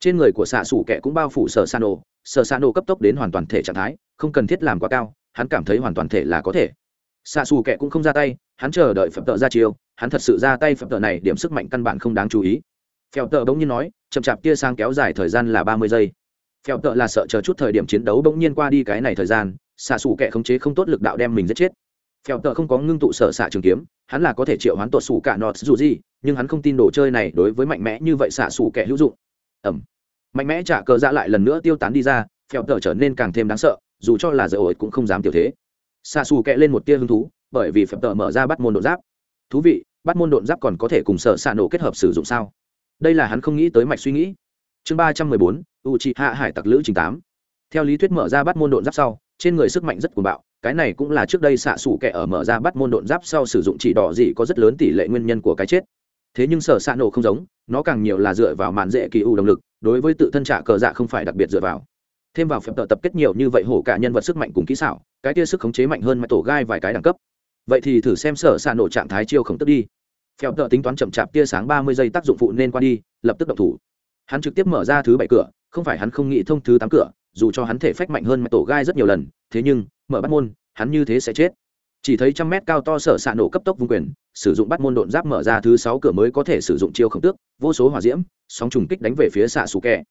trên người của xạ xủ kẻ cũng bao phủ sở san nổ sở san cấp tốc đến hoàn toàn thể trạng thái, không cần thiết làm quá cao, hắn cảm thấy hoàn toàn thể là có thể. Xạ xù kẻ cũng không ra tay, hắn chờ đợi phật tợ ra chiêu, hắn thật sự ra tay phật tợ này, điểm sức mạnh căn bản không đáng chú ý. Phèo tợ bỗng nhiên nói, chậm chạp tia sang kéo dài thời gian là ba mươi giây. Phèo tợ là sợ chờ chút thời điểm chiến đấu bỗng nhiên qua đi cái này thời gian, xạ xù kẻ khống chế không tốt lực đạo đem mình giết chết. Phèo tợ không có ngưng tụ sở xạ trường kiếm, hắn là có thể triệu hoán tuột xù cả nọt dù gì, nhưng hắn không tin đồ chơi này đối với mạnh mẽ như vậy xạ xù kẻ hữu dụng ẩm. Mạnh mẽ trả cờ dạ lại lần nữa tiêu tán đi ra, phèo tở trở nên càng thêm đáng sợ, dù cho là dở ổi cũng không dám tiểu thế. Xa xù kẹ lên một tia hứng thú, bởi vì phèo tở mở ra bắt môn đột giáp. Thú vị, bắt môn đột giáp còn có thể cùng sợ xạ nổ kết hợp sử dụng sao? Đây là hắn không nghĩ tới mạch suy nghĩ. Chương ba trăm mười bốn u trị hạ hải tặc lữ trình tám. Theo lý thuyết mở ra bắt môn đột giáp sau, trên người sức mạnh rất cuồng bạo, cái này cũng là trước đây xạ xù kẻ ở mở ra bắt môn đột giáp sau sử dụng chỉ đỏ gì có rất lớn tỷ lệ nguyên nhân của cái chết thế nhưng sở xạ nổ không giống, nó càng nhiều là dựa vào màn dễ kỳ u động lực, đối với tự thân trả cờ dạ không phải đặc biệt dựa vào. Thêm vào phép tợ tập kết nhiều như vậy hổ cả nhân vật sức mạnh cùng kỹ xảo, cái tia sức khống chế mạnh hơn mà tổ gai vài cái đẳng cấp. Vậy thì thử xem sở xạ nổ trạng thái chiêu khổng tức đi. Phèo tợ tính toán chậm chạp tia sáng ba mươi giây tác dụng phụ nên qua đi, lập tức động thủ. Hắn trực tiếp mở ra thứ bảy cửa, không phải hắn không nghĩ thông thứ tám cửa, dù cho hắn thể phách mạnh hơn mà tổ gai rất nhiều lần, thế nhưng, mở bắt môn, hắn như thế sẽ chết chỉ thấy trăm mét cao to sở xạ nổ cấp tốc vung quyền, sử dụng bắt môn độn giáp mở ra thứ sáu cửa mới có thể sử dụng chiêu khổng tước, vô số hỏa diễm, sóng trùng kích đánh về phía xạ xù kẹ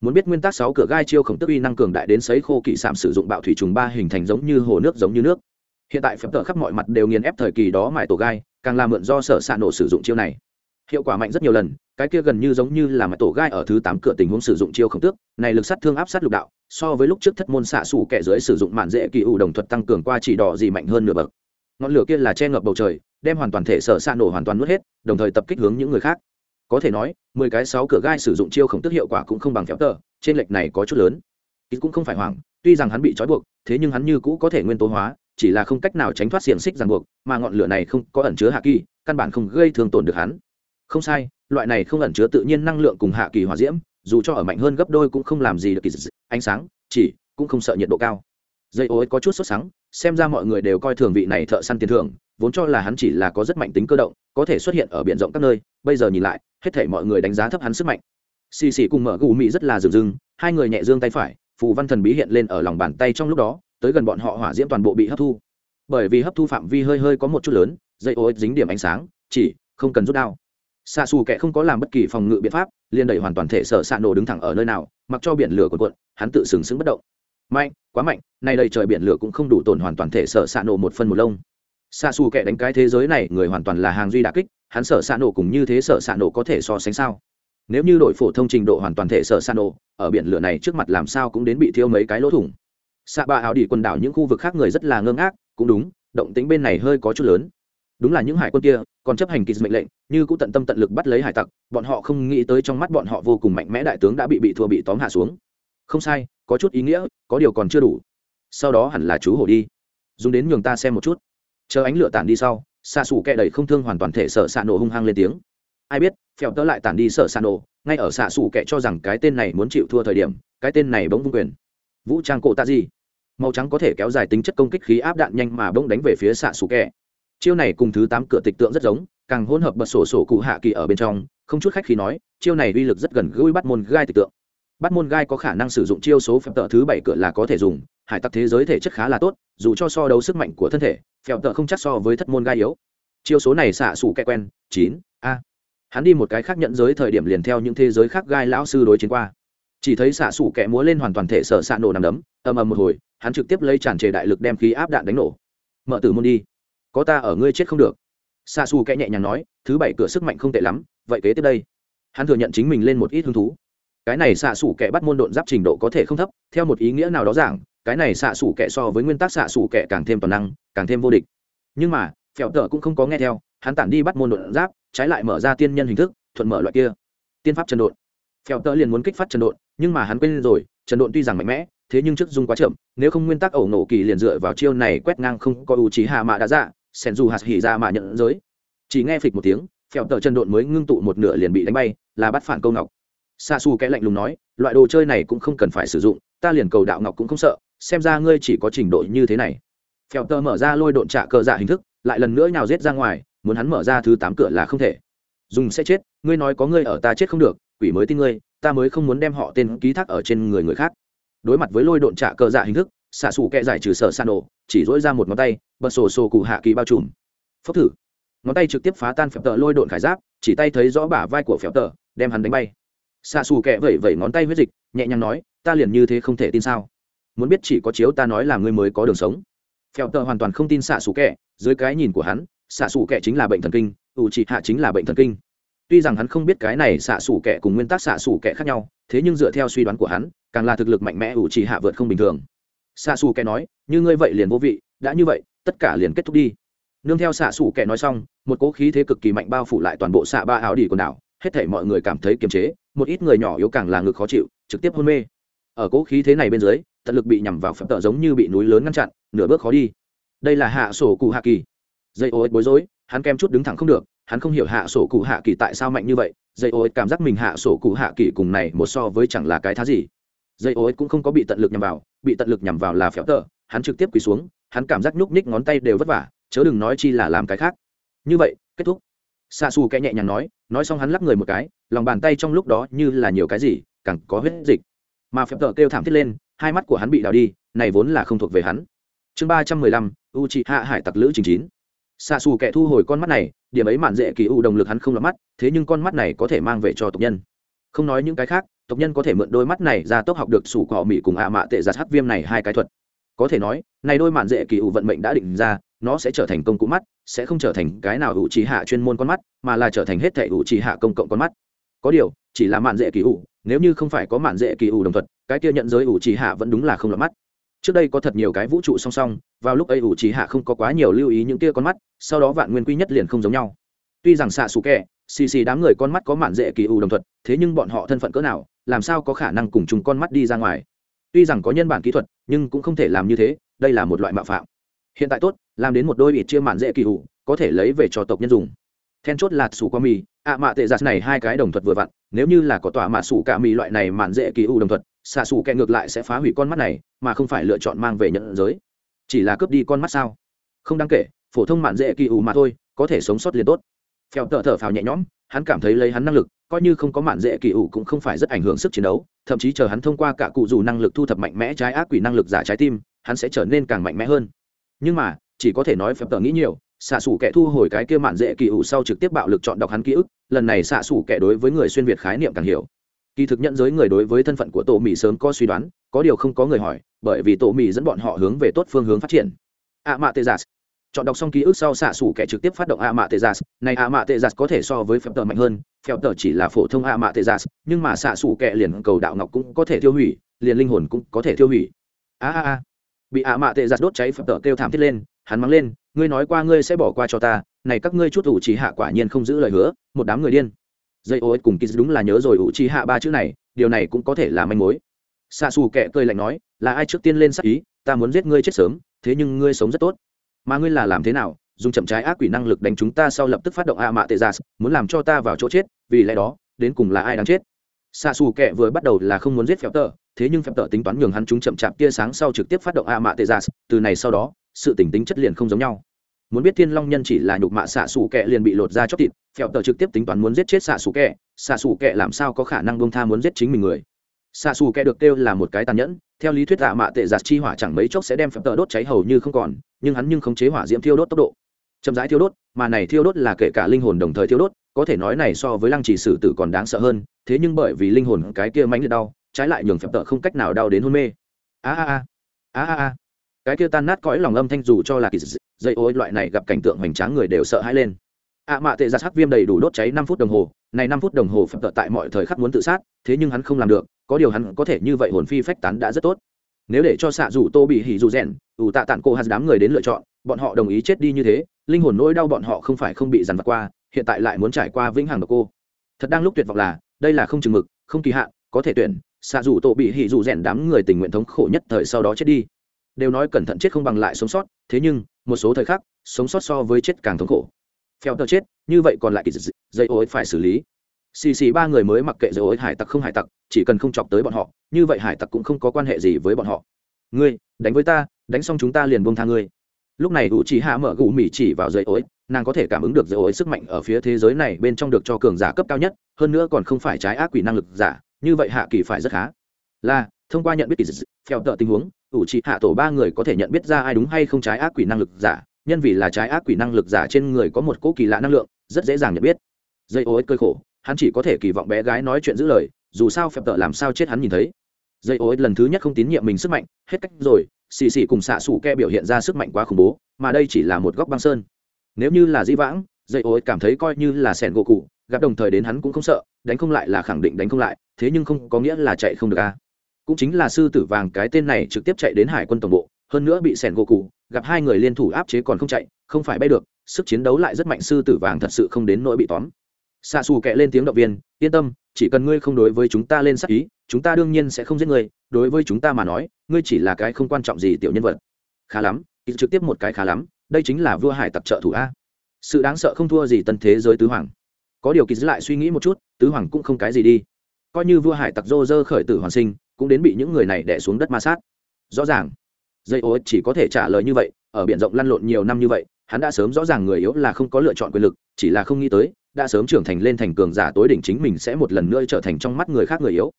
muốn biết nguyên tắc sáu cửa gai chiêu khổng tước uy năng cường đại đến sấy khô kỵ sạm sử dụng bạo thủy trùng ba hình thành giống như hồ nước giống như nước. Hiện tại phép tờ khắp mọi mặt đều nghiền ép thời kỳ đó mãi tổ gai, càng làm mượn do sở xạ nổ sử dụng chiêu này hiệu quả mạnh rất nhiều lần, cái kia gần như giống như là mặt tổ gai ở thứ tám cửa tình huống sử dụng chiêu khổng tước, này lực sát thương áp sát lục đạo, so với lúc trước thất môn xạ xù kẻ dưới sử dụng mạn dễ kỳ ủ đồng thuật tăng cường qua chỉ đỏ gì mạnh hơn nửa bậc. Ngọn lửa kia là che ngập bầu trời, đem hoàn toàn thể sở xạ nổ hoàn toàn nuốt hết, đồng thời tập kích hướng những người khác. Có thể nói, mười cái sáu cửa gai sử dụng chiêu khổng tức hiệu quả cũng không bằng phéo tờ, trên lệch này có chút lớn. Ít cũng không phải hoảng, tuy rằng hắn bị trói buộc, thế nhưng hắn như cũ có thể nguyên tố hóa, chỉ là không cách nào tránh thoát xiềng xích ràng buộc, mà ngọn lửa này không có ẩn chứa hạ kỳ, căn bản không gây thương tổn được hắn không sai, loại này không ẩn chứa tự nhiên năng lượng cùng hạ kỳ hỏa diễm, dù cho ở mạnh hơn gấp đôi cũng không làm gì được kỳ dị, ánh sáng, chỉ, cũng không sợ nhiệt độ cao. Dây ối có chút sốt sắng, xem ra mọi người đều coi thường vị này thợ săn tiền thưởng, vốn cho là hắn chỉ là có rất mạnh tính cơ động, có thể xuất hiện ở b i ể n rộng các nơi, bây giờ nhìn lại, hết thể mọi người đánh giá thấp hắn sức mạnh. Xì xì cùng mở gù mị rất là rừng rưng hai người nhẹ dương tay phải, phù văn thần bí hiện lên ở lòng bàn tay trong lúc đó, tới gần bọn họ hỏa diễm toàn bộ bị hấp thu. Bởi vì hấp thu phạm vi hơi hơi có một chút lớn, dây ối dính điểm ánh sáng, chỉ, không cần rút đao xạ xù kẻ không có làm bất kỳ phòng ngự biện pháp, liền đẩy hoàn toàn thể sở xạ nổ đứng thẳng ở nơi nào, mặc cho biển lửa cuộn cuộn, hắn tự sừng sững bất động. Mạnh, quá mạnh, nay đầy trời biển lửa cũng không đủ tổn hoàn toàn thể sở xạ nổ một phân một lông. Xạ xù kẻ đánh cái thế giới này, người hoàn toàn là hàng duy đà kích, hắn sở xạ nổ cùng như thế sở xạ nổ có thể so sánh sao? Nếu như đội phổ thông trình độ hoàn toàn thể sở xạ nổ, ở biển lửa này trước mặt làm sao cũng đến bị thiêu mấy cái lỗ thủng. Xạ ba áo đi quần đảo những khu vực khác người rất là ngơ ngác, cũng đúng, động tính bên này hơi có chút lớn đúng là những hải quân kia, còn chấp hành kỳ mệnh lệnh, như cũng tận tâm tận lực bắt lấy hải tặc, bọn họ không nghĩ tới trong mắt bọn họ vô cùng mạnh mẽ đại tướng đã bị bị thua bị tóm hạ xuống. Không sai, có chút ý nghĩa, có điều còn chưa đủ. Sau đó hẳn là chú hổ đi. Dùng đến nhường ta xem một chút. Chờ ánh lửa tản đi sau xa xù kẹ đẩy không thương hoàn toàn thể sợ xạ nổ hung hăng lên tiếng. Ai biết, phèo tớ lại tản đi sợ xạ nổ, ngay ở xạ xù kẹ cho rằng cái tên này muốn chịu thua thời điểm, cái tên này bỗng vung quyền. Vũ trang cổ ta gì? Màu trắng có thể kéo dài tính chất công kích khí áp đạn nhanh mà bỗng đánh về phía xạ xù kẹ chiêu này cùng thứ tám cửa tịch tượng rất giống, càng hỗn hợp bật sổ sổ cụ hạ kỳ ở bên trong, không chút khách khi nói, chiêu này uy lực rất gần gũi bắt môn gai tịch tượng. Bắt môn gai có khả năng sử dụng chiêu số phép tợ thứ bảy cửa là có thể dùng, hải tặc thế giới thể chất khá là tốt, dù cho so đấu sức mạnh của thân thể, phèo tợ không chắc so với thất môn gai yếu. Chiêu số này xạ xù kẹ quen, chín, a. Hắn đi một cái khác nhận giới thời điểm liền theo những thế giới khác gai lão sư đối chiến qua. Chỉ thấy xạ xù kẹ múa lên hoàn toàn thể sợ xạ nổ nằm đấm, ầm ầm một hồi, hắn trực tiếp lấy tràn trề đại lực đem khí áp đạn đánh nổ. Mở tử môn đi có ta ở ngươi chết không được. Xa xù kẽ nhẹ nhàng nói, thứ bảy cửa sức mạnh không tệ lắm, vậy kế tiếp đây. Hắn thừa nhận chính mình lên một ít hứng thú. Cái này xạ xủ kẻ bắt môn độn giáp trình độ có thể không thấp, theo một ý nghĩa nào đó giảng, cái này xạ xủ kẻ so với nguyên tắc xạ xủ kẻ càng thêm toàn năng, càng thêm vô địch. Nhưng mà, phèo tở cũng không có nghe theo, hắn tản đi bắt môn độn giáp, trái lại mở ra tiên nhân hình thức, thuận mở loại kia. Tiên pháp trần độn. Phèo tở liền muốn kích phát trần độn, nhưng mà hắn quên rồi, trần độn tuy rằng mạnh mẽ, thế nhưng trước dung quá chậm, nếu không nguyên tắc ẩu nổ kỳ liền dựa vào chiêu này quét ngang không có ưu trí hạ mạ đã dạ sen dù hạt hỉ dạ ra mà nhận giới. Chỉ nghe phịch một tiếng, phèo tờ chân độn mới ngưng tụ một nửa liền bị đánh bay, là bắt phản câu ngọc. Xa xù kẽ lạnh lùng nói, loại đồ chơi này cũng không cần phải sử dụng, ta liền cầu đạo ngọc cũng không sợ, xem ra ngươi chỉ có trình độ như thế này. Phèo tờ mở ra lôi độn trạ cờ dạ hình thức, lại lần nữa nhào rết ra ngoài, muốn hắn mở ra thứ tám cửa là không thể. Dùng sẽ chết, ngươi nói có ngươi ở ta chết không được, quỷ mới tin ngươi, ta mới không muốn đem họ tên ký thác ở trên người người khác. Đối mặt với lôi độn trạ cờ dạ hình thức xạ xù kẹ giải trừ sở san nổ, chỉ dỗi ra một ngón tay, bật sổ sổ cụ hạ kỳ bao trùm. Phốc thử. Ngón tay trực tiếp phá tan phèo tờ lôi độn khải giáp, chỉ tay thấy rõ bả vai của phèo tờ, đem hắn đánh bay. Xạ xù kẹ vẩy vẩy ngón tay huyết dịch, nhẹ nhàng nói, ta liền như thế không thể tin sao? Muốn biết chỉ có chiếu ta nói là ngươi mới có đường sống. Phèo tờ hoàn toàn không tin xạ xù kẹ, dưới cái nhìn của hắn, xạ xù kẹ chính là bệnh thần kinh, ủ trị hạ chính là bệnh thần kinh. Tuy rằng hắn không biết cái này xạ xù kẹ cùng nguyên tắc xạ xù kẹ khác nhau, thế nhưng dựa theo suy đoán của hắn, càng là thực lực mạnh mẽ ủ trị hạ vượt không bình thường xạ xù kẻ nói, như ngươi vậy liền vô vị, đã như vậy, tất cả liền kết thúc đi. Nương theo xạ xù kẻ nói xong, một cỗ khí thế cực kỳ mạnh bao phủ lại toàn bộ xạ ba áo đỉ quần đảo, hết thể mọi người cảm thấy kiềm chế, một ít người nhỏ yếu càng là ngực khó chịu, trực tiếp hôn mê. Ở cỗ khí thế này bên dưới, tận lực bị nhằm vào phép tợ giống như bị núi lớn ngăn chặn, nửa bước khó đi. Đây là hạ sổ cụ hạ kỳ. Dây ô ích bối rối, hắn kem chút đứng thẳng không được, hắn không hiểu hạ sổ cụ hạ kỳ tại sao mạnh như vậy, dây ô ích cảm giác mình hạ sổ cụ hạ kỳ cùng này một so với chẳng là cái thá gì dây ô cũng không có bị tận lực nhằm vào, bị tận lực nhằm vào là phéo tờ hắn trực tiếp quỳ xuống, hắn cảm giác nhúc nhích ngón tay đều vất vả, chớ đừng nói chi là làm cái khác. Như vậy, kết thúc. Xa xù kẽ nhẹ nhàng nói nói xong hắn lắc người một cái, lòng bàn tay trong lúc đó như là nhiều cái gì, càng có huyết dịch. Mà phép tờ kêu thảm thiết lên, hai mắt của hắn bị đào đi, này vốn là không thuộc về hắn. Chương ba trăm mười lăm u chị hạ hải tặc lữ trình chín. Xa xù kẻ thu hồi con mắt này, điểm ấy mạn dễ kỳ u đồng lực hắn không lọt mắt, thế nhưng con mắt này có thể mang về cho tộc nhân. Không nói những cái khác tộc nhân có thể mượn đôi mắt này ra tốc học được sủ cọ mỹ cùng ạ mạ tệ giặt hắc viêm này hai cái thuật. Có thể nói, này đôi mạn dễ kỳ ủ vận mệnh đã định ra, nó sẽ trở thành công cụ mắt, sẽ không trở thành cái nào ủ trì hạ chuyên môn con mắt, mà là trở thành hết thể ủ trì hạ công cộng con mắt. Có điều, chỉ là mạn dễ kỳ ủ, nếu như không phải có mạn dễ kỳ ủ đồng thuật, cái kia nhận giới ủ trì hạ vẫn đúng là không lọt mắt. Trước đây có thật nhiều cái vũ trụ song song, vào lúc ấy ủ trì hạ không có quá nhiều lưu ý những kia con mắt, sau đó vạn nguyên quy nhất liền không giống nhau. Tuy rằng xạ xù kẹ xì xì đám người con mắt có mạn dễ kỳ ủ đồng thuật thế nhưng bọn họ thân phận cỡ nào, làm sao có khả năng cùng chung con mắt đi ra ngoài? Tuy rằng có nhân bản kỹ thuật, nhưng cũng không thể làm như thế, đây là một loại mạo phạm. Hiện tại tốt, làm đến một đôi ít chia mạn dễ kỳ ủ có thể lấy về cho tộc nhân dùng. Then chốt là sủ qua mì, ạ mạ tệ giặt này hai cái đồng thuật vừa vặn, nếu như là có tòa mạ sủ cả mì loại này mạn dễ kỳ ủ đồng thuật xạ sủ kẹ ngược lại sẽ phá hủy con mắt này, mà không phải lựa chọn mang về nhận giới. Chỉ là cướp đi con mắt sao? Không đáng kể, phổ thông mạn dễ kỳ ủ mà thôi, có thể sống sót liền tốt phèo tợ thở phào nhẹ nhõm, hắn cảm thấy lấy hắn năng lực, coi như không có mạn dễ kỳ ủ cũng không phải rất ảnh hưởng sức chiến đấu, thậm chí chờ hắn thông qua cả cụ dù năng lực thu thập mạnh mẽ trái ác quỷ năng lực giả trái tim, hắn sẽ trở nên càng mạnh mẽ hơn. Nhưng mà, chỉ có thể nói phép tờ nghĩ nhiều, xạ xủ kẻ thu hồi cái kia mạn dễ kỳ ủ sau trực tiếp bạo lực chọn đọc hắn ký ức, lần này xạ xủ kẻ đối với người xuyên việt khái niệm càng hiểu. Kỳ thực nhận giới người đối với thân phận của tổ mỹ sớm có suy đoán, có điều không có người hỏi, bởi vì tổ mỹ dẫn bọn họ hướng về tốt phương hướng phát triển. A mạ tê chọn đọc xong ký ức sau xạ xủ kẻ trực tiếp phát động a mạ tê gias này a mạ tê gias có thể so với phép tờ mạnh hơn. Phép tờ chỉ là phổ thông a mạ tê gias nhưng mà xạ xủ kẻ liền cầu đạo ngọc cũng có thể tiêu hủy, liền linh hồn cũng có thể tiêu hủy. A a a. Bị a mạ tê gias đốt cháy phép tờ kêu thảm thiết lên, hắn mắng lên, ngươi nói qua ngươi sẽ bỏ qua cho ta, này các ngươi chút ủ trí hạ quả nhiên không giữ lời hứa, một đám người điên. Dây ô cùng kiz đúng là nhớ rồi ủ trí hạ ba chữ này, điều này cũng có thể là manh mối. Xạ xù kẻ cơi lạnh nói, là ai trước tiên lên sắc ý, ta muốn giết ngươi chết sớm, thế nhưng ngươi sống rất tốt mà ngươi là làm thế nào, dùng chậm trái ác quỷ năng lực đánh chúng ta sau lập tức phát động a mạ tê gia, muốn làm cho ta vào chỗ chết, vì lẽ đó, đến cùng là ai đang chết? Xa xù kệ vừa bắt đầu là không muốn giết phép tờ thế nhưng phép tờ tính toán nhường hắn chúng chậm chạp tia sáng sau trực tiếp phát động a mạ tê gia, từ này sau đó, sự tỉnh tính chất liền không giống nhau. Muốn biết thiên long nhân chỉ là nhục mạ xạ xù kẹ liền bị lột ra chóc thịt phèo tờ trực tiếp tính toán muốn giết chết xạ xù kẹ xạ xù kẹ làm sao có khả năng bông tha muốn giết chính mình người? Xạ xù kẹ được kêu là một cái tàn nhẫn theo lý thuyết tạ mạ tệ giặt chi hỏa chẳng mấy chốc sẽ đem phèo tờ đốt cháy hầu như không còn, nhưng hắn nhưng không chế hỏa diễm thiêu đốt tốc độ. Chậm rãi thiêu đốt, mà này thiêu đốt là kể cả linh hồn đồng thời thiêu đốt, có thể nói này so với lăng trì sử tử còn đáng sợ hơn, thế nhưng bởi vì linh hồn cái kia mãnh liệt đau, trái lại nhường phèo tờ không cách nào đau đến hôn mê. A a a a a a. Cái kia tan nát cõi lòng âm thanh dù cho là kỳ dây ôi, loại này gặp cảnh tượng hoành tráng người đều sợ hãi lên. Ạ à mạ tệ giặt sắc viêm đầy đủ đốt cháy năm phút đồng hồ này năm phút đồng hồ phật tợ tại mọi thời khắc muốn tự sát, thế nhưng hắn không làm được, có điều hắn có thể như vậy hồn phi phách tán đã rất tốt. Nếu để cho xạ dù tô bị hỉ dù rèn, ủ tạ tản cô hạt đám người đến lựa chọn, bọn họ đồng ý chết đi như thế, linh hồn nỗi đau bọn họ không phải không bị dằn vặt qua, hiện tại lại muốn trải qua vĩnh hằng độc cô. Thật đang lúc tuyệt vọng là, đây là không chừng mực, không kỳ hạn, có thể tuyển, xạ dù tô bị hỉ dù rèn đám người tình nguyện thống khổ nhất thời sau đó chết đi. Đều nói cẩn thận chết không bằng lại sống sót, thế nhưng, một số thời khắc, sống sót so với chết càng thống khổ phèo tờ chết, như vậy còn lại kỳ dây ối phải xử lý. Xì xì ba người mới mặc kệ dây ối hải tặc không hải tặc, chỉ cần không chọc tới bọn họ, như vậy hải tặc cũng không có quan hệ gì với bọn họ. Ngươi, đánh với ta, đánh xong chúng ta liền buông tha ngươi. Lúc này ủ chỉ hạ mở gù mỉ chỉ vào dây ối nàng có thể cảm ứng được dây ối sức mạnh ở phía thế giới này bên trong được cho cường giả cấp cao nhất, hơn nữa còn không phải trái ác quỷ năng lực giả, như vậy hạ kỳ phải rất khá. Là, thông qua nhận biết kỳ dị theo tợ tình huống ủ trị hạ tổ ba người có thể nhận biết ra ai đúng hay không trái ác quỷ năng lực giả nhân vì là trái ác quỷ năng lực giả trên người có một cỗ kỳ lạ năng lượng, rất dễ dàng nhận biết. Dây ô ích cơi khổ, hắn chỉ có thể kỳ vọng bé gái nói chuyện giữ lời, dù sao phép tợ làm sao chết hắn nhìn thấy. Dây ô ích lần thứ nhất không tín nhiệm mình sức mạnh, hết cách rồi, xì xì cùng xạ xủ ke biểu hiện ra sức mạnh quá khủng bố, mà đây chỉ là một góc băng sơn. Nếu như là di vãng, dây ô ích cảm thấy coi như là sẻn gỗ cụ, gặp đồng thời đến hắn cũng không sợ, đánh không lại là khẳng định đánh không lại, thế nhưng không có nghĩa là chạy không được a. Cũng chính là sư tử vàng cái tên này trực tiếp chạy đến hải quân tổng bộ, hơn nữa bị sẻn gỗ cụ gặp hai người liên thủ áp chế còn không chạy, không phải bay được, sức chiến đấu lại rất mạnh, sư tử vàng thật sự không đến nỗi bị tóm. Xa xù kệ lên tiếng động viên, yên tâm, chỉ cần ngươi không đối với chúng ta lên sắc ý, chúng ta đương nhiên sẽ không giết ngươi, đối với chúng ta mà nói, ngươi chỉ là cái không quan trọng gì tiểu nhân vật. Khá lắm trực tiếp một cái khá lắm, đây chính là vua hải tặc trợ thủ a. Sự đáng sợ không thua gì tân thế giới tứ hoàng. Có điều kỳ giữ lại suy nghĩ một chút, tứ hoàng cũng không cái gì đi. Coi như vua hải tặc dô dơ khởi tử hoàn sinh, cũng đến bị những người này đẻ xuống đất ma sát. Rõ ràng dây ô chỉ có thể trả lời như vậy, ở biển rộng lăn lộn nhiều năm như vậy, hắn đã sớm rõ ràng người yếu là không có lựa chọn quyền lực, chỉ là không nghĩ tới, đã sớm trưởng thành lên thành cường giả tối đỉnh chính mình sẽ một lần nữa trở thành trong mắt người khác người yếu.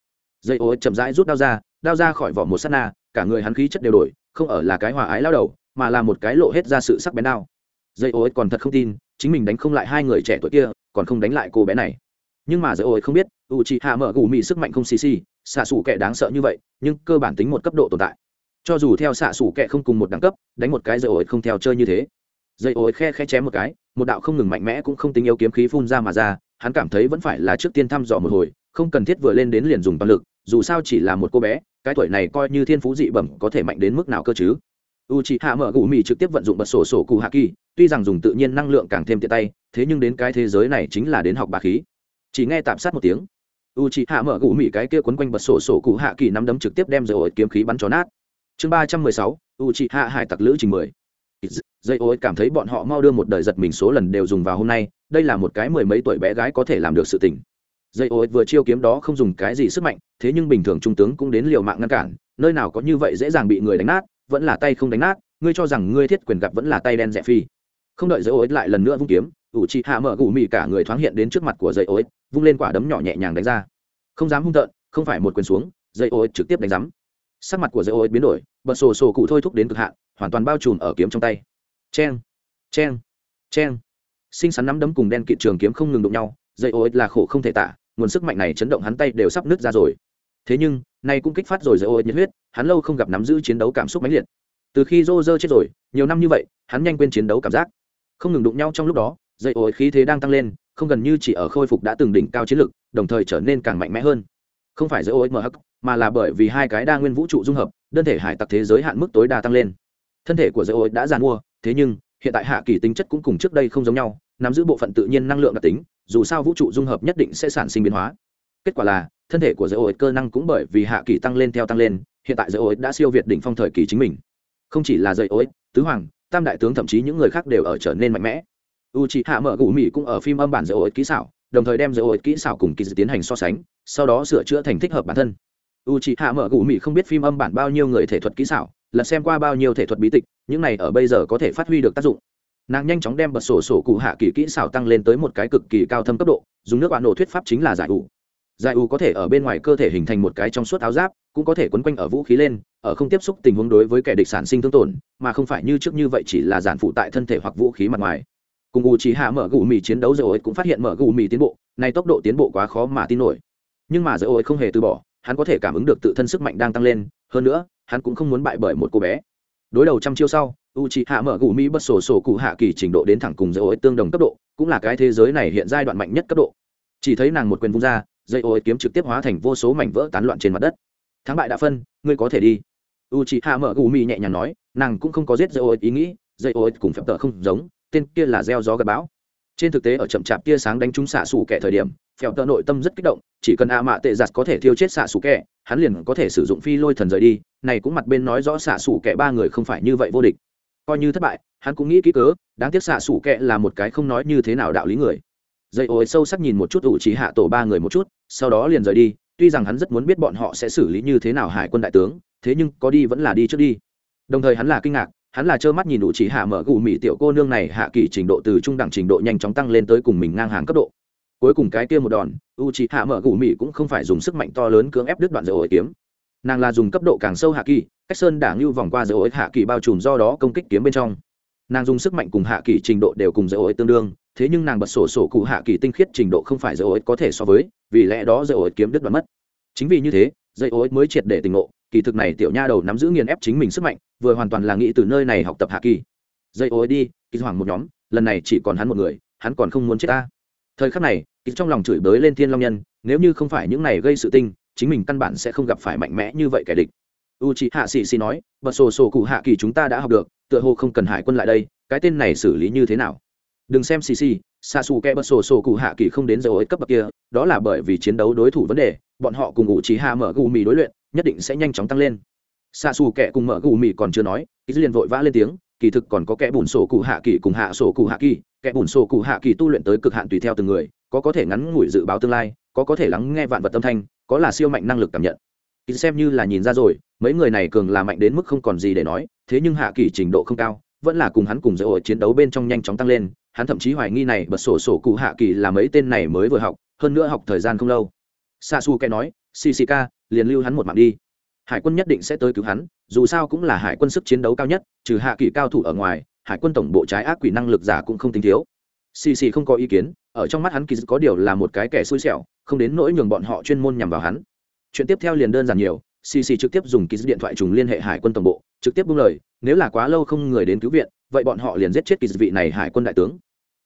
Dây ô chậm rãi rút đao ra đao ra khỏi vỏ một s á t na, cả người hắn khí chất đều đổi, không ở là cái hòa ái lao đầu, mà là một cái lộ hết ra sự sắc bén đao. Dây ô còn thật không tin, chính mình đánh không lại hai người trẻ tuổi kia, còn không đánh lại cô bé này. Nhưng mà dây ô không biết u chị hạ mở gù mị sức mạnh không xì xì, xạ xù kẻ đáng sợ như vậy, nhưng cơ bản tính một cấp độ tồn tại cho dù theo xạ xủ kệ không cùng một đẳng cấp, đánh một cái dây ổi không theo chơi như thế. Dây ổi khe khe chém một cái, một đạo không ngừng mạnh mẽ cũng không tính yêu kiếm khí phun ra mà ra, hắn cảm thấy vẫn phải là trước tiên thăm dò một hồi, không cần thiết vừa lên đến liền dùng toàn lực, dù sao chỉ là một cô bé, cái tuổi này coi như thiên phú dị bẩm có thể mạnh đến mức nào cơ chứ. U c h ị hạ mở gù mì trực tiếp vận dụng bật sổ sổ cụ hạ kỳ tuy rằng dùng tự nhiên năng lượng càng thêm tiện tay, thế nhưng đến cái thế giới này chính là đến học bà khí. Chỉ nghe tạm sát một tiếng u c h ị hạ mở gù mì cái kia quấn quanh bật sổ sổ cụ hạ kỳ nắm đấm trực tiếp đem dầu ổi kiếm khí bắn chó nát chương ba trăm mười sáu u chị hạ hải tặc lữ trình mười. Dây ổi cảm thấy bọn họ mau đưa một đời giật mình số lần đều dùng vào hôm nay, đây là một cái mười mấy tuổi bé gái có thể làm được sự tình. Dây ổi vừa chiêu kiếm đó không dùng cái gì sức mạnh, thế nhưng bình thường trung tướng cũng đến liều mạng ngăn cản, nơi nào có như vậy dễ dàng bị người đánh nát, vẫn là tay không đánh nát, ngươi cho rằng ngươi thiết quyền gặp vẫn là tay đen rẻ phi. Không đợi dây ô lại lần nữa vung kiếm ủ chị hạ mở gù mì cả người thoáng hiện đến trước mặt của dây ô vung lên quả đấm nhỏ nhẹ nhàng đánh ra. Không dám hung tợn, không phải một quyền xuống, dây ô trực tiếp đánh rắm sắc mặt của dây ô biến đổi, bật sổ sổ cụ thôi thúc đến cực hạn, hoàn toàn bao trùm ở kiếm trong tay. Cheng cheng cheng. Sinh sắn nắm đấm cùng đen kịt trường kiếm không ngừng đụng nhau dây ô là khổ không thể tả, nguồn sức mạnh này chấn động hắn tay đều sắp nứt ra rồi. Thế nhưng, nay cũng kích phát rồi dây ô nhiệt huyết, hắn lâu không gặp nắm giữ chiến đấu cảm xúc mãnh liệt. Từ khi rô rơ chết rồi, nhiều năm như vậy, hắn nhanh quên chiến đấu cảm giác. Không ngừng đụng nhau trong lúc đó dây ô khí thế đang tăng lên, không gần như chỉ ở khôi phục đã từng đỉnh cao chiến lực, đồng thời trở nên càng mạnh mẽ hơn không phải giữa ổi mà là bởi vì hai cái đa nguyên vũ trụ dung hợp, đơn thể hải tặc thế giới hạn mức tối đa tăng lên. Thân thể của giữa ổi đã giàn mua, thế nhưng, hiện tại hạ kỳ tính chất cũng cùng trước đây không giống nhau, nắm giữ bộ phận tự nhiên năng lượng đặc tính, dù sao vũ trụ dung hợp nhất định sẽ sản sinh biến hóa. Kết quả là, thân thể của giữa ổi cơ năng cũng bởi vì hạ kỳ tăng lên theo tăng lên, hiện tại giữa ổi đã siêu việt đỉnh phong thời kỳ chính mình. Không chỉ là dây ối tứ hoàng, tam đại tướng thậm chí những người khác đều ở trở nên mạnh mẽ. U c h ị hạ mở gù mỹ cũng ở phim âm bản dây ối kỹ xảo đồng thời đem giới ối kỹ xảo cùng kỳ dự tiến hành so sánh, sau đó sửa chữa thành thích hợp bản thân. U chị hạ mở gù mỹ không biết phim âm bản bao nhiêu người thể thuật kỹ xảo lật xem qua bao nhiêu thể thuật bí tịch, những này ở bây giờ có thể phát huy được tác dụng. Nàng nhanh chóng đem bật sổ sổ cụ hạ kỳ kỹ xảo tăng lên tới một cái cực kỳ cao thâm cấp độ, dùng nước bạn nổ thuyết pháp chính là giải ủ giải ủ có thể ở bên ngoài cơ thể hình thành một cái trong suốt áo giáp, cũng có thể quấn quanh ở vũ khí lên, ở không tiếp xúc tình huống đối với kẻ địch sản sinh thương tổn, mà không phải như trước như vậy chỉ là giản phụ tại thân thể hoặc vũ khí mặt ngoài cùng u chỉ hạ mở gù mì chiến đấu rồi cũng phát hiện mở gù mì tiến bộ này tốc độ tiến bộ quá khó mà tin nổi. Nhưng mà rồi không hề từ bỏ, hắn có thể cảm ứng được tự thân sức mạnh đang tăng lên, hơn nữa, hắn cũng không muốn bại bởi một cô bé. Đối đầu trăm chiêu sau, u c hạ mở gù mì bất sổ sổ cụ hạ kỳ trình độ đến thẳng cùng dây tương đồng cấp độ, cũng là cái thế giới này hiện giai đoạn mạnh nhất cấp độ. Chỉ thấy nàng một quyền vung ra dây ô kiếm trực tiếp hóa thành vô số mảnh vỡ tán loạn trên mặt đất. Thắng bại đã phân, ngươi có thể đi. U c h i h a mở gù mi nhẹ nhàng nói, nàng cũng không có giết dây ô ý nghĩ dây ô cùng phép tợ không giống tên kia là gieo gió gặp bão. Trên thực tế ở chậm chạp tia sáng đánh trúng xạ xù kẻ thời điểm, phèo tợ nội tâm rất kích động, chỉ cần a mạ tệ giặt có thể thiêu chết xạ xù kẻ, hắn liền có thể sử dụng phi lôi thần rời đi, này cũng mặt bên nói rõ xạ xù kẻ ba người không phải như vậy vô địch. Coi như thất bại, hắn cũng nghĩ kỹ cớ, đáng tiếc xạ xù kẻ là một cái không nói như thế nào đạo lý người. Dây ôi sâu sắc nhìn một chút ủ trí hạ tổ ba người một chút, sau đó liền rời đi, tuy rằng hắn rất muốn biết bọn họ sẽ xử lý như thế nào hải quân đại tướng, thế nhưng có đi vẫn là đi trước đi. Đồng thời hắn là kinh ngạc hắn là trơ mắt nhìn đủ chỉ hạ mở gù mỹ tiểu cô nương này hạ kỳ trình độ từ trung đẳng trình độ nhanh chóng tăng lên tới cùng mình ngang hàng cấp độ. Cuối cùng cái kia một đòn u chỉ hạ mở gù mỹ cũng không phải dùng sức mạnh to lớn cưỡng ép đứt đoạn dầu ổi kiếm. Nàng là dùng cấp độ càng sâu hạ kỳ cách sơn đảng lưu vòng qua dầu ổi hạ kỳ bao trùm do đó công kích kiếm bên trong. Nàng dùng sức mạnh cùng hạ kỳ trình độ đều cùng dầu ổi tương đương, thế nhưng nàng bật sổ sổ cụ hạ kỳ tinh khiết trình độ không phải dầu ổi có thể so với, vì lẽ đó dầu ổi kiếm đứt đoạn mất. Chính vì như thế dây ối mới triệt để tình ngộ, kỳ thực này tiểu nha đầu nắm giữ nghiền ép chính mình sức mạnh, vừa hoàn toàn là nghĩ từ nơi này học tập hạ kỳ. Dây ối đi, kỳ hoàng một nhóm, lần này chỉ còn hắn một người, hắn còn không muốn chết ta. Thời khắc này, kỳ trong lòng chửi bới lên thiên long nhân, nếu như không phải những này gây sự tinh chính mình căn bản sẽ không gặp phải mạnh mẽ như vậy kẻ địch. U c hạ sĩ xì nói, bật sổ sổ cụ hạ kỳ chúng ta đã học được, tựa hồ không cần hải quân lại đây, cái tên này xử lý như thế nào? Đừng xem xì xì xa xù kẽ bật sổ sổ cụ hạ kỳ không đến dầu ấy cấp bậc kia, đó là bởi vì chiến đấu đối thủ vấn đề bọn họ cùng ngụ trí hạ mở gù mì đối luyện, nhất định sẽ nhanh chóng tăng lên. Xa xù kẻ cùng mở gù mì còn chưa nói ít liền vội vã lên tiếng, kỳ thực còn có kẻ bùn sổ cụ hạ kỳ cùng hạ sổ cụ hạ kỳ, kẻ bùn sổ cụ hạ kỳ tu luyện tới cực hạn tùy theo từng người, có có thể ngắn ngủi dự báo tương lai, có có thể lắng nghe vạn vật tâm thanh, có là siêu mạnh năng lực cảm nhận. Ít xem như là nhìn ra rồi, mấy người này cường là mạnh đến mức không còn gì để nói, thế nhưng hạ kỳ trình độ không cao, vẫn là cùng hắn cùng dễ ổi chiến đấu bên trong nhanh chóng tăng lên, hắn thậm chí hoài nghi này bật sổ sổ cụ hạ kỳ là mấy tên này mới vừa học, hơn nữa học thời gian không lâu sa su cái nói, Shishika, liền lưu hắn một mạng đi. Hải quân nhất định sẽ tới cứu hắn, dù sao cũng là hải quân sức chiến đấu cao nhất, trừ hạ kỳ cao thủ ở ngoài, hải quân tổng bộ trái ác quỷ năng lực giả cũng không tính thiếu. Xì xì không có ý kiến, ở trong mắt hắn kỳ có điều là một cái kẻ xui xẻo, không đến nỗi nhường bọn họ chuyên môn nhằm vào hắn. Chuyện tiếp theo liền đơn giản nhiều xì xì trực tiếp dùng kỳ điện thoại trùng liên hệ hải quân tổng bộ, trực tiếp buông lời, nếu là quá lâu không người đến cứu viện, vậy bọn họ liền giết chết kỳ vị này hải quân đại tướng.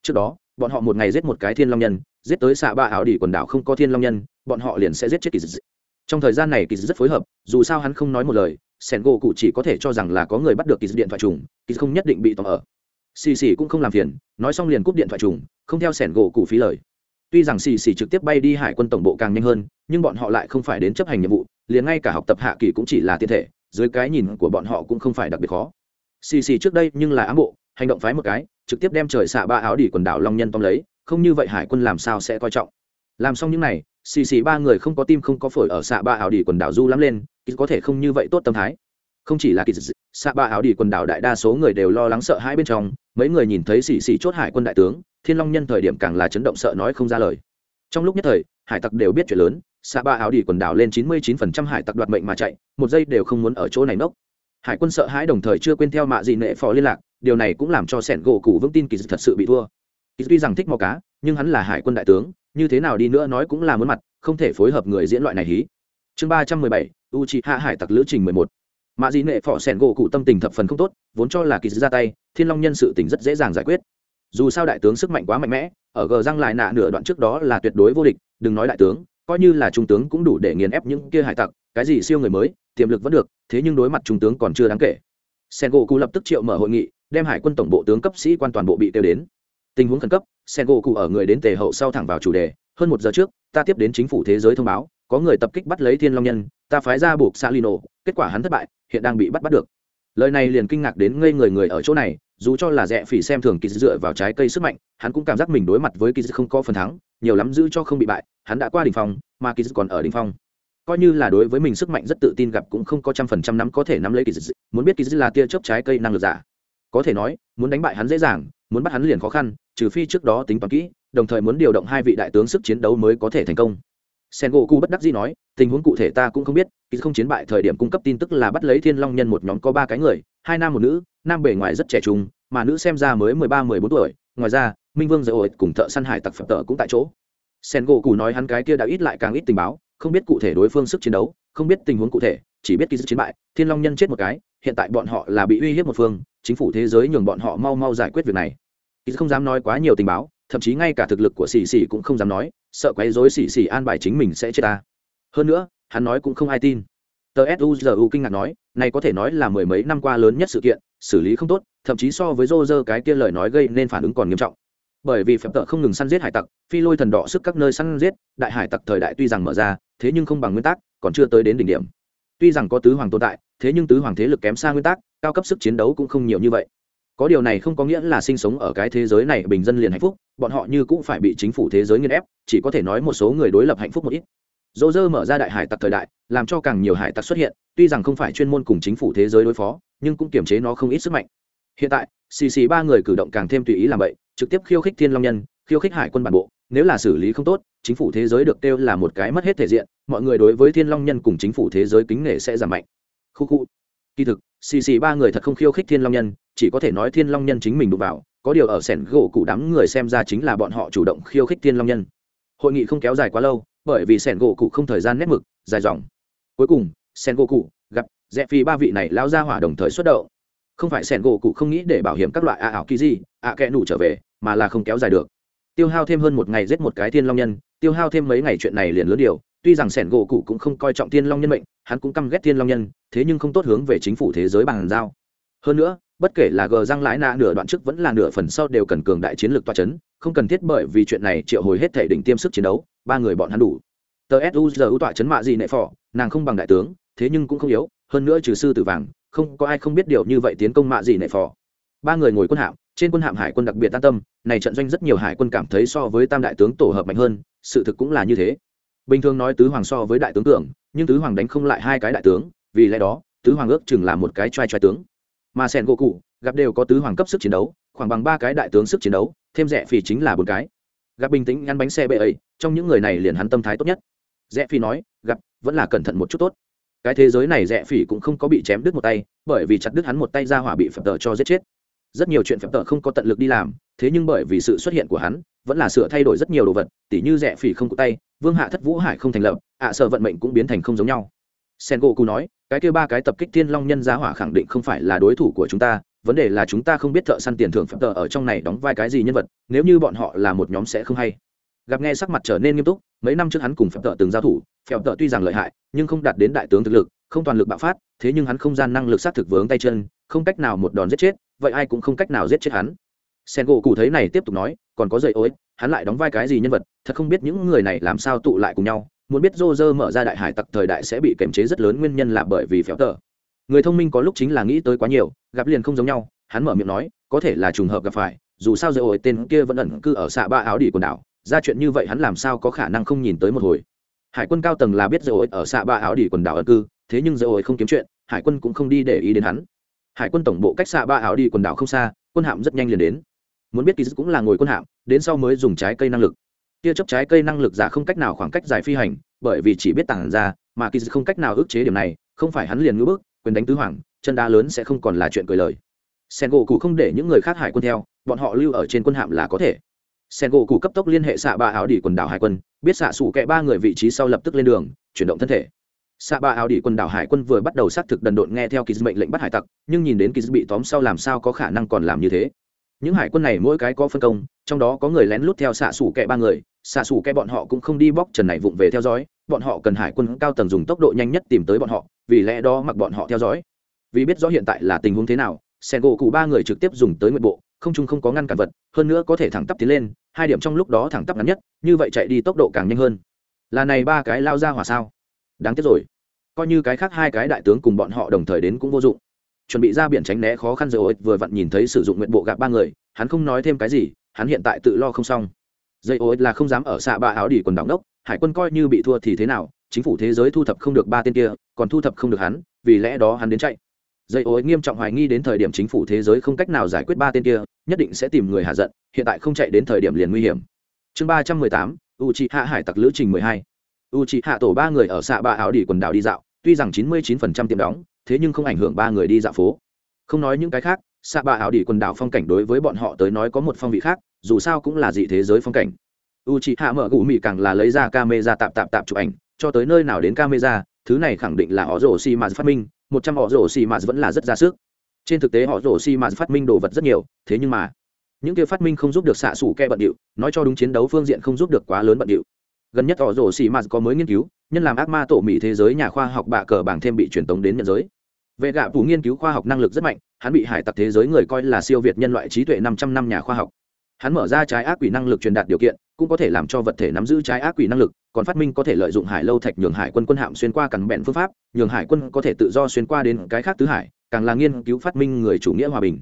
Trước đó bọn họ một ngày giết một cái thiên long nhân, giết tới xạ ba ảo đỉ quần đảo không có thiên long nhân, bọn họ liền sẽ giết chết kỳ dị trong thời gian này kỳ dị rất phối hợp, dù sao hắn không nói một lời sẻn gỗ cụ chỉ có thể cho rằng là có người bắt được kỳ dị điện thoại trùng kỳ không nhất định bị tóm ở. Xì xì cũng không làm phiền, nói xong liền cúp điện thoại trùng, không theo sẻn gỗ cụ phí lời. Tuy rằng xì xì trực tiếp bay đi hải quân tổng bộ càng nhanh hơn, nhưng bọn họ lại không phải đến chấp hành nhiệm vụ, liền ngay cả học tập hạ kỳ cũng chỉ là thiên thể, dưới cái nhìn của bọn họ cũng không phải đặc biệt khó xì xì trước đây nhưng là ám bộ, hành động phái một cái, trực tiếp đem trời xạ ba áo đỉ quần đảo long nhân tóm lấy, không như vậy hải quân làm sao sẽ coi trọng. Làm xong những này, xì xì ba người không có tim không có phổi ở xạ ba áo đỉ quần đảo du lắm lên có thể không như vậy tốt tâm thái. Không chỉ là kỳ dị, xạ ba áo đỉ quần đảo đại đa số người đều lo lắng sợ hãi bên trong, mấy người nhìn thấy xì xì chốt hải quân đại tướng, thiên long nhân thời điểm càng là chấn động sợ nói không ra lời. Trong lúc nhất thời, hải tặc đều biết chuyện lớn, xạ ba áo đỉ quần đảo lên chín mươi chín phần trăm hải tặc đoạt mệnh mà chạy, một giây đều không muốn ở chỗ này nốc hải quân sợ hãi đồng thời chưa quên theo mạ dị nệ phò liên lạc, điều này cũng làm cho sẻn gỗ cụ vững tin kỳ thật sự bị thua. Kỳ tuy rằng thích mò cá, nhưng hắn là hải quân đại tướng, như thế nào đi nữa nói cũng là muốn mặt, không thể phối hợp người diễn loại này hí. Chương ba trăm mười bảy u chị hạ hải tặc lữ trình mười một. Mạ dị nệ phò sẻn gỗ cụ tâm tình thập phần không tốt, vốn cho là kỳ ra tay, thiên long nhân sự tình rất dễ dàng giải quyết. Dù sao đại tướng sức mạnh quá mạnh mẽ, ở gờ răng lại nạ nửa đoạn trước đó là tuyệt đối vô địch, đừng nói đại tướng, coi như là trung tướng cũng đủ để nghiền ép những kia hải tặc cái gì siêu người mới, tiềm lực vẫn được, thế nhưng đối mặt trung tướng còn chưa đáng kể. Sen gỗ cụ lập tức triệu mở hội nghị, đem hải quân tổng bộ tướng cấp sĩ quan toàn bộ bị tiêu đến. Tình huống khẩn cấp sen gỗ cụ ở người đến tề hậu sau thẳng vào chủ đề, hơn một giờ trước, ta tiếp đến chính phủ thế giới thông báo, có người tập kích bắt lấy thiên long nhân, ta phái ra buộc salino, kết quả hắn thất bại, hiện đang bị bắt bắt được. Lời này liền kinh ngạc đến ngây người người ở chỗ này, dù cho là rẻ phỉ xem thường kỳ dựa vào trái cây sức mạnh, hắn cũng cảm giác mình đối mặt với kỳ không có phần thắng, nhiều lắm giữ cho không bị bại, hắn đã qua đỉnh phong, mà kỳ còn ở đỉnh phong coi như là đối với mình sức mạnh rất tự tin gặp cũng không có trăm phần trăm nắm có thể nắm lấy kỳ dị muốn biết kỳ dị là tia chớp trái cây năng lực giả. Có thể nói, muốn đánh bại hắn dễ dàng, muốn bắt hắn liền khó khăn, trừ phi trước đó tính toán kỹ, đồng thời muốn điều động hai vị đại tướng sức chiến đấu mới có thể thành công. Sen gỗ cu bất đắc dĩ nói, tình huống cụ thể ta cũng không biết, kỳ không chiến bại thời điểm cung cấp tin tức là bắt lấy thiên long nhân một nhóm có ba cái người, hai nam một nữ, nam bề ngoài rất trẻ trung, mà nữ xem ra mới mười ba, mười bốn tuổi. Ngoài ra, minh vương dạy ổi cùng thợ săn hải tặc phật tợ cũng tại chỗ. Sen gỗ cụ nói hắn cái kia đã ít lại càng ít tình báo không biết cụ thể đối phương sức chiến đấu, không biết tình huống cụ thể, chỉ biết ký dứt chiến bại, thiên long nhân chết một cái, hiện tại bọn họ là bị uy hiếp một phương, chính phủ thế giới nhường bọn họ mau mau giải quyết việc này. Ký không dám nói quá nhiều tình báo, thậm chí ngay cả thực lực của xì xì cũng không dám nói, sợ quấy rối xì xì an bài chính mình sẽ chết ta. Hơn nữa, hắn nói cũng không ai tin. Tờ suzu kinh ngạc nói, này có thể nói là mười mấy năm qua lớn nhất sự kiện, xử lý không tốt, thậm chí so với rô rơ cái kia lời nói gây nên phản ứng còn nghiêm trọng bởi vì phép tợ không ngừng săn giết hải tặc, phi lôi thần đỏ sức các nơi săn giết, đại hải tặc thời đại tuy rằng mở ra, thế nhưng không bằng nguyên tắc, còn chưa tới đến đỉnh điểm. Tuy rằng có tứ hoàng tồn tại, thế nhưng tứ hoàng thế lực kém xa nguyên tắc, cao cấp sức chiến đấu cũng không nhiều như vậy. Có điều này không có nghĩa là sinh sống ở cái thế giới này bình dân liền hạnh phúc, bọn họ như cũng phải bị chính phủ thế giới nghiên ép, chỉ có thể nói một số người đối lập hạnh phúc một ít. Dỗ dơ mở ra đại hải tặc thời đại, làm cho càng nhiều hải tặc xuất hiện, tuy rằng không phải chuyên môn cùng chính phủ thế giới đối phó, nhưng cũng kiềm chế nó không ít sức mạnh. Hiện tại xì xì ba người cử động càng thêm tùy ý làm vậy, trực tiếp khiêu khích thiên long nhân, khiêu khích hải quân bản bộ. Nếu là xử lý không tốt, chính phủ thế giới được kêu là một cái mất hết thể diện, mọi người đối với thiên long nhân cùng chính phủ thế giới kính nể sẽ giảm mạnh. Khu khu. Kỳ thực, xì xì ba người thật không khiêu khích thiên long nhân, chỉ có thể nói thiên long nhân chính mình đụng vào, có điều ở sẻn gỗ cụ đám người xem ra chính là bọn họ chủ động khiêu khích thiên long nhân. Hội nghị không kéo dài quá lâu, bởi vì sẻn gỗ cụ không thời gian nét mực, dài dòng. Cuối cùng, sẻn gỗ cụ gặp rẽ phi ba vị này lao ra hỏa đồng thời xuất động không phải sẻn gỗ cụ không nghĩ để bảo hiểm các loại a ảo kỳ gì ạ kẽ nủ trở về, mà là không kéo dài được. Tiêu hao thêm hơn một ngày giết một cái thiên long nhân, tiêu hao thêm mấy ngày chuyện này liền lớn điều, tuy rằng sẻn gỗ cụ cũng không coi trọng thiên long nhân mệnh, hắn cũng căm ghét thiên long nhân, thế nhưng không tốt hướng về chính phủ thế giới bằng giao. Hơn nữa, bất kể là gờ răng lãi nạ nửa đoạn trước vẫn là nửa phần sau đều cần cường đại chiến lược toa c h ấ n không cần thiết bởi vì chuyện này triệu hồi hết thể đỉnh tiêm sức chiến đấu, ba người bọn hắn đủ. Tờ suzu tọa chấn mạ gì nệ phò, nàng không bằng đại tướng, thế nhưng cũng không yếu, hơn nữa trừ sư tử vàng không có ai không biết điều như vậy tiến công mạ gì nệ phò. Ba người ngồi quân hạm, trên quân hạm hải quân đặc biệt an tâm, này trận doanh rất nhiều hải quân cảm thấy so với tam đại tướng tổ hợp mạnh hơn, sự thực cũng là như thế. Bình thường nói tứ hoàng so với đại tướng tưởng, nhưng tứ hoàng đánh không lại hai cái đại tướng, vì lẽ đó, tứ hoàng ước chừng là một cái t r a i t r a i tướng. Mà sẻn gỗ cụ gặp đều có tứ hoàng cấp sức chiến đấu, khoảng bằng ba cái đại tướng sức chiến đấu, thêm rẻ phì chính là bốn cái. Gặp bình tĩnh ngăn bánh xe bệ ấy, trong những người này liền hắn tâm thái tốt nhất. Rẽ phi nói, gặp, vẫn là cẩn thận một chút tốt cái thế giới này rẻ phỉ cũng không có bị chém đứt một tay, bởi vì chặt đứt hắn một tay ra hỏa bị phật tờ cho giết chết. Rất nhiều chuyện phật tờ không có tận lực đi làm, thế nhưng bởi vì sự xuất hiện của hắn, vẫn là sửa thay đổi rất nhiều đồ vật, tỉ như rẻ phỉ không cụ tay, vương hạ thất vũ hải không thành lập, ạ sợ vận mệnh cũng biến thành không giống nhau. Sen gỗ cụ nói, cái kia ba cái tập kích thiên long nhân giá hỏa khẳng định không phải là đối thủ của chúng ta, vấn đề là chúng ta không biết thợ săn tiền thưởng phép tờ ở trong này đóng vai cái gì nhân vật, nếu như bọn họ là một nhóm sẽ không hay. Gặp nghe sắc mặt trở nên nghiêm túc, mấy năm trước hắn cùng phép tờ từng giao thủ phèo tợ tuy rằng lợi hại, nhưng không đạt đến đại tướng thực lực, không toàn lực bạo phát, thế nhưng hắn không gian năng lực sát thực vướng tay chân, không cách nào một đòn giết chết, vậy ai cũng không cách nào giết chết hắn. Sen gỗ cụ thấy này tiếp tục nói, còn có dậy ối hắn lại đóng vai cái gì nhân vật, thật không biết những người này làm sao tụ lại cùng nhau, muốn biết rô rơ mở ra đại hải tặc thời đại sẽ bị kiềm chế rất lớn nguyên nhân là bởi vì phéo tờ người thông minh có lúc chính là nghĩ tới quá nhiều, gặp liền không giống nhau, hắn mở miệng nói, có thể là trùng hợp gặp phải, dù sao dậy ối tên kia vẫn ẩn cư ở xạ ba áo đỉ quần đảo, ra chuyện như vậy hắn làm sao có khả năng không nhìn tới một hồi hải quân cao tầng là biết dầu ổi ở xạ ba áo đỉ quần đảo ẩn cư thế nhưng dầu ổi không kiếm chuyện hải quân cũng không đi để ý đến hắn. Hải quân tổng bộ cách xạ ba áo đi quần đảo không xa quân hạm rất nhanh liền đến. Muốn biết kỳ cũng là ngồi quân hạm đến sau mới dùng trái cây năng lực. Tia chấp trái cây năng lực giả không cách nào khoảng cách dài phi hành bởi vì chỉ biết tản ra mà kỳ không cách nào ức chế điểm này không phải hắn liền ngữ bước, quyền đánh tứ hoàng chân đá lớn sẽ không còn là chuyện cười lời. Sen gỗ cụ không để những người khác hải quân theo bọn họ lưu ở trên quân hạm là có thể sen gỗ cụ cấp tốc liên hệ xạ ba áo đỉ quần đảo hải quân, biết xạ xủ kẹ ba người vị trí sau lập tức lên đường, chuyển động thân thể. Xạ ba áo đỉ quần đảo hải quân vừa bắt đầu xác thực đần độn nghe theo kỳ mệnh lệnh bắt hải tặc, nhưng nhìn đến kỳ bị tóm sau làm sao có khả năng còn làm như thế. Những hải quân này mỗi cái có phân công, trong đó có người lén lút theo xạ xủ kẹ ba người, xạ xủ kẹ bọn họ cũng không đi bóc trần này vụng về theo dõi, bọn họ cần hải quân cao tầng dùng tốc độ nhanh nhất tìm tới bọn họ, vì lẽ đó mặc bọn họ theo dõi. Vì biết rõ hiện tại là tình huống thế nào, sen gỗ cụ ba người trực tiếp dùng tới nguyện bộ không chung không có ngăn cản vật, hơn nữa có thể thẳng tắp tiến lên, hai điểm trong lúc đó thẳng tắp ngắn nhất, như vậy chạy đi tốc độ càng nhanh hơn. Là này ba cái lao ra hỏa sao? Đáng tiếc rồi. Coi như cái khác hai cái đại tướng cùng bọn họ đồng thời đến cũng vô dụng. Chuẩn bị ra biển tránh né khó khăn rồi, vừa vặn nhìn thấy sử dụng nguyện bộ gặp ba người, hắn không nói thêm cái gì, hắn hiện tại tự lo không xong. Dây ô là không dám ở xạ ba áo đỉ quần đảo đốc hải quân coi như bị thua thì thế nào, chính phủ thế giới thu thập không được ba tên kia, còn thu thập không được hắn, vì lẽ đó hắn đến chạy dây ô nghiêm trọng hoài nghi đến thời điểm chính phủ thế giới không cách nào giải quyết ba tên kia, nhất định sẽ tìm người hạ giận, hiện tại không chạy đến thời điểm liền nguy hiểm. Chương ba trăm mười tám u c hạ hải tặc lữ trình mười hai. U c hạ tổ ba người ở xạ ba áo đỉ quần đảo đi dạo, tuy rằng chín mươi chín phần trăm tiệm đóng, thế nhưng không ảnh hưởng ba người đi dạo phố. Không nói những cái khác, xạ ba áo đỉ quần đảo phong cảnh đối với bọn họ tới nói có một phong vị khác, dù sao cũng là dị thế giới phong cảnh. U c hạ mở gù mị càng là lấy ra ca mê ra tạp tạp tạp chụp ảnh, cho tới nơi nào đến ca mê ra thứ này khẳng định là ó rổ xi mà phát minh một trăm họ rổ xì mà vẫn là rất ra sức. Trên thực tế họ rổ xì mà phát minh đồ vật rất nhiều, thế nhưng mà, những kia phát minh không giúp được xạ xủ ke bận điệu, nói cho đúng chiến đấu phương diện không giúp được quá lớn bận điệu. Gần nhất họ rổ xì mà có mới nghiên cứu, nhân làm ác ma tổ mỹ thế giới nhà khoa học bạ cờ bảng thêm bị truyền tống đến nhận giới. Vệ gạ phủ nghiên cứu khoa học năng lực rất mạnh, hắn bị hải tặc thế giới người coi là siêu việt nhân loại trí tuệ năm trăm năm nhà khoa học. Hắn mở ra trái ác quỷ năng lực truyền đạt điều kiện cũng có thể làm cho vật thể nắm giữ trái ác quỷ năng lực còn phát minh có thể lợi dụng hải lâu thạch nhường hải quân quân hạm xuyên qua cẳng bẹn phương pháp nhường hải quân có thể tự do xuyên qua đến cái khác tứ hải càng là nghiên cứu phát minh người chủ nghĩa hòa bình.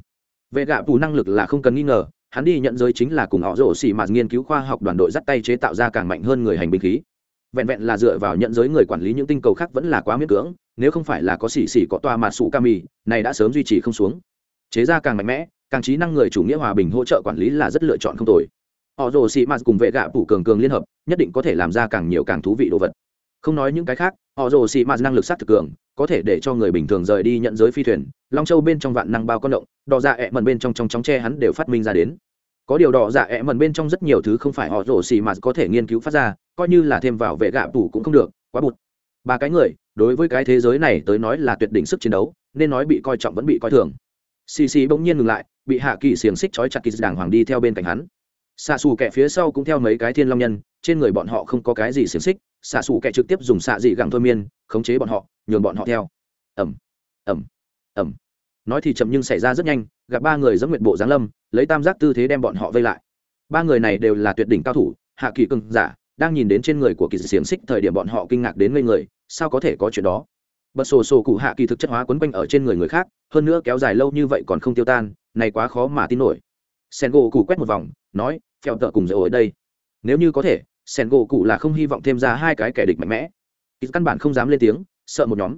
Vệ gạ bù năng lực là không cần nghi ngờ hắn đi nhận giới chính là cùng họ rổ xỉ mà nghiên cứu khoa học đoàn đội dắt tay chế tạo ra càng mạnh hơn người hành binh khí. Vẹn vẹn là dựa vào nhận giới người quản lý những tinh cầu khác vẫn là quá miễn cưỡng nếu không phải là có xỉ xỉ có toa mà sủ cami, này đã sớm duy trì không xuống. Chế ra càng mạnh mẽ càng trí năng người chủ nghĩa hòa bình hỗ trợ quản lý là rất lựa chọn không tồi họ rồ xì m cùng vệ gạ phủ cường cường liên hợp, nhất định có thể làm ra càng nhiều càng thú vị đồ vật. Không nói những cái khác, họ rồ xì m năng lực sát thực cường, có thể để cho người bình thường rời đi nhận giới phi thuyền, long châu bên trong vạn năng bao con động, đỏ dạ ẹ mần bên trong trong chóng tre hắn đều phát minh ra đến. Có điều đỏ dạ ẹ mần bên trong rất nhiều thứ không phải họ rồ xì m có thể nghiên cứu phát ra, coi như là thêm vào vệ gạ phủ cũng không được, quá bụt. Ba cái người, đối với cái thế giới này tới nói là tuyệt đỉnh sức chiến đấu, nên nói bị coi trọng vẫn bị coi thường. Xì xì bỗng nhiên ngừng lại, bị hạ kỳ xiềng xích trói chặt kỳ đàng hoàng đi theo bên cạnh hắn xạ xù kẻ phía sau cũng theo mấy cái thiên long nhân, trên người bọn họ không có cái gì xiềng xích, xạ xù kẻ trực tiếp dùng xạ dị gẳng thôi miên, khống chế bọn họ, nhường bọn họ theo. Ẩm ẩm ẩm nói thì chậm nhưng xảy ra rất nhanh, gặp ba người dẫn nguyện bộ giáng lâm, lấy tam giác tư thế đem bọn họ vây lại. Ba người này đều là tuyệt đỉnh cao thủ, hạ kỳ cưng giả, đang nhìn đến trên người của kỳ xiềng xích thời điểm bọn họ kinh ngạc đến ngây người, sao có thể có chuyện đó? Bật sổ sổ cụ hạ kỳ thực chất hóa quấn quanh ở trên người người khác, hơn nữa kéo dài lâu như vậy còn không tiêu tan, này quá khó mà tin nổi. Sen gỗ cụ quét một vòng nói, phèo tợ cùng dễ ở đây. Nếu như có thể, sen gỗ cụ là không hy vọng thêm ra hai cái kẻ địch mạnh mẽ. Ít căn bản không dám lên tiếng, sợ một nhóm.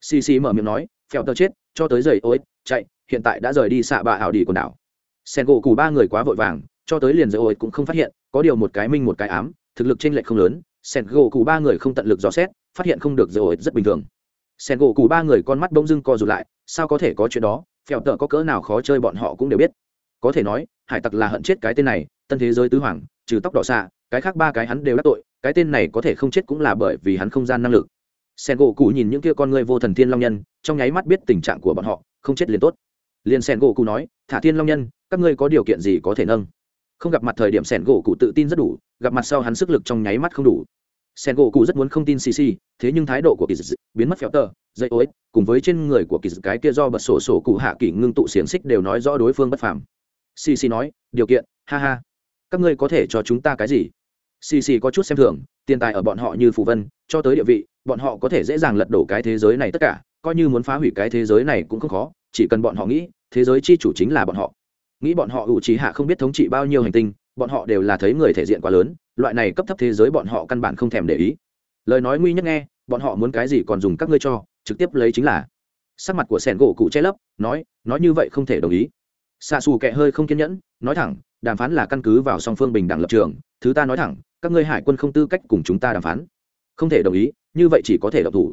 Xì xì mở miệng nói, phèo tợ chết, cho tới giày ối chạy, hiện tại đã rời đi xạ bạ ảo đi quần đảo. Sen gỗ cụ ba người quá vội vàng, cho tới liền dễ ôi cũng không phát hiện, có điều một cái minh một cái ám, thực lực trên lệch không lớn. Sen gỗ cụ ba người không tận lực dò xét, phát hiện không được dễ ôi rất bình thường. Sen gỗ cụ ba người con mắt bỗng dưng co rụt lại, sao có thể có chuyện đó, phèo tợ có cỡ nào khó chơi bọn họ cũng đều biết. Có thể nói hải tặc là hận chết cái tên này, tân thế giới tứ hoàng, trừ tóc đỏ xạ, cái khác ba cái hắn đều đắc tội, cái tên này có thể không chết cũng là bởi vì hắn không gian năng lực. Sen gỗ cụ nhìn những kia con người vô thần thiên long nhân, trong nháy mắt biết tình trạng của bọn họ, không chết liền tốt. Liền sen gỗ cụ nói, thả thiên long nhân, các ngươi có điều kiện gì có thể nâng? Không gặp mặt thời điểm sen gỗ cụ tự tin rất đủ, gặp mặt sau hắn sức lực trong nháy mắt không đủ. Sen gỗ cụ rất muốn không tin cc thế nhưng thái độ của kỳ dị biến mất phéo tờ dây ối, cùng với trên người của kỳ dị cái kia do bật sổ sổ cụ hạ kỳ ngưng tụ xiềng xích đều nói rõ đối phương bất phàm cc nói, điều kiện, ha ha. Các ngươi có thể cho chúng ta cái gì? Cc có chút xem thường, tiền tài ở bọn họ như phù vân, cho tới địa vị, bọn họ có thể dễ dàng lật đổ cái thế giới này tất cả, coi như muốn phá hủy cái thế giới này cũng không khó, chỉ cần bọn họ nghĩ, thế giới chi chủ chính là bọn họ. Nghĩ bọn họ ủ trí hạ không biết thống trị bao nhiêu hành tinh, bọn họ đều là thấy người thể diện quá lớn, loại này cấp thấp thế giới bọn họ căn bản không thèm để ý. Lời nói nguy nhất nghe, bọn họ muốn cái gì còn dùng các ngươi cho, trực tiếp lấy chính là. Sắc mặt của sẻn gỗ cụ che lấp, nói nói như vậy không thể đồng ý xạ xù kệ hơi không kiên nhẫn, nói thẳng, đàm phán là căn cứ vào song phương bình đẳng lập trường, thứ ta nói thẳng, các ngươi hải quân không tư cách cùng chúng ta đàm phán. Không thể đồng ý, như vậy chỉ có thể độc thủ.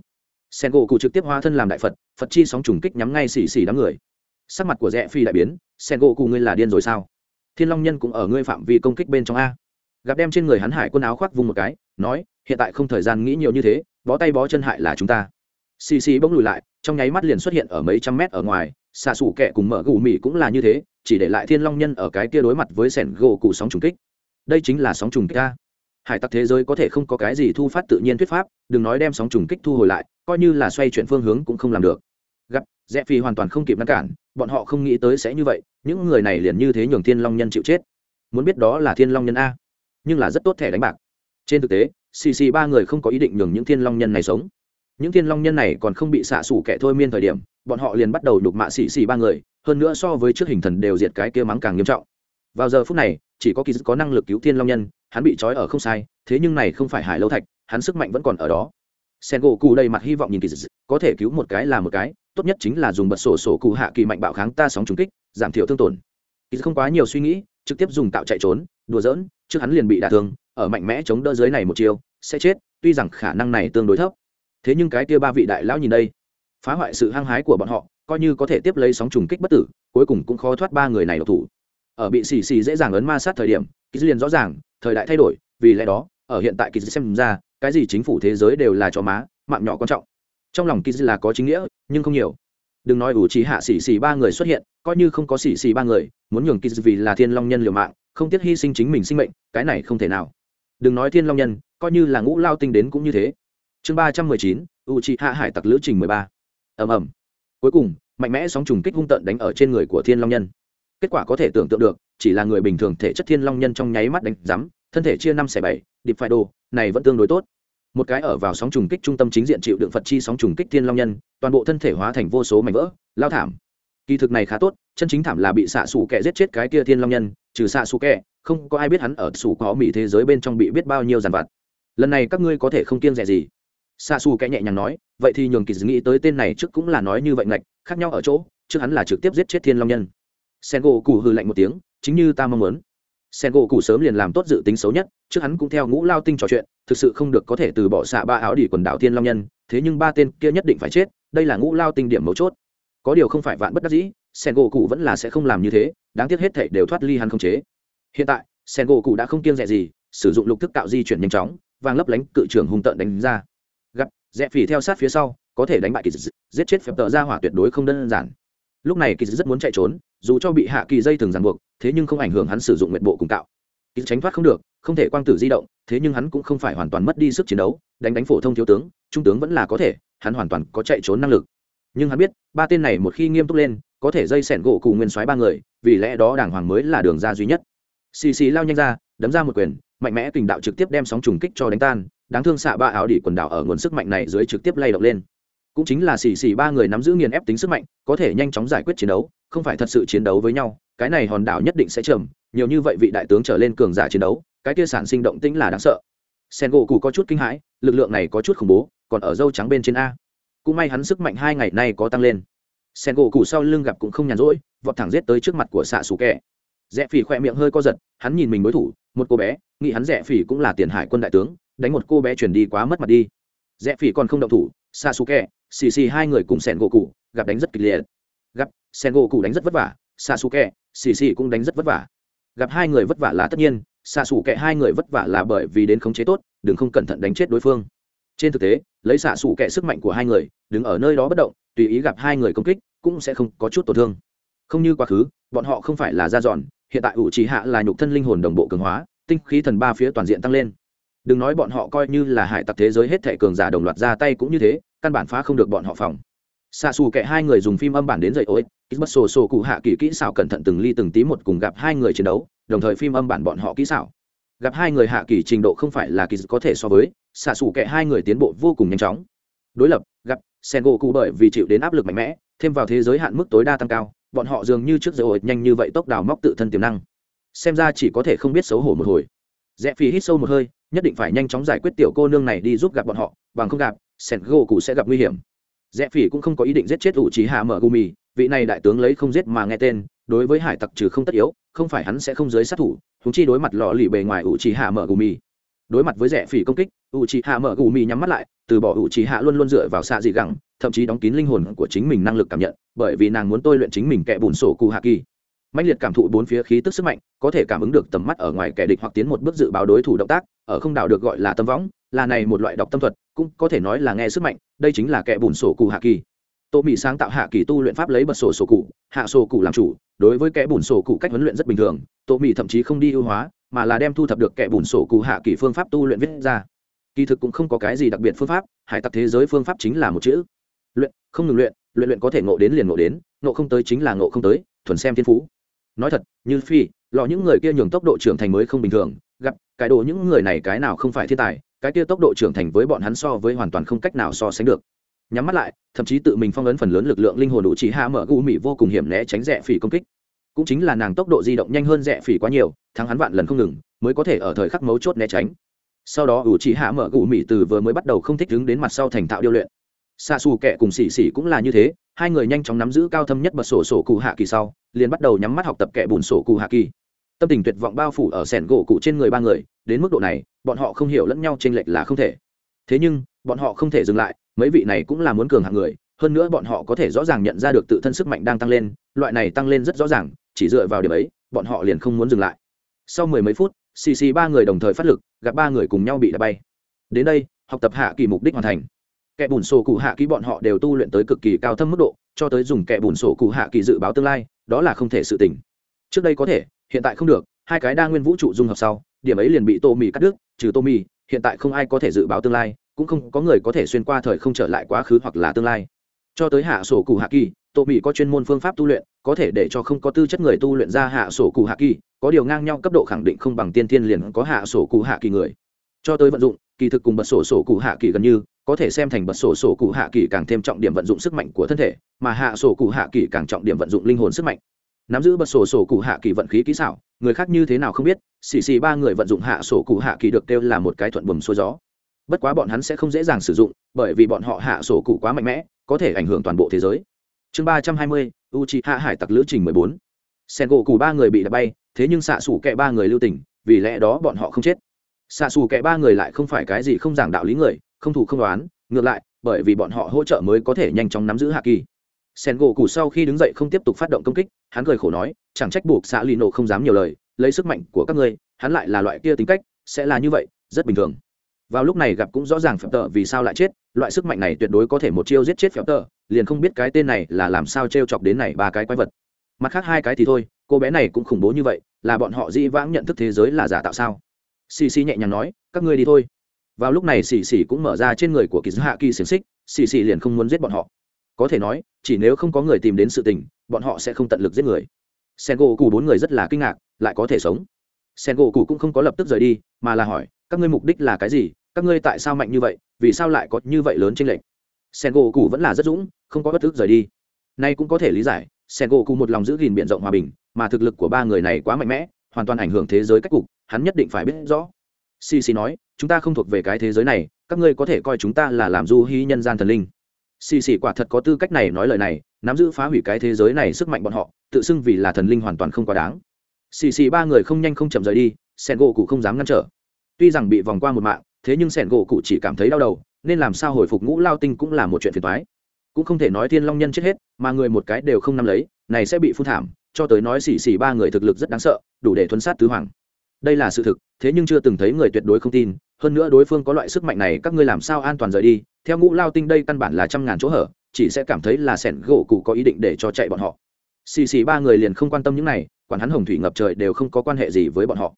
Sen gỗ cụ trực tiếp hóa thân làm đại phật phật chi sóng trùng kích nhắm ngay xì xì đám người. Sắc mặt của rẽ phi đại biến sen gỗ cụ ngươi là điên rồi sao? Thiên long nhân cũng ở ngươi phạm vi công kích bên trong a. Gặp đem trên người hắn hải quân áo khoác vung một cái, nói, hiện tại không thời gian nghĩ nhiều như thế, bó tay bó chân hại là chúng ta. Xì xì bỗng lùi lại, trong nháy mắt liền xuất hiện ở mấy trăm mét ở ngoài xạ xủ kẹ cùng mở gù mì cũng là như thế, chỉ để lại thiên long nhân ở cái kia đối mặt với sẻn gỗ cụ sóng trùng kích. Đây chính là sóng trùng kích ta. hải tặc thế giới có thể không có cái gì thu phát tự nhiên thuyết pháp, đừng nói đem sóng trùng kích thu hồi lại, coi như là xoay chuyển phương hướng cũng không làm được. Gặp rẽ phi hoàn toàn không kịp ngăn cản, bọn họ không nghĩ tới sẽ như vậy, những người này liền như thế nhường thiên long nhân chịu chết. Muốn biết đó là thiên long nhân a, nhưng là rất tốt thẻ đánh bạc. Trên thực tế cc ba người không có ý định nhường những thiên long nhân này sống những thiên long nhân này còn không bị xạ xủ kẻ thôi miên thời điểm, bọn họ liền bắt đầu đục mạ xì xì ba người, hơn nữa so với trước hình thần đều diệt cái kia mắng càng nghiêm trọng. Vào giờ phút này, chỉ có kỳ có năng lực cứu thiên long nhân, hắn bị trói ở không sai, thế nhưng này không phải hải lâu thạch, hắn sức mạnh vẫn còn ở đó. Sen gỗ cụ đầy mặt hy vọng nhìn kỳ có thể cứu một cái là một cái, tốt nhất chính là dùng bật sổ sổ cụ hạ kỳ mạnh bạo kháng ta sóng trúng kích, giảm thiểu thương tổn. Kỳ không quá nhiều suy nghĩ, trực tiếp dùng tạo chạy trốn, đùa giỡn, trước hắn liền bị đả thương, ở mạnh mẽ chống đỡ dưới này một chiều sẽ chết, tuy rằng khả năng này tương đối thấp thế nhưng cái kia ba vị đại lão nhìn đây, phá hoại sự hăng hái của bọn họ, coi như có thể tiếp lấy sóng trùng kích bất tử, cuối cùng cũng khó thoát ba người này độc thủ. Ở bị xì xì dễ dàng ấn ma sát thời điểm ký liền rõ ràng, thời đại thay đổi, vì lẽ đó, ở hiện tại ký xem ra, cái gì chính phủ thế giới đều là cho má, mạng nhỏ quan trọng. Trong lòng ký là có chính nghĩa, nhưng không nhiều. Đừng nói ủ trí hạ xì xì ba người xuất hiện, coi như không có xì xì ba người, muốn nhường ký vì là thiên long nhân liều mạng, không tiếc hy sinh chính mình sinh mệnh, cái này không thể nào. Đừng nói thiên long nhân, coi như là ngũ lao tinh đến cũng như thế chương ba trăm mười chín u c hạ hải tặc lữ trình mười ba. Ầm ầm. Cuối cùng, mạnh mẽ sóng trùng kích hung tận đánh ở trên người của thiên long nhân. Kết quả có thể tưởng tượng được, chỉ là người bình thường thể chất thiên long nhân trong nháy mắt đánh rắm thân thể chia năm xẻ bảy, điệp phải đồ, này vẫn tương đối tốt. Một cái ở vào sóng trùng kích trung tâm chính diện chịu đựng phật chi sóng trùng kích thiên long nhân, toàn bộ thân thể hóa thành vô số mảnh vỡ, lao thảm. Kỳ thực này khá tốt, chân chính thảm là bị xạ xù kẻ giết chết cái kia thiên long nhân, trừ xạ xù kẻ, không có ai biết hắn ở xù có mỹ thế giới bên trong bị biết bao nhiêu dàn vặt. Lần này các ngươi có thể không kiêng rẻ gì xa xù kẽ nhẹ nhàng nói, vậy thì nhường kỳ nghĩ tới tên này trước cũng là nói như vậy ngạch, khác nhau ở chỗ, trước hắn là trực tiếp giết chết thiên long nhân. Sen gỗ cụ hư lạnh một tiếng, chính như ta mong muốn. Sen gỗ cụ sớm liền làm tốt dự tính xấu nhất, trước hắn cũng theo ngũ lao tinh trò chuyện, thực sự không được có thể từ bỏ xạ ba áo đỉ quần đảo thiên long nhân, thế nhưng ba tên kia nhất định phải chết, đây là ngũ lao tinh điểm mấu chốt. Có điều không phải vạn bất đắc dĩ sen gỗ cụ vẫn là sẽ không làm như thế, đáng tiếc hết thảy đều thoát ly hắn không chế. Hiện tại sen gỗ cụ đã không kiêng dè gì, sử dụng lục thức tạo di chuyển nhanh chóng, vàng lấp lánh cự trưởng hung tợn đánh ra rẽ phỉ theo sát phía sau, có thể đánh bại kỳ giết chết phép tờ ra hỏa tuyệt đối không đơn giản. Lúc này kỳ rất muốn chạy trốn, dù cho bị hạ kỳ dây thường ràng buộc, thế nhưng không ảnh hưởng hắn sử dụng nguyện bộ cùng cạo. Kỳ tránh thoát không được, không thể quang tử di động, thế nhưng hắn cũng không phải hoàn toàn mất đi sức chiến đấu, đánh đánh phổ thông thiếu tướng, trung tướng vẫn là có thể, hắn hoàn toàn có chạy trốn năng lực. Nhưng hắn biết, ba tên này một khi nghiêm túc lên, có thể dây sẻn gỗ cù nguyên soái ba người, vì lẽ đó đảng hoàng mới là đường ra duy nhất. Xì xì lao nhanh ra, đấm ra một quyền, mạnh mẽ kình đạo trực tiếp đem sóng trùng kích cho đánh tan đáng thương xạ ba áo đỉ quần đảo ở nguồn sức mạnh này dưới trực tiếp lay động lên. Cũng chính là xì xì ba người nắm giữ nghiền ép tính sức mạnh, có thể nhanh chóng giải quyết chiến đấu, không phải thật sự chiến đấu với nhau, cái này hòn đảo nhất định sẽ trầm nhiều như vậy vị đại tướng trở lên cường giả chiến đấu, cái kia sản sinh động tĩnh là đáng sợ. Sen gỗ cụ có chút kinh hãi, lực lượng này có chút khủng bố, còn ở dâu trắng bên trên a. Cũng may hắn sức mạnh hai ngày nay có tăng lên. Sen gỗ cụ sau lưng gặp cũng không nhàn rỗi, vọt thẳng giết tới trước mặt của xạ xù kẹ rẽ phỉ khỏe miệng hơi co giật, hắn nhìn mình đối thủ, một cô bé, nghĩ hắn rẽ phỉ cũng là tiền hải quân đại tướng, đánh một cô bé chuyển đi quá mất mặt đi. Rẽ phỉ còn không động thủ xa xù kẹ xì xì hai người cùng sẻn gỗ cụ gặp đánh rất kịch liệt. Gặp sẻn gỗ cụ đánh rất vất vả xa xù kẹ xì xì cũng đánh rất vất vả. Gặp hai người vất vả là tất nhiên xa xù kẹ hai người vất vả là bởi vì đến khống chế tốt, đừng không cẩn thận đánh chết đối phương. Trên thực tế, lấy xạ xù kẹ sức mạnh của hai người, đứng ở nơi đó bất động, tùy ý gặp hai người công kích, cũng sẽ không có chút tổn thương. Không như quá khứ, bọn họ không phải là da dọn hiện tại ủ trì hạ là nhục thân linh hồn đồng bộ cường hóa, tinh khí thần ba phía toàn diện tăng lên. Đừng nói bọn họ coi như là hải tặc thế giới hết thệ cường giả đồng loạt ra tay cũng như thế, căn bản phá không được bọn họ phòng. Xa xù kệ hai người dùng phim âm bản đến dậy ối ít bất sổ sổ cụ hạ kỳ kỹ xảo cẩn thận từng ly từng tí một cùng gặp hai người chiến đấu, đồng thời phim âm bản bọn họ kỹ xảo. Gặp hai người hạ kỳ trình độ không phải là kỳ có thể so với, xạ xù kệ hai người tiến bộ vô cùng nhanh chóng. Đối lập, gặp sen gỗ cụ bởi vì chịu đến áp lực mạnh mẽ, thêm vào thế giới hạn mức tối đa tăng cao bọn họ dường như trước giờ ổi nhanh như vậy tốc đào móc tự thân tiềm năng. Xem ra chỉ có thể không biết xấu hổ một hồi. Rẽ phi hít sâu một hơi, nhất định phải nhanh chóng giải quyết tiểu cô nương này đi giúp gặp bọn họ, bằng không gặp sẹn gỗ cụ sẽ gặp nguy hiểm. Rẽ phi cũng không có ý định giết chết ủ trí hạ mở gumi, vị này đại tướng lấy không giết mà nghe tên, đối với hải tặc trừ không tất yếu, không phải hắn sẽ không giới sát thủ húng chi đối mặt lò lì bề ngoài ủ trí hạ mở gumi. Đối mặt với rẽ phỉ công kích u c hạ mở gù mì nhắm mắt lại, từ bỏ u c hạ luôn luôn dựa vào xạ dị gẳng thậm chí đóng kín linh hồn của chính mình năng lực cảm nhận, bởi vì nàng muốn tôi luyện chính mình kẻ bùn sổ cụ hạ kỳ. Mạnh liệt cảm thụ bốn phía khí tức sức mạnh, có thể cảm ứng được tầm mắt ở ngoài kẻ địch hoặc tiến một bước dự báo đối thủ động tác, ở không đảo được gọi là tâm võng, là này một loại đọc tâm thuật, cũng có thể nói là nghe sức mạnh, đây chính là kẻ bùn sổ cụ hạ kỳ. Tô mỹ sáng tạo hạ kỳ tu luyện pháp lấy bật sổ sổ cụ, hạ sổ cụ làm chủ, đối với kẻ bùn sổ cụ cách huấn luyện rất bình thường, tô mỹ thậm chí không đi ưu hóa, mà là đem thu thập được kẻ bùn sổ cụ hạ kỳ phương pháp tu luyện viết ra. Kỳ thực cũng không có cái gì đặc biệt phương pháp, hải tặc thế giới phương pháp chính là một chữ không ngừng luyện luyện luyện có thể ngộ đến liền ngộ đến, ngộ không tới chính là ngộ không tới, thuần xem thiên phú. Nói thật, như phi, lọ những người kia nhường tốc độ trưởng thành mới không bình thường, gặp cái đồ những người này cái nào không phải thiên tài, cái kia tốc độ trưởng thành với bọn hắn so với hoàn toàn không cách nào so sánh được. Nhắm mắt lại, thậm chí tự mình phong ấn phần lớn lực lượng linh hồn đủ chỉ hạ mở gu mỹ vô cùng hiểm né tránh rẻ phỉ công kích. Cũng chính là nàng tốc độ di động nhanh hơn rẻ phỉ quá nhiều, thắng hắn vạn lần không ngừng, mới có thể ở thời khắc mấu chốt né tránh. Sau đó ủ chỉ hạ mở gu mỹ từ vừa mới bắt đầu không thích đứng đến mặt sau thành thạo điêu luyện xa xù kệ cùng xì xì cũng là như thế, hai người nhanh chóng nắm giữ cao thâm nhất bật sổ sổ cụ hạ kỳ sau, liền bắt đầu nhắm mắt học tập kệ bùn sổ cụ hạ kỳ. Tâm tình tuyệt vọng bao phủ ở sẻn gỗ cụ trên người ba người, đến mức độ này, bọn họ không hiểu lẫn nhau t r ê n lệch là không thể. Thế nhưng, bọn họ không thể dừng lại, mấy vị này cũng là muốn cường hạng người, hơn nữa bọn họ có thể rõ ràng nhận ra được tự thân sức mạnh đang tăng lên, loại này tăng lên rất rõ ràng, chỉ dựa vào điểm ấy, bọn họ liền không muốn dừng lại. Sau mười mấy phút xì xì ba người đồng thời phát lực, gặp ba người cùng nhau bị đá bay. Đến đây, học tập hạ kỳ mục đích hoàn thành kẻ bùn sổ cụ hạ kỳ bọn họ đều tu luyện tới cực kỳ cao thâm mức độ, cho tới dùng kẻ bùn sổ cụ hạ kỳ dự báo tương lai, đó là không thể sự tỉnh trước đây có thể, hiện tại không được, hai cái đa nguyên vũ trụ dung hợp sau, điểm ấy liền bị tô mì cắt đứt, trừ tô mì, hiện tại không ai có thể dự báo tương lai, cũng không có người có thể xuyên qua thời không trở lại quá khứ hoặc là tương lai. Cho tới hạ sổ cụ hạ kỳ tô mì có chuyên môn phương pháp tu luyện, có thể để cho không có tư chất người tu luyện ra hạ sổ cụ hạ kỳ có điều ngang nhau cấp độ khẳng định không bằng tiên thiên liền có hạ sổ cụ hạ kỳ người. Cho tới vận dụng, kỳ thực cùng bật sổ sổ cụ hạ kỳ gần như có thể xem thành bật sổ sổ cụ hạ kỳ càng thêm trọng điểm vận dụng sức mạnh của thân thể, mà hạ sổ cụ hạ kỳ càng trọng điểm vận dụng linh hồn sức mạnh. Nắm giữ bật sổ sổ cụ hạ kỳ vận khí kỹ xảo, người khác như thế nào không biết, xì xì ba người vận dụng hạ sổ cụ hạ kỳ được kêu là một cái thuận buồm xuôi gió. Bất quá bọn hắn sẽ không dễ dàng sử dụng, bởi vì bọn họ hạ sổ cụ quá mạnh mẽ, có thể ảnh hưởng toàn bộ thế giới. Chương ba trăm hai mươi u c hạ hải tặc lữ trình mười bốn. Sen gỗ cụ ba người bị đập bay, thế nhưng xạ xủ kẹ ba người lưu tình, vì lẽ đó bọn họ không chết. Xạ xù kẻ ba người lại không phải cái gì không giảng đạo lý người không thủ không đoán ngược lại, bởi vì bọn họ hỗ trợ mới có thể nhanh chóng nắm giữ hạ kỳ sen gỗ cụ sau khi đứng dậy không tiếp tục phát động công kích, hắn cười khổ nói, chẳng trách buộc xạ lì nổ không dám nhiều lời, lấy sức mạnh của các ngươi, hắn lại là loại kia tính cách, sẽ là như vậy, rất bình thường. Vào lúc này gặp cũng rõ ràng phép tờ vì sao lại chết, loại sức mạnh này tuyệt đối có thể một chiêu giết chết phép tờ, liền không biết cái tên này là làm sao t r e o chọc đến này ba cái quái vật. Mặt khác hai cái thì thôi, cô bé này cũng khủng bố như vậy, là bọn họ dĩ vãng nhận thức thế giới là giả tạo sao? Xì xì nhẹ nhàng nói, các ngươi đi thôi vào lúc này xì xì cũng mở ra trên người của kỳ hạ kỳ xiềng xích, xì xì liền không muốn giết bọn họ. Có thể nói, chỉ nếu không có người tìm đến sự tình, bọn họ sẽ không tận lực giết người. Sen gỗ cụ bốn người rất là kinh ngạc, lại có thể sống. Sen gỗ cụ cũng không có lập tức rời đi, mà là hỏi, các ngươi mục đích là cái gì? Các ngươi tại sao mạnh như vậy? Vì sao lại có như vậy lớn trên lệnh sen gỗ cụ vẫn là rất dũng, không có bất thức rời đi. Nay cũng có thể lý giải sen gỗ cụ một lòng giữ gìn b rộng hòa bình, mà thực lực của ba người này quá mạnh mẽ, hoàn toàn ảnh hưởng thế giới cách cục, hắn nhất định phải biết rõ xì xì nói, chúng ta không thuộc về cái thế giới này, các ngươi có thể coi chúng ta là làm du hí nhân gian thần linh. Xì xì quả thật có tư cách này nói lời này, nắm giữ phá hủy cái thế giới này sức mạnh bọn họ, tự xưng vì là thần linh hoàn toàn không quá đáng. Xì xì ba người không nhanh không chậm rời đi sẻn gỗ cụ không dám ngăn trở. Tuy rằng bị vòng qua một mạng, thế nhưng sẻn gỗ cụ chỉ cảm thấy đau đầu, nên làm sao hồi phục ngũ lao tinh cũng là một chuyện phiền toái. cũng không thể nói thiên long nhân chết hết, mà người một cái đều không nắm lấy, này sẽ bị phun thảm, cho tới nói xì xì ba người thực lực rất đáng sợ, đủ để thuấn sát tứ hoàng. Đây là sự thực thế nhưng chưa từng thấy người tuyệt đối không tin, hơn nữa đối phương có loại sức mạnh này, các ngươi làm sao an toàn rời đi? Theo ngũ lao tinh đây căn bản là trăm ngàn chỗ hở, chỉ sẽ cảm thấy là sẻn gỗ cụ có ý định để cho chạy bọn họ. Xì xì ba người liền không quan tâm những này, quản hắn hồng thủy ngập trời đều không có quan hệ gì với bọn họ.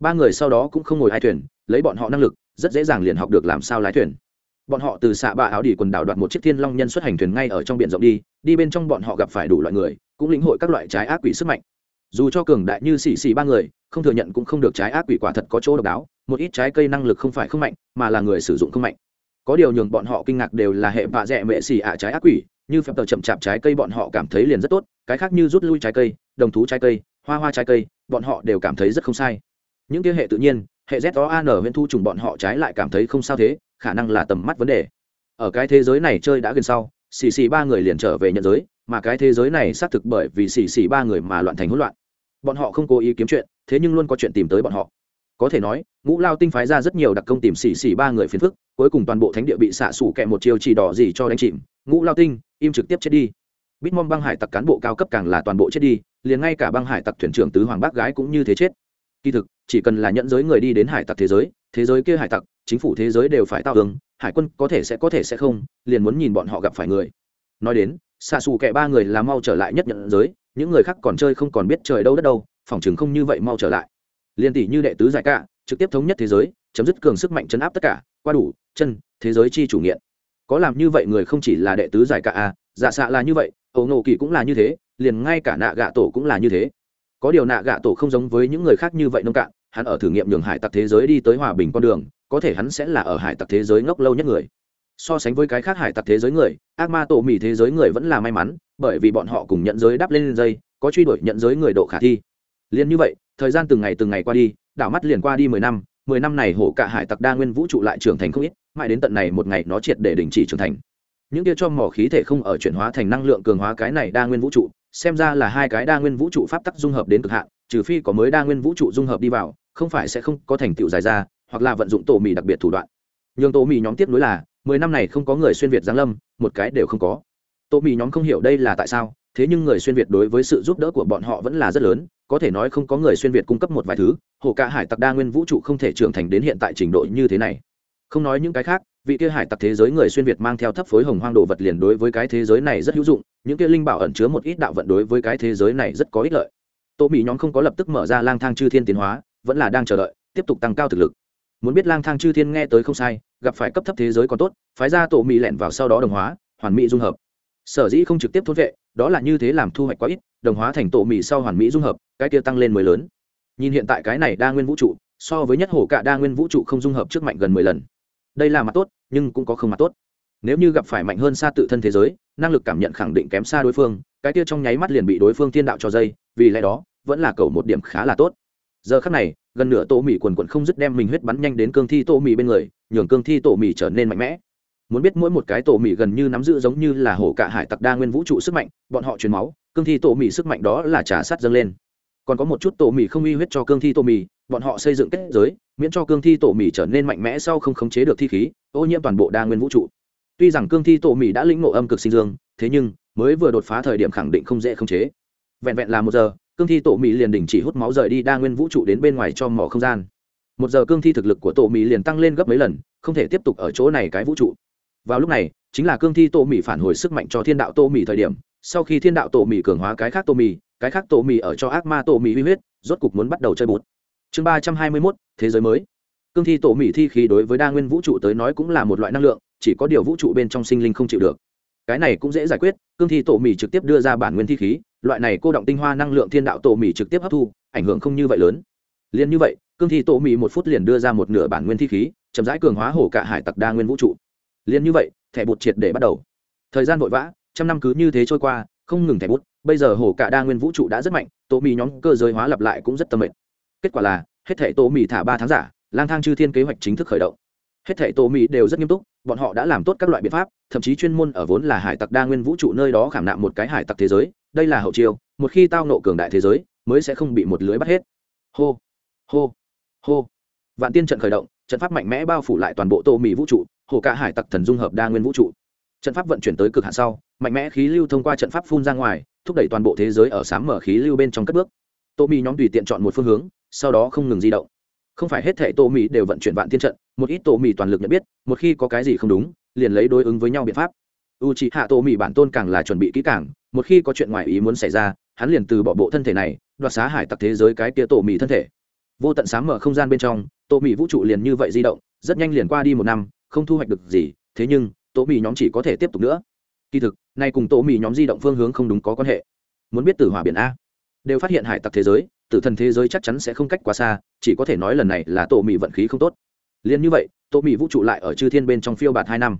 Ba người sau đó cũng không ngồi hai thuyền, lấy bọn họ năng lực, rất dễ dàng liền học được làm sao lái thuyền. Bọn họ từ xạ bạ áo đỉ quần đảo đoạt một chiếc thiên long nhân xuất hành thuyền ngay ở trong biển rộng đi đi bên trong bọn họ gặp phải đủ loại người, cũng lĩnh hội các loại trái ác quỷ sức mạnh dù cho cường đại như xì xì ba người, không thừa nhận cũng không được trái ác quỷ quả thật có chỗ độc đáo, một ít trái cây năng lực không phải không mạnh, mà là người sử dụng không mạnh. Có điều nhường bọn họ kinh ngạc đều là hệ vạ dẹ mệ xì ạ trái ác quỷ, như phép tờ chậm chạp trái cây bọn họ cảm thấy liền rất tốt, cái khác như rút lui trái cây, đồng thú trái cây, hoa hoa trái cây, bọn họ đều cảm thấy rất không sai. Những kia hệ tự nhiên, hệ z o an huyện thu trùng bọn họ trái lại cảm thấy không sao thế, khả năng là tầm mắt vấn đề. Ở cái thế giới này chơi đã gần sau, xì xì ba người liền trở về nhận giới mà cái thế giới này xác thực bởi vì xì xì ba người mà loạn thành hỗn loạn. Bọn họ không cố ý kiếm chuyện, thế nhưng luôn có chuyện tìm tới bọn họ. Có thể nói, ngũ lao tinh phái ra rất nhiều đặc công tìm xì xì ba người phiền phức, cuối cùng toàn bộ thánh địa bị xạ xủ kẹ một chiều chỉ đỏ gì cho đánh chìm. Ngũ lao tinh, im trực tiếp chết đi. Bitmom băng hải tặc cán bộ cao cấp càng là toàn bộ chết đi, liền ngay cả băng hải tặc thuyền trưởng tứ hoàng bác gái cũng như thế chết. Kỳ thực, chỉ cần là nhận giới người đi đến hải tặc thế giới thế giới kia hải tặc, chính phủ thế giới đều phải tao hướng hải quân có thể sẽ có thể sẽ không, liền muốn nhìn bọn họ gặp phải người. Nói đến xạ xù kẻ ba người là mau trở lại nhất nhận giới, những người khác còn chơi không còn biết trời đâu đất đâu, phòng chừng không như vậy mau trở lại. Liên tỷ như đệ tứ giải cả trực tiếp thống nhất thế giới, chấm dứt cường sức mạnh chấn áp tất cả, qua đủ, chân, thế giới chi chủ nghiện. Có làm như vậy người không chỉ là đệ tứ giải cả a dạ xạ là như vậy, ấu nổ kỳ cũng là như thế, liền ngay cả nạ gạ tổ cũng là như thế. Có điều nạ gạ tổ không giống với những người khác như vậy nông cạn, hắn ở thử nghiệm nhường hải tặc thế giới đi tới hòa bình con đường, có thể hắn sẽ là ở hải tặc thế giới ngốc lâu nhất người so sánh với cái khác hải tặc thế giới người, ác ma tổ mỹ thế giới người vẫn là may mắn, bởi vì bọn họ cùng nhận giới đắp lên dây, có truy đuổi nhận giới người độ khả thi. Liền như vậy, thời gian từng ngày từng ngày qua đi, đảo mắt liền qua đi mười năm mười năm này hổ cả hải tặc đa nguyên vũ trụ lại trưởng thành không ít, mãi đến tận này một ngày nó triệt để đình chỉ trưởng thành. Những kia cho mỏ khí thể không ở chuyển hóa thành năng lượng cường hóa cái này đa nguyên vũ trụ, xem ra là hai cái đa nguyên vũ trụ pháp tắc dung hợp đến cực hạn, trừ phi có mới đa nguyên vũ trụ dung hợp đi vào, không phải sẽ không có thành tựu dài ra, hoặc là vận dụng tổ mì đặc biệt thủ đoạn. Nhường tổ mì nhóm tiếp nối là mười năm này không có người xuyên việt giáng lâm, một cái đều không có. Tô mì nhóm không hiểu đây là tại sao, thế nhưng người xuyên việt đối với sự giúp đỡ của bọn họ vẫn là rất lớn, có thể nói không có người xuyên việt cung cấp một vài thứ, hồ cả hải tặc đa nguyên vũ trụ không thể trưởng thành đến hiện tại trình độ như thế này. Không nói những cái khác, vị kia hải tặc thế giới người xuyên việt mang theo thấp phối hồng hoang đồ vật liền đối với cái thế giới này rất hữu dụng, những kia linh bảo ẩn chứa một ít đạo vận đối với cái thế giới này rất có ích lợi. Tô mỹ nhóm không có lập tức mở ra lang thang chư thiên tiến hóa, vẫn là đang chờ đợi, tiếp tục tăng cao thực lực. Muốn biết lang thang chư thiên nghe tới không sai gặp phải cấp thấp thế giới còn tốt, phái ra tổ mỹ lẻn vào sau đó đồng hóa, hoàn mỹ dung hợp. Sở dĩ không trực tiếp thốt vệ, đó là như thế làm thu hoạch quá ít, đồng hóa thành tổ mỹ sau hoàn mỹ dung hợp, cái kia tăng lên mới lớn. Nhìn hiện tại cái này đa nguyên vũ trụ, so với nhất hổ cả đa nguyên vũ trụ không dung hợp trước mạnh gần mười lần. Đây là mặt tốt, nhưng cũng có không mặt tốt. Nếu như gặp phải mạnh hơn xa tự thân thế giới, năng lực cảm nhận khẳng định kém xa đối phương, cái kia trong nháy mắt liền bị đối phương thiên đạo cho dây, vì lẽ đó, vẫn là cầu một điểm khá là tốt giờ khắc này, gần nửa tổ mì quần quận không dứt đem mình huyết bắn nhanh đến cương thi tổ mì bên người, nhường cương thi tổ mì trở nên mạnh mẽ. Muốn biết mỗi một cái tổ mì gần như nắm giữ giống như là hổ cả hải tặc đa nguyên vũ trụ sức mạnh, bọn họ truyền máu, cương thi tổ mì sức mạnh đó là trả sát dâng lên. Còn có một chút tổ mì không uy huyết cho cương thi tổ mì, bọn họ xây dựng kết giới, miễn cho cương thi tổ mì trở nên mạnh mẽ sau không khống chế được thi khí, ô nhiễm toàn bộ đa nguyên vũ trụ. Tuy rằng cương thi tổ mì đã lĩnh ngộ âm cực sinh dương, thế nhưng, mới vừa đột phá thời điểm khẳng định không dễ khống chế. Vẹn vẹn là một giờ cương thi tổ mì liền đình chỉ hút máu rời đi đa nguyên vũ trụ đến bên ngoài cho mỏ không gian. Một giờ cương thi thực lực của tổ mì liền tăng lên gấp mấy lần, không thể tiếp tục ở chỗ này cái vũ trụ. Vào lúc này, chính là cương thi tổ mì phản hồi sức mạnh cho thiên đạo tổ mì thời điểm, sau khi thiên đạo tổ mì cường hóa cái khác tổ mì cái khác tổ mì ở cho ác ma tổ mì uy huyết, rốt cục muốn bắt đầu chơi bút chương ba trăm hai mươi mốt, thế giới mới. Cương thi tổ mì thi khí đối với đa nguyên vũ trụ tới nói cũng là một loại năng lượng, chỉ có điều vũ trụ bên trong sinh linh không chịu được. Cái này cũng dễ giải quyết, cương thi tổ mì trực tiếp đưa ra bản nguyên thi khí loại này cô động tinh hoa năng lượng thiên đạo tổ mỹ trực tiếp hấp thu, ảnh hưởng không như vậy lớn. Liền như vậy, cương thi tổ mỹ một phút liền đưa ra một nửa bản nguyên thi khí, chậm rãi cường hóa hổ cả hải tặc đa nguyên vũ trụ. Liền như vậy, thẻ bột triệt để bắt đầu. Thời gian vội vã, trăm năm cứ như thế trôi qua, không ngừng thẻ bút bây giờ hổ cả đa nguyên vũ trụ đã rất mạnh, tổ mỹ nhóm cơ giới hóa lặp lại cũng rất tâm mệnh kết quả là, hết thẻ tổ mỹ thả ba tháng giả, lang thang chư thiên kế hoạch chính thức khởi động. Hết thẻ tổ mỹ đều rất nghiêm túc, bọn họ đã làm tốt các loại biện pháp, thậm chí chuyên môn ở vốn là hải tặc đa nguyên vũ trụ nơi đó khảm nạm một cái hải tặc thế giới đây là hậu chiêu, một khi tao nộ cường đại thế giới, mới sẽ không bị một lưới bắt hết. Hô hô hô. Vạn tiên trận khởi động, trận pháp mạnh mẽ bao phủ lại toàn bộ tô mỹ vũ trụ, hồ cả hải tặc thần dung hợp đa nguyên vũ trụ. Trận pháp vận chuyển tới cực hạn sau, mạnh mẽ khí lưu thông qua trận pháp phun ra ngoài, thúc đẩy toàn bộ thế giới ở sáng mở khí lưu bên trong cất bước. Tô mỹ nhóm tùy tiện chọn một phương hướng, sau đó không ngừng di động. Không phải hết thể tô mỹ đều vận chuyển vạn tiên trận, một ít tô mỹ toàn lực nhận biết, một khi có cái gì không đúng, liền lấy đối ứng với nhau biện pháp. U c hạ tô mỹ bản tôn càng là chuẩn bị kỹ càng một khi có chuyện ngoài ý muốn xảy ra, hắn liền từ bỏ bộ thân thể này, đoạt xá hải tặc thế giới cái kia tổ mì thân thể. Vô tận sáng mở không gian bên trong, tổ mì vũ trụ liền như vậy di động, rất nhanh liền qua đi một năm, không thu hoạch được gì, thế nhưng, tổ mì nhóm chỉ có thể tiếp tục nữa. Kỳ thực, nay cùng tổ mì nhóm di động phương hướng không đúng có quan hệ. Muốn biết tử hỏa biển a. Đều phát hiện hải tặc thế giới, tử thần thế giới chắc chắn sẽ không cách quá xa, chỉ có thể nói lần này là tổ mì vận khí không tốt. Liền như vậy, tổ mì vũ trụ lại ở chư thiên bên trong phiêu bạt hai năm.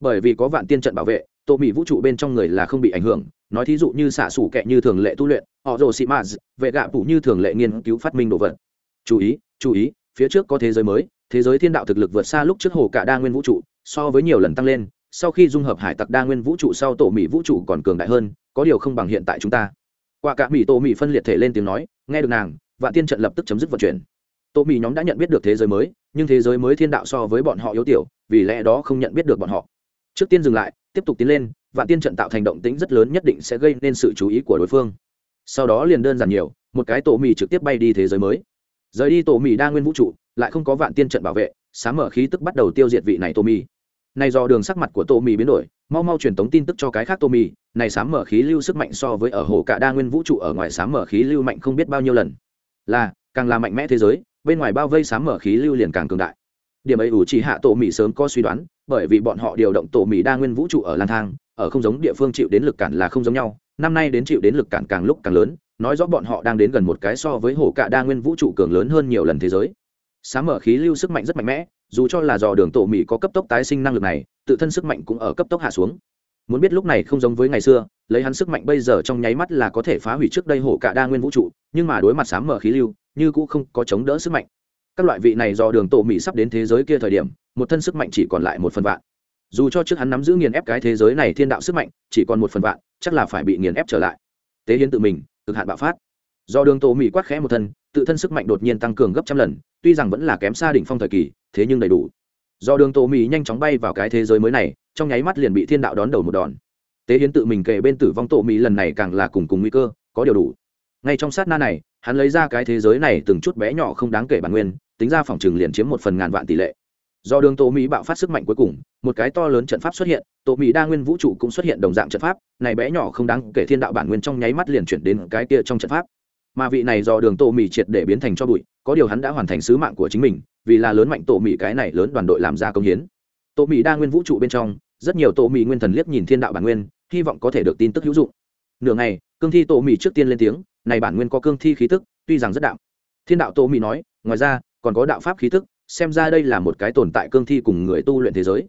Bởi vì có vạn tiên trận bảo vệ tổ mỹ vũ trụ bên trong người là không bị ảnh hưởng, nói thí dụ như xạ xủ kệ như thường lệ tu luyện, họ rồ sĩ maz vệ gạ phủ như thường lệ nghiên cứu phát minh đồ vật. Chú ý chú ý, phía trước có thế giới mới, thế giới thiên đạo thực lực vượt xa lúc trước hồ cả đa nguyên vũ trụ, so với nhiều lần tăng lên, sau khi dung hợp hải tặc đa nguyên vũ trụ sau tổ mỹ vũ trụ còn cường đại hơn, có điều không bằng hiện tại chúng ta. Qua cả mỹ tổ mỹ phân liệt thể lên tiếng nói, nghe được nàng, vạn tiên trận lập tức chấm dứt vận chuyển. Tổ mỹ nhóm đã nhận biết được thế giới mới, nhưng thế giới mới thiên đạo so với bọn họ yếu tiểu, vì lẽ đó không nhận biết được bọn họ. Trước tiên dừng lại tiếp tục tiến lên, vạn tiên trận tạo thành động tĩnh rất lớn nhất định sẽ gây nên sự chú ý của đối phương. Sau đó liền đơn giản nhiều, một cái tổ mì trực tiếp bay đi thế giới mới. Rời đi tổ mì đa nguyên vũ trụ, lại không có vạn tiên trận bảo vệ, sáng mở khí tức bắt đầu tiêu diệt vị này tổ mì. Này do đường sắc mặt của tổ mì biến đổi, mau mau truyền tống tin tức cho cái khác tổ mì, này sám mở khí lưu sức mạnh so với ở hồ cả đa nguyên vũ trụ ở ngoài sám mở khí lưu mạnh không biết bao nhiêu lần. Là, càng là mạnh mẽ thế giới, bên ngoài bao vây sám mở khí lưu liền càng cường đại. Điểm ấy ủ chỉ hạ tổ mì sớm có suy đoán bởi vì bọn họ điều động tổ mì đa nguyên vũ trụ ở lan thang, ở không giống địa phương chịu đến lực cản là không giống nhau. Năm nay đến chịu đến lực cản càng lúc càng lớn, nói rõ bọn họ đang đến gần một cái so với hồ cạ đa nguyên vũ trụ cường lớn hơn nhiều lần thế giới. Sáng mở khí lưu sức mạnh rất mạnh mẽ, dù cho là do đường tổ mỹ có cấp tốc tái sinh năng lực này, tự thân sức mạnh cũng ở cấp tốc hạ xuống. Muốn biết lúc này không giống với ngày xưa, lấy hắn sức mạnh bây giờ trong nháy mắt là có thể phá hủy trước đây hổ cả đa nguyên vũ trụ, nhưng mà đối mặt sám mở khí lưu, như cũ không có chống đỡ sức mạnh. Các loại vị này do đường tổ mỹ sắp đến thế giới kia thời điểm một thân sức mạnh chỉ còn lại một phần vạn. Dù cho trước hắn nắm giữ nghiền ép cái thế giới này thiên đạo sức mạnh, chỉ còn một phần vạn, chắc là phải bị nghiền ép trở lại. Tế hiến tự mình, cực hạn bạo phát. Do đường tổ mỹ quát khẽ một thân, tự thân sức mạnh đột nhiên tăng cường gấp trăm lần, tuy rằng vẫn là kém xa đỉnh phong thời kỳ, thế nhưng đầy đủ. Do đường tổ mỹ nhanh chóng bay vào cái thế giới mới này, trong nháy mắt liền bị thiên đạo đón đầu một đòn. Tế hiến tự mình kể bên tử vong tổ mỹ lần này càng là cùng cùng nguy cơ, có điều đủ. Ngay trong sát na này, hắn lấy ra cái thế giới này từng chút bé nhỏ không đáng kể bản nguyên, tính ra phòng trừng liền chiếm một phần ngàn vạn tỷ lệ do đường tô mỹ bạo phát sức mạnh cuối cùng, một cái to lớn trận pháp xuất hiện, tô mỹ đa nguyên vũ trụ cũng xuất hiện đồng dạng trận pháp, này bé nhỏ không đáng kể thiên đạo bản nguyên trong nháy mắt liền chuyển đến cái kia trong trận pháp. Mà vị này do đường tô mỹ triệt để biến thành cho bụi, có điều hắn đã hoàn thành sứ mạng của chính mình, vì là lớn mạnh tổ mỹ cái này lớn đoàn đội làm ra công hiến. Tổ mỹ đa nguyên vũ trụ bên trong, rất nhiều tổ mỹ nguyên thần liếc nhìn thiên đạo bản nguyên, hy vọng có thể được tin tức hữu dụng. Nửa ngày, cương thi tổ mỹ trước tiên lên tiếng, này bản nguyên có cương thi khí tức, tuy rằng rất đạo thiên đạo tổ mỹ nói, ngoài ra, còn có đạo pháp khí tức xem ra đây là một cái tồn tại cương thi cùng người tu luyện thế giới.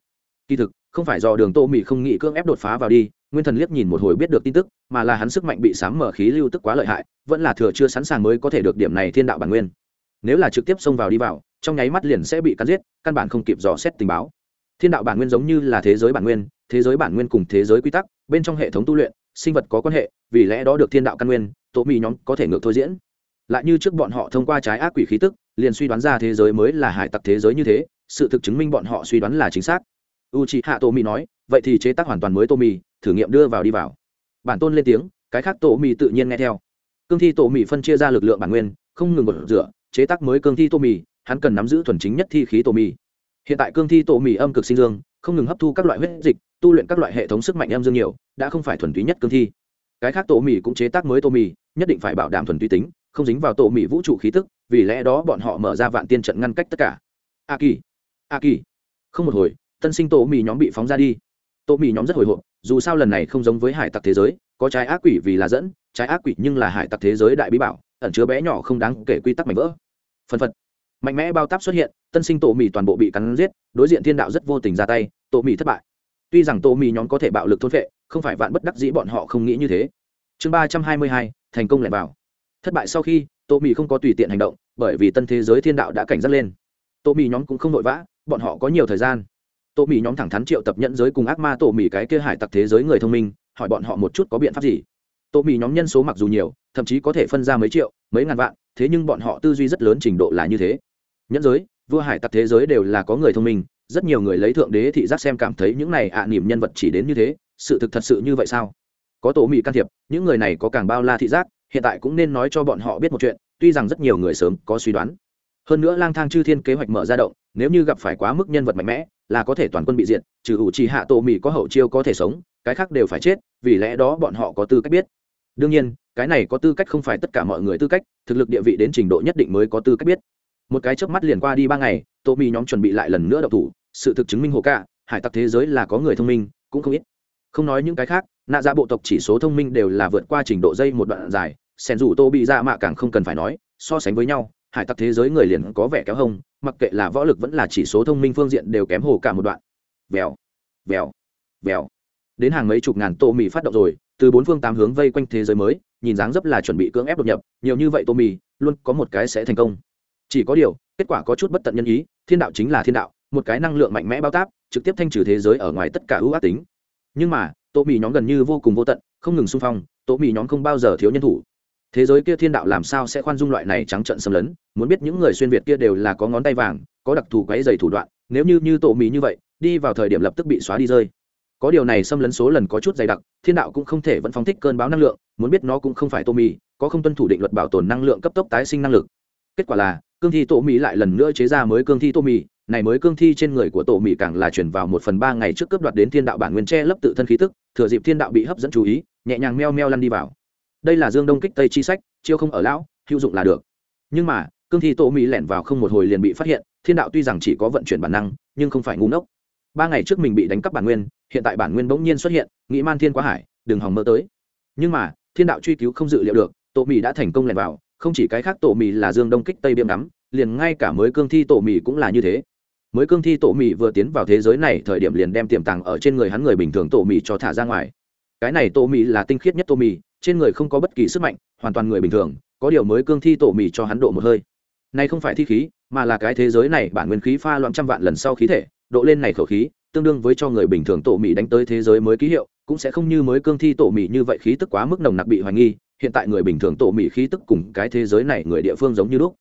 Kỳ thực, không phải do đường tô mỹ không nghĩ cương ép đột phá vào đi, nguyên thần liếc nhìn một hồi biết được tin tức, mà là hắn sức mạnh bị sám mở khí lưu tức quá lợi hại, vẫn là thừa chưa sẵn sàng mới có thể được điểm này thiên đạo bản nguyên. Nếu là trực tiếp xông vào đi vào, trong nháy mắt liền sẽ bị cắn giết, căn bản không kịp dò xét tình báo. Thiên đạo bản nguyên giống như là thế giới bản nguyên, thế giới bản nguyên cùng thế giới quy tắc, bên trong hệ thống tu luyện, sinh vật có quan hệ, vì lẽ đó được thiên đạo căn nguyên tổ mỹ nhóm có thể ngược thôi diễn lại như trước bọn họ thông qua trái ác quỷ khí tức, liền suy đoán ra thế giới mới là hải tặc thế giới như thế, sự thực chứng minh bọn họ suy đoán là chính xác. U c h ị hạ tô mỹ nói, vậy thì chế tác hoàn toàn mới tô mì thử nghiệm đưa vào đi vào. Bản tôn lên tiếng, cái khác tô mì tự nhiên nghe theo. Cương thi tô mì phân chia ra lực lượng bản nguyên, không ngừng một rửa, chế tác mới cương thi tô mì hắn cần nắm giữ thuần chính nhất thi khí tô mì hiện tại cương thi tô mì âm cực sinh dương, không ngừng hấp thu các loại huyết dịch, tu luyện các loại hệ thống sức mạnh âm dương nhiều, đã không phải thuần túy nhất cương thi. Cái khác Tô mì cũng chế tác mới tô mì nhất định phải bảo đảm thuần túy tính không dính vào tổ mì vũ trụ khí tức, vì lẽ đó bọn họ mở ra vạn tiên trận ngăn cách tất cả. A kỳ a kỳ. Không một hồi, tân sinh tổ mì nhóm bị phóng ra đi. Tổ mì nhóm rất hồi hộp, dù sao lần này không giống với hải tặc thế giới, có trái ác quỷ vì là dẫn, trái ác quỷ nhưng là hải tặc thế giới đại bí bảo, ẩn chứa bé nhỏ không đáng kể quy tắc mạnh vỡ. Phân phật. Mạnh mẽ bao táp xuất hiện, tân sinh tổ mì toàn bộ bị cắn giết, đối diện thiên đạo rất vô tình ra tay, tổ mì thất bại. Tuy rằng tổ mì nhóm có thể bạo lực thôn vệ không phải vạn bất đắc dĩ bọn họ không nghĩ như thế. Chương ba trăm hai mươi hai, thành công lẻn vào thất bại sau khi Tô mì không có tùy tiện hành động bởi vì tân thế giới thiên đạo đã cảnh giác lên. Tô mì nhóm cũng không vội vã bọn họ có nhiều thời gian. Tô mì nhóm thẳng thắn triệu tập nhận giới cùng ác ma tổ mì cái kia hải tặc thế giới người thông minh hỏi bọn họ một chút có biện pháp gì. Tô mì nhóm nhân số mặc dù nhiều thậm chí có thể phân ra mấy triệu mấy ngàn vạn thế nhưng bọn họ tư duy rất lớn trình độ là như thế. Nhẫn giới vua hải tặc thế giới đều là có người thông minh rất nhiều người lấy thượng đế thị giác xem cảm thấy những này ạ à, niềm nhân vật chỉ đến như thế sự thực thật sự như vậy sao? Có tổ mỹ can thiệp những người này có càng bao la thị giác hiện tại cũng nên nói cho bọn họ biết một chuyện, tuy rằng rất nhiều người sớm có suy đoán. Hơn nữa lang thang chư thiên kế hoạch mở ra động, nếu như gặp phải quá mức nhân vật mạnh mẽ, là có thể toàn quân bị diệt, trừ ủ trì hạ tổ mỹ có hậu chiêu có thể sống, cái khác đều phải chết, vì lẽ đó bọn họ có tư cách biết. Đương nhiên, cái này có tư cách không phải tất cả mọi người tư cách, thực lực địa vị đến trình độ nhất định mới có tư cách biết. Một cái chớp mắt liền qua đi ba ngày tổ Mị nhóm chuẩn bị lại lần nữa đậu thủ, sự thực chứng minh hồ ca, hải tặc thế giới là có người thông minh, cũng không ít. Không nói những cái khác nạ dạ bộ tộc chỉ số thông minh đều là vượt qua trình độ dây một đoạn dài, sen dù tô bị dạ mạ càng không cần phải nói, so sánh với nhau, hải tặc thế giới người liền có vẻ kéo hông, mặc kệ là võ lực vẫn là chỉ số thông minh phương diện đều kém hồ cả một đoạn. Vèo vèo vèo. Đến hàng mấy chục ngàn tô mì phát động rồi, từ bốn phương tám hướng vây quanh thế giới mới, nhìn dáng dấp là chuẩn bị cưỡng ép đột nhập, nhiều như vậy tô mì, luôn có một cái sẽ thành công. Chỉ có điều, kết quả có chút bất tận nhân ý, thiên đạo chính là thiên đạo, một cái năng lượng mạnh mẽ bao táp trực tiếp thanh trừ thế giới ở ngoài tất cả ưu ác tính. Nhưng mà tổ mì nhóm gần như vô cùng vô tận, không ngừng xung phong tổ mì nhóm không bao giờ thiếu nhân thủ. Thế giới kia thiên đạo làm sao sẽ khoan dung loại này trắng trận xâm lấn? Muốn biết những người xuyên việt kia đều là có ngón tay vàng, có đặc thù quáy dày thủ đoạn, nếu như như tổ mì như vậy, đi vào thời điểm lập tức bị xóa đi rơi. Có điều này xâm lấn số lần có chút dày đặc, thiên đạo cũng không thể vẫn phóng thích cơn báo năng lượng, muốn biết nó cũng không phải tô mì có không tuân thủ định luật bảo tồn năng lượng cấp tốc tái sinh năng lực. Kết quả là cương thi tổ mì lại lần nữa chế ra mới cương thi tổ mì này mới cương thi trên người của tổ mỹ càng là chuyển vào một phần ba ngày trước cướp đoạt đến thiên đạo bản nguyên che lấp tự thân khí tức, thừa dịp thiên đạo bị hấp dẫn chú ý, nhẹ nhàng meo meo lăn đi vào. Đây là dương đông kích tây chi sách, chiêu không ở lão, hữu dụng là được. Nhưng mà, cương thi tổ mỹ lẻn vào không một hồi liền bị phát hiện, thiên đạo tuy rằng chỉ có vận chuyển bản năng, nhưng không phải ngu ngốc. Ba ngày trước mình bị đánh cắp bản nguyên, hiện tại bản nguyên bỗng nhiên xuất hiện, nghĩ man thiên quá hải, đừng hòng mơ tới. Nhưng mà, thiên đạo truy cứu không dự liệu được, tổ mỹ đã thành công lẻn vào không chỉ cái khác tổ mì là dương đông kích tây biêm ngắm, liền ngay cả mới cương thi tổ mì cũng là như thế. Mới cương thi tổ mì vừa tiến vào thế giới này, thời điểm liền đem tiềm tàng ở trên người hắn người bình thường tổ mì cho thả ra ngoài. Cái này tổ mì là tinh khiết nhất tổ mì, trên người không có bất kỳ sức mạnh, hoàn toàn người bình thường, có điều mới cương thi tổ mì cho hắn độ một hơi. Này không phải thi khí, mà là cái thế giới này bản nguyên khí pha loạn trăm vạn lần sau khí thể, độ lên này khẩu khí, tương đương với cho người bình thường tổ mì đánh tới thế giới mới ký hiệu, cũng sẽ không như mới cương thi tổ mì như vậy khí tức quá mức nồng nặc bị hoài nghi hiện tại người bình thường tổ mỹ khí tức cùng cái thế giới này người địa phương giống như lúc.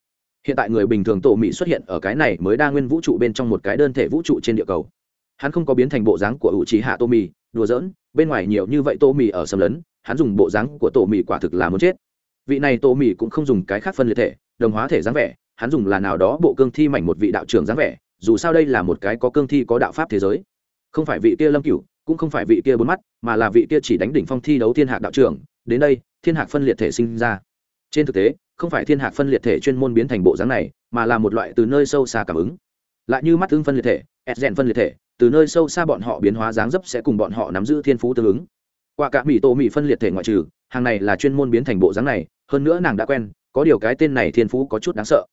Hiện tại người bình thường tổ mỹ xuất hiện ở cái này mới đa nguyên vũ trụ bên trong một cái đơn thể vũ trụ trên địa cầu. Hắn không có biến thành bộ dáng của ủ trí hạ tô mì đùa giỡn, bên ngoài nhiều như vậy tô mì ở xâm lấn, hắn dùng bộ dáng của tổ mì quả thực là muốn chết. Vị này tô mì cũng không dùng cái khác phân liệt thể, đồng hóa thể dáng vẻ, hắn dùng là nào đó bộ cương thi mảnh một vị đạo trưởng dáng vẻ, dù sao đây là một cái có cương thi có đạo pháp thế giới. Không phải vị kia lâm cửu, cũng không phải vị kia bốn mắt, mà là vị kia chỉ đánh đỉnh phong thi đấu thiên hạ đạo trưởng, đến đây thiên hạc phân liệt thể sinh ra. Trên thực tế, không phải thiên hạc phân liệt thể chuyên môn biến thành bộ dáng này, mà là một loại từ nơi sâu xa cảm ứng. Lại như mắt thương phân liệt thể ép rèn phân liệt thể, từ nơi sâu xa bọn họ biến hóa dáng dấp sẽ cùng bọn họ nắm giữ thiên phú tương ứng. Qua cả mỹ tổ mỹ phân liệt thể ngoại trừ, hàng này là chuyên môn biến thành bộ dáng này, hơn nữa nàng đã quen, có điều cái tên này thiên phú có chút đáng sợ.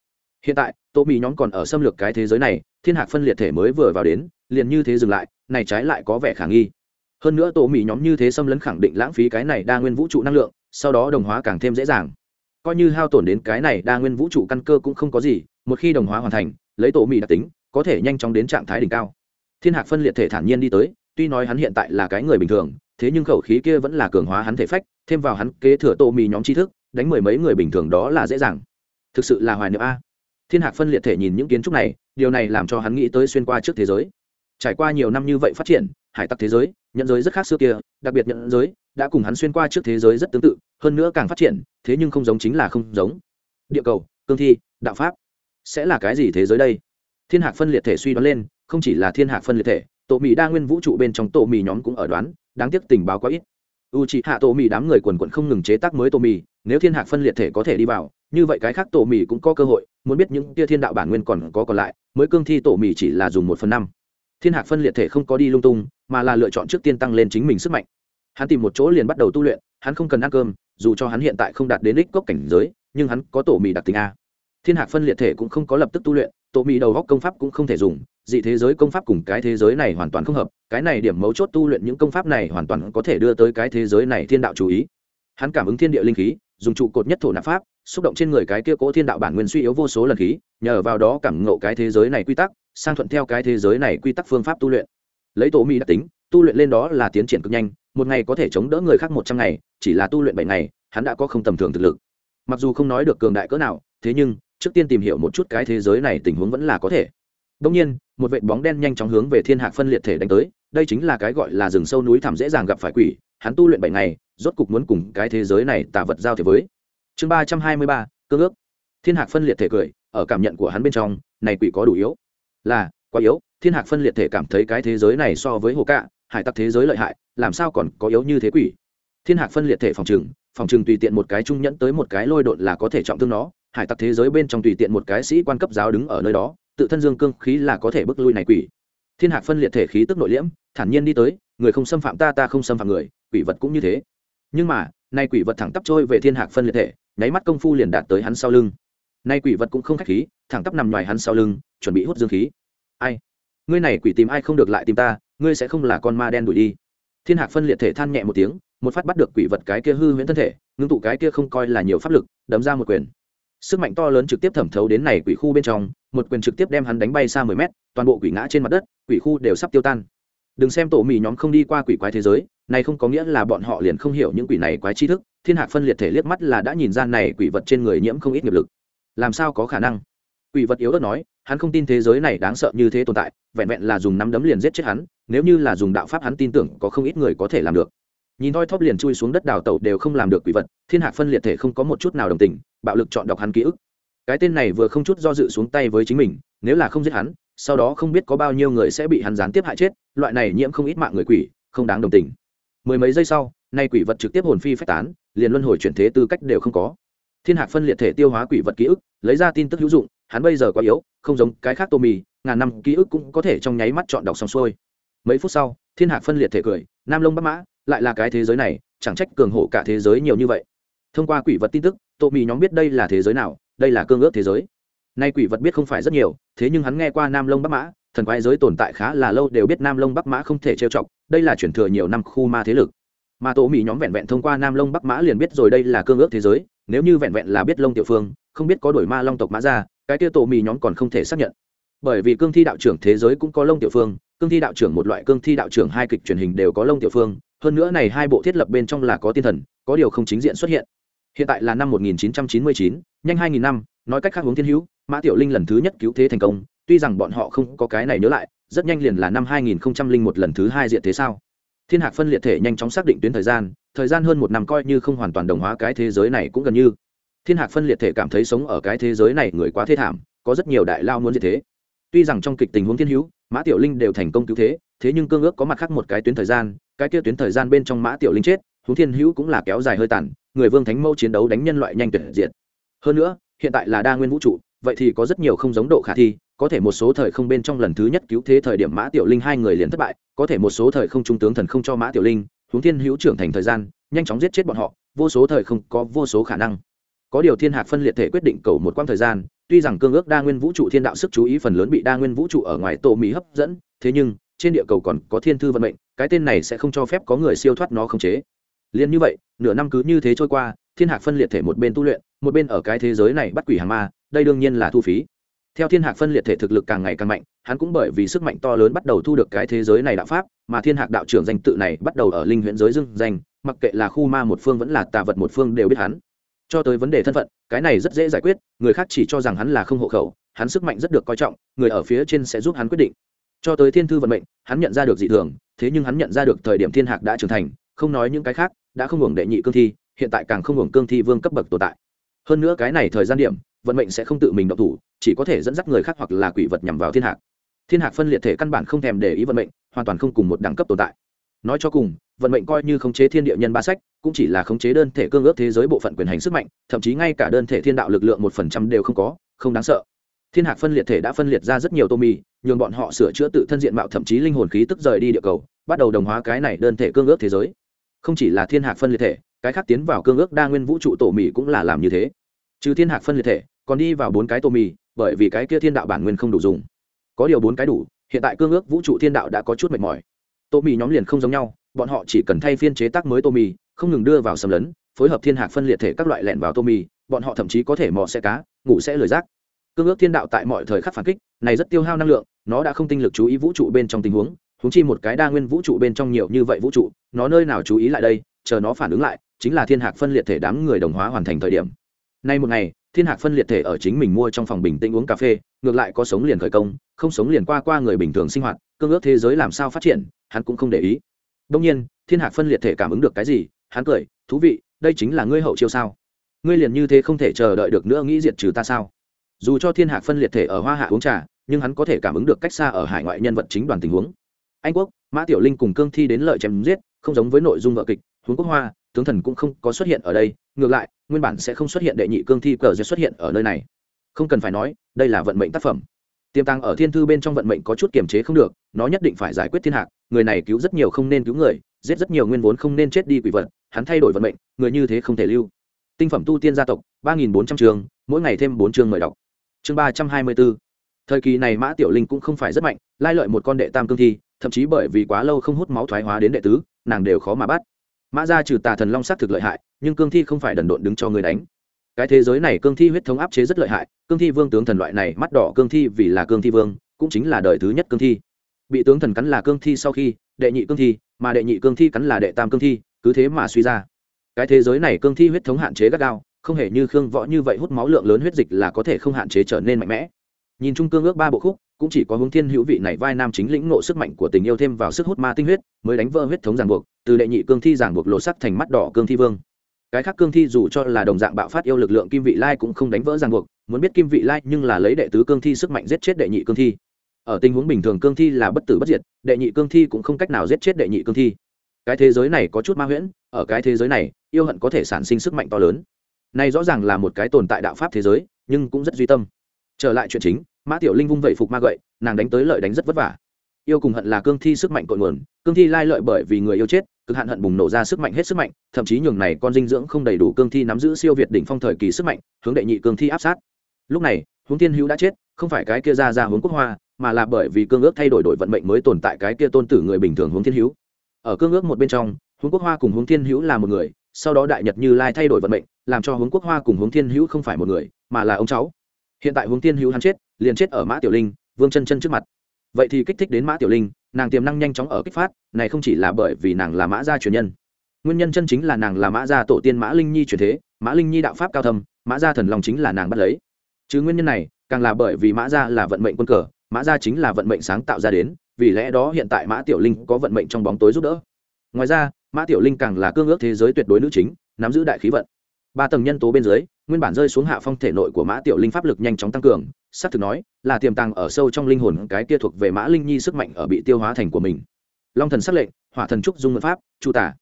Hiện tại, Tô mỹ nhóm còn ở xâm lược cái thế giới này, thiên hạc phân liệt thể mới vừa vào đến, liền như thế dừng lại, này trái lại có vẻ khả nghi. Hơn nữa Tô mỹ nhóm như thế xâm lấn khẳng định lãng phí cái này đa nguyên vũ trụ năng lượng sau đó đồng hóa càng thêm dễ dàng. Coi như hao tổn đến cái này, đa nguyên vũ trụ căn cơ cũng không có gì, một khi đồng hóa hoàn thành, lấy tổ mỹ đặc tính, có thể nhanh chóng đến trạng thái đỉnh cao. Thiên hạc phân liệt thể thản nhiên đi tới, tuy nói hắn hiện tại là cái người bình thường, thế nhưng khẩu khí kia vẫn là cường hóa hắn thể phách, thêm vào hắn kế thừa tổ mì nhóm tri thức, đánh mười mấy người bình thường đó là dễ dàng. Thực sự là hoài niệm a. Thiên hạc phân liệt thể nhìn những kiến trúc này, điều này làm cho hắn nghĩ tới xuyên qua trước thế giới. Trải qua nhiều năm như vậy phát triển, hải tặc thế giới nhận giới rất khác xưa kia, đặc biệt nhận giới đã cùng hắn xuyên qua trước thế giới rất tương tự, hơn nữa càng phát triển, thế nhưng không giống chính là không giống. Địa cầu, cương thi, đạo pháp, sẽ là cái gì thế giới đây? Thiên hạc phân liệt thể suy đoán lên, không chỉ là thiên hạc phân liệt thể, tổ mỹ đa nguyên vũ trụ bên trong tổ mỹ nhóm cũng ở đoán, đáng tiếc tình báo quá ít. U c hạ tổ mỹ đám người quần quận không ngừng chế tác mới tổ mỹ nếu thiên hạc phân liệt thể có thể đi vào, như vậy cái khác tổ mỹ cũng có cơ hội, muốn biết những tia thiên đạo bản nguyên còn có còn lại, mới cương thi tổ mỹ chỉ là dùng một phần năm thiên hạc phân liệt thể không có đi lung tung, mà là lựa chọn trước tiên tăng lên chính mình sức mạnh. Hắn tìm một chỗ liền bắt đầu tu luyện, hắn không cần ăn cơm, dù cho hắn hiện tại không đạt đến đích cốc cảnh giới, nhưng hắn có tổ mì đặc tính a. Thiên hạc phân liệt thể cũng không có lập tức tu luyện, tổ mì đầu góc công pháp cũng không thể dùng, dị thế giới công pháp cùng cái thế giới này hoàn toàn không hợp, cái này điểm mấu chốt tu luyện những công pháp này hoàn toàn có thể đưa tới cái thế giới này thiên đạo chú ý. Hắn cảm ứng thiên địa linh khí dùng trụ cột nhất thổ nạp pháp, xúc động trên người cái kia cỗ thiên đạo bản nguyên suy yếu vô số lần khí, nhờ vào đó cảm ngộ cái thế giới này quy tắc, sang thuận theo cái thế giới này quy tắc phương pháp tu luyện. Lấy tổ mỹ đặc tính, tu luyện lên đó là tiến triển cực nhanh, một ngày có thể chống đỡ người khác một trăm ngày, chỉ là tu luyện bảy ngày, hắn đã có không tầm thường thực lực. Mặc dù không nói được cường đại cỡ nào, thế nhưng, trước tiên tìm hiểu một chút cái thế giới này tình huống vẫn là có thể. Đông nhiên, một vệ bóng đen nhanh chóng hướng về thiên hạc phân liệt thể đánh tới, đây chính là cái gọi là rừng sâu núi thẳm dễ dàng gặp phải quỷ hắn tu luyện bảy ngày, rốt cục muốn cùng cái thế giới này tà vật giao thế với. Chương ba trăm hai mươi ba, cương ước. Thiên hạc phân liệt thể cười, ở cảm nhận của hắn bên trong, này quỷ có đủ yếu. Là, quá yếu, thiên hạc phân liệt thể cảm thấy cái thế giới này so với hồ cạ, hải tặc thế giới lợi hại, làm sao còn có yếu như thế quỷ? Thiên hạc phân liệt thể phòng trừng phòng trừng tùy tiện một cái trung nhẫn tới một cái lôi đột là có thể trọng thương nó, hải tặc thế giới bên trong tùy tiện một cái sĩ quan cấp giáo đứng ở nơi đó, tự thân dương cương khí là có thể bức lui này quỷ thiên hạc phân liệt thể khí tức nội liễm, thản nhiên đi tới, người không xâm phạm ta ta không xâm phạm người, quỷ vật cũng như thế. Nhưng mà, nay quỷ vật thẳng tắp trôi về thiên hạc phân liệt thể, nháy mắt công phu liền đạt tới hắn sau lưng. Nay quỷ vật cũng không khách khí, thẳng tắp nằm ngoài hắn sau lưng, chuẩn bị hút dương khí. Ai? Ngươi này quỷ tìm ai không được lại tìm ta, ngươi sẽ không là con ma đen đuổi đi. Thiên hạc phân liệt thể than nhẹ một tiếng, một phát bắt được quỷ vật cái kia hư huyễn thân thể, ngưng tụ cái kia không coi là nhiều pháp lực, đấm ra một quyền sức mạnh to lớn trực tiếp thẩm thấu đến này quỷ khu bên trong, một quyền trực tiếp đem hắn đánh bay xa mười mét, toàn bộ quỷ ngã trên mặt đất, quỷ khu đều sắp tiêu tan. Đừng xem tổ mì nhóm không đi qua quỷ quái thế giới, này không có nghĩa là bọn họ liền không hiểu những quỷ này quái tri thức, thiên hạc phân liệt thể liếc mắt là đã nhìn ra này quỷ vật trên người nhiễm không ít nghiệp lực. Làm sao có khả năng? Quỷ vật yếu ớt nói, hắn không tin thế giới này đáng sợ như thế tồn tại, vẹn vẹn là dùng nắm đấm liền giết chết hắn, nếu như là dùng đạo pháp hắn tin tưởng có không ít người có thể làm được. Nhìn thoi thóp liền chui xuống đất đào tẩu đều không làm được quỷ vật, thiên hạc phân liệt thể không có một chút nào đồng tình bạo lực chọn đọc hắn ký ức. Cái tên này vừa không chút do dự xuống tay với chính mình, nếu là không giết hắn, sau đó không biết có bao nhiêu người sẽ bị hắn gián tiếp hại chết, loại này nhiễm không ít mạng người quỷ, không đáng đồng tình. Mười mấy giây sau, nay quỷ vật trực tiếp hồn phi phách tán, liền luân hồi chuyển thế tư cách đều không có. Thiên hạc phân liệt thể tiêu hóa quỷ vật ký ức, lấy ra tin tức hữu dụng, hắn bây giờ quá yếu, không giống cái khác tô mì, ngàn năm ký ức cũng có thể trong nháy mắt chọn đọc xong xuôi. Mấy phút sau, thiên hạc phân liệt thể cười, nam lông bắc mã, lại là cái thế giới này, chẳng trách cường hộ cả thế giới nhiều như vậy. Thông qua quỷ vật tin tức tô mì nhóm biết đây là thế giới nào, đây là cương ước thế giới. Nay quỷ vật biết không phải rất nhiều, thế nhưng hắn nghe qua nam lông bắc mã, thần quái giới tồn tại khá là lâu đều biết nam lông bắc mã không thể trêu chọc, đây là chuyển thừa nhiều năm khu ma thế lực. Mà tổ mỹ nhóm vẹn vẹn thông qua nam lông bắc mã liền biết rồi đây là cương ước thế giới, nếu như vẹn vẹn là biết lông tiểu phương, không biết có đổi ma long tộc mã ra, cái tiêu tổ mỹ nhóm còn không thể xác nhận. Bởi vì cương thi đạo trưởng thế giới cũng có lông tiểu phương, cương thi đạo trưởng một loại cương thi đạo trưởng hai kịch truyền hình đều có lông tiểu phương, hơn nữa này hai bộ thiết lập bên trong là có tiên thần, có điều không chính diện xuất hiện hiện tại là năm 1999, nhanh 2000 năm nói cách khác hướng thiên hữu mã tiểu linh lần thứ nhất cứu thế thành công tuy rằng bọn họ không có cái này nhớ lại rất nhanh liền là năm 2001 lần thứ hai diện thế sao? Thiên hạc phân liệt thể nhanh chóng xác định tuyến thời gian thời gian hơn một năm coi như không hoàn toàn đồng hóa cái thế giới này cũng gần như. Thiên hạc phân liệt thể cảm thấy sống ở cái thế giới này người quá thê thảm có rất nhiều đại lao muốn diệt thế. Tuy rằng trong kịch tình huống thiên hữu mã tiểu linh đều thành công cứu thế thế nhưng cương ước có mặt khác một cái tuyến thời gian cái kia tuyến thời gian bên trong mã tiểu linh chết huống thiên hữu cũng là kéo dài hơi tàn người vương thánh mâu chiến đấu đánh nhân loại nhanh tuyệt diệt. Hơn nữa, hiện tại là đa nguyên vũ trụ, vậy thì có rất nhiều không giống độ khả thi, có thể một số thời không bên trong lần thứ nhất cứu thế thời điểm mã tiểu linh hai người liền thất bại, có thể một số thời không trung tướng thần không cho mã tiểu linh, huống thiên hữu trưởng thành thời gian, nhanh chóng giết chết bọn họ, vô số thời không có vô số khả năng. Có điều thiên hạc phân liệt thể quyết định cầu một quãng thời gian, tuy rằng cương ước đa nguyên vũ trụ thiên đạo sức chú ý phần lớn bị đa nguyên vũ trụ ở ngoài tổ mỹ hấp dẫn, thế nhưng, trên địa cầu còn có thiên thư vận mệnh, cái tên này sẽ không cho phép có người siêu thoát nó không chế liền như vậy, nửa năm cứ như thế trôi qua, thiên hạc phân liệt thể một bên tu luyện, một bên ở cái thế giới này bắt quỷ hàng ma, đây đương nhiên là thu phí. Theo thiên hạc phân liệt thể thực lực càng ngày càng mạnh, hắn cũng bởi vì sức mạnh to lớn bắt đầu thu được cái thế giới này đạo pháp, mà thiên hạc đạo trưởng danh tự này bắt đầu ở linh huyện giới dưng danh, mặc kệ là khu ma một phương vẫn là tà vật một phương đều biết hắn. Cho tới vấn đề thân phận, cái này rất dễ giải quyết, người khác chỉ cho rằng hắn là không hộ khẩu, hắn sức mạnh rất được coi trọng, người ở phía trên sẽ giúp hắn quyết định. Cho tới thiên thư vận mệnh, hắn nhận ra được dị thường, thế nhưng hắn nhận ra được thời điểm thiên hạc đã trưởng thành, không nói những cái khác đã không hưởng đệ nhị cương thi, hiện tại càng không hưởng cương thi vương cấp bậc tồn tại. Hơn nữa cái này thời gian điểm, vận mệnh sẽ không tự mình động thủ, chỉ có thể dẫn dắt người khác hoặc là quỷ vật nhằm vào thiên hạc. Thiên hạc phân liệt thể căn bản không thèm để ý vận mệnh, hoàn toàn không cùng một đẳng cấp tồn tại. Nói cho cùng, vận mệnh coi như khống chế thiên địa nhân ba sách, cũng chỉ là khống chế đơn thể cương ước thế giới bộ phận quyền hành sức mạnh, thậm chí ngay cả đơn thể thiên đạo lực lượng một phần trăm đều không có, không đáng sợ. Thiên hạc phân liệt thể đã phân liệt ra rất nhiều tô mì, nhường bọn họ sửa chữa tự thân diện mạo thậm chí linh hồn khí tức rời đi địa cầu, bắt đầu đồng hóa cái này đơn thể cương ước thế giới không chỉ là thiên hạc phân liệt thể, cái khác tiến vào cương ước đa nguyên vũ trụ tổ mì cũng là làm như thế. Trừ thiên hạc phân liệt thể, còn đi vào bốn cái tổ mì, bởi vì cái kia thiên đạo bản nguyên không đủ dùng. Có điều bốn cái đủ, hiện tại cương ước vũ trụ thiên đạo đã có chút mệt mỏi. Tổ mì nhóm liền không giống nhau, bọn họ chỉ cần thay phiên chế tác mới tô mì, không ngừng đưa vào xâm lấn, phối hợp thiên hạc phân liệt thể các loại lẹn vào tô mì, bọn họ thậm chí có thể mò xe cá, ngủ sẽ lười rác. Cương ước thiên đạo tại mọi thời khắc phản kích, này rất tiêu hao năng lượng, nó đã không tinh lực chú ý vũ trụ bên trong tình huống húng chi một cái đa nguyên vũ trụ bên trong nhiều như vậy vũ trụ, nó nơi nào chú ý lại đây, chờ nó phản ứng lại, chính là thiên hạc phân liệt thể đám người đồng hóa hoàn thành thời điểm. Nay một ngày, thiên hạc phân liệt thể ở chính mình mua trong phòng bình tĩnh uống cà phê, ngược lại có sống liền khởi công, không sống liền qua qua người bình thường sinh hoạt, cương ước thế giới làm sao phát triển, hắn cũng không để ý. Đông nhiên, thiên hạc phân liệt thể cảm ứng được cái gì, hắn cười, thú vị, đây chính là ngươi hậu chiêu sao? Ngươi liền như thế không thể chờ đợi được nữa nghĩ diệt trừ ta sao? Dù cho thiên hạc phân liệt thể ở hoa hạ uống trà, nhưng hắn có thể cảm ứng được cách xa ở hải ngoại nhân vật chính đoàn tình huống anh quốc, mã tiểu linh cùng cương thi đến lợi chém giết, không giống với nội dung vợ kịch huống quốc hoa, tướng thần cũng không có xuất hiện ở đây, ngược lại, nguyên bản sẽ không xuất hiện đệ nhị cương thi cờ sẽ xuất hiện ở nơi này. Không cần phải nói, đây là vận mệnh tác phẩm. Tiềm tàng ở thiên thư bên trong vận mệnh có chút kiềm chế không được, nó nhất định phải giải quyết thiên hạc, người này cứu rất nhiều không nên cứu người, giết rất nhiều nguyên vốn không nên chết đi quỷ vật, hắn thay đổi vận mệnh, người như thế không thể lưu. Tinh phẩm tu tiên gia tộc, ba nghìn bốn trăm trường mỗi ngày thêm bốn chương mời đọc. Chương ba trăm hai mươi bốn. Thời kỳ này mã tiểu linh cũng không phải rất mạnh, lai lợi một con đệ tam cương thi thậm chí bởi vì quá lâu không hút máu thoái hóa đến đệ tứ, nàng đều khó mà bắt. Mã ra trừ tà thần long s á t thực lợi hại, nhưng cương thi không phải đần độn đứng cho người đánh. Cái thế giới này cương thi huyết thống áp chế rất lợi hại, cương thi vương tướng thần loại này mắt đỏ cương thi vì là cương thi vương, cũng chính là đời thứ nhất cương thi. Bị tướng thần cắn là cương thi sau khi, đệ nhị cương thi, mà đệ nhị cương thi cắn là đệ tam cương thi, cứ thế mà suy ra. Cái thế giới này cương thi huyết thống hạn chế gắt gao, không hề như khương võ như vậy hút máu lượng lớn huyết dịch là có thể không hạn chế trở nên mạnh mẽ. Nhìn chung cương ước ba bộ khúc cũng chỉ có hướng thiên hữu vị này vai nam chính lĩnh ngộ sức mạnh của tình yêu thêm vào sức hút ma tinh huyết, mới đánh vỡ huyết thống giàn buộc, từ đệ nhị cương thi giàn buộc lộ sắc thành mắt đỏ cương thi vương. Cái khác cương thi dù cho là đồng dạng bạo phát yêu lực lượng kim vị lai cũng không đánh vỡ giàn buộc, muốn biết kim vị lai nhưng là lấy đệ tứ cương thi sức mạnh giết chết đệ nhị cương thi. Ở tình huống bình thường cương thi là bất tử bất diệt, đệ nhị cương thi cũng không cách nào giết chết đệ nhị cương thi. Cái thế giới này có chút ma huyễn, ở cái thế giới này, yêu hận có thể sản sinh sức mạnh to lớn. Này rõ ràng là một cái tồn tại đạo pháp thế giới, nhưng cũng rất duy tâm. Trở lại chuyện chính mã tiểu linh vung vẩy phục ma gậy, nàng đánh tới lợi đánh rất vất vả. Yêu cùng hận là cương thi sức mạnh cội nguồn, cương thi lai lợi bởi vì người yêu chết, cực hạn hận bùng nổ ra sức mạnh hết sức mạnh, thậm chí nhường này con dinh dưỡng không đầy đủ cương thi nắm giữ siêu việt đỉnh phong thời kỳ sức mạnh, hướng đệ nhị cương thi áp sát. Lúc này hướng thiên hữu đã chết, không phải cái kia ra ra hướng quốc hoa, mà là bởi vì cương ước thay đổi đổi vận mệnh mới tồn tại cái kia tôn tử người bình thường hướng thiên hữu. Ở cương ước một bên trong hướng quốc hoa cùng hướng thiên hữu là một người, sau đó đại nhật như lai thay đổi vận mệnh, làm cho hướng quốc hoa cùng hướng thiên hữu không phải một người, mà là ông cháu hiện tại hướng thiên hữu hắn chết, liền chết ở mã tiểu linh, vương chân chân trước mặt. Vậy thì kích thích đến mã tiểu linh, nàng tiềm năng nhanh chóng ở kích phát, này không chỉ là bởi vì nàng là mã gia truyền nhân. Nguyên nhân chân chính là nàng là mã gia tổ tiên mã linh nhi truyền thế, mã linh nhi đạo pháp cao thâm, mã gia thần lòng chính là nàng bắt lấy. Chứ nguyên nhân này, càng là bởi vì mã gia là vận mệnh quân cờ, mã gia chính là vận mệnh sáng tạo ra đến, vì lẽ đó hiện tại mã tiểu linh có vận mệnh trong bóng tối giúp đỡ. Ngoài ra, mã tiểu linh càng là cương ước thế giới tuyệt đối nữ chính, nắm giữ đại khí vận. Ba tầng nhân tố bên dưới nguyên bản rơi xuống hạ phong thể nội của mã tiểu linh pháp lực nhanh chóng tăng cường s c thực nói, là tiềm tàng ở sâu trong linh hồn, cái kia thuộc về mã linh nhi sức mạnh ở bị tiêu hóa thành của mình. Long thần sắc lệnh, hỏa thần trúc dung mật pháp, chu tả.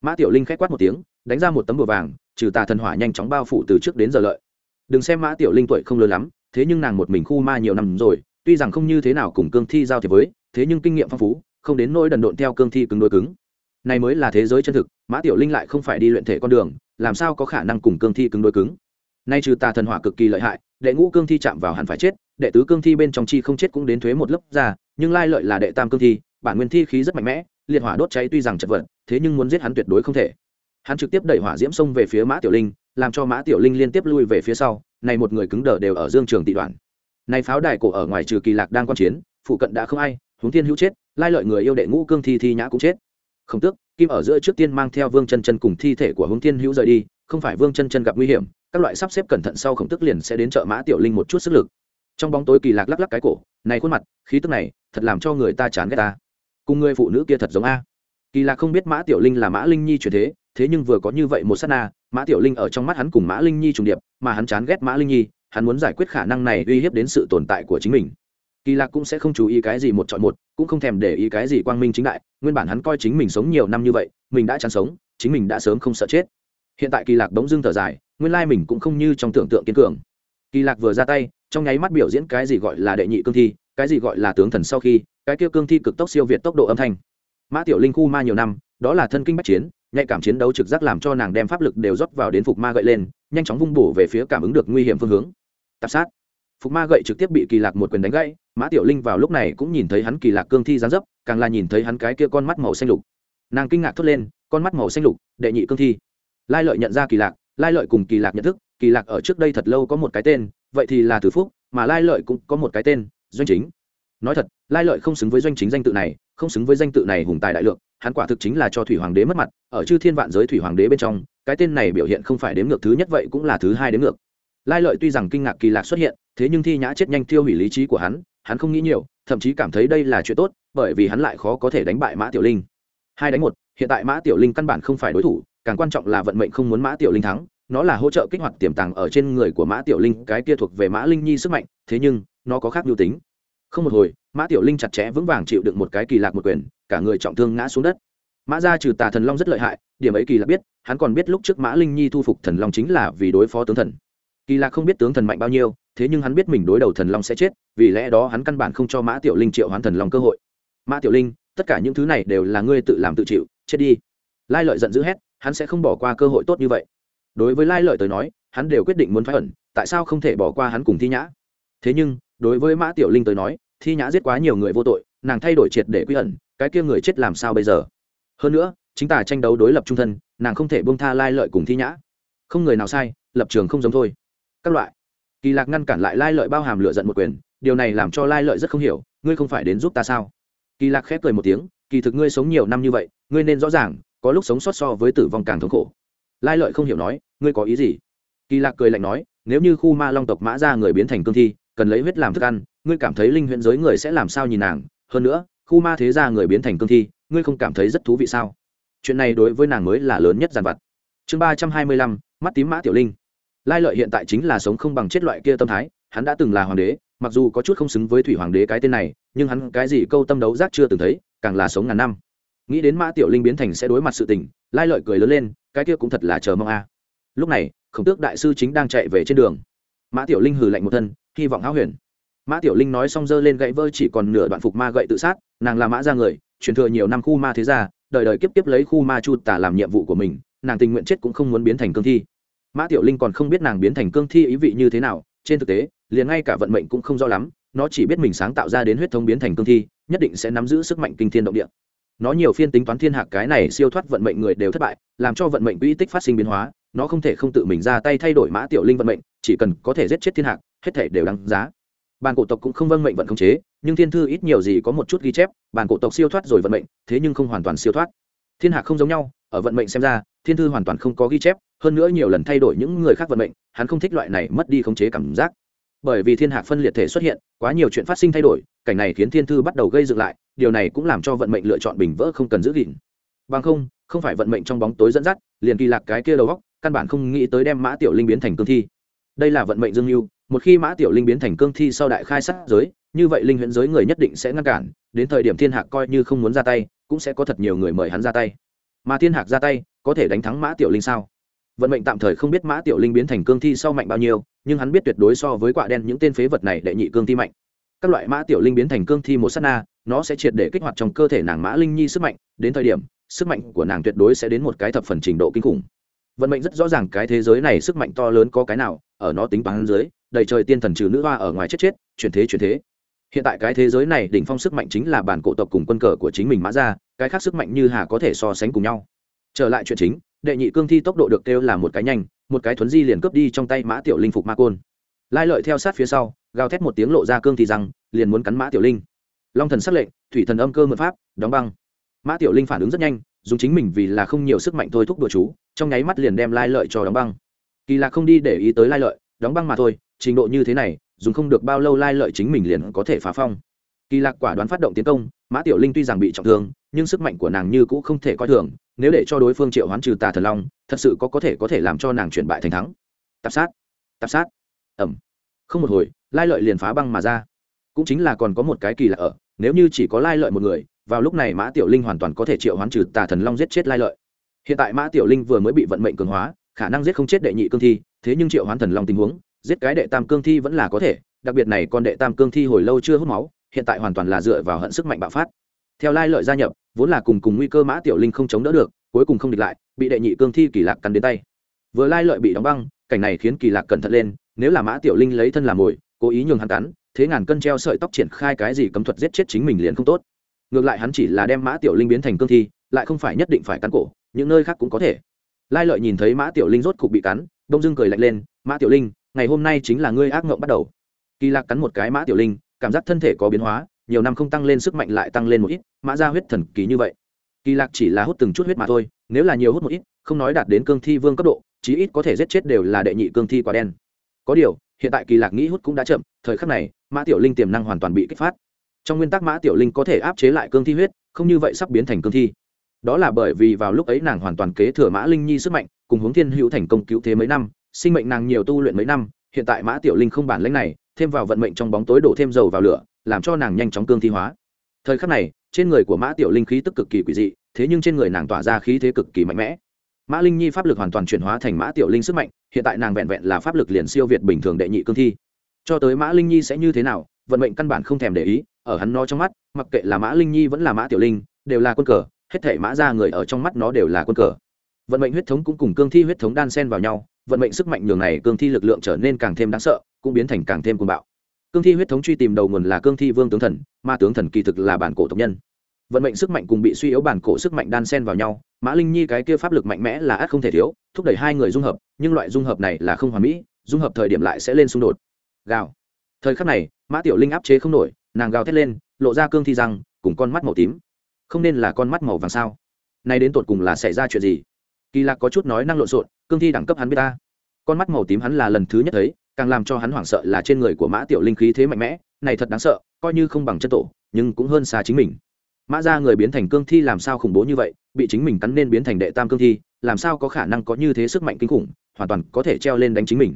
Mã tiểu linh k h á c quát một tiếng, đánh ra một tấm bùa vàng, trừ tà thần hỏa nhanh chóng bao phủ từ trước đến giờ lợi. Đừng xem mã tiểu linh tuổi không lớn lắm, thế nhưng nàng một mình khu ma nhiều năm rồi, tuy rằng không như thế nào cùng cương thi giao thiệp với, thế nhưng kinh nghiệm phong phú, không đến nỗi đần độn theo cương thi cứng đôi cứng. Này mới là thế giới chân thực, mã tiểu linh lại không phải đi luyện thể con đường, làm sao có khả năng cùng cương thi cứng đôi cứng? Nay trừ tà thần hỏa cực kỳ lợi hại, đệ ngũ cương thi chạm vào hẳn phải chết, đệ tứ cương thi bên trong chi không chết cũng đến thuế một lớp ra, nhưng lai lợi là đệ tam cương thi, bản nguyên thi khí rất mạnh mẽ, liệt hỏa đốt cháy tuy rằng chật vật, thế nhưng muốn giết hắn tuyệt đối không thể. Hắn trực tiếp đẩy hỏa diễm xông về phía mã tiểu linh, làm cho mã tiểu linh liên tiếp lui về phía sau, này một người cứng đờ đều ở dương trường tị đoàn này pháo đài cổ ở ngoài trừ kỳ lạc đang quan chiến, phụ cận đã không ai huống thiên hữu chết, lai lợi người yêu đệ ngũ cương thi thi nhã cũng chết. Không tước, kim ở giữa trước tiên mang theo vương chân chân cùng thi thể của hướng thiên hữu rời đi, không phải vương chân chân gặp nguy hiểm các loại sắp xếp cẩn thận sau khổng tức liền sẽ đến chợ mã tiểu linh một chút sức lực. Trong bóng tối kỳ lạc lắc lắc cái cổ, này khuôn mặt, khí tức này, thật làm cho người ta chán ghét ta. Cùng người phụ nữ kia thật giống a. Kỳ lạc không biết mã tiểu linh là mã linh nhi chuyển thế thế nhưng vừa có như vậy một s á t na, mã tiểu linh ở trong mắt hắn cùng mã linh nhi trùng điệp, mà hắn chán ghét mã linh nhi, hắn muốn giải quyết khả năng này uy hiếp đến sự tồn tại của chính mình. Kỳ lạc cũng sẽ không chú ý cái gì một chọn một, cũng không thèm để ý cái gì quang minh chính đại, nguyên bản hắn coi chính mình sống nhiều năm như vậy, mình đã chán sống, chính mình đã sớm không sợ chết. Hiện tại kỳ lạc bỗng dưng thở dài nguyên lai mình cũng không như trong tưởng tượng kiên cường. Kỳ lạc vừa ra tay, trong nháy mắt biểu diễn cái gì gọi là đệ nhị cương thi, cái gì gọi là tướng thần sau khi, cái kia cương thi cực tốc siêu việt tốc độ âm thanh. Mã tiểu linh khu ma nhiều năm, đó là thân kinh bách chiến, nhạy cảm chiến đấu trực giác làm cho nàng đem pháp lực đều rót vào đến phục ma gậy lên, nhanh chóng vung bổ về phía cảm ứng được nguy hiểm phương hướng. Tạp sát. Phục ma gậy trực tiếp bị kỳ lạc một quyền đánh gãy, mã tiểu linh vào lúc này cũng nhìn thấy hắn kỳ lạc cương thi gián dấp, càng là nhìn thấy hắn cái kia con mắt màu xanh lục. Nàng kinh ngạc thốt lên, con mắt màu xanh lục, đệ nhị cương thi. Lai lợi nhận ra kỳ lạc lai lợi cùng kỳ lạc nhận thức, kỳ lạc ở trước đây thật lâu có một cái tên, vậy thì là từ phúc, mà lai lợi cũng có một cái tên, doanh chính. Nói thật, lai lợi không xứng với doanh chính danh tự này, không xứng với danh tự này hùng tài đại lượng, hắn quả thực chính là cho thủy hoàng đế mất mặt, ở chư thiên vạn giới thủy hoàng đế bên trong, cái tên này biểu hiện không phải đếm ngược, thứ nhất vậy cũng là thứ hai đếm ngược. Lai lợi tuy rằng kinh ngạc kỳ lạc xuất hiện, thế nhưng thi nhã chết nhanh tiêu hủy lý trí của hắn hắn không nghĩ nhiều, thậm chí cảm thấy đây là chuyện tốt, bởi vì hắn lại khó có thể đánh bại mã tiểu linh. Hai đánh một, hiện tại mã tiểu linh căn bản không phải đối thủ càng quan trọng là vận mệnh không muốn mã tiểu linh thắng, nó là hỗ trợ kích hoạt tiềm tàng ở trên người của mã tiểu linh, cái kia thuộc về mã linh nhi sức mạnh, thế nhưng, nó có khác mưu tính. Không một hồi, mã tiểu linh chặt chẽ vững vàng chịu đựng một cái kỳ lạc một quyền, cả người trọng thương ngã xuống đất. Mã gia trừ tà thần long rất lợi hại, điểm ấy kỳ lạc biết, hắn còn biết lúc trước mã linh nhi thu phục thần long chính là vì đối phó tướng thần. Kỳ lạc không biết tướng thần mạnh bao nhiêu, thế nhưng hắn biết mình đối đầu thần long sẽ chết, vì lẽ đó hắn căn bản không cho mã tiểu linh triệu hoán thần long cơ hội. Mã tiểu linh, tất cả những thứ này đều là ngươi tự làm tự chịu, chết đi. Lai lợi giận dữ hét hắn sẽ không bỏ qua cơ hội tốt như vậy. Đối với lai lợi tới nói, hắn đều quyết định muốn phá ẩn, tại sao không thể bỏ qua hắn cùng thi nhã? Thế nhưng, đối với mã tiểu linh tới nói, thi nhã giết quá nhiều người vô tội, nàng thay đổi triệt để quy ẩn, cái kia người chết làm sao bây giờ? Hơn nữa, chính tả tranh đấu đối lập trung thân, nàng không thể bông tha lai lợi cùng thi nhã. Không người nào sai, lập trường không giống thôi. Các loại. Kỳ lạc ngăn cản lại lai lợi bao hàm lựa giận một quyền, điều này làm cho lai lợi rất không hiểu, ngươi không phải đến giúp ta sao? Kỳ lạc khép cười một tiếng, kỳ thực ngươi sống nhiều năm như vậy, ngươi nên rõ ràng có lúc sống sót so với tử vong càng thống khổ. Lai lợi không hiểu nói, ngươi có ý gì? Kỳ lạc cười lạnh nói, nếu như khu ma long tộc mã ra người biến thành cương thi, cần lấy huyết làm thức ăn, ngươi cảm thấy linh huyễn giới người sẽ làm sao nhìn nàng? Hơn nữa, khu ma thế ra người biến thành cương thi, ngươi không cảm thấy rất thú vị sao? Chuyện này đối với nàng mới là lớn nhất giàn vặt. Chương ba trăm hai mươi lăm, mắt tím mã tiểu linh. Lai lợi hiện tại chính là sống không bằng chết loại kia tâm thái, hắn đã từng là hoàng đế, mặc dù có chút không xứng với thủy hoàng đế cái tên này, nhưng hắn cái gì câu tâm đấu giác chưa từng thấy, càng là sống ngàn năm nghĩ đến mã tiểu linh biến thành sẽ đối mặt sự tình, lai lợi cười lớn lên, cái kia cũng thật là chờ mong a. Lúc này, khổng tước đại sư chính đang chạy về trên đường. Mã tiểu linh hừ lạnh một thân, hy vọng háo huyền. Mã tiểu linh nói xong dơ lên gậy vơ chỉ còn nửa đoạn phục ma gậy tự sát, nàng là mã ra người, truyền thừa nhiều năm khu ma thế gia, đời đời kiếp kiếp lấy khu ma chu tả làm nhiệm vụ của mình, nàng tình nguyện chết cũng không muốn biến thành cương thi. Mã tiểu linh còn không biết nàng biến thành cương thi ý vị như thế nào, trên thực tế, liền ngay cả vận mệnh cũng không rõ lắm, nó chỉ biết mình sáng tạo ra đến huyết thống biến thành cương thi, nhất định sẽ nắm giữ sức mạnh kinh thiên động địa nó nhiều phiên tính toán thiên hạc cái này siêu thoát vận mệnh người đều thất bại, làm cho vận mệnh quỹ tích phát sinh biến hóa, nó không thể không tự mình ra tay thay đổi mã tiểu linh vận mệnh, chỉ cần có thể giết chết thiên hạc, hết thể đều đáng giá. Bàn cổ tộc cũng không vâng mệnh vận không chế, nhưng thiên thư ít nhiều gì có một chút ghi chép bàn cổ tộc siêu thoát rồi vận mệnh, thế nhưng không hoàn toàn siêu thoát. Thiên hạc không giống nhau, ở vận mệnh xem ra, thiên thư hoàn toàn không có ghi chép, hơn nữa nhiều lần thay đổi những người khác vận mệnh, hắn không thích loại này mất đi khống chế cảm giác bởi vì thiên hạc phân liệt thể xuất hiện, quá nhiều chuyện phát sinh thay đổi, cảnh này khiến thiên thư bắt đầu gây dựng lại, điều này cũng làm cho vận mệnh lựa chọn bình vỡ không cần giữ gìn. Bằng không không phải vận mệnh trong bóng tối dẫn dắt, liền kỳ lạc cái kia đầu góc căn bản không nghĩ tới đem mã tiểu linh biến thành cương thi. Đây là vận mệnh dương mưu một khi mã tiểu linh biến thành cương thi sau đại khai sát giới, như vậy linh huyễn giới người nhất định sẽ ngăn cản, đến thời điểm thiên hạc coi như không muốn ra tay, cũng sẽ có thật nhiều người mời hắn ra tay. Mà thiên hạc ra tay, có thể đánh thắng mã tiểu linh sao? Vận mệnh tạm thời không biết mã tiểu linh biến thành cương thi sau mạnh bao nhiêu, nhưng hắn biết tuyệt đối so với quả đen những tên phế vật này đệ nhị cương thi mạnh. Các loại mã tiểu linh biến thành cương thi một s á t na, nó sẽ triệt để kích hoạt trong cơ thể nàng mã linh nhi sức mạnh, đến thời điểm, sức mạnh của nàng tuyệt đối sẽ đến một cái thập phần trình độ kinh khủng. Vận mệnh rất rõ ràng cái thế giới này sức mạnh to lớn có cái nào, ở nó tính bằng dưới, đầy trời tiên thần trừ nữ hoa ở ngoài chết chết, chuyển thế chuyển thế. Hiện tại cái thế giới này đỉnh phong sức mạnh chính là bản cổ tộc cùng quân cờ của chính mình mã ra, cái khác sức mạnh như hà có thể so sánh cùng nhau. Trở lại chuyện chính đệ nhị cương thi tốc độ được kêu là một cái nhanh, một cái thuấn di liền cướp đi trong tay mã tiểu linh phục ma côn. Lai lợi theo sát phía sau, gào thét một tiếng lộ ra cương thi rằng liền muốn cắn mã tiểu linh. Long thần sắc lệnh, thủy thần âm cơ mượn pháp, đóng băng. Mã tiểu linh phản ứng rất nhanh, dùng chính mình vì là không nhiều sức mạnh thôi thúc đùa chú, trong nháy mắt liền đem lai lợi cho đóng băng. Kỳ lạc không đi để ý tới lai lợi, đóng băng mà thôi, trình độ như thế này, dùng không được bao lâu lai lợi chính mình liền có thể phá phong. Kỳ lạc quả đoán phát động tiến công mã tiểu linh tuy rằng bị trọng thương, nhưng sức mạnh của nàng như cũ không thể coi thường, nếu để cho đối phương triệu hoán trừ tà thần long, thật sự có có thể có thể làm cho nàng chuyển bại thành thắng. Tạp sát tạp sát. Ẩm không một hồi, lai lợi liền phá băng mà ra. Cũng chính là còn có một cái kỳ lạ ở, nếu như chỉ có lai lợi một người, vào lúc này mã tiểu linh hoàn toàn có thể triệu hoán trừ tà thần long giết chết lai lợi. Hiện tại mã tiểu linh vừa mới bị vận mệnh cường hóa, khả năng giết không chết đệ nhị cương thi, thế nhưng triệu hoán thần long tình huống, giết cái đệ tam cương thi vẫn là có thể, đặc biệt này con đệ tam cương thi hồi lâu chưa hút máu hiện tại hoàn toàn là dựa vào hận sức mạnh bạo phát. Theo lai lợi gia nhập, vốn là cùng cùng nguy cơ mã tiểu linh không chống đỡ được, cuối cùng không địch lại, bị đệ nhị cương thi kỳ lạc cắn đến tay. Vừa lai lợi bị đóng băng, cảnh này khiến kỳ lạc cẩn thận lên, nếu là mã tiểu linh lấy thân làm mồi, cố ý nhường hắn cắn, thế ngàn cân treo sợi tóc triển khai cái gì cấm thuật giết chết chính mình liền không tốt. Ngược lại hắn chỉ là đem mã tiểu linh biến thành cương thi, lại không phải nhất định phải cắn cổ, những nơi khác cũng có thể. Lai lợi nhìn thấy mã tiểu linh rốt cục bị cắn, đông dưng cười lạnh lên, mã tiểu linh, ngày hôm nay chính là ngươi ác mộng bắt đầu. Kỳ lạc cắn một cái mã tiểu linh cảm giác thân thể có biến hóa, nhiều năm không tăng lên sức mạnh lại tăng lên một ít, mã ra huyết thần kỳ như vậy. Kỳ lạc chỉ là hút từng chút huyết mà thôi, nếu là nhiều hút một ít, không nói đạt đến cương thi vương cấp độ, chí ít có thể giết chết đều là đệ nhị cương thi quả đen. Có điều, hiện tại kỳ lạc nghĩ hút cũng đã chậm, thời khắc này, mã tiểu linh tiềm năng hoàn toàn bị kích phát. Trong nguyên tắc mã tiểu linh có thể áp chế lại cương thi huyết, không như vậy sắp biến thành cương thi. Đó là bởi vì vào lúc ấy nàng hoàn toàn kế thừa mã linh nhi sức mạnh, cùng hướng thiên hữu thành công cứu thế mấy năm, sinh mệnh nàng nhiều tu luyện mấy năm, hiện tại mã tiểu linh không bản lãnh này thêm vào vận mệnh trong bóng tối đổ thêm dầu vào lửa, làm cho nàng nhanh chóng cương thi hóa. Thời khắc này, trên người của mã tiểu linh khí tức cực kỳ quỷ dị, thế nhưng trên người nàng tỏa ra khí thế cực kỳ mạnh mẽ. Mã linh nhi pháp lực hoàn toàn chuyển hóa thành mã tiểu linh sức mạnh, hiện tại nàng vẹn vẹn là pháp lực liền siêu việt bình thường đệ nhị cương thi. Cho tới mã linh nhi sẽ như thế nào, vận mệnh căn bản không thèm để ý, ở hắn nó trong mắt, mặc kệ là mã linh nhi vẫn là mã tiểu linh, đều là quân cờ, hết thể mã ra người ở trong mắt nó đều là quân cờ. Vận mệnh huyết thống cũng cùng cương thi huyết thống đan sen vào nhau, vận mệnh sức mạnh nhường này cương thi lực lượng trở nên càng thêm đáng sợ cũng biến thành càng thêm cuồng bạo. Cương thi huyết thống truy tìm đầu nguồn là cương thi vương tướng thần, ma tướng thần kỳ thực là bản cổ tộc nhân. Vận mệnh sức mạnh cùng bị suy yếu bản cổ sức mạnh đan sen vào nhau, mã linh nhi cái kia pháp lực mạnh mẽ là ắt không thể thiếu, thúc đẩy hai người dung hợp, nhưng loại dung hợp này là không hoàn mỹ, dung hợp thời điểm lại sẽ lên xung đột. Gào. Thời khắc này, mã tiểu linh áp chế không nổi, nàng gào thét lên, lộ ra cương thi răng, cùng con mắt màu tím. Không nên là con mắt màu vàng sao? Nay đến tột cùng là xảy ra chuyện gì? Kỳ lạc có chút nói năng lộn xộn, cương thi đẳng cấp hắn biết ta. Con mắt màu tím hắn là lần thứ nhất thấy càng làm cho hắn hoảng sợ là trên người của mã tiểu linh khí thế mạnh mẽ, này thật đáng sợ, coi như không bằng chân tổ, nhưng cũng hơn xa chính mình. Mã ra người biến thành cương thi làm sao khủng bố như vậy, bị chính mình cắn nên biến thành đệ tam cương thi, làm sao có khả năng có như thế sức mạnh kinh khủng, hoàn toàn có thể treo lên đánh chính mình.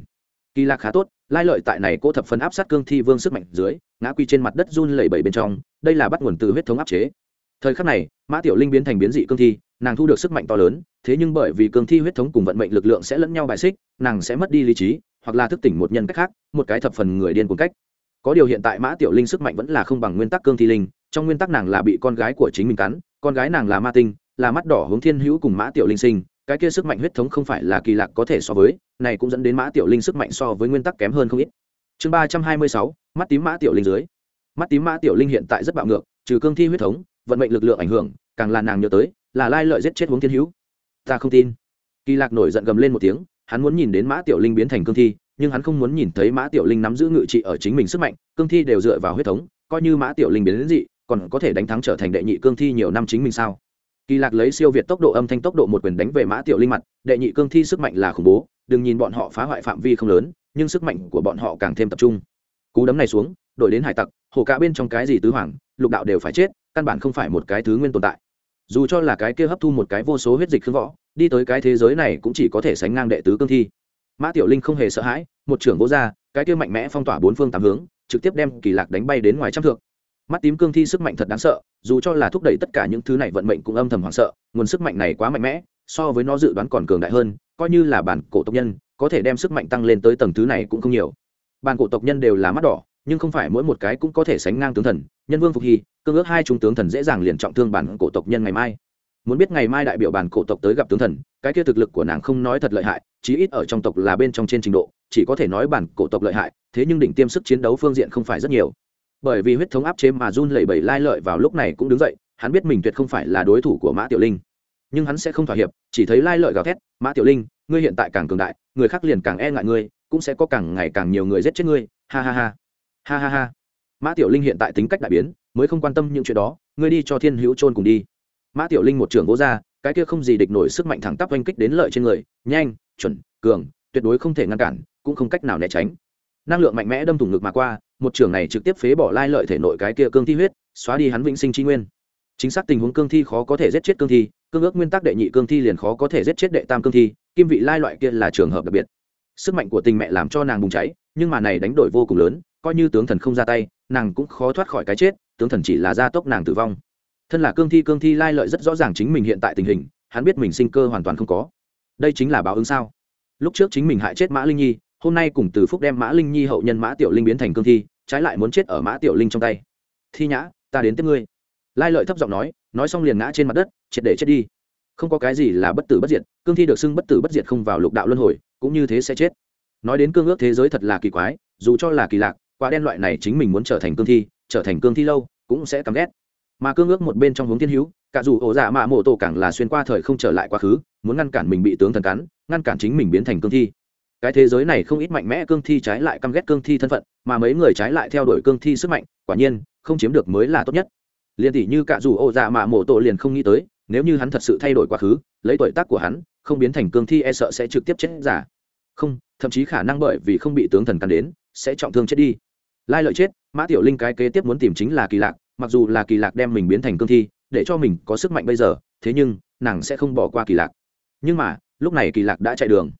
Kỳ lạc khá tốt, lai lợi tại này cô thập phân áp sát cương thi vương sức mạnh dưới, ngã quy trên mặt đất run lẩy bẩy bên trong, đây là bắt nguồn từ huyết thống áp chế. Thời khắc này, mã tiểu linh biến thành biến dị cương thi, nàng thu được sức mạnh to lớn, thế nhưng bởi vì cương thi huyết thống cùng vận mệnh lực lượng sẽ lẫn nhau bài xích, nàng sẽ mất đi lý trí hoặc là thức tỉnh một nhân cách khác, một cái thập phần người điên cuồng cách. Có điều hiện tại mã tiểu linh sức mạnh vẫn là không bằng nguyên tắc cương thi linh, trong nguyên tắc nàng là bị con gái của chính mình cắn, con gái nàng là ma tinh, là mắt đỏ hướng thiên hữu cùng mã tiểu linh sinh, cái kia sức mạnh huyết thống không phải là kỳ lạc có thể so với, này cũng dẫn đến mã tiểu linh sức mạnh so với nguyên tắc kém hơn không ít. Chương ba trăm hai mươi sáu, mắt tím mã tiểu linh dưới. Mắt tím mã tiểu linh hiện tại rất bạo ngược, trừ cương thi huyết thống, vận mệnh lực lượng ảnh hưởng, càng là nàng nhớ tới, là lai lợi giết chết hướng thiên hữu. Ta không tin. Kỳ lạc nổi giận gầm lên một tiếng, hắn muốn nhìn đến mã tiểu linh biến thành cương thi nhưng hắn không muốn nhìn thấy mã tiểu linh nắm giữ ngự trị ở chính mình sức mạnh, cương thi đều dựa vào huyết thống, coi như mã tiểu linh biến đến dị, còn có thể đánh thắng trở thành đệ nhị cương thi nhiều năm chính mình sao? Kỳ lạc lấy siêu việt tốc độ, âm thanh tốc độ một quyền đánh về mã tiểu linh mặt, đệ nhị cương thi sức mạnh là khủng bố, đừng nhìn bọn họ phá hoại phạm vi không lớn, nhưng sức mạnh của bọn họ càng thêm tập trung. Cú đấm này xuống đổi đến hải tặc, hồ cả bên trong cái gì tứ hoàng, lục đạo đều phải chết, căn bản không phải một cái thứ nguyên tồn tại. Dù cho là cái kia hấp thu một cái vô số huyết dịch khương võ, đi tới cái thế giới này cũng chỉ có thể sánh ngang đệ tứ cương thi mã tiểu linh không hề sợ hãi, một trưởng vô ra, cái kia mạnh mẽ phong tỏa bốn phương tám hướng, trực tiếp đem kỳ lạc đánh bay đến ngoài trăm thượng mắt tím cương thi sức mạnh thật đáng sợ, dù cho là thúc đẩy tất cả những thứ này vận mệnh cũng âm thầm hoảng sợ, nguồn sức mạnh này quá mạnh mẽ, so với nó dự đoán còn cường đại hơn, coi như là bản cổ tộc nhân, có thể đem sức mạnh tăng lên tới tầng thứ này cũng không nhiều. Bản cổ tộc nhân đều là mắt đỏ, nhưng không phải mỗi một cái cũng có thể sánh ngang tướng thần, nhân vương phục hy, cương ước hai trung tướng thần dễ dàng liền trọng thương bản cổ tộc nhân ngày mai. Muốn biết ngày mai đại biểu bản cổ tộc tới gặp tướng thần, cái kia thực lực của nàng không nói thật lợi hại chí ít ở trong tộc là bên trong trên trình độ, chỉ có thể nói bản cổ tộc lợi hại, thế nhưng đỉnh tiêm sức chiến đấu phương diện không phải rất nhiều. Bởi vì huyết thống áp chế mà run lẩy bẩy lai lợi vào lúc này cũng đứng dậy, hắn biết mình tuyệt không phải là đối thủ của mã tiểu linh. Nhưng hắn sẽ không thỏa hiệp, chỉ thấy lai lợi gào thét, mã tiểu linh, ngươi hiện tại càng cường đại, người khác liền càng e ngại ngươi, cũng sẽ có càng ngày càng nhiều người giết chết ngươi. Ha ha ha. Ha ha ha. Mã tiểu linh hiện tại tính cách đại biến, mới không quan tâm những chuyện đó, ngươi đi cho thiên hữu trôn cùng đi. Mã tiểu linh một trưởng gỗ ra, cái kia không gì địch nổi sức mạnh thẳng tắp oanh kích đến lợi trên người, nhanh chuẩn, cường, tuyệt đối không thể ngăn cản, cũng không cách nào né tránh. Năng lượng mạnh mẽ đâm thủng ngực mà qua, một trường này trực tiếp phế bỏ lai lợi thể nội cái kia cương thi huyết, xóa đi hắn vĩnh sinh tri nguyên. Chính xác tình huống cương thi khó có thể giết chết cương thi, cương ước nguyên tắc đệ nhị cương thi liền khó có thể giết chết đệ tam cương thi, kim vị lai loại kia là trường hợp đặc biệt. Sức mạnh của tình mẹ làm cho nàng bùng cháy, nhưng mà này đánh đổi vô cùng lớn, coi như tướng thần không ra tay, nàng cũng khó thoát khỏi cái chết, tướng thần chỉ là gia tốc nàng tử vong. Thân là cương thi cương thi lai lợi rất rõ ràng chính mình hiện tại tình hình, hắn biết mình sinh cơ hoàn toàn không có đây chính là báo ứng sao? Lúc trước chính mình hại chết mã linh nhi, hôm nay cùng từ phúc đem mã linh nhi hậu nhân mã tiểu linh biến thành cương thi, trái lại muốn chết ở mã tiểu linh trong tay. Thi nhã, ta đến tiếp ngươi. Lai lợi thấp giọng nói nói xong liền ngã trên mặt đất, triệt để chết đi. Không có cái gì là bất tử bất diệt, cương thi được xưng bất tử bất diệt không vào lục đạo luân hồi, cũng như thế sẽ chết. Nói đến cương ước thế giới thật là kỳ quái, dù cho là kỳ lạc quả đen loại này chính mình muốn trở thành cương thi, trở thành cương thi lâu, cũng sẽ căm ghét mà cương ước một bên trong hướng thiên hữu, cả dù ổ dạ mạ mộ tổ càng là xuyên qua thời không trở lại quá khứ, muốn ngăn cản mình bị tướng thần cắn, ngăn cản chính mình biến thành cương thi. Cái thế giới này không ít mạnh mẽ cương thi trái lại căm ghét cương thi thân phận, mà mấy người trái lại theo đuổi cương thi sức mạnh, quả nhiên, không chiếm được mới là tốt nhất. Liền tỷ như cả dù ổ dạ mạ mộ tổ liền không nghĩ tới, nếu như hắn thật sự thay đổi quá khứ, lấy tuổi tác của hắn, không biến thành cương thi e sợ sẽ trực tiếp chết giả. Không, thậm chí khả năng bởi vì không bị tướng thần cắn đến, sẽ trọng thương chết đi. Lai lợi chết, mã tiểu linh cái kế tiếp muốn tìm chính là kỳ lạc mặc dù là kỳ lạc đem mình biến thành cương thi, để cho mình có sức mạnh bây giờ, thế nhưng, nàng sẽ không bỏ qua kỳ lạc. Nhưng mà, lúc này kỳ lạc đã chạy đường.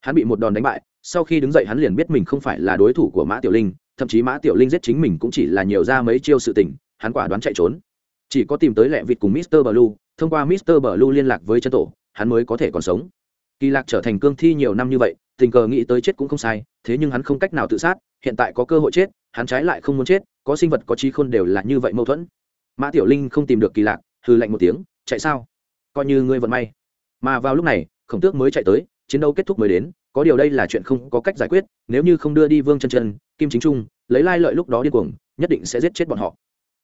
Hắn bị một đòn đánh bại, sau khi đứng dậy hắn liền biết mình không phải là đối thủ của mã tiểu linh, thậm chí mã tiểu linh giết chính mình cũng chỉ là nhiều ra mấy chiêu sự tình, hắn quả đoán chạy trốn. Chỉ có tìm tới lẹ vịt cùng mister blue, thông qua mister blue liên lạc với chân tổ, hắn mới có thể còn sống. Kỳ lạc trở thành cương thi nhiều năm như vậy, tình cờ nghĩ tới chết cũng không sai, thế nhưng hắn không cách nào tự sát, hiện tại có cơ hội chết, hắn trái lại không muốn chết có sinh vật có trí khôn đều là như vậy mâu thuẫn. Mã tiểu linh không tìm được kỳ lạc hư lạnh một tiếng, chạy sao? Coi như ngươi vận may. Mà vào lúc này, khổng tước mới chạy tới, chiến đấu kết thúc mới đến, có điều đây là chuyện không có cách giải quyết, nếu như không đưa đi vương chân chân, kim chính trung, lấy lai lợi lúc đó điên cuồng, nhất định sẽ giết chết bọn họ.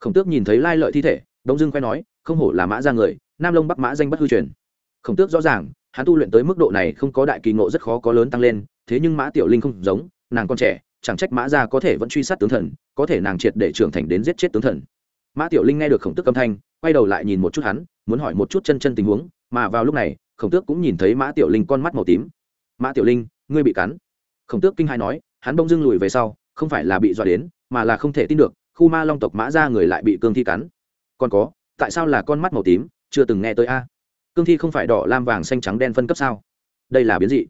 Khổng tước nhìn thấy lai lợi thi thể đông dưng khoe nói, không hổ là mã ra người, nam lông bắc mã danh bất hư truyền. Khổng tước rõ ràng, hắn tu luyện tới mức độ này không có đại kỳ ngộ rất khó có lớn tăng lên, thế nhưng mã tiểu linh không giống, nàng còn trẻ chẳng trách mã gia có thể vẫn truy sát tướng thần, có thể nàng triệt để trưởng thành đến giết chết tướng thần. Mã tiểu linh nghe được khổng tước âm thanh, quay đầu lại nhìn một chút hắn, muốn hỏi một chút chân chân tình huống, mà vào lúc này, khổng tước cũng nhìn thấy mã tiểu linh con mắt màu tím. Mã tiểu linh, ngươi bị cắn. Khổng tước kinh hai nói, hắn bông dưng lùi về sau, không phải là bị dọa đến, mà là không thể tin được, khu ma long tộc mã ra người lại bị cương thi cắn. Còn có, tại sao là con mắt màu tím, chưa từng nghe tới a? Cương thi không phải đỏ, lam vàng, xanh trắng, đen phân cấp sao? Đây là biến dị.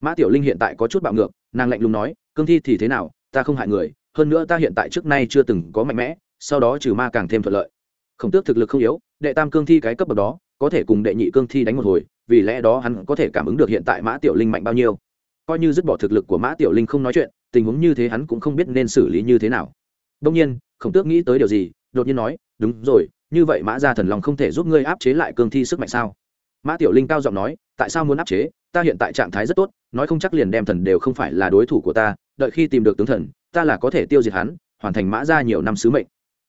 Mã tiểu linh hiện tại có chút bạo ngược, nàng lạnh lùng nói cương thi thì thế nào, ta không hại người, hơn nữa ta hiện tại trước nay chưa từng có mạnh mẽ, sau đó trừ ma càng thêm thuận lợi. Khổng tước thực lực không yếu, đệ tam cương thi cái cấp bậc đó, có thể cùng đệ nhị cương thi đánh một hồi, vì lẽ đó hắn có thể cảm ứng được hiện tại mã tiểu linh mạnh bao nhiêu. Coi như dứt bỏ thực lực của mã tiểu linh không nói chuyện, tình huống như thế hắn cũng không biết nên xử lý như thế nào. Đông nhiên, khổng tước nghĩ tới điều gì, đột nhiên nói, đúng rồi, như vậy mã gia thần lòng không thể giúp ngươi áp chế lại cương thi sức mạnh sao? Mã tiểu linh cao giọng nói, tại sao muốn áp chế? Ta hiện tại trạng thái rất tốt, nói không chắc liền đem thần đều không phải là đối thủ của ta đợi khi tìm được tướng thần, ta là có thể tiêu diệt hắn, hoàn thành mã ra nhiều năm sứ mệnh.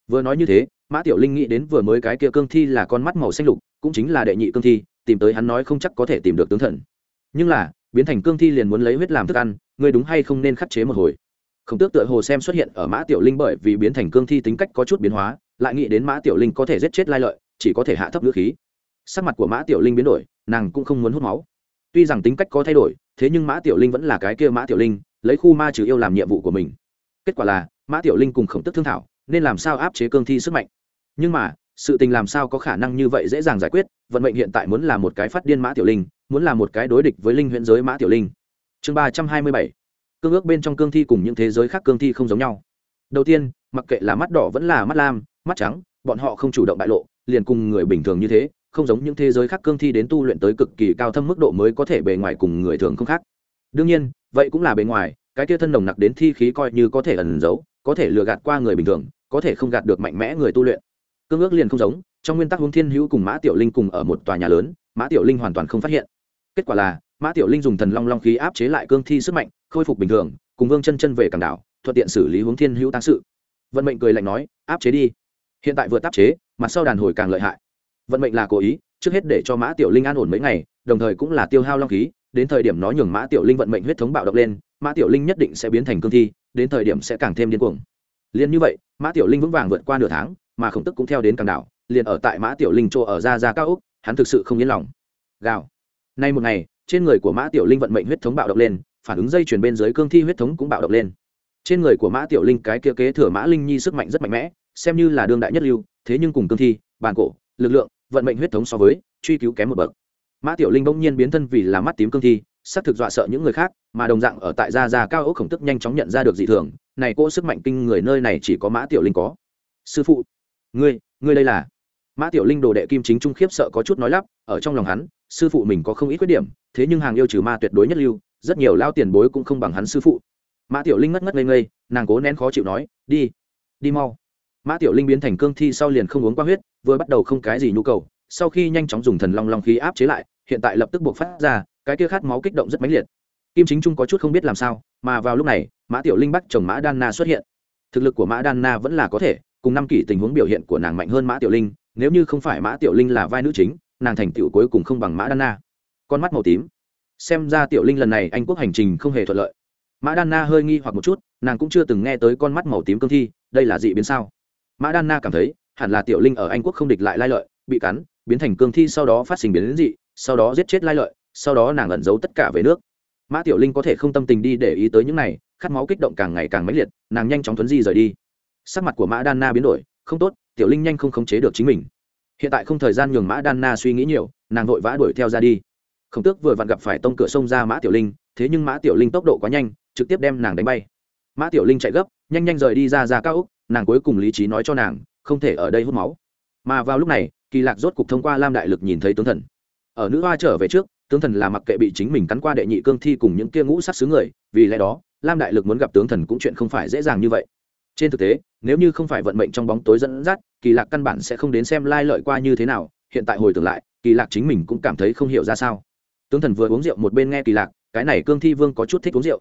Vừa nói như thế, mã tiểu linh nghĩ đến vừa mới cái kia cương thi là con mắt màu xanh lục, cũng chính là đệ nhị cương thi, tìm tới hắn nói không chắc có thể tìm được tướng thần. Nhưng là, biến thành cương thi liền muốn lấy huyết làm thức ăn, ngươi đúng hay không nên khắc chế một hồi? Khổng tước tựa hồ xem xuất hiện ở mã tiểu linh bởi vì biến thành cương thi tính cách có chút biến hóa, lại nghĩ đến mã tiểu linh có thể giết chết lai lợi, chỉ có thể hạ thấp ngữ khí. Sắc mặt của mã tiểu linh biến đổi, nàng cũng không muốn hút máu. Tuy rằng tính cách có thay đổi, thế nhưng mã tiểu linh vẫn là cái kia mã tiểu linh lấy khu ma trừ yêu làm nhiệm vụ của mình. Kết quả là, mã tiểu linh cùng khổng tức thương thảo, nên làm sao áp chế cương thi sức mạnh. Nhưng mà, sự tình làm sao có khả năng như vậy dễ dàng giải quyết, vận mệnh hiện tại muốn là một cái phát điên mã tiểu linh, muốn là một cái đối địch với linh huyện giới mã tiểu linh. Chương ba trăm hai mươi bảy. Cương ước bên trong cương thi cùng những thế giới khác cương thi không giống nhau. Đầu tiên, mặc kệ là mắt đỏ vẫn là mắt lam, mắt trắng, bọn họ không chủ động bại lộ, liền cùng người bình thường như thế, không giống những thế giới khác cương thi đến tu luyện tới cực kỳ cao thâm mức độ mới có thể bề ngoài cùng người thường không khác đương nhiên, vậy cũng là bề ngoài, cái kia thân nồng nặc đến thi khí coi như có thể ẩn giấu, có thể lừa gạt qua người bình thường, có thể không gạt được mạnh mẽ người tu luyện. Cương ước liền không giống, trong nguyên tắc hướng thiên hữu cùng mã tiểu linh cùng ở một tòa nhà lớn, mã tiểu linh hoàn toàn không phát hiện. Kết quả là, mã tiểu linh dùng thần long long khí áp chế lại cương thi sức mạnh, khôi phục bình thường, cùng vương chân chân về cảng đảo, thuận tiện xử lý hướng thiên hữu tăng sự. Vận mệnh cười lạnh nói, áp chế đi. Hiện tại vừa áp chế, mặt sau đàn hồi càng lợi hại. Vận mệnh là cố ý, trước hết để cho mã tiểu linh an ổn mấy ngày, đồng thời cũng là tiêu hao long khí đến thời điểm nó nhường mã tiểu linh vận mệnh huyết thống bạo động lên, mã tiểu linh nhất định sẽ biến thành cương thi, đến thời điểm sẽ càng thêm điên cuồng. Liền như vậy, mã tiểu linh vững vàng vượt qua nửa tháng, mà khổng tức cũng theo đến càng đảo, liền ở tại mã tiểu linh chỗ ở ra ra cao úc, hắn thực sự không yên lòng. Gào. Nay một ngày, trên người của mã tiểu linh vận mệnh huyết thống bạo động lên, phản ứng dây chuyển bên dưới cương thi huyết thống cũng bạo động lên. Trên người của mã tiểu linh cái kia kế thừa mã linh nhi sức mạnh rất mạnh mẽ, xem như là đương đại nhất lưu, thế nhưng cùng cương thi, bàn cổ, lực lượng, vận mệnh huyết thống so với, truy cứu kém một bậc mã tiểu linh bỗng nhiên biến thân vì là mắt tím cương thi sắc thực dọa sợ những người khác, mà đồng dạng ở tại gia gia cao ốc khổng tức nhanh chóng nhận ra được dị thường. Này cô sức mạnh kinh người nơi này chỉ có mã tiểu linh có. Sư phụ, ngươi ngươi đây là? Mã tiểu linh đồ đệ kim chính trung khiếp sợ có chút nói lắp, ở trong lòng hắn, sư phụ mình có không ít khuyết điểm, thế nhưng hàng yêu trừ ma tuyệt đối nhất lưu, rất nhiều lao tiền bối cũng không bằng hắn sư phụ. Mã tiểu linh ngất ngất ngây ngây, nàng cố nén khó chịu nói, đi đi mau. Mã tiểu linh biến thành cương thi sau liền không uống qua huyết, vừa bắt đầu không cái gì nhu cầu sau khi nhanh chóng dùng thần long long khí áp chế lại, hiện tại lập tức buộc phát ra, cái kia khát máu kích động rất mãnh liệt. Kim chính trung có chút không biết làm sao, mà vào lúc này, mã tiểu linh bắt chồng mã đan na xuất hiện. Thực lực của mã đan na vẫn là có thể, cùng năm kỷ tình huống biểu hiện của nàng mạnh hơn mã tiểu linh, nếu như không phải mã tiểu linh là vai nữ chính, nàng thành tựu cuối cùng không bằng mã đan na. Con mắt màu tím. Xem ra tiểu linh lần này anh quốc hành trình không hề thuận lợi. Mã đan na hơi nghi hoặc một chút, nàng cũng chưa từng nghe tới con mắt màu tím cương thi, đây là dị biến sao? Mã đan na cảm thấy, hẳn là tiểu linh ở anh quốc không địch lại lai lợi, bị cắn biến thành cương thi sau đó phát sinh biến dị, sau đó giết chết lai lợi, sau đó nàng ẩn giấu tất cả về nước. Mã tiểu linh có thể không tâm tình đi để ý tới những này, khát máu kích động càng ngày càng mãnh liệt, nàng nhanh chóng thuấn di rời đi. Sắc mặt của mã đan na biến đổi, không tốt, tiểu linh nhanh không khống chế được chính mình. Hiện tại không thời gian nhường mã đan na suy nghĩ nhiều, nàng vội vã đuổi theo ra đi. Khổng tước vừa vặn gặp phải tông cửa sông ra mã tiểu linh, thế nhưng mã tiểu linh tốc độ quá nhanh, trực tiếp đem nàng đánh bay. Mã tiểu linh chạy gấp, nhanh nhanh rời đi ra ra cao úc nàng cuối cùng lý trí nói cho nàng, không thể ở đây hút máu. Mà vào lúc này kỳ lạc rốt cục thông qua lam đại lực nhìn thấy tướng thần. Ở nữ hoa trở về trước, tướng thần là mặc kệ bị chính mình cắn qua đệ nhị cương thi cùng những kia ngũ sát xứ người, vì lẽ đó, lam đại lực muốn gặp tướng thần cũng chuyện không phải dễ dàng như vậy. Trên thực tế, nếu như không phải vận mệnh trong bóng tối dẫn dắt, kỳ lạc căn bản sẽ không đến xem lai lợi qua như thế nào, hiện tại hồi tưởng lại, kỳ lạc chính mình cũng cảm thấy không hiểu ra sao. Tướng thần vừa uống rượu một bên nghe kỳ lạc, cái này cương thi vương có chút thích uống rượu.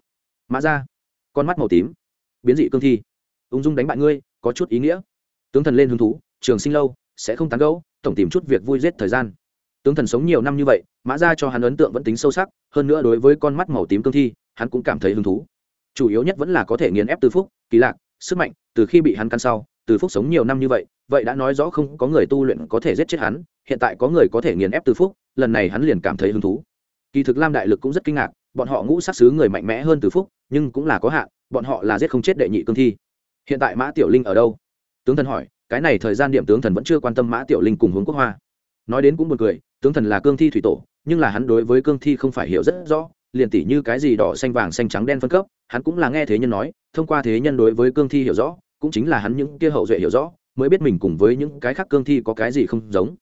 Mã ra con mắt màu tím, biến dị cương thi. Ung dung đánh bại ngươi, có chút ý nghĩa. Tướng thần lên hứng thú, trường sinh lâu, sẽ không tán gẫu tổng tìm chút việc vui giết thời gian. Tướng thần sống nhiều năm như vậy, mã ra cho hắn ấn tượng vẫn tính sâu sắc, hơn nữa đối với con mắt màu tím cương thi, hắn cũng cảm thấy hứng thú. Chủ yếu nhất vẫn là có thể nghiền ép từ phúc, kỳ lạc, sức mạnh, từ khi bị hắn căn sau từ phúc sống nhiều năm như vậy vậy đã nói rõ không có người tu luyện có thể giết chết hắn, hiện tại có người có thể nghiền ép từ phúc, lần này hắn liền cảm thấy hứng thú. Kỳ thực lam đại lực cũng rất kinh ngạc, bọn họ ngũ sắc xứ người mạnh mẽ hơn từ phúc, nhưng cũng là có hạn, bọn họ là giết không chết đệ nhị cương thi. Hiện tại mã tiểu linh ở đâu? Tướng thần hỏi cái này thời gian điểm tướng thần vẫn chưa quan tâm mã tiểu linh cùng hướng quốc hoa. Nói đến cũng buồn cười, tướng thần là cương thi thủy tổ, nhưng là hắn đối với cương thi không phải hiểu rất rõ, liền tỉ như cái gì đỏ xanh vàng xanh trắng đen phân cấp, hắn cũng là nghe thế nhân nói, thông qua thế nhân đối với cương thi hiểu rõ, cũng chính là hắn những kia hậu duệ hiểu rõ, mới biết mình cùng với những cái khác cương thi có cái gì không giống.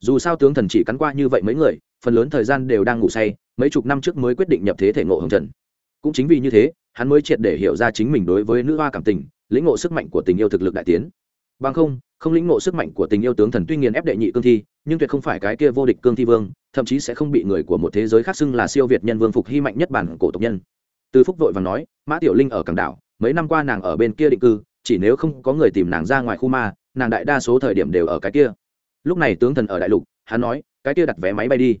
Dù sao tướng thần chỉ cắn qua như vậy mấy người, phần lớn thời gian đều đang ngủ say, mấy chục năm trước mới quyết định nhập thế thể ngộ hồng trần. Cũng chính vì như thế, hắn mới triệt để hiểu ra chính mình đối với nữ hoa cảm tình, lĩnh ngộ sức mạnh của tình yêu thực lực đại tiến bằng không không lĩnh ngộ sức mạnh của tình yêu tướng thần tuy nhiên ép đệ nhị cương thi, nhưng tuyệt không phải cái kia vô địch cương thi vương, thậm chí sẽ không bị người của một thế giới khác xưng là siêu việt nhân vương phục hy mạnh nhất bản cổ tộc nhân. Từ phúc vội và nói, mã tiểu linh ở cảng đảo, mấy năm qua nàng ở bên kia định cư, chỉ nếu không có người tìm nàng ra ngoài khu ma, nàng đại đa số thời điểm đều ở cái kia. Lúc này tướng thần ở đại lục, hắn nói, cái kia đặt vé máy bay đi.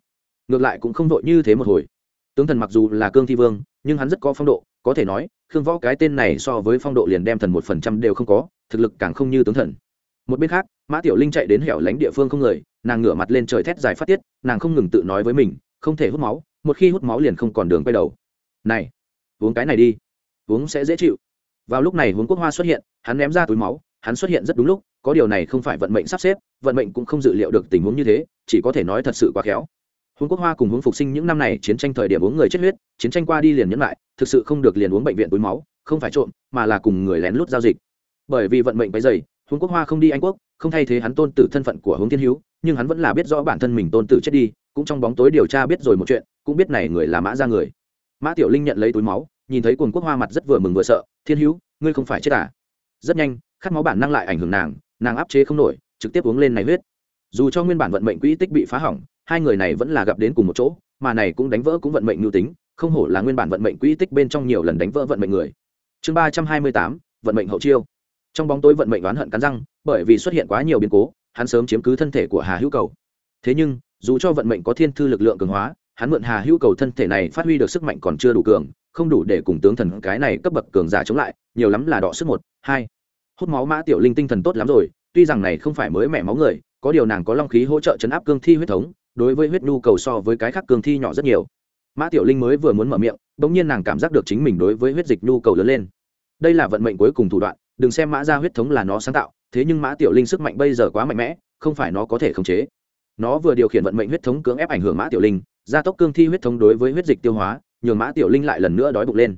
Ngược lại cũng không vội như thế một hồi. Tướng thần mặc dù là cương thi vương, nhưng hắn rất có phong độ, có thể nói khương võ cái tên này so với phong độ liền đem thần một phần trăm đều không có, thực lực càng không như tướng thần. Một bên khác, mã tiểu linh chạy đến hẻo lánh địa phương không người, nàng ngửa mặt lên trời thét dài phát tiết, nàng không ngừng tự nói với mình, không thể hút máu, một khi hút máu liền không còn đường quay đầu. Này, uống cái này đi, uống sẽ dễ chịu. Vào lúc này huống quốc hoa xuất hiện, hắn ném ra túi máu, hắn xuất hiện rất đúng lúc, có điều này không phải vận mệnh sắp xếp, vận mệnh cũng không dự liệu được tình huống như thế, chỉ có thể nói thật sự quá khéo huống quốc hoa cùng huống phục sinh những năm này chiến tranh thời điểm uống người chết huyết, chiến tranh qua đi liền nhẫn lại, thực sự không được liền uống bệnh viện túi máu, không phải trộm, mà là cùng người lén lút giao dịch. Bởi vì vận mệnh bấy dày huống quốc hoa không đi anh quốc, không thay thế hắn tôn tử thân phận của huống thiên hữu nhưng hắn vẫn là biết rõ bản thân mình tôn tử chết đi, cũng trong bóng tối điều tra biết rồi một chuyện, cũng biết này người là mã ra người. Mã tiểu linh nhận lấy túi máu, nhìn thấy quần quốc hoa mặt rất vừa mừng vừa sợ, thiên hữu ngươi không phải chết à? Rất nhanh, khát máu bản năng lại ảnh hưởng nàng nàng áp chế không nổi, trực tiếp uống lên này huyết. Dù cho nguyên bản vận mệnh quỹ tích bị phá hỏng hai người này vẫn là gặp đến cùng một chỗ, mà này cũng đánh vỡ cũng vận mệnh mưu tính, không hổ là nguyên bản vận mệnh quỹ tích bên trong nhiều lần đánh vỡ vận mệnh người. Chương ba trăm hai mươi tám, vận mệnh hậu chiêu. Trong bóng tối vận mệnh oán hận cắn răng, bởi vì xuất hiện quá nhiều biến cố, hắn sớm chiếm cứ thân thể của hà hữu cầu. Thế nhưng, dù cho vận mệnh có thiên thư lực lượng cường hóa, hắn mượn hà hữu cầu thân thể này phát huy được sức mạnh còn chưa đủ cường, không đủ để cùng tướng thần cái này cấp bậc cường giả chống lại, nhiều lắm là đọ sức một, hai. Hút máu mã tiểu linh tinh thần tốt lắm rồi, tuy rằng này không phải mới mẻ máu người, có điều nàng có long khí hỗ trợ chấn áp cương thi huyết thống đối với huyết nhu cầu so với cái khác cương thi nhỏ rất nhiều. Mã tiểu linh mới vừa muốn mở miệng, bỗng nhiên nàng cảm giác được chính mình đối với huyết dịch nhu cầu lớn lên. Đây là vận mệnh cuối cùng thủ đoạn, đừng xem mã ra huyết thống là nó sáng tạo, thế nhưng mã tiểu linh sức mạnh bây giờ quá mạnh mẽ, không phải nó có thể khống chế. Nó vừa điều khiển vận mệnh huyết thống cưỡng ép ảnh hưởng mã tiểu linh, gia tốc cương thi huyết thống đối với huyết dịch tiêu hóa, nhường mã tiểu linh lại lần nữa đói bụng lên.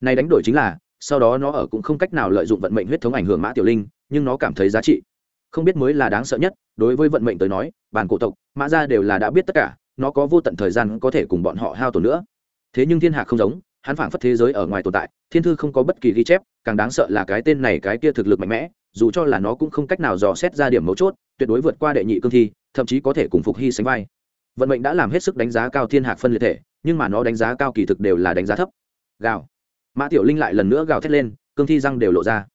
Này đánh đổi chính là, sau đó nó ở cũng không cách nào lợi dụng vận mệnh huyết thống ảnh hưởng mã tiểu linh, nhưng nó cảm thấy giá trị không biết mới là đáng sợ nhất, đối với vận mệnh tới nói, bản cổ tộc, mã ra đều là đã biết tất cả, nó có vô tận thời gian có thể cùng bọn họ hao tổn nữa. Thế nhưng thiên hạ không giống, hắn phảng phất thế giới ở ngoài tồn tại, thiên thư không có bất kỳ ghi chép, càng đáng sợ là cái tên này cái kia thực lực mạnh mẽ, dù cho là nó cũng không cách nào dò xét ra điểm mấu chốt, tuyệt đối vượt qua đệ nhị cương thi, thậm chí có thể cùng phục hy sánh vai. Vận mệnh đã làm hết sức đánh giá cao thiên hạc phân liệt thể, nhưng mà nó đánh giá cao kỳ thực đều là đánh giá thấp. Gào. Mã tiểu linh lại lần nữa gào thét lên, cương thi răng đều lộ ra.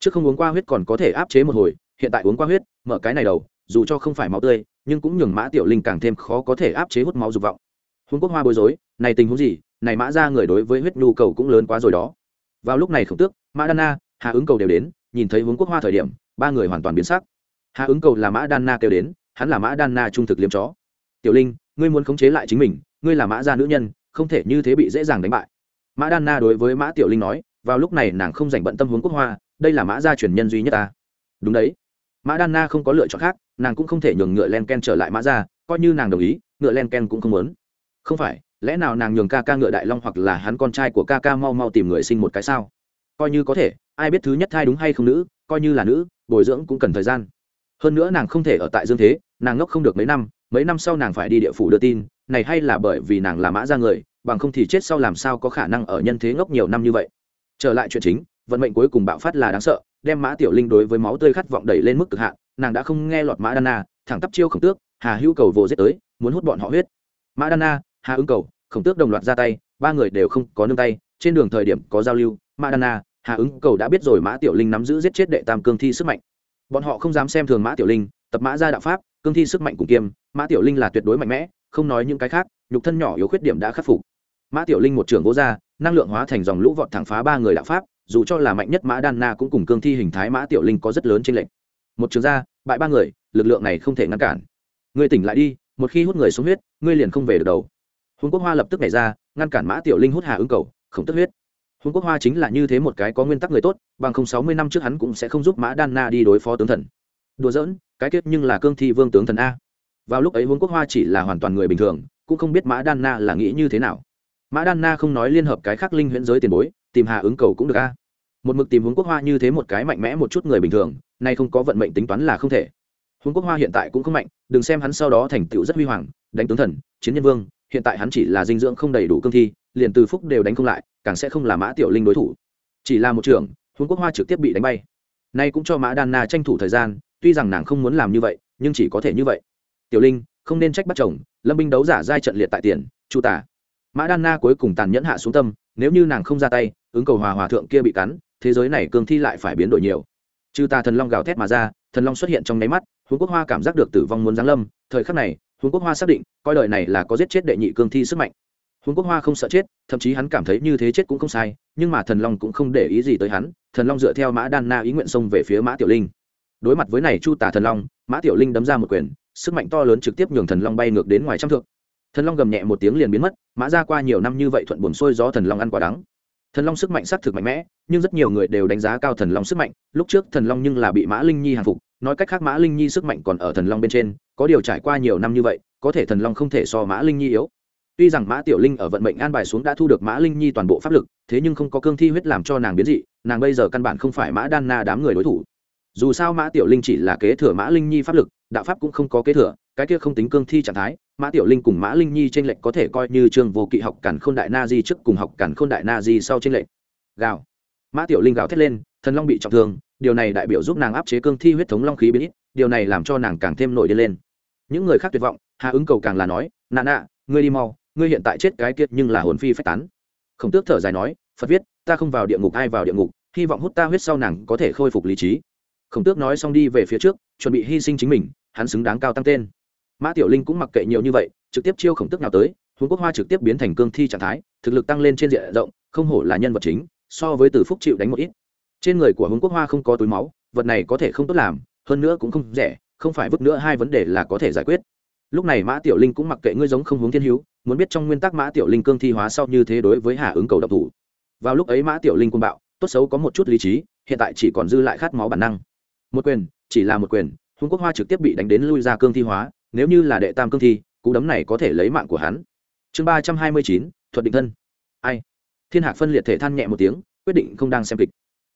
Trước không uống qua huyết còn có thể áp chế một hồi hiện tại uống qua huyết, mở cái này đầu, dù cho không phải máu tươi, nhưng cũng nhường mã tiểu linh càng thêm khó có thể áp chế hút máu dục vọng. Huống quốc hoa bối rối, này tình huống gì? Này mã ra người đối với huyết nhu cầu cũng lớn quá rồi đó. Vào lúc này khổng tước, mã đan na, hà ứng cầu đều đến, nhìn thấy huống quốc hoa thời điểm, ba người hoàn toàn biến sắc. Hà ứng cầu là mã đan na kêu đến, hắn là mã đan na trung thực liêm chó. Tiểu linh, ngươi muốn khống chế lại chính mình, ngươi là mã gia nữ nhân, không thể như thế bị dễ dàng đánh bại. Mã đan na đối với mã tiểu linh nói, vào lúc này nàng không dành bận tâm hướng quốc hoa, đây là mã gia truyền nhân duy nhất ta. Đúng đấy mã đan na không có lựa chọn khác, nàng cũng không thể nhường ngựa len ken trở lại mã gia, coi như nàng đồng ý, ngựa len ken cũng không muốn. Không phải, lẽ nào nàng nhường ca ca ngựa đại long hoặc là hắn con trai của ca ca mau mau tìm người sinh một cái sao? Coi như có thể, ai biết thứ nhất thai đúng hay không nữ, coi như là nữ, bồi dưỡng cũng cần thời gian. Hơn nữa nàng không thể ở tại dương thế, nàng ngốc không được mấy năm mấy năm sau nàng phải đi địa phủ đưa tin, này hay là bởi vì nàng là mã ra người, bằng không thì chết sau làm sao có khả năng ở nhân thế ngốc nhiều năm như vậy? Trở lại chuyện chính vận mệnh cuối cùng bạo phát là đáng sợ, đem mã tiểu linh đối với máu tươi khát vọng đẩy lên mức cực hạn, nàng đã không nghe lọt mã đan na, thẳng tắp chiêu khổng tước, hà hữu cầu vồ giết tới, muốn hút bọn họ huyết. Mã đan na, hà ứng cầu, khổng tước đồng loạt ra tay, ba người đều không có nương tay, trên đường thời điểm có giao lưu, mã đan na, hà ứng cầu đã biết rồi mã tiểu linh nắm giữ giết chết đệ tam cương thi sức mạnh. Bọn họ không dám xem thường mã tiểu linh, tập mã ra đạo pháp, cương thi sức mạnh cùng kiêm, mã tiểu linh là tuyệt đối mạnh mẽ, không nói những cái khác, nhục thân nhỏ yếu khuyết điểm đã khắc phục. Mã tiểu linh một trường vô ra năng lượng hóa thành dòng lũ vọt thẳng phá ba người đạo pháp dù cho là mạnh nhất mã đan na cũng cùng cương thi hình thái mã tiểu linh có rất lớn trên lệnh một trường ra, bại ba người, lực lượng này không thể ngăn cản. Người tỉnh lại đi, một khi hút người xuống huyết, ngươi liền không về được đầu. Huống quốc hoa lập tức nảy ra, ngăn cản mã tiểu linh hút hà ứng cầu không tức huyết. Huống quốc hoa chính là như thế một cái có nguyên tắc người tốt, bằng không sáu mươi năm trước hắn cũng sẽ không giúp mã đan na đi đối phó tướng thần. Đùa giỡn, cái kết nhưng là cương thi vương tướng thần a. Vào lúc ấy huống quốc hoa chỉ là hoàn toàn người bình thường, cũng không biết mã đan na là nghĩ như thế nào. Mã đan na không nói liên hợp cái khác linh huyễn giới tiền bối tìm hà ứng cầu cũng được a. Một mực tìm huống quốc hoa như thế một cái mạnh mẽ một chút người bình thường, nay không có vận mệnh tính toán là không thể. Huống quốc hoa hiện tại cũng không mạnh, đừng xem hắn sau đó thành tựu rất huy hoàng, đánh tướng thần, chiến nhân vương, hiện tại hắn chỉ là dinh dưỡng không đầy đủ cương thi, liền từ phúc đều đánh không lại, càng sẽ không là mã tiểu linh đối thủ. Chỉ là một trưởng, huống quốc hoa trực tiếp bị đánh bay. Nay cũng cho mã đan na tranh thủ thời gian, tuy rằng nàng không muốn làm như vậy, nhưng chỉ có thể như vậy. Tiểu linh, không nên trách bắt chồng, lâm binh đấu giả giai trận liệt tại tiền, chu tả mã đan na cuối cùng tàn nhẫn hạ xuống tâm, nếu như nàng không ra tay, ứng cầu hòa hòa thượng kia bị cắn, thế giới này cương thi lại phải biến đổi nhiều. Chư tà thần long gào thét mà ra, thần long xuất hiện trong nháy mắt huống quốc hoa cảm giác được tử vong muốn giáng lâm, thời khắc này huống quốc hoa xác định, coi đời này là có giết chết đệ nhị cương thi sức mạnh. Huống quốc hoa không sợ chết, thậm chí hắn cảm thấy như thế chết cũng không sai, nhưng mà thần long cũng không để ý gì tới hắn, thần long dựa theo mã đan na ý nguyện xông về phía mã tiểu linh. Đối mặt với này chu tả thần long, mã tiểu linh đấm ra một quyền, sức mạnh to lớn trực tiếp nhường thần long bay ngược đến ngoài trăm thượng thần long gầm nhẹ một tiếng liền biến mất, mã ra qua nhiều năm như vậy thuận buồn xuôi gió thần long ăn quả đắng. Thần long sức mạnh xác thực mạnh mẽ, nhưng rất nhiều người đều đánh giá cao thần long sức mạnh, lúc trước thần long nhưng là bị mã linh nhi hàng phục, nói cách khác mã linh nhi sức mạnh còn ở thần long bên trên, có điều trải qua nhiều năm như vậy, có thể thần long không thể so mã linh nhi yếu. Tuy rằng mã tiểu linh ở vận mệnh an bài xuống đã thu được mã linh nhi toàn bộ pháp lực, thế nhưng không có cương thi huyết làm cho nàng biến dị, nàng bây giờ căn bản không phải mã đan na đám người đối thủ dù sao mã tiểu linh chỉ là kế thừa mã linh nhi pháp lực, đạo pháp cũng không có kế thừa, cái kia không tính cương thi trạng thái, mã tiểu linh cùng mã linh nhi t r ê n lệch có thể coi như trường vô kỵ học cản k h ô n đại na di trước cùng học cản k h ô n đại na di sau t r ê n lệch. Gào. Mã tiểu linh gào thét lên, thần long bị trọng thương, điều này đại biểu giúp nàng áp chế cương thi huyết thống long khí biến ít, điều này làm cho nàng càng thêm nổi điên lên. Những người khác tuyệt vọng, hà ứng cầu càng là nói, nà nà ngươi đi mau, ngươi hiện tại chết cái kiệt nhưng là hồn phi phách tán. Khổng tước thở dài nói, phật viết, ta không vào địa ngục, ai vào địa ngục, hy vọng hút ta huyết sau nàng có thể khôi phục lý trí khổng tước nói xong đi về phía trước, chuẩn bị hy sinh chính mình, hắn xứng đáng cao tăng tên. Mã tiểu linh cũng mặc kệ nhiều như vậy, trực tiếp chiêu khổng tước nào tới huống quốc hoa trực tiếp biến thành cương thi trạng thái, thực lực tăng lên trên diện rộng, không hổ là nhân vật chính, so với từ phúc chịu đánh một ít. Trên người của huống quốc hoa không có túi máu, vật này có thể không tốt làm, hơn nữa cũng không rẻ, không phải vứt nữa hai vấn đề là có thể giải quyết. Lúc này mã tiểu linh cũng mặc kệ ngươi giống không hướng thiên hữu, muốn biết trong nguyên tắc mã tiểu linh cương thi hóa sau như thế đối với hà ứng cầu độc thủ. Vào lúc ấy mã tiểu linh quân bạo, tốt xấu có một chút lý trí, hiện tại chỉ còn dư lại khát máu bản năng một quyền, chỉ là một quyền hùng quốc hoa trực tiếp bị đánh đến lui ra cương thi hóa, nếu như là đệ tam cương thi, cú đấm này có thể lấy mạng của hắn. Chương ba trăm hai mươi chín, thuật định thân. Ai? Thiên hạc phân liệt thể than nhẹ một tiếng, quyết định không đang xem kịch.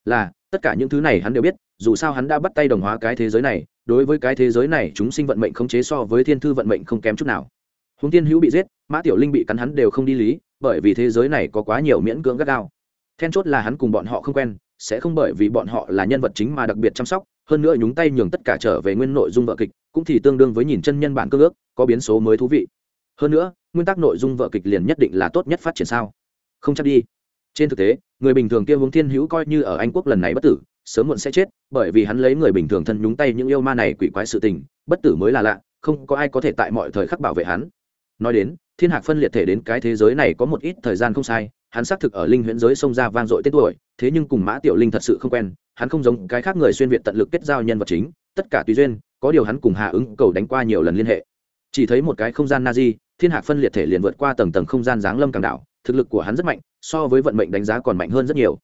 Là, tất cả những thứ này hắn đều biết, dù sao hắn đã bắt tay đồng hóa cái thế giới này, đối với cái thế giới này chúng sinh vận mệnh không chế so với thiên thư vận mệnh không kém chút nào. Húng tiên hữu bị giết, mã tiểu linh bị cắn hắn đều không đi lý, bởi vì thế giới này có quá nhiều miễn cưỡng gắt gao. Then chốt là hắn cùng bọn họ không quen sẽ không bởi vì bọn họ là nhân vật chính mà đặc biệt chăm sóc, hơn nữa nhúng tay nhường tất cả trở về nguyên nội dung vợ kịch cũng thì tương đương với nhìn chân nhân bản cơ ước, có biến số mới thú vị. Hơn nữa, nguyên tắc nội dung vợ kịch liền nhất định là tốt nhất phát triển sao? Không chắc đi. Trên thực tế, người bình thường kia hướng thiên hữu coi như ở anh quốc lần này bất tử, sớm muộn sẽ chết, bởi vì hắn lấy người bình thường thân nhúng tay những yêu ma này quỷ quái sự tình, bất tử mới là lạ, không có ai có thể tại mọi thời khắc bảo vệ hắn. Nói đến, thiên hạc phân liệt thể đến cái thế giới này có một ít thời gian không sai hắn xác thực ở linh huyễn giới xông ra vang dội tên tuổi, thế nhưng cùng mã tiểu linh thật sự không quen, hắn không giống cái khác người xuyên việt tận lực kết giao nhân vật chính, tất cả tùy duyên, có điều hắn cùng hạ ứng cầu đánh qua nhiều lần liên hệ. Chỉ thấy một cái không gian na di, thiên hạc phân liệt thể liền vượt qua tầng tầng không gian giáng lâm càng đảo, thực lực của hắn rất mạnh, so với vận mệnh đánh giá còn mạnh hơn rất nhiều.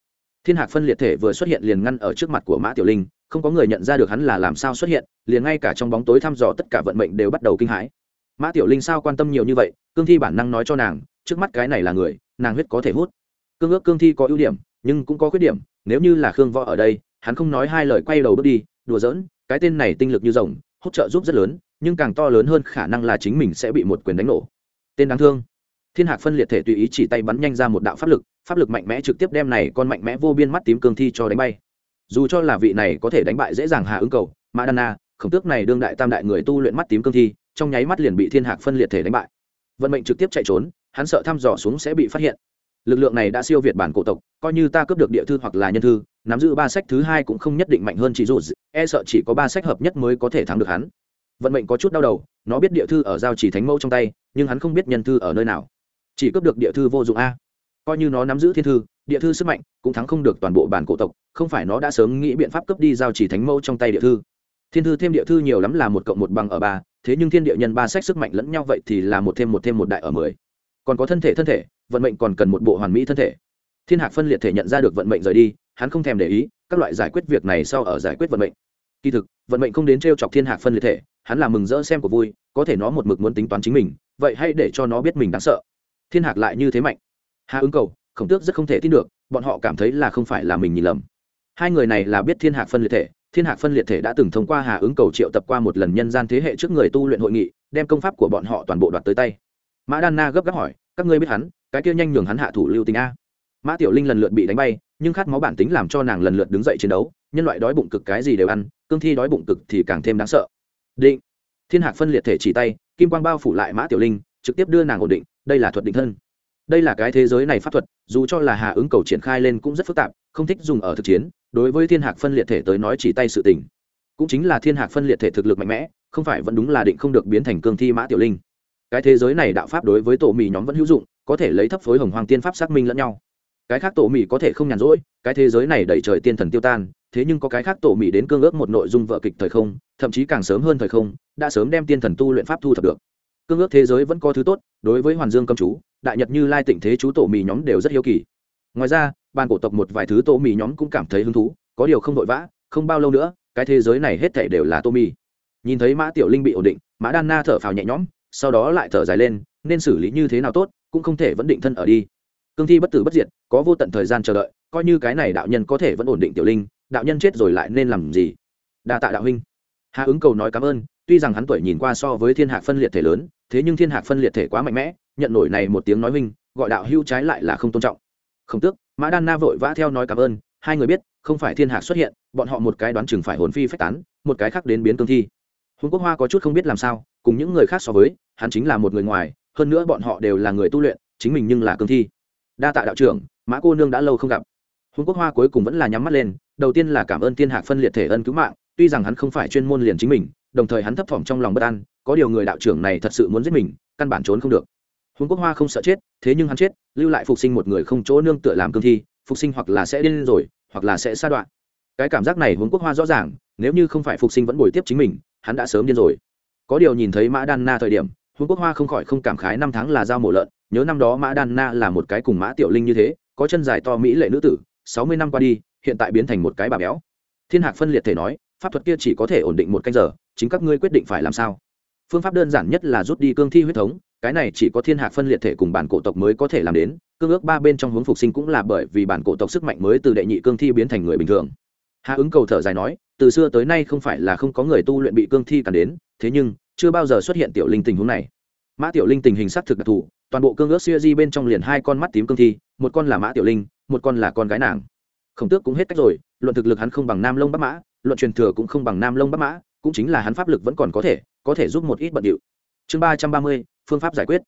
Thiên hạc phân liệt thể vừa xuất hiện liền ngăn ở trước mặt của mã tiểu linh, không có người nhận ra được hắn là làm sao xuất hiện, liền ngay cả trong bóng tối thăm dò tất cả vận mệnh đều bắt đầu kinh hãi. Mã tiểu linh sao quan tâm nhiều như vậy, cương thi bản năng nói cho nàng, trước mắt cái này là người nàng huyết có thể hút. Cương ước cương thi có ưu điểm nhưng cũng có khuyết điểm nếu như là khương võ ở đây hắn không nói hai lời quay đầu bước đi đùa giỡn cái tên này tinh lực như rồng hỗ trợ giúp rất lớn nhưng càng to lớn hơn khả năng là chính mình sẽ bị một quyền đánh nổ. Tên đáng thương. Thiên hạc phân liệt thể tùy ý chỉ tay bắn nhanh ra một đạo pháp lực pháp lực mạnh mẽ trực tiếp đem này con mạnh mẽ vô biên mắt tím cương thi cho đánh bay. Dù cho là vị này có thể đánh bại dễ dàng hạ ứng cầu Madana, đan na khổng tước này đương đại tam đại người tu luyện mắt tím cương thi trong nháy mắt liền bị thiên hạc phân liệt thể đánh bại. Vận mệnh trực tiếp chạy trốn hắn sợ thăm dò xuống sẽ bị phát hiện. Lực lượng này đã siêu việt bản cổ tộc, coi như ta cướp được địa thư hoặc là nhân thư, nắm giữ ba sách thứ hai cũng không nhất định mạnh hơn Chỉ dù e sợ chỉ có ba sách hợp nhất mới có thể thắng được hắn. Vận mệnh có chút đau đầu, nó biết địa thư ở giao chỉ thánh mẫu trong tay, nhưng hắn không biết nhân thư ở nơi nào. Chỉ cướp được địa thư vô dụng a. Coi như nó nắm giữ thiên thư, địa thư sức mạnh cũng thắng không được toàn bộ bản cổ tộc, không phải nó đã sớm nghĩ biện pháp cướp đi giao chỉ thánh mẫu trong tay địa thư. Thiên thư thêm địa thư nhiều lắm là một cộng một bằng ở ba, thế nhưng thiên địa nhân ba sách sức mạnh lẫn nhau vậy thì là một thêm một thêm một đại ở mười còn có thân thể thân thể, vận mệnh còn cần một bộ hoàn mỹ thân thể. Thiên hạc phân liệt thể nhận ra được vận mệnh rời đi, hắn không thèm để ý, các loại giải quyết việc này sau ở giải quyết vận mệnh. Kỳ thực, vận mệnh không đến t r e o chọc thiên hạc phân liệt thể, hắn là mừng rỡ xem của vui, có thể nó một mực muốn tính toán chính mình, vậy hay để cho nó biết mình đáng sợ. Thiên hạc lại như thế mạnh. Hạ ứng cầu, khổng tước rất không thể tin được, bọn họ cảm thấy là không phải là mình nhìn lầm. Hai người này là biết thiên hạc phân liệt thể, thiên hạc phân liệt thể đã từng thông qua hà ứng cầu triệu tập qua một lần nhân gian thế hệ trước người tu luyện hội nghị, đem công pháp của bọn họ toàn bộ đoạt tới tay mã đan na gấp gáp hỏi, các ngươi biết hắn, cái kia nhanh nhường hắn hạ thủ lưu tình a? Mã tiểu linh lần lượt bị đánh bay, nhưng khát máu bản tính làm cho nàng lần lượt đứng dậy chiến đấu, nhân loại đói bụng cực cái gì đều ăn, cương thi đói bụng cực thì càng thêm đáng sợ. Định. Thiên hạc phân liệt thể chỉ tay, kim quang bao phủ lại mã tiểu linh, trực tiếp đưa nàng ổn định, đây là thuật định thân. Đây là cái thế giới này pháp thuật, dù cho là hà ứng cầu triển khai lên cũng rất phức tạp, không thích dùng ở thực chiến, đối với thiên hạc phân liệt thể tới nói chỉ tay sự tình. Cũng chính là thiên hạc phân liệt thể thực lực mạnh mẽ, không phải vẫn đúng là định không được biến thành cương thi mã tiểu linh cái thế giới này đạo pháp đối với tổ mì nhóm vẫn hữu dụng, có thể lấy thấp phối hồng hoàng tiên pháp xác minh lẫn nhau. Cái khác tổ mì có thể không nhàn rỗi, cái thế giới này đẩy trời tiên thần tiêu tan, thế nhưng có cái khác tổ mì đến cương ước một nội dung vợ kịch thời không, thậm chí càng sớm hơn thời không, đã sớm đem tiên thần tu luyện pháp thu thập được. Cương ước thế giới vẫn có thứ tốt, đối với hoàn dương công chú, đại nhật như lai tịnh thế chú tổ mì nhóm đều rất hiếu kỳ. Ngoài ra, ban cổ tộc một vài thứ tổ mì nhóm cũng cảm thấy hứng thú, có điều không vội vã, không bao lâu nữa, cái thế giới này hết thể đều là tô mì. Nhìn thấy mã tiểu linh bị ổn định, mã đan na thở phào nhẹ nhõm sau đó lại thở dài lên, nên xử lý như thế nào tốt, cũng không thể vẫn định thân ở đi. Cương thi bất tử bất diệt, có vô tận thời gian chờ đợi, coi như cái này đạo nhân có thể vẫn ổn định tiểu linh, đạo nhân chết rồi lại nên làm gì? Đa tạ đạo huynh. Hạ ứng cầu nói cảm ơn, tuy rằng hắn tuổi nhìn qua so với thiên hạc phân liệt thể lớn, thế nhưng thiên hạc phân liệt thể quá mạnh mẽ, nhận nổi này một tiếng nói huynh, gọi đạo hưu trái lại là không tôn trọng. Không tước, mã đan na vội vã theo nói cảm ơn, hai người biết, không phải thiên hạc xuất hiện, bọn họ một cái đoán chừng phải hồn phi phách tán, một cái khác đến biến cương thi. Huống quốc hoa có chút không biết làm sao cùng những người khác so với, hắn chính là một người ngoài, hơn nữa bọn họ đều là người tu luyện, chính mình nhưng là cương thi. Đa tạ đạo trưởng, mã cô nương đã lâu không gặp. Hùng quốc hoa cuối cùng vẫn là nhắm mắt lên, đầu tiên là cảm ơn tiên hạc phân liệt thể ân cứu mạng, tuy rằng hắn không phải chuyên môn liền chính mình, đồng thời hắn thấp thỏm trong lòng bất an, có điều người đạo trưởng này thật sự muốn giết mình, căn bản trốn không được. Hùng quốc hoa không sợ chết, thế nhưng hắn chết, lưu lại phục sinh một người không chỗ nương tựa làm cương thi, phục sinh hoặc là sẽ điên rồi, hoặc là sẽ sa đoạn. Cái cảm giác này huống quốc hoa rõ ràng, nếu như không phải phục sinh vẫn bồi tiếp chính mình, hắn đã sớm điên rồi có điều nhìn thấy mã đan na thời điểm huống quốc hoa không khỏi không cảm khái năm tháng là dao mổ lợn, nhớ năm đó mã đan na là một cái cùng mã tiểu linh như thế, có chân dài to mỹ lệ nữ tử, sáu mươi năm qua đi, hiện tại biến thành một cái bà béo. Thiên hạc phân liệt thể nói, pháp thuật kia chỉ có thể ổn định một canh giờ, chính các ngươi quyết định phải làm sao? Phương pháp đơn giản nhất là rút đi cương thi huyết thống, cái này chỉ có thiên hạc phân liệt thể cùng bản cổ tộc mới có thể làm đến, cương ước ba bên trong hướng phục sinh cũng là bởi vì bản cổ tộc sức mạnh mới từ đệ nhị cương thi biến thành người bình thường. Hạ ứng cầu thở dài nói, từ xưa tới nay không phải là không có người tu luyện bị cương thi cản đến thế nhưng, chưa bao giờ xuất hiện tiểu linh tình huống này. Mã tiểu linh tình hình xác thực đặc thù, toàn bộ cương ước siêu di bên trong liền hai con mắt tím cương thi, một con là mã tiểu linh, một con là con gái nàng. Khổng tước cũng hết cách rồi, luận thực lực hắn không bằng nam lông bắc mã, luận truyền thừa cũng không bằng nam lông bắc mã, cũng chính là hắn pháp lực vẫn còn có thể có thể giúp một ít bận điệu. Chương ba trăm ba mươi, phương pháp giải quyết.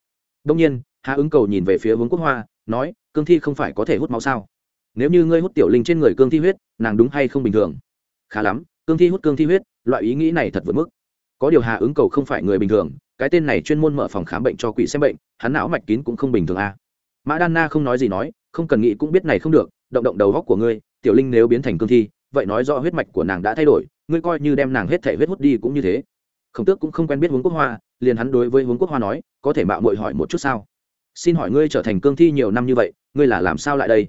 Đông nhiên hạ ứng cầu nhìn về phía hướng quốc hoa, nói, cương thi không phải có thể hút máu sao? Nếu như ngươi hút tiểu linh trên người cương thi huyết, nàng đúng hay không bình thường? Khá lắm, cương thi hút cương thi huyết, loại ý nghĩ này thật vượt mức có điều hạ ứng cầu không phải người bình thường, cái tên này chuyên môn mở phòng khám bệnh cho quỷ xem bệnh, hắn não mạch kín cũng không bình thường a à. mã đan na không nói gì nói, không cần nghĩ cũng biết này không được, động động đầu góc của ngươi, tiểu linh nếu biến thành cương thi, vậy nói rõ huyết mạch của nàng đã thay đổi, ngươi coi như đem nàng hết thể huyết hút đi cũng như thế. Khổng tước cũng không quen biết huống quốc hoa, liền hắn đối với huống quốc hoa nói, có thể mạo muội hỏi một chút sao? Xin hỏi ngươi trở thành cương thi nhiều năm như vậy, ngươi là làm sao lại đây?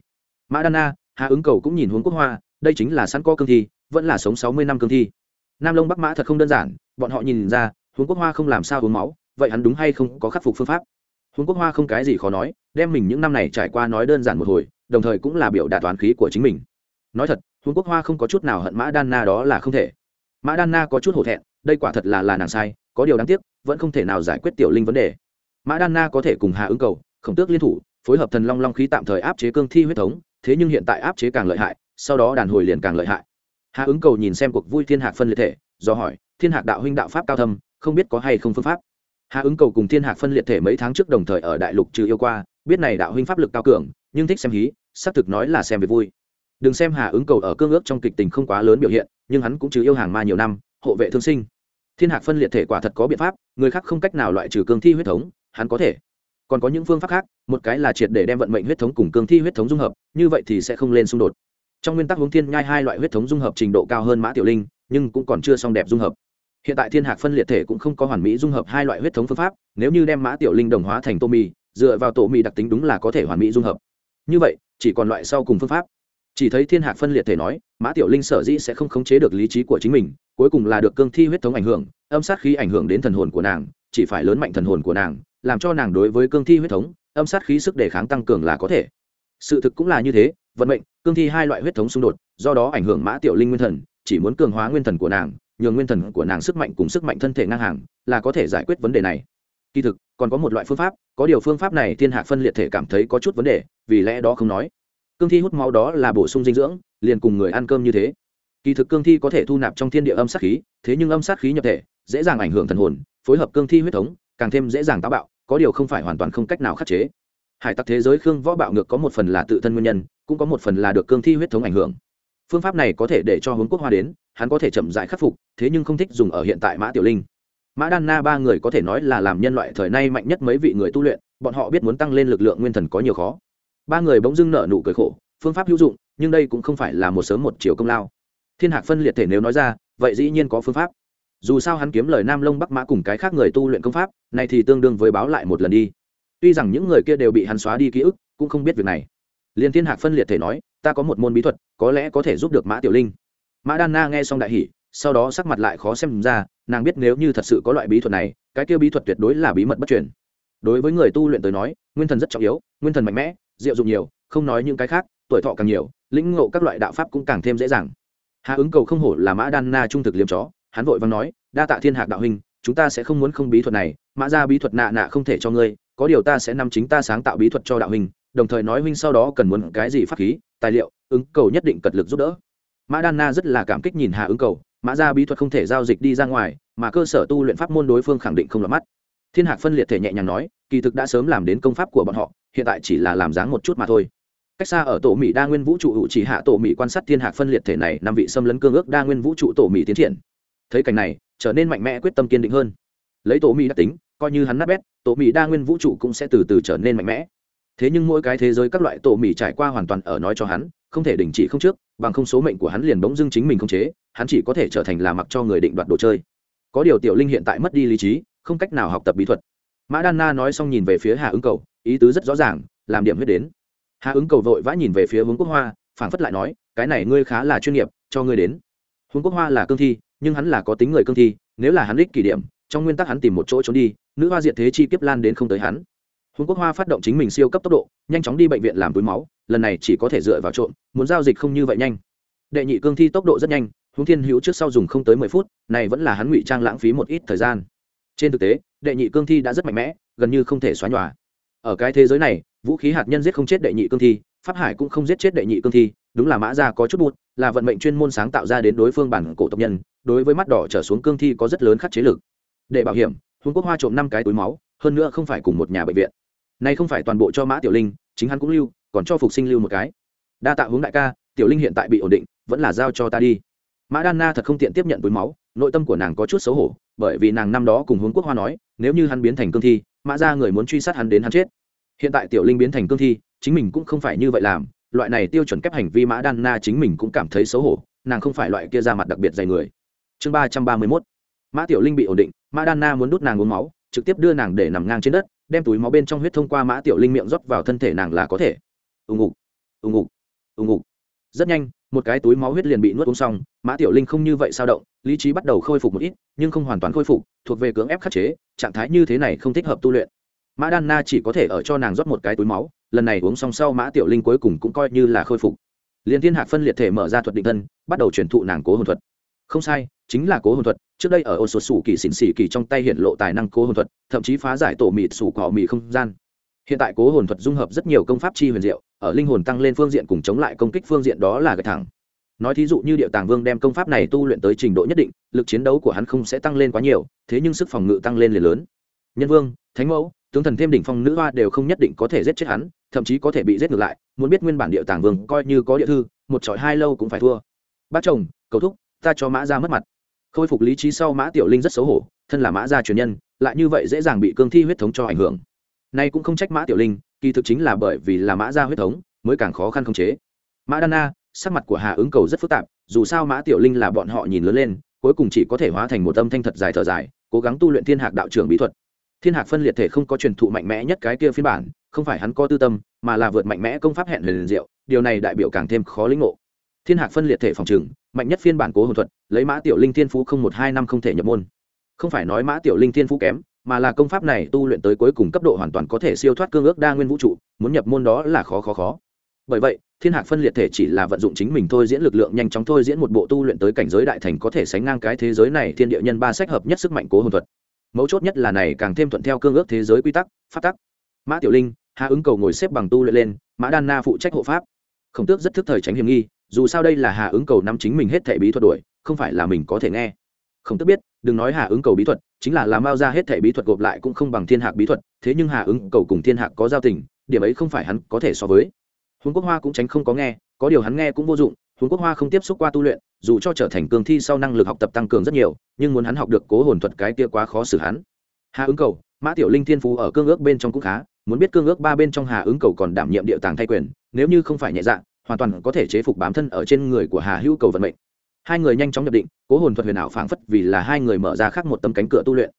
Mã đan na hạ ứng cầu cũng nhìn huống quốc hoa, đây chính là sẵn có cương thi, vẫn là sống sáu mươi năm cương thi. Nam lông bắc mã thật không đơn giản bọn họ nhìn ra Huống quốc hoa không làm sao uống máu, vậy hắn đúng hay không có khắc phục phương pháp? Huống quốc hoa không cái gì khó nói, đem mình những năm này trải qua nói đơn giản một hồi, đồng thời cũng là biểu đạt toán khí của chính mình. Nói thật Huống quốc hoa không có chút nào hận mã đan na đó là không thể. Mã đan na có chút hổ thẹn, đây quả thật là là nàng sai, có điều đáng tiếc, vẫn không thể nào giải quyết tiểu linh vấn đề. Mã đan na có thể cùng hạ ứng cầu, khổng tước liên thủ, phối hợp thần long long khí tạm thời áp chế cương thi huyết thống, thế nhưng hiện tại áp chế càng lợi hại, sau đó đàn hồi liền càng lợi hại hạ ứng cầu nhìn xem cuộc vui thiên hạc phân liệt thể, do hỏi, thiên hạc đạo huynh đạo pháp cao thâm, không biết có hay không phương pháp? Hạ ứng cầu cùng thiên hạc phân liệt thể mấy tháng trước đồng thời ở đại lục trừ yêu qua, biết này đạo huynh pháp lực cao cường, nhưng thích xem hí, xác thực nói là xem về vui. Đừng xem hạ ứng cầu ở cương ước trong kịch tình không quá lớn biểu hiện, nhưng hắn cũng trừ yêu hàng ma nhiều năm, hộ vệ thương sinh. Thiên hạc phân liệt thể quả thật có biện pháp, người khác không cách nào loại trừ cương thi huyết thống, hắn có thể. Còn có những phương pháp khác, một cái là triệt để đem vận mệnh huyết thống cùng cương thi huyết thống dung hợp, như vậy thì sẽ không lên xung đột trong nguyên tắc hướng thiên nhai hai loại huyết thống dung hợp trình độ cao hơn mã tiểu linh, nhưng cũng còn chưa xong đẹp dung hợp. Hiện tại thiên hạc phân liệt thể cũng không có hoàn mỹ dung hợp hai loại huyết thống phương pháp, nếu như đem mã tiểu linh đồng hóa thành tô mì, dựa vào tổ mì đặc tính đúng là có thể hoàn mỹ dung hợp. Như vậy, chỉ còn loại sau cùng phương pháp. Chỉ thấy thiên hạc phân liệt thể nói, mã tiểu linh sở dĩ sẽ không khống chế được lý trí của chính mình, cuối cùng là được cương thi huyết thống ảnh hưởng, âm sát khí ảnh hưởng đến thần hồn của nàng, chỉ phải lớn mạnh thần hồn của nàng, làm cho nàng đối với cương thi huyết thống, âm sát khí sức đề kháng tăng cường là có thể. Sự thực cũng là như thế vận mệnh, cương thi hai loại huyết thống xung đột, do đó ảnh hưởng mã tiểu linh nguyên thần, chỉ muốn cường hóa nguyên thần của nàng, nhường nguyên thần của nàng sức mạnh cùng sức mạnh thân thể ngang hàng, là có thể giải quyết vấn đề này. Kỳ thực, còn có một loại phương pháp, có điều phương pháp này thiên hạc phân liệt thể cảm thấy có chút vấn đề, vì lẽ đó không nói. Cương thi hút máu đó là bổ sung dinh dưỡng, liền cùng người ăn cơm như thế. Kỳ thực cương thi có thể thu nạp trong thiên địa âm sát khí, thế nhưng âm sát khí nhập thể, dễ dàng ảnh hưởng thần hồn, phối hợp cương thi huyết thống, càng thêm dễ dàng táo bạo, có điều không phải hoàn toàn không cách nào khắc chế. Hải tặc thế giới khương võ bạo ngược có một phần là tự thân nguyên nhân cũng có một phần là được cương thi huyết thống ảnh hưởng. Phương pháp này có thể để cho hướng quốc hoa đến, hắn có thể chậm dại khắc phục, thế nhưng không thích dùng ở hiện tại mã tiểu linh. Mã đan na ba người có thể nói là làm nhân loại thời nay mạnh nhất mấy vị người tu luyện, bọn họ biết muốn tăng lên lực lượng nguyên thần có nhiều khó. Ba người bỗng dưng nợ nụ cười khổ, phương pháp hữu dụng, nhưng đây cũng không phải là một sớm một chiều công lao. Thiên hạc phân liệt thể nếu nói ra, vậy dĩ nhiên có phương pháp. Dù sao hắn kiếm lời nam lông bắc mã cùng cái khác người tu luyện công pháp, này thì tương đương với báo lại một lần đi. Tuy rằng những người kia đều bị hắn xóa đi ký ức, cũng không biết việc này liền thiên hạc phân liệt thể nói, ta có một môn bí thuật, có lẽ có thể giúp được mã tiểu linh. Mã đan na nghe xong đại hỷ sau đó sắc mặt lại khó xem ra, nàng biết nếu như thật sự có loại bí thuật này, cái kia bí thuật tuyệt đối là bí mật bất truyền. Đối với người tu luyện tới nói, nguyên thần rất trọng yếu, nguyên thần mạnh mẽ, diệu dụng nhiều, không nói những cái khác, tuổi thọ càng nhiều, lĩnh ngộ các loại đạo pháp cũng càng thêm dễ dàng. Hạ ứng cầu không hổ là mã đan na trung thực liêm chó, hắn vội vàng nói, đa tạ thiên hạc đạo huynh, chúng ta sẽ không muốn không bí thuật này, mã ra bí thuật nạ nạ không thể cho ngươi, có điều ta sẽ nắm chính ta sáng tạo bí thuật cho đạo huynh đồng thời nói huynh sau đó cần muốn cái gì pháp khí, tài liệu, ứng cầu nhất định cật lực giúp đỡ. Mã đan na rất là cảm kích nhìn hạ ứng cầu, mã ra bí thuật không thể giao dịch đi ra ngoài, mà cơ sở tu luyện pháp môn đối phương khẳng định không lọt mắt. Thiên hạc phân liệt thể nhẹ nhàng nói, kỳ thực đã sớm làm đến công pháp của bọn họ, hiện tại chỉ là làm dáng một chút mà thôi. Cách xa ở tổ mỹ đa nguyên vũ trụ hữu chỉ hạ tổ mỹ quan sát thiên hạc phân liệt thể này, năm vị xâm lấn cương ước đa nguyên vũ trụ tổ mỹ tiến triển. Thấy cảnh này, trở nên mạnh mẽ quyết tâm kiên định hơn. Lấy tổ mỹ đặc tính, coi như hắn nát bét, tổ mỹ đa nguyên vũ trụ cũng sẽ từ từ trở nên mạnh mẽ thế nhưng mỗi cái thế giới các loại tổ mỉ trải qua hoàn toàn ở nói cho hắn, không thể đình chỉ không trước, bằng không số mệnh của hắn liền bỗng dưng chính mình không chế, hắn chỉ có thể trở thành là mặc cho người định đoạt đồ chơi. Có điều tiểu linh hiện tại mất đi lý trí, không cách nào học tập bí thuật. Mã đan na nói xong nhìn về phía hà ứng cầu, ý tứ rất rõ ràng, làm điểm huyết đến. Hà ứng cầu vội vã nhìn về phía hướng quốc hoa, phảng phất lại nói, cái này ngươi khá là chuyên nghiệp, cho ngươi đến. Hướng quốc hoa là cương thi, nhưng hắn là có tính người cương thi, nếu là hắn đích kỷ điểm, trong nguyên tắc hắn tìm một chỗ trốn đi, nữ hoa diệt thế chi kiếp lan đến không tới hắn hướng quốc hoa phát động chính mình siêu cấp tốc độ, nhanh chóng đi bệnh viện làm túi máu, lần này chỉ có thể dựa vào trộm, muốn giao dịch không như vậy nhanh. Đệ nhị cương thi tốc độ rất nhanh hướng thiên hữu trước sau dùng không tới mười phút, này vẫn là hắn ngụy trang lãng phí một ít thời gian. Trên thực tế, đệ nhị cương thi đã rất mạnh mẽ, gần như không thể xóa nhòa. Ở cái thế giới này, vũ khí hạt nhân giết không chết đệ nhị cương thi, pháp hải cũng không giết chết đệ nhị cương thi, đúng là mã gia có chút bụt, là vận mệnh chuyên môn sáng tạo ra đến đối phương bản cổ tộc nhân, đối với mắt đỏ trở xuống cương thi có rất lớn khắc chế lực. Để bảo hiểm, hùng quốc hoa trộm năm cái túi máu, hơn nữa không phải cùng một nhà bệnh viện này không phải toàn bộ cho mã tiểu linh, chính hắn cũng lưu, còn cho phục sinh lưu một cái. Đa tạ hướng đại ca, tiểu linh hiện tại bị ổn định, vẫn là giao cho ta đi. Mã đan na thật không tiện tiếp nhận túi máu, nội tâm của nàng có chút xấu hổ, bởi vì nàng năm đó cùng hướng quốc hoa nói, nếu như hắn biến thành cương thi, mã ra người muốn truy sát hắn đến hắn chết. Hiện tại tiểu linh biến thành cương thi, chính mình cũng không phải như vậy làm, loại này tiêu chuẩn kép hành vi mã đan na chính mình cũng cảm thấy xấu hổ, nàng không phải loại kia ra mặt đặc biệt dày người. Chương ba trăm ba mươi mốt. Mã tiểu linh bị ổn định, mã đan na muốn đút nàng uống máu, trực tiếp đưa nàng để nằm ngang trên đất đem túi máu bên trong huyết thông qua mã tiểu linh miệng rót vào thân thể nàng là có thể. Ừ ùng ục ùng ừ ục ùng ừ ục rất nhanh, một cái túi máu huyết liền bị nuốt uống xong, mã tiểu linh không như vậy sao động, lý trí bắt đầu khôi phục một ít, nhưng không hoàn toàn khôi phục, thuộc về cưỡng ép khắc chế, trạng thái như thế này không thích hợp tu luyện. Mã đan na chỉ có thể ở cho nàng rót một cái túi máu, lần này uống xong sau mã tiểu linh cuối cùng cũng coi như là khôi phục. Liền thiên hạc phân liệt thể mở ra thuật định thân, bắt đầu truyền thụ nàng cố hồn thuật. Không sai chính là cố hồn thuật. Trước đây ở ô số sủ kỳ xỉn xỉ kỳ trong tay hiện lộ tài năng cố hồn thuật, thậm chí phá giải tổ mịt sủ cỏ mị không gian. Hiện tại cố hồn thuật dung hợp rất nhiều công pháp chi huyền diệu, ở linh hồn tăng lên phương diện cùng chống lại công kích phương diện đó là gạch thẳng. Nói thí dụ như điệu tàng vương đem công pháp này tu luyện tới trình độ nhất định, lực chiến đấu của hắn không sẽ tăng lên quá nhiều, thế nhưng sức phòng ngự tăng lên liền lớn. Nhân vương, thánh mẫu, tướng thần thêm đỉnh phong nữ hoa đều không nhất định có thể giết chết hắn, thậm chí có thể bị giết ngược lại, muốn biết nguyên bản điệu tàng vương coi như có địa thư, một trọi hai lâu cũng phải thua. Bác chồng, cầu thúc, ta cho mã ra mất mặt khôi phục lý trí sau mã tiểu linh rất xấu hổ, thân là mã gia truyền nhân, lại như vậy dễ dàng bị cương thi huyết thống cho ảnh hưởng. Nay cũng không trách mã tiểu linh, kỳ thực chính là bởi vì là mã gia huyết thống mới càng khó khăn khống chế. Mã đan na, sắc mặt của hà ứng cầu rất phức tạp, dù sao mã tiểu linh là bọn họ nhìn lớn lên, cuối cùng chỉ có thể hóa thành một âm thanh thật dài thở dài, cố gắng tu luyện thiên hạc đạo trưởng bí thuật. Thiên hạc phân liệt thể không có truyền thụ mạnh mẽ nhất cái kia phiên bản, không phải hắn có tư tâm, mà là vượt mạnh mẽ công pháp hẹn liền diệu, điều này đại biểu càng thêm khó lĩnh ngộ. Thiên hạc phân liệt thể phòng trừng mạnh nhất phiên bản cố hồn thuật, lấy mã tiểu linh thiên phú không một hai năm không thể nhập môn. Không phải nói mã tiểu linh thiên phú kém, mà là công pháp này tu luyện tới cuối cùng cấp độ hoàn toàn có thể siêu thoát cương ước đa nguyên vũ trụ, muốn nhập môn đó là khó khó khó. Bởi vậy, thiên hạc phân liệt thể chỉ là vận dụng chính mình thôi diễn lực lượng nhanh chóng thôi diễn một bộ tu luyện tới cảnh giới đại thành có thể sánh ngang cái thế giới này thiên địa nhân ba sách hợp nhất sức mạnh cố hồn thuật. Mấu chốt nhất là này càng thêm thuận theo cương ước thế giới quy tắc, pháp tắc. Mã tiểu linh hạ ứng cầu ngồi xếp bằng tu luyện lên, mã đan na phụ trách hộ pháp. Khổng tước rất thức thời tránh hiểm nghi dù sao đây là Hà ứng cầu nắm chính mình hết thể bí thuật đuổi, không phải là mình có thể nghe. Không tức biết, đừng nói Hà ứng cầu bí thuật, chính là làm bao ra hết thể bí thuật gộp lại cũng không bằng thiên hạc bí thuật, thế nhưng Hà ứng cầu cùng thiên hạc có giao tình, điểm ấy không phải hắn có thể so với. Huống quốc hoa cũng tránh không có nghe, có điều hắn nghe cũng vô dụng, huống quốc hoa không tiếp xúc qua tu luyện, dù cho trở thành cường thi sau năng lực học tập tăng cường rất nhiều, nhưng muốn hắn học được cố hồn thuật cái kia quá khó xử hắn. Hà ứng cầu, mã tiểu linh thiên phú ở cương ước bên trong cũng khá, muốn biết cương ước ba bên trong hà ứng cầu còn đảm nhiệm địa tàng thay quyền, nếu như không phải nhẹ dạng hoàn toàn có thể chế phục bám thân ở trên người của hà hữu cầu vận mệnh. Hai người nhanh chóng nhập định, cố hồn thuật huyền ảo phảng phất vì là hai người mở ra khác một tấm cánh cửa tu luyện.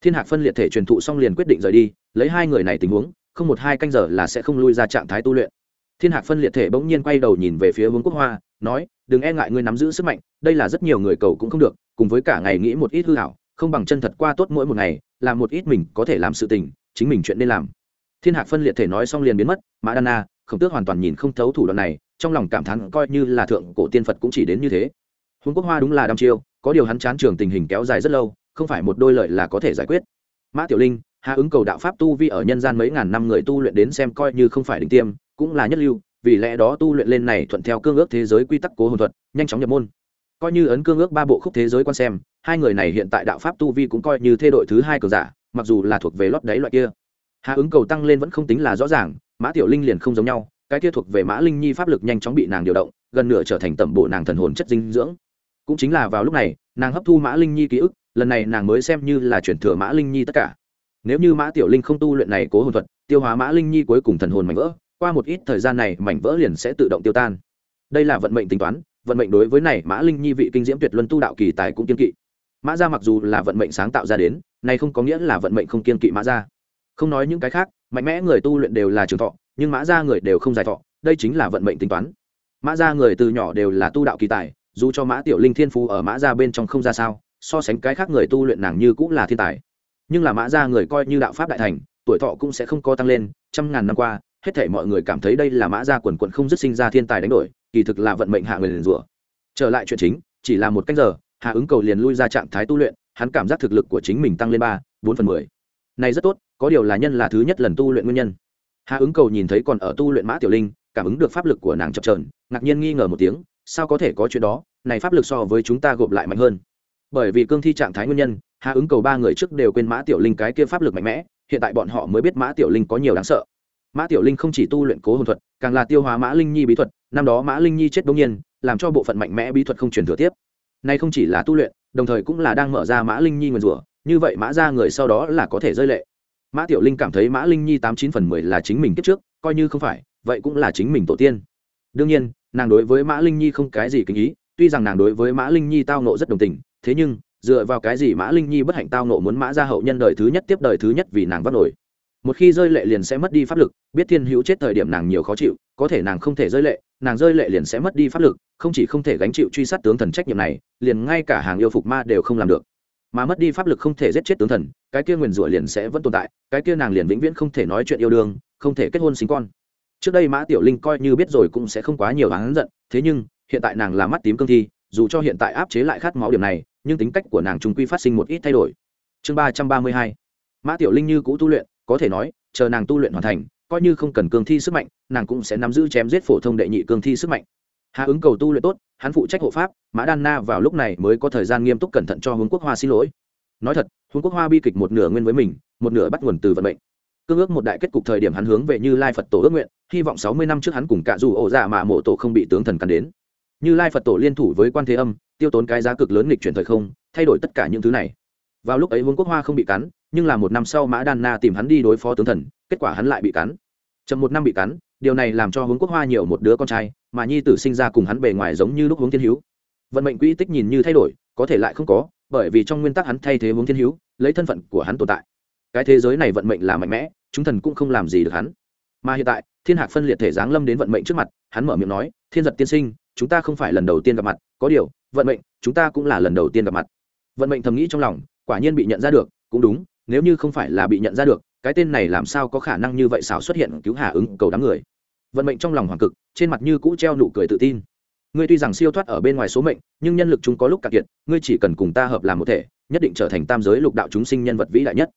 Thiên hạc phân liệt thể truyền thụ xong liền quyết định rời đi, lấy hai người này tình huống, không một hai canh giờ là sẽ không lui ra trạng thái tu luyện. Thiên hạc phân liệt thể bỗng nhiên quay đầu nhìn về phía hướng quốc hoa, nói, đừng e ngại ngươi nắm giữ sức mạnh, đây là rất nhiều người cầu cũng không được, cùng với cả ngày nghĩ một ít hư hảo không bằng chân thật qua tốt mỗi một ngày, làm một ít mình có thể làm sự tình, chính mình chuyện nên làm. Thiên hạc phân liệt thể nói xong liền biến mất, mã đan na, khổng tước hoàn toàn nhìn không thấu thủ đoạn này trong lòng cảm thán coi như là thượng cổ tiên phật cũng chỉ đến như thế. Huống quốc hoa đúng là đăm chiêu, có điều hắn chán trường tình hình kéo dài rất lâu, không phải một đôi lợi là có thể giải quyết. Mã tiểu linh, hạ ứng cầu đạo pháp tu vi ở nhân gian mấy ngàn năm người tu luyện đến xem coi như không phải đỉnh tiêm, cũng là nhất lưu, vì lẽ đó tu luyện lên này thuận theo cương ước thế giới quy tắc cố hồn thuật, nhanh chóng nhập môn. Coi như ấn cương ước ba bộ khúc thế giới quan xem, hai người này hiện tại đạo pháp tu vi cũng coi như thê đội thứ hai cường giả, mặc dù là thuộc về lót đáy loại kia. Hạ ứng cầu tăng lên vẫn không tính là rõ ràng, mã tiểu linh liền không giống nhau cái kia thuộc về mã linh nhi pháp lực nhanh chóng bị nàng điều động, gần nửa trở thành tẩm bộ nàng thần hồn chất dinh dưỡng. Cũng chính là vào lúc này, nàng hấp thu mã linh nhi ký ức, lần này nàng mới xem như là chuyển thừa mã linh nhi tất cả. Nếu như mã tiểu linh không tu luyện này cố hồn thuật, tiêu hóa mã linh nhi cuối cùng thần hồn mảnh vỡ, qua một ít thời gian này mảnh vỡ liền sẽ tự động tiêu tan. Đây là vận mệnh tính toán, vận mệnh đối với này mã linh nhi vị kinh diễm tuyệt luân tu đạo kỳ tài cũng kiên kỵ. Mã gia mặc dù là vận mệnh sáng tạo ra đến, này không có nghĩa là vận mệnh không kiên kỵ mã gia. không nói những cái khác, mạnh mẽ người tu luyện đều là trường thọ nhưng mã ra người đều không giải thọ, đây chính là vận mệnh tính toán. Mã ra người từ nhỏ đều là tu đạo kỳ tài, dù cho mã tiểu linh thiên phú ở mã ra bên trong không ra sao, so sánh cái khác người tu luyện nàng như cũng là thiên tài. Nhưng là mã ra người coi như đạo pháp đại thành, tuổi thọ cũng sẽ không có tăng lên, trăm ngàn năm qua, hết thể mọi người cảm thấy đây là mã ra quần quận không dứt sinh ra thiên tài đánh đổi, kỳ thực là vận mệnh hạ người liền rủa. Trở lại chuyện chính, chỉ là một cách giờ, hạ ứng cầu liền lui ra trạng thái tu luyện, hắn cảm giác thực lực của chính mình tăng lên ba, bốn phần mười. Này rất tốt, có điều là nhân là thứ nhất lần tu luyện nguyên nhân hạ ứng cầu nhìn thấy còn ở tu luyện mã tiểu linh, cảm ứng được pháp lực của nàng chập trờn ngạc nhiên nghi ngờ một tiếng, sao có thể có chuyện đó, này pháp lực so với chúng ta gộp lại mạnh hơn. Bởi vì cương thi trạng thái nguyên nhân hạ ứng cầu ba người trước đều quên mã tiểu linh cái kia pháp lực mạnh mẽ, hiện tại bọn họ mới biết mã tiểu linh có nhiều đáng sợ. Mã tiểu linh không chỉ tu luyện cố hồn thuật, càng là tiêu hóa mã linh nhi bí thuật, năm đó mã linh nhi chết đông nhiên, làm cho bộ phận mạnh mẽ bí thuật không truyền thừa tiếp. Nay không chỉ là tu luyện, đồng thời cũng là đang mở ra mã linh nhi nguyền rủa, như vậy mã ra người sau đó là có thể rơi lệ mã tiểu linh cảm thấy mã linh nhi tám chín phần mười là chính mình kiếp trước, coi như không phải, vậy cũng là chính mình tổ tiên. Đương nhiên, nàng đối với mã linh nhi không cái gì kinh ý, tuy rằng nàng đối với mã linh nhi tao nộ rất đồng tình, thế nhưng, dựa vào cái gì mã linh nhi bất hạnh tao nộ muốn mã ra hậu nhân đời thứ nhất tiếp đời thứ nhất vì nàng vắt nổi. Một khi rơi lệ liền sẽ mất đi pháp lực, biết thiên hữu chết thời điểm nàng nhiều khó chịu, có thể nàng không thể rơi lệ, nàng rơi lệ liền sẽ mất đi pháp lực, không chỉ không thể gánh chịu truy sát tướng thần trách nhiệm này, liền ngay cả hàng yêu phục ma đều không làm được mà mất đi pháp lực không thể giết chết tướng thần, cái kia nguyền rủa liền sẽ vẫn tồn tại, cái kia nàng liền vĩnh viễn không thể nói chuyện yêu đương, không thể kết hôn sinh con. Trước đây mã tiểu linh coi như biết rồi cũng sẽ không quá nhiều hắn giận, thế nhưng, hiện tại nàng là mắt tím cương thi, dù cho hiện tại áp chế lại khát máu điểm này, nhưng tính cách của nàng trung quy phát sinh một ít thay đổi. Chương ba trăm ba mươi hai. Mã tiểu linh như cũ tu luyện, có thể nói, chờ nàng tu luyện hoàn thành, coi như không cần cương thi sức mạnh, nàng cũng sẽ nắm giữ chém giết phổ thông đệ nhị cương thi sức mạnh hà ứng cầu tu luyện tốt, hắn phụ trách hộ pháp, mã đan na vào lúc này mới có thời gian nghiêm túc cẩn thận cho hướng quốc hoa xin lỗi. Nói thật, hướng quốc hoa bi kịch một nửa nguyên với mình, một nửa bắt nguồn từ vận mệnh. Cương ước một đại kết cục thời điểm hắn hướng về như lai phật tổ ước nguyện, hy vọng sáu mươi năm trước hắn cùng cả dù ổ dạ mà mộ tổ không bị tướng thần cắn đến. Như lai phật tổ liên thủ với quan thế âm, tiêu tốn cái giá cực lớn nghịch chuyển thời không, thay đổi tất cả những thứ này. Vào lúc ấy vương quốc hoa không bị cắn, nhưng là một năm sau mã đan na tìm hắn đi đối phó tướng thần, kết quả hắn lại bị cắn. Chậm một năm bị cắn, điều này làm cho hướng quốc hoa nhiều một đứa con trai mà nhi tử sinh ra cùng hắn bề ngoài giống như lúc hướng thiên hữu. Vận mệnh quỹ tích nhìn như thay đổi, có thể lại không có, bởi vì trong nguyên tắc hắn thay thế hướng thiên hữu, lấy thân phận của hắn tồn tại. Cái thế giới này vận mệnh là mạnh mẽ, chúng thần cũng không làm gì được hắn. Mà hiện tại, thiên hạc phân liệt thể giáng lâm đến vận mệnh trước mặt, hắn mở miệng nói, thiên giật tiên sinh, chúng ta không phải lần đầu tiên gặp mặt, có điều, vận mệnh, chúng ta cũng là lần đầu tiên gặp mặt. Vận mệnh thầm nghĩ trong lòng, quả nhiên bị nhận ra được, cũng đúng, nếu như không phải là bị nhận ra được, cái tên này làm sao có khả năng như vậy xảo xuất hiện cứu hà ứng cầu đám người? Vận mệnh trong lòng hoàng cực, trên mặt như cũ treo nụ cười tự tin. Ngươi tuy rằng siêu thoát ở bên ngoài số mệnh, nhưng nhân lực chúng có lúc cạn kiệt, ngươi chỉ cần cùng ta hợp làm một thể, nhất định trở thành tam giới lục đạo chúng sinh nhân vật vĩ đại nhất.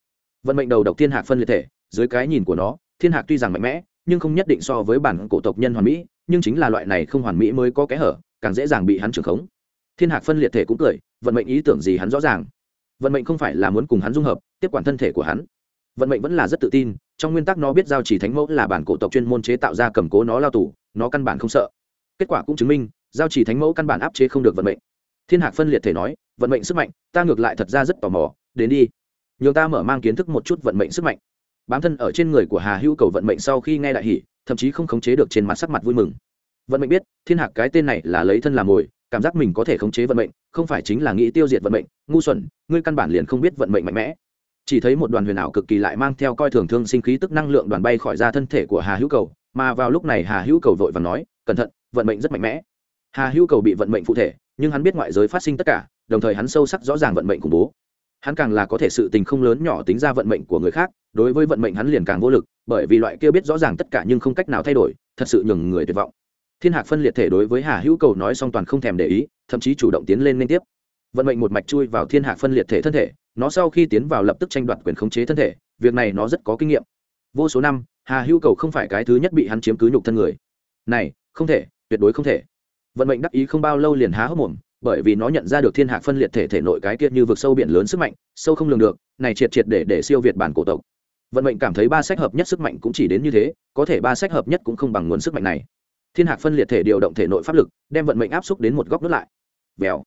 Vận mệnh đầu độc thiên hạc phân liệt thể, dưới cái nhìn của nó, thiên hạc tuy rằng mạnh mẽ, nhưng không nhất định so với bản cổ tộc nhân hoàn mỹ, nhưng chính là loại này không hoàn mỹ mới có kẽ hở, càng dễ dàng bị hắn trưởng khống. Thiên hạc phân liệt thể cũng cười, vận mệnh ý tưởng gì hắn rõ ràng. Vận mệnh không phải là muốn cùng hắn dung hợp, tiếp quản thân thể của hắn. Vận mệnh vẫn là rất tự tin trong nguyên tắc nó biết giao chỉ thánh mẫu là bản cổ tộc chuyên môn chế tạo ra cầm cố nó lao tù, nó căn bản không sợ. Kết quả cũng chứng minh, giao chỉ thánh mẫu căn bản áp chế không được vận mệnh. Thiên hạc phân liệt thể nói, vận mệnh sức mạnh, ta ngược lại thật ra rất tò mò, đến đi. Nhường ta mở mang kiến thức một chút vận mệnh sức mạnh. Bám thân ở trên người của hà hữu cầu vận mệnh sau khi nghe đại hỷ thậm chí không khống chế được trên mặt sắc mặt vui mừng. Vận mệnh biết, thiên hạc cái tên này là lấy thân làm mồi, cảm giác mình có thể khống chế vận mệnh, không phải chính là nghĩ tiêu diệt vận mệnh. Ngu xuẩn, ngươi căn bản liền không biết vận mệnh mạnh mẽ chỉ thấy một đoàn huyền ảo cực kỳ lại mang theo coi thường thương sinh khí tức năng lượng đoàn bay khỏi ra thân thể của hà hữu cầu, mà vào lúc này hà hữu cầu vội và nói, cẩn thận, vận mệnh rất mạnh mẽ. Hà hữu cầu bị vận mệnh phụ thể, nhưng hắn biết ngoại giới phát sinh tất cả, đồng thời hắn sâu sắc rõ ràng vận mệnh khủng bố. Hắn càng là có thể sự tình không lớn nhỏ tính ra vận mệnh của người khác, đối với vận mệnh hắn liền càng vô lực, bởi vì loại kia biết rõ ràng tất cả nhưng không cách nào thay đổi, thật sự nhường người tuyệt vọng. Thiên hạc phân liệt thể đối với hà hữu cầu nói xong toàn không thèm để ý, thậm chí chủ động tiến lên liên tiếp. Vận mệnh một mạch chui vào thiên hạc phân liệt thể thân thể nó sau khi tiến vào lập tức tranh đoạt quyền khống chế thân thể, việc này nó rất có kinh nghiệm. Vô số năm, hà hữu cầu không phải cái thứ nhất bị hắn chiếm cứ nhục thân người. Này, không thể, tuyệt đối không thể. Vận mệnh đắc ý không bao lâu liền há hốc mồm, bởi vì nó nhận ra được thiên hạc phân liệt thể thể nội cái kia như vực sâu biển lớn sức mạnh, sâu không lường được, này triệt triệt để để siêu việt bản cổ tộc. Vận mệnh cảm thấy ba sách hợp nhất sức mạnh cũng chỉ đến như thế, có thể ba sách hợp nhất cũng không bằng nguồn sức mạnh này. Thiên hạc phân liệt thể điều động thể nội pháp lực, đem vận mệnh áp xúc đến một góc nước lại. Vèo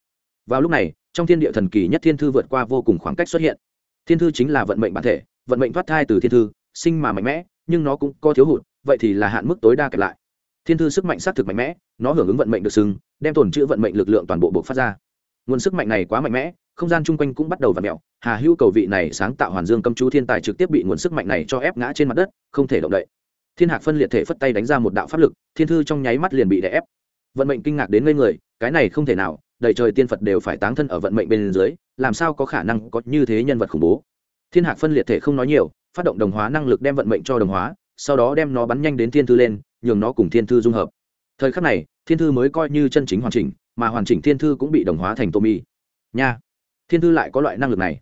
vào lúc này, trong thiên địa thần kỳ nhất thiên thư vượt qua vô cùng khoảng cách xuất hiện. Thiên thư chính là vận mệnh bản thể, vận mệnh thoát thai từ thiên thư, sinh mà mạnh mẽ, nhưng nó cũng có thiếu hụt, vậy thì là hạn mức tối đa kẹp lại. Thiên thư sức mạnh xác thực mạnh mẽ, nó hưởng ứng vận mệnh được sừng đem tồn chữ vận mệnh lực lượng toàn bộ buộc phát ra. Nguồn sức mạnh này quá mạnh mẽ, không gian chung quanh cũng bắt đầu v ặ mẹo hà hữu cầu vị này sáng tạo hoàn dương cầm chú thiên tài trực tiếp bị nguồn sức mạnh này cho ép ngã trên mặt đất, không thể động đậy. Thiên hạc phân liệt thể phất tay đánh ra một đạo pháp lực, thiên thư trong nháy mắt liền bị đè ép. Vận mệnh kinh ngạc đến ngây người, cái này không thể nào đầy trời tiên phật đều phải táng thân ở vận mệnh bên dưới, làm sao có khả năng có như thế nhân vật khủng bố? Thiên hạc phân liệt thể không nói nhiều, phát động đồng hóa năng lực đem vận mệnh cho đồng hóa, sau đó đem nó bắn nhanh đến thiên thư lên, nhường nó cùng thiên thư dung hợp. Thời khắc này, thiên thư mới coi như chân chính hoàn chỉnh, mà hoàn chỉnh thiên thư cũng bị đồng hóa thành tô mi. Nha! Thiên thư lại có loại năng lực này.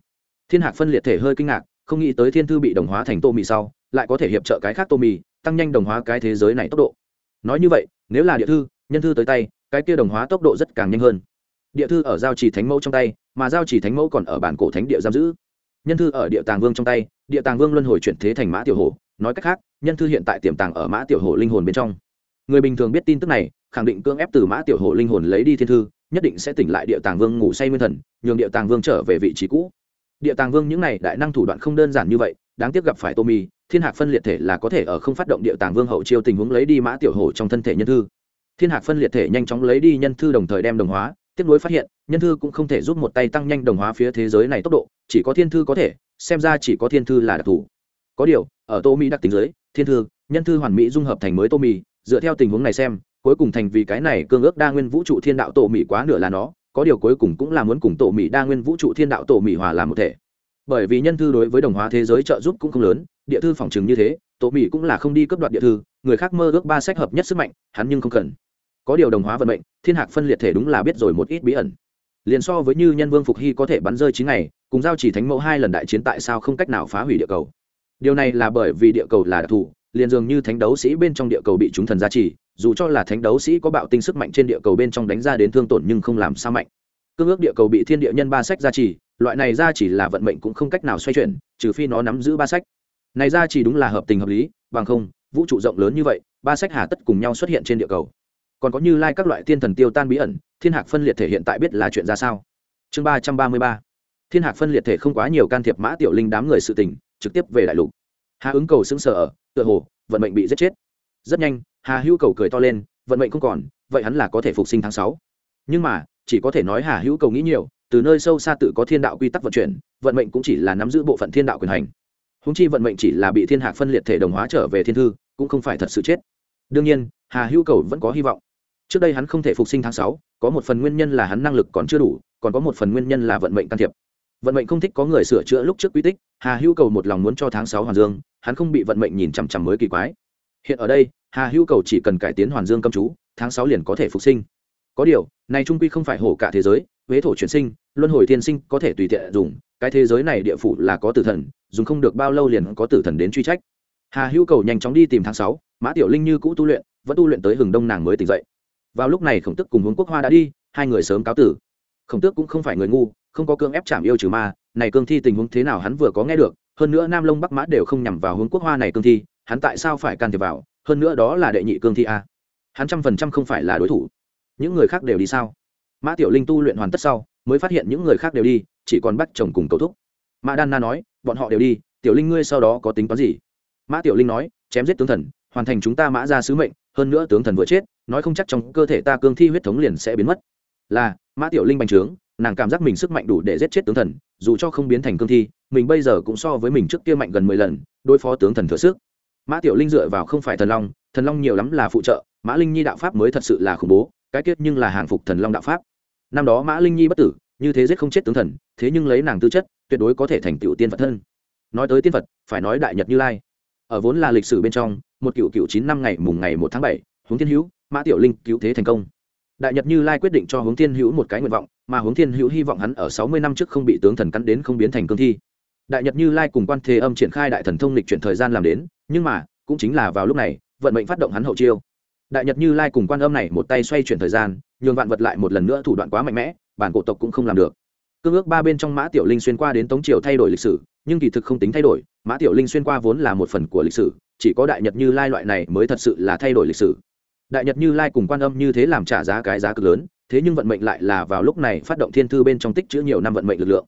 Thiên hạc phân liệt thể hơi kinh ngạc, không nghĩ tới thiên thư bị đồng hóa thành tô mì sau, lại có thể hiệp trợ cái khác tô mì tăng nhanh đồng hóa cái thế giới này tốc độ. Nói như vậy, nếu là địa thư, nhân thư tới tay, cái kia đồng hóa tốc độ rất càng nhanh hơn địa thư ở giao trì thánh mẫu trong tay, mà giao trì thánh mẫu còn ở bản cổ thánh địa giam giữ. Nhân thư ở địa tàng vương trong tay, địa tàng vương luân hồi chuyển thế thành mã tiểu hồ nói cách khác, nhân thư hiện tại tiềm tàng ở mã tiểu hồ linh hồn bên trong. Người bình thường biết tin tức này, khẳng định cưỡng ép từ mã tiểu hồ linh hồn lấy đi thiên thư, nhất định sẽ tỉnh lại địa tàng vương ngủ say nguyên thần, nhường địa tàng vương trở về vị trí cũ. Địa tàng vương những này đại năng thủ đoạn không đơn giản như vậy, đáng tiếc gặp phải tô mì thiên hạc phân liệt thể là có thể ở không phát động địa tàng vương hậu chiêu tình huống lấy đi mã tiểu hồ trong thân thể nhân thư. Thiên hạc phân liệt thể nhanh chóng lấy đi nhân thư đồng thời đem đồng hóa tiếp nối phát hiện, nhân thư cũng không thể giúp một tay tăng nhanh đồng hóa phía thế giới này tốc độ, chỉ có thiên thư có thể, xem ra chỉ có thiên thư là đặc thù. Có điều, ở tô mỹ đặc tính giới thiên thư, nhân thư hoàn mỹ dung hợp thành mới tô mỹ, dựa theo tình huống này xem, cuối cùng thành vì cái này cương ước đa nguyên vũ trụ thiên đạo tổ mỹ quá nửa là nó, có điều cuối cùng cũng là muốn cùng tổ mỹ đa nguyên vũ trụ thiên đạo tổ mỹ hòa làm một thể. Bởi vì nhân thư đối với đồng hóa thế giới trợ giúp cũng không lớn, địa thư phòng chừng như thế tổ mỹ cũng là không đi cấp đoạt địa thư, người khác mơ ước ba sách hợp nhất sức mạnh, hắn nhưng không cần có điều đồng hóa vận mệnh, thiên hạc phân liệt thể đúng là biết rồi một ít bí ẩn. Liền so với như nhân vương phục hy có thể bắn rơi chín ngày, cùng giao chỉ thánh mẫu hai lần đại chiến tại sao không cách nào phá hủy địa cầu? Điều này là bởi vì địa cầu là đặc thù, liền dường như thánh đấu sĩ bên trong địa cầu bị chúng thần gia trì, dù cho là thánh đấu sĩ có bạo tinh sức mạnh trên địa cầu bên trong đánh ra đến thương tổn nhưng không làm sao mạnh. Cương ước địa cầu bị thiên địa nhân ba sách gia trì, loại này gia chỉ là vận mệnh cũng không cách nào xoay chuyển, trừ phi nó nắm giữ ba sách. Này gia trì đúng là hợp tình hợp lý, bằng không, vũ trụ rộng lớn như vậy, ba sách hà tất cùng nhau xuất hiện trên địa cầu còn có như lai các loại tiên thần tiêu tan bí ẩn, thiên hạc phân liệt thể hiện tại biết là chuyện ra sao. Chương ba trăm ba mươi ba. Thiên hạc phân liệt thể không quá nhiều can thiệp mã tiểu linh đám người sự tình, trực tiếp về đại lục. Hà ứng cầu xứng sở ở, tựa hồ, vận mệnh bị giết chết. Rất nhanh, hà hữu cầu cười to lên, vận mệnh không còn, vậy hắn là có thể phục sinh tháng sáu. Nhưng mà, chỉ có thể nói hà hữu cầu nghĩ nhiều, từ nơi sâu xa tự có thiên đạo quy tắc vận chuyển, vận mệnh cũng chỉ là nắm giữ bộ phận thiên đạo quyền hành. Húng chi vận mệnh chỉ là bị thiên hạc phân liệt thể đồng hóa trở về thiên thư, cũng không phải thật sự chết. Đương nhiên, hà hữu cầu vẫn có hy vọng trước đây hắn không thể phục sinh tháng sáu, có một phần nguyên nhân là hắn năng lực còn chưa đủ, còn có một phần nguyên nhân là vận mệnh can thiệp. Vận mệnh không thích có người sửa chữa lúc trước quy tích, hà hữu cầu một lòng muốn cho tháng sáu hoàn dương, hắn không bị vận mệnh nhìn chằm chằm mới kỳ quái. Hiện ở đây, hà hữu cầu chỉ cần cải tiến hoàn dương câm chú, tháng sáu liền có thể phục sinh. Có điều, này trung quy không phải hổ cả thế giới, huế thổ chuyển sinh, luân hồi thiên sinh có thể tùy tiện dùng, cái thế giới này địa phủ là có tử thần, dùng không được bao lâu liền có tử thần đến truy trách. Hà hữu cầu nhanh chóng đi tìm tháng sáu, mã tiểu linh như cũ tu luyện, vẫn tu luyện tới hừng đông nàng mới tỉnh dậy vào lúc này khổng tức cùng hướng quốc hoa đã đi, hai người sớm cáo tử. Khổng tước cũng không phải người ngu, không có cương ép chạm yêu trừ ma, này cương thi tình huống thế nào hắn vừa có nghe được, hơn nữa nam lông bắc mã đều không nhằm vào hướng quốc hoa này cương thi, hắn tại sao phải can thiệp vào, hơn nữa đó là đệ nhị cương thi a. Hắn trăm phần trăm không phải là đối thủ. Những người khác đều đi sao? Mã tiểu linh tu luyện hoàn tất sau, mới phát hiện những người khác đều đi, chỉ còn bắt chồng cùng cầu thúc. Mã đan na nói, bọn họ đều đi, tiểu linh ngươi sau đó có tính toán gì? Mã tiểu linh nói, chém giết tướng thần, hoàn thành chúng ta mã ra sứ mệnh, hơn nữa tướng thần vừa chết nói không chắc trong cơ thể ta cương thi huyết thống liền sẽ biến mất. Là, mã tiểu linh bành trướng, nàng cảm giác mình sức mạnh đủ để giết chết tướng thần, dù cho không biến thành cương thi, mình bây giờ cũng so với mình trước kia mạnh gần mười lần, đối phó tướng thần thừa sức. Mã tiểu linh dựa vào không phải thần long thần long nhiều lắm là phụ trợ, mã linh nhi đạo pháp mới thật sự là khủng bố, cái kết nhưng là hàng phục thần long đạo pháp. Năm đó mã linh nhi bất tử, như thế giết không chết tướng thần, thế nhưng lấy nàng tư chất, tuyệt đối có thể thành tựu tiên phật thân. Nói tới tiên phật, phải nói đại nhật như lai. Ở vốn là lịch sử bên trong, một cựu cựu chín năm ngày mùng ngày một tháng bảy, hướng thiên hữu mã tiểu linh cứu thế thành công. Đại nhật như lai quyết định cho hướng thiên hữu một cái nguyện vọng, mà hướng thiên hữu hy vọng hắn ở sáu mươi năm trước không bị tướng thần cắn đến không biến thành cương thi. Đại nhật như lai cùng quan thế âm triển khai đại thần thông lịch chuyển thời gian làm đến, nhưng mà, cũng chính là vào lúc này, vận mệnh phát động hắn hậu chiêu. Đại nhật như lai cùng quan âm này một tay xoay chuyển thời gian, nhường vạn vật lại một lần nữa thủ đoạn quá mạnh mẽ, bản cổ tộc cũng không làm được. Cương ước ba bên trong mã tiểu linh xuyên qua đến tống triều thay đổi lịch sử, nhưng kỳ thực không tính thay đổi, mã tiểu linh xuyên qua vốn là một phần của lịch sử, chỉ có đại nhật như lai loại này mới thật sự là thay đổi lịch sử đại nhật như lai cùng quan âm như thế làm trả giá cái giá cực lớn, thế nhưng vận mệnh lại là vào lúc này phát động thiên thư bên trong tích chữ nhiều năm vận mệnh lực lượng.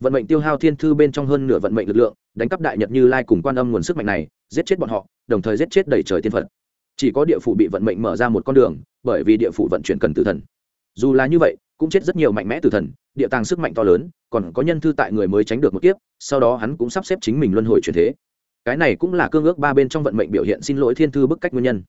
Vận mệnh tiêu hao thiên thư bên trong hơn nửa vận mệnh lực lượng, đánh cắp đại nhật như lai cùng quan âm nguồn sức mạnh này, giết chết bọn họ, đồng thời giết chết đầy trời thiên phật. Chỉ có địa phủ bị vận mệnh mở ra một con đường, bởi vì địa phủ vận chuyển cần tử thần. Dù là như vậy, cũng chết rất nhiều mạnh mẽ tử thần, địa tàng sức mạnh to lớn, còn có nhân thư tại người mới tránh được một kiếp, sau đó hắn cũng sắp xếp chính mình luân hồi chuyển thế. Cái này cũng là cương ước ba bên trong vận mệnh biểu hiện xin lỗi thiên thư bức cách nguyên nhân.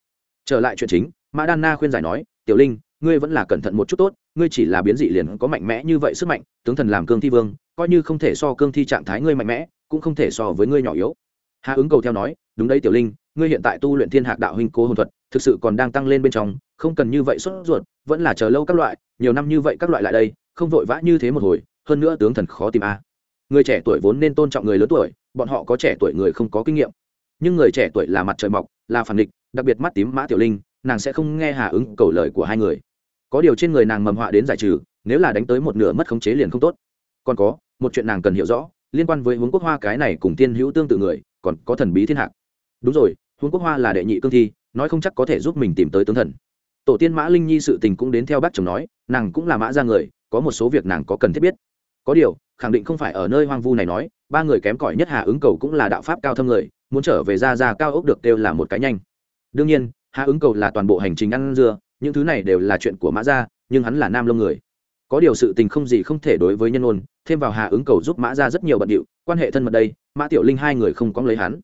Trở lại chuyện chính mã đan na khuyên giải nói, tiểu linh, ngươi vẫn là cẩn thận một chút tốt, ngươi chỉ là biến dị liền có mạnh mẽ như vậy sức mạnh, tướng thần làm cương thi vương, coi như không thể so cương thi trạng thái ngươi mạnh mẽ, cũng không thể so với ngươi nhỏ yếu. Hạ ứng cầu theo nói, đúng đấy tiểu linh, ngươi hiện tại tu luyện thiên hạc đạo huynh cố hồn thuật, thực sự còn đang tăng lên bên trong, không cần như vậy sốt ruột, vẫn là chờ lâu các loại, nhiều năm như vậy các loại lại đây, không vội vã như thế một hồi, hơn nữa tướng thần khó tìm a. Người trẻ tuổi vốn nên tôn trọng người lớn tuổi, bọn họ có trẻ tuổi người không có kinh nghiệm. Nhưng người trẻ tuổi là mặt trời mọc, là phản địch, đặc biệt mắt tím mã tiểu linh nàng sẽ không nghe hà ứng cầu lời của hai người. Có điều trên người nàng mầm họa đến giải trừ, nếu là đánh tới một nửa mất khống chế liền không tốt. Còn có, một chuyện nàng cần hiểu rõ, liên quan với huống quốc hoa cái này cùng tiên hữu tương tự người, còn có thần bí thiên hạc. Đúng rồi, huống quốc hoa là đệ nhị cương thi, nói không chắc có thể giúp mình tìm tới tướng thần. Tổ tiên mã linh nhi sự tình cũng đến theo bác chồng nói, nàng cũng là mã ra người, có một số việc nàng có cần thiết biết. Có điều, khẳng định không phải ở nơi hoang vu này nói, ba người kém cỏi nhất hà ứng cầu cũng là đạo pháp cao thâm người, muốn trở về ra ra cao ốc được kêu là một cái nhanh. Đương nhiên Hạ ứng cầu là toàn bộ hành trình ăn dưa, những thứ này đều là chuyện của mã gia, nhưng hắn là nam lông người. Có điều sự tình không gì không thể đối với nhân ôn, thêm vào Hạ ứng cầu giúp mã ra rất nhiều bận điệu, quan hệ thân mật đây, mã tiểu linh hai người không có lấy hắn.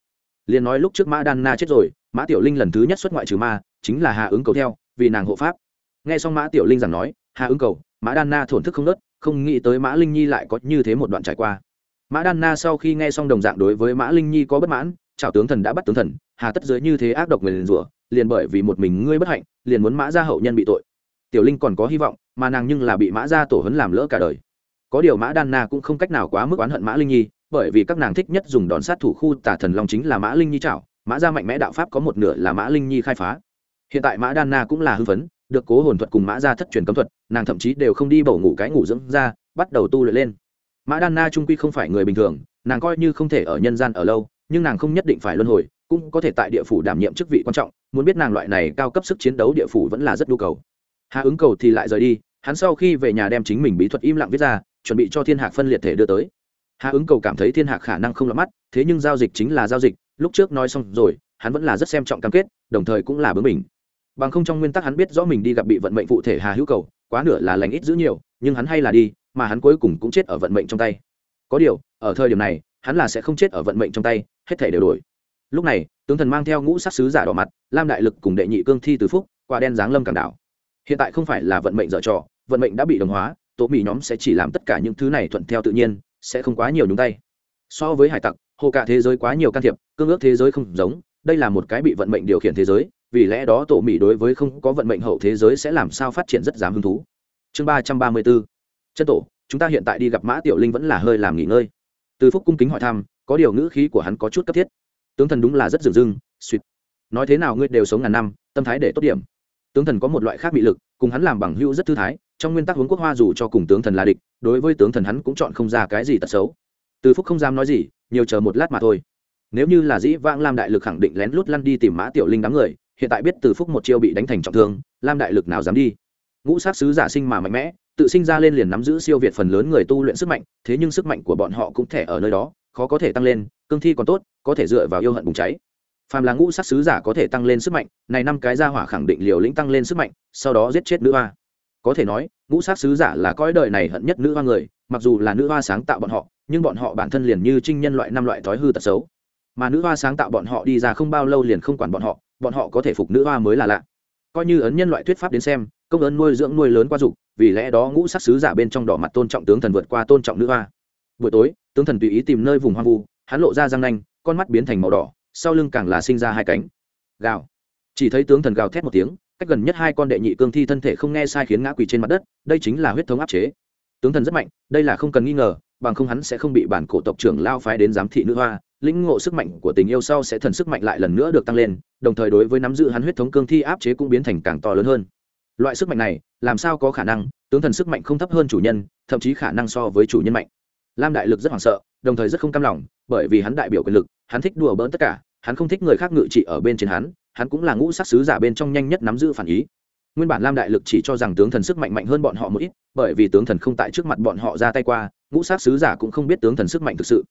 Liền nói lúc trước mã đan na chết rồi, mã tiểu linh lần thứ nhất xuất ngoại trừ ma, chính là Hạ ứng cầu theo, vì nàng hộ pháp. Nghe xong mã tiểu linh rằng nói, Hạ ứng cầu, mã đan na thổn thức không nớt, không nghĩ tới mã linh nhi lại có như thế một đoạn trải qua. Mã đan na sau khi nghe xong đồng dạng đối với mã linh nhi có bất mãn chào tướng thần đã bắt tướng thần, hà tất dưới như thế ác độc người liền rủa liền bởi vì một mình ngươi bất hạnh, liền muốn mã gia hậu nhân bị tội. Tiểu linh còn có hy vọng, mà nàng nhưng là bị mã gia tổ hấn làm lỡ cả đời. Có điều mã đan na cũng không cách nào quá mức oán hận mã linh nhi, bởi vì các nàng thích nhất dùng đòn sát thủ khu tà thần long chính là mã linh nhi chảo, mã gia mạnh mẽ đạo pháp có một nửa là mã linh nhi khai phá. Hiện tại mã đan na cũng là hư vấn được cố hồn thuật cùng mã gia thất truyền cấm thuật, nàng thậm chí đều không đi bầu ngủ cái ngủ dưỡng ra bắt đầu tu luyện lên. Mã đan na trung quy không phải người bình thường, nàng coi như không thể ở nhân gian ở lâu, nhưng nàng không nhất định phải luân hồi, cũng có thể tại địa phủ đảm nhiệm chức vị quan trọng muốn biết nàng loại này cao cấp sức chiến đấu địa phủ vẫn là rất nhu cầu. Hà ứng cầu thì lại rời đi, hắn sau khi về nhà đem chính mình bí thuật im lặng viết ra, chuẩn bị cho thiên hạc phân liệt thể đưa tới. Hà ứng cầu cảm thấy thiên hạc khả năng không lắm mắt, thế nhưng giao dịch chính là giao dịch, lúc trước nói xong rồi, hắn vẫn là rất xem trọng cam kết, đồng thời cũng là bướng mình bằng không trong nguyên tắc hắn biết rõ mình đi gặp bị vận mệnh phụ thể hà hữu cầu, quá nửa là lành ít giữ nhiều, nhưng hắn hay là đi, mà hắn cuối cùng cũng chết ở vận mệnh trong tay. Có điều, ở thời điểm này, hắn là sẽ không chết ở vận mệnh trong tay, hết thể đều đổi. Lúc này tướng thần mang theo ngũ sát sứ giả đỏ mặt, lam đại lực cùng đệ nhị cương thi từ phúc, quả đen giáng lâm cảng đảo. Hiện tại không phải là vận mệnh dở trò, vận mệnh đã bị đồng hóa, tổ mỹ nhóm sẽ chỉ làm tất cả những thứ này thuận theo tự nhiên, sẽ không quá nhiều nhúng tay. So với hải tặc, hồ cả thế giới quá nhiều can thiệp, cương ước thế giới không giống, đây là một cái bị vận mệnh điều khiển thế giới, vì lẽ đó tổ mỹ đối với không có vận mệnh hậu thế giới sẽ làm sao phát triển rất dám hứng thú. Chương ba trăm ba mươi bốn. Chân tổ, chúng ta hiện tại đi gặp mã tiểu linh vẫn là hơi làm nghỉ ngơi. Từ phúc cung kính hỏi thăm, có điều ngữ khí của hắn có chút cấp thiết tướng thần đúng là rất dừng dưng, suýt. Nói thế nào ngươi đều sống ngàn năm, tâm thái để tốt điểm. Tướng thần có một loại khác bị lực, cùng hắn làm bằng hữu rất thư thái, trong nguyên tắc huống quốc hoa dù cho cùng tướng thần là địch, đối với tướng thần hắn cũng chọn không ra cái gì tật xấu. Từ phúc không dám nói gì, nhiều chờ một lát mà thôi. Nếu như là dĩ vãng lam đại lực khẳng định lén lút lăn đi tìm mã tiểu linh đám người, hiện tại biết từ phúc một chiêu bị đánh thành trọng thương, lam đại lực nào dám đi? Ngũ sát sứ giả sinh mà mạnh mẽ, tự sinh ra lên liền nắm giữ siêu việt phần lớn người tu luyện sức mạnh, thế nhưng sức mạnh của bọn họ cũng thể ở nơi đó, khó có thể tăng lên, cương thi còn tốt có thể dựa vào yêu hận bùng cháy. Phàm là ngũ sát sứ giả có thể tăng lên sức mạnh, này năm cái gia hỏa khẳng định liều lĩnh tăng lên sức mạnh, sau đó giết chết nữ hoa. Có thể nói, ngũ sát sứ giả là cõi đời này hận nhất nữ hoa người, mặc dù là nữ hoa sáng tạo bọn họ, nhưng bọn họ bản thân liền như trinh nhân loại năm loại thói hư tật xấu. Mà nữ hoa sáng tạo bọn họ đi ra không bao lâu liền không quản bọn họ bọn họ có thể phục nữ hoa mới là lạ. Coi như ấn nhân loại thuyết pháp đến xem, công ơn nuôi dưỡng nuôi lớn qua dục, vì lẽ đó ngũ sắc sứ giả bên trong đỏ mặt tôn trọng tướng thần vượt qua tôn trọng nữ hoa. Buổi tối, tướng thần tùy ý tìm nơi vùng hoang vu, hắn lộ ra răng nanh con mắt biến thành màu đỏ, sau lưng càng là sinh ra hai cánh. Gào. Chỉ thấy tướng thần gào thét một tiếng, cách gần nhất hai con đệ nhị cương thi thân thể không nghe sai khiến ngã quỳ trên mặt đất, đây chính là huyết thống áp chế. Tướng thần rất mạnh, đây là không cần nghi ngờ, bằng không hắn sẽ không bị bản cổ tộc trưởng lao phái đến giám thị nữ hoa, lĩnh ngộ sức mạnh của tình yêu sau sẽ thần sức mạnh lại lần nữa được tăng lên, đồng thời đối với nắm giữ hắn huyết thống cương thi áp chế cũng biến thành càng to lớn hơn. Loại sức mạnh này, làm sao có khả năng, tướng thần sức mạnh không thấp hơn chủ nhân, thậm chí khả năng so với chủ nhân mạnh. Lam đại lực rất hoảng sợ, đồng thời rất không cam lòng, bởi vì hắn đại biểu quyền lực hắn thích đùa bỡn tất cả, hắn không thích người khác ngự trị ở bên trên hắn hắn cũng là ngũ sắc sứ giả bên trong nhanh nhất nắm giữ phản ý. Nguyên bản lam đại lực chỉ cho rằng tướng thần sức mạnh mạnh hơn bọn họ một ít, bởi vì tướng thần không tại trước mặt bọn họ ra tay qua, ngũ sắc sứ giả cũng không biết tướng thần sức mạnh thực sự.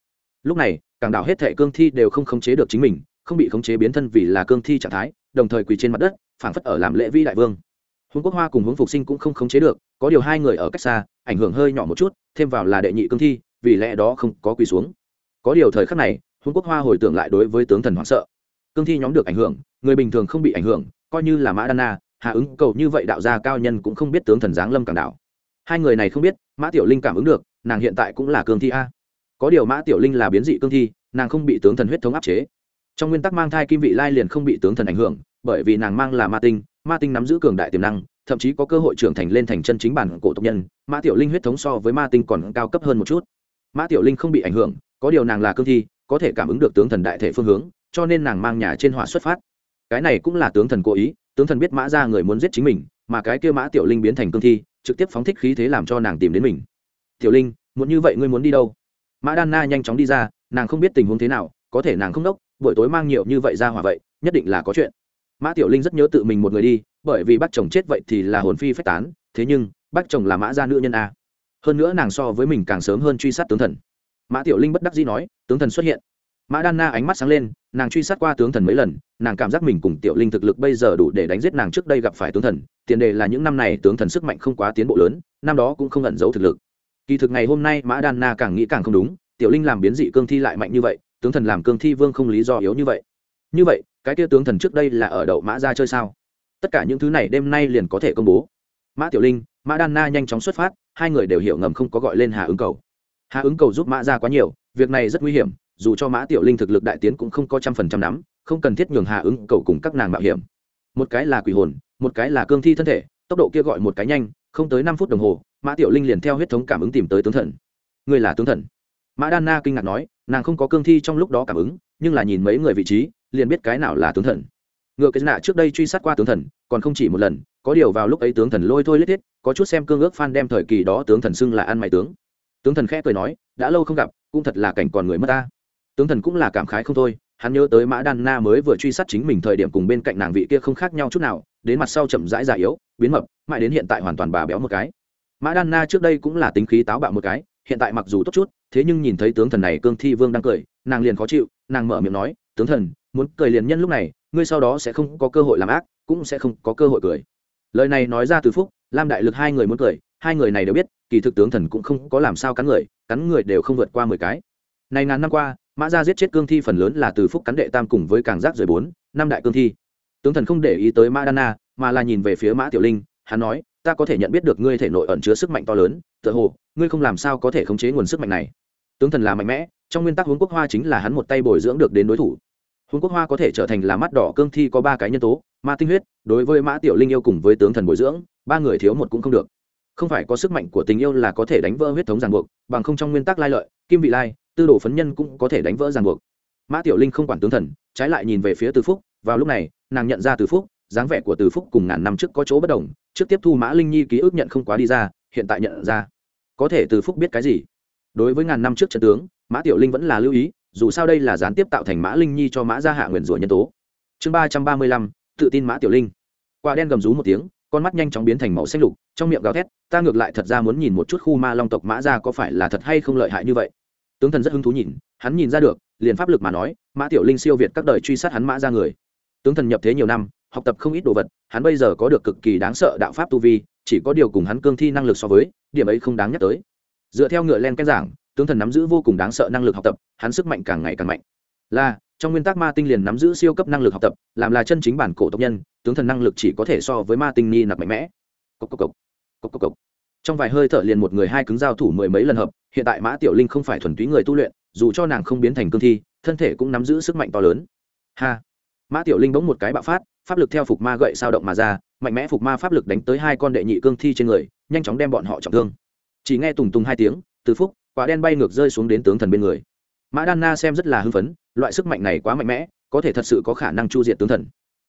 Lúc này, càng đảo hết thệ cương thi đều không khống chế được chính mình, không bị khống chế biến thân vì là cương thi trạng thái, đồng thời quỳ trên mặt đất, phảng phất ở làm lễ vi đại vương. Huống quốc hoa cùng huống phục sinh cũng không khống chế được, có điều hai người ở cách xa, ảnh hưởng hơi nhỏ một chút, thêm vào là đệ nhị cương thi, vì lẽ đó không có quỳ xuống. Có điều thời khắc này huống quốc hoa hồi tưởng lại đối với tướng thần hoảng sợ. Cương thi nhóm được ảnh hưởng, người bình thường không bị ảnh hưởng, coi như là mã đan na hạ ứng cầu như vậy đạo gia cao nhân cũng không biết tướng thần giáng lâm càng đạo hai người này không biết, mã tiểu linh cảm ứng được, nàng hiện tại cũng là cương thi a. Có điều mã tiểu linh là biến dị cương thi, nàng không bị tướng thần huyết thống áp chế. Trong nguyên tắc mang thai kim vị lai liền không bị tướng thần ảnh hưởng, bởi vì nàng mang là ma tinh ma tinh nắm giữ cường đại tiềm năng, thậm chí có cơ hội trưởng thành lên thành chân chính bản cổ tộc nhân, mã tiểu linh huyết thống so với ma tinh còn cao cấp hơn một chút. Mã tiểu linh không bị ảnh hưởng, có điều nàng là cương thi có thể cảm ứng được tướng thần đại thể phương hướng, cho nên nàng mang nhà trên hỏa xuất phát. Cái này cũng là tướng thần cố ý, tướng thần biết mã ra người muốn giết chính mình, mà cái kia mã tiểu linh biến thành cương thi, trực tiếp phóng thích khí thế làm cho nàng tìm đến mình. Tiểu linh muốn như vậy ngươi muốn đi đâu? Mã đan na nhanh chóng đi ra, nàng không biết tình huống thế nào, có thể nàng không đốc, buổi tối mang nhiều như vậy ra hỏa vậy, nhất định là có chuyện. Mã tiểu linh rất nhớ tự mình một người đi, bởi vì bác chồng chết vậy thì là hồn phi phách tán, thế nhưng, bác chồng là mã gia nữ nhân a. Hơn nữa nàng so với mình càng sớm hơn truy sát tướng thần mã tiểu linh bất đắc dĩ nói, tướng thần xuất hiện. Mã đan na ánh mắt sáng lên, nàng truy sát qua tướng thần mấy lần, nàng cảm giác mình cùng tiểu linh thực lực bây giờ đủ để đánh giết nàng trước đây gặp phải tướng thần, tiền đề là những năm này tướng thần sức mạnh không quá tiến bộ lớn, năm đó cũng không ẩn giấu thực lực. Kỳ thực ngày hôm nay mã đan na càng nghĩ càng không đúng, tiểu linh làm biến dị cương thi lại mạnh như vậy, tướng thần làm cương thi vương không lý do yếu như vậy. Như vậy, cái kia tướng thần trước đây là ở đậu mã ra chơi sao? Tất cả những thứ này đêm nay liền có thể công bố. Mã tiểu linh, mã đan na nhanh chóng xuất phát, hai người đều hiểu ngầm không có gọi lên hà ứng cầu. Hạ ứng cầu giúp mã ra quá nhiều, việc này rất nguy hiểm, dù cho mã tiểu linh thực lực đại tiến cũng không có trăm phần trăm nắm, không cần thiết nhường hạ ứng cầu cùng các nàng mạo hiểm. Một cái là quỷ hồn, một cái là cương thi thân thể, tốc độ kia gọi một cái nhanh, không tới năm phút đồng hồ, mã tiểu linh liền theo huyết thống cảm ứng tìm tới tướng thần. Người là tướng thần. Mã đan na kinh ngạc nói, nàng không có cương thi trong lúc đó cảm ứng, nhưng là nhìn mấy người vị trí, liền biết cái nào là tướng thần. Ngựa cái nạ trước đây truy sát qua tướng thần, còn không chỉ một lần, có điều vào lúc ấy tướng thần lôi thôi lết thiết, có chút xem cương ước phan đem thời kỳ đó tướng thần xưng là ăn mày tướng tướng thần khẽ cười nói, đã lâu không gặp, cũng thật là cảnh còn người mất ta. Tướng thần cũng là cảm khái không thôi, hắn nhớ tới mã đan na mới vừa truy sát chính mình thời điểm cùng bên cạnh nàng vị kia không khác nhau chút nào, đến mặt sau chậm rãi già yếu, biến mập, mãi đến hiện tại hoàn toàn bà béo một cái. Mã đan na trước đây cũng là tính khí táo bạo một cái, hiện tại mặc dù tốt chút, thế nhưng nhìn thấy tướng thần này cương thi vương đang cười, nàng liền khó chịu, nàng mở miệng nói, tướng thần, muốn cười liền nhân lúc này, ngươi sau đó sẽ không có cơ hội làm ác, cũng sẽ không có cơ hội cười. Lời này nói ra từ phúc, lam đại lực hai người muốn cười, hai người này đều biết kỳ thực tướng thần cũng không có làm sao cắn người cắn người đều không vượt qua mười cái. Này ngàn năm qua, mã gia giết chết cương thi phần lớn là từ phúc cắn đệ tam cùng với càng giác rời bốn, năm đại cương thi. Tướng thần không để ý tới mã đan na, mà là nhìn về phía mã tiểu linh, hắn nói, ta có thể nhận biết được ngươi thể nội ẩn chứa sức mạnh to lớn, tựa hồ, ngươi không làm sao có thể khống chế nguồn sức mạnh này. Tướng thần là mạnh mẽ, trong nguyên tắc huống quốc hoa chính là hắn một tay bồi dưỡng được đến đối thủ. Huống quốc hoa có thể trở thành là mắt đỏ cương thi có ba cái nhân tố, ma tinh huyết, đối với mã tiểu linh yêu cùng với tướng thần bồi dưỡng, ba người thiếu một cũng không được không phải có sức mạnh của tình yêu là có thể đánh vỡ huyết thống ràng buộc, bằng không trong nguyên tắc lai lợi, kim vị lai, tư đồ phấn nhân cũng có thể đánh vỡ ràng buộc. Mã tiểu linh không quản tướng thần, trái lại nhìn về phía từ phúc, vào lúc này, nàng nhận ra từ phúc, dáng vẻ của từ phúc cùng ngàn năm trước có chỗ bất đồng, trước tiếp thu mã linh nhi ký ức nhận không quá đi ra, hiện tại nhận ra. Có thể từ phúc biết cái gì? Đối với ngàn năm trước trận tướng, mã tiểu linh vẫn là lưu ý, dù sao đây là gián tiếp tạo thành mã linh nhi cho mã gia hạ nguyền rủa nhân tố. Chương ba trăm ba mươi lăm, tự tin mã tiểu linh. Quả đen gầm rú một tiếng, con mắt nhanh chóng biến thành màu xanh lục trong miệng gào thét, ta ngược lại thật ra muốn nhìn một chút khu ma long tộc mã gia có phải là thật hay không lợi hại như vậy. Tướng thần rất hứng thú nhìn, hắn nhìn ra được, liền pháp lực mà nói, mã tiểu linh siêu việt các đời truy sát hắn mã ra người. Tướng thần nhập thế nhiều năm, học tập không ít đồ vật, hắn bây giờ có được cực kỳ đáng sợ đạo pháp tu vi, chỉ có điều cùng hắn cương thi năng lực so với, điểm ấy không đáng nhắc tới. Dựa theo ngựa len cái giảng, tướng thần nắm giữ vô cùng đáng sợ năng lực học tập, hắn sức mạnh càng ngày càng mạnh. Là, trong nguyên tắc ma tinh liền nắm giữ siêu cấp năng lực học tập, làm là chân chính bản cổ tộc nhân, tướng thần năng lực chỉ có thể so với ma tinh ni nặc mạnh mẽ. Cốc cốc cốc. Cốc cốc cốc. trong vài hơi thở liền một người hai cứng giao thủ mười mấy lần hợp, hiện tại mã tiểu linh không phải thuần túy người tu luyện, dù cho nàng không biến thành cương thi, thân thể cũng nắm giữ sức mạnh to lớn. Ha! Mã tiểu linh bỗng một cái bạo phát, pháp lực theo phục ma gậy sao động mà ra, mạnh mẽ phục ma pháp lực đánh tới hai con đệ nhị cương thi trên người, nhanh chóng đem bọn họ trọng thương. Chỉ nghe tùng tùng hai tiếng, từ phúc, quả đen bay ngược rơi xuống đến tướng thần bên người. Mã đan na xem rất là hưng phấn, loại sức mạnh này quá mạnh mẽ, có thể thật sự có khả năng chu diệt tướng thần.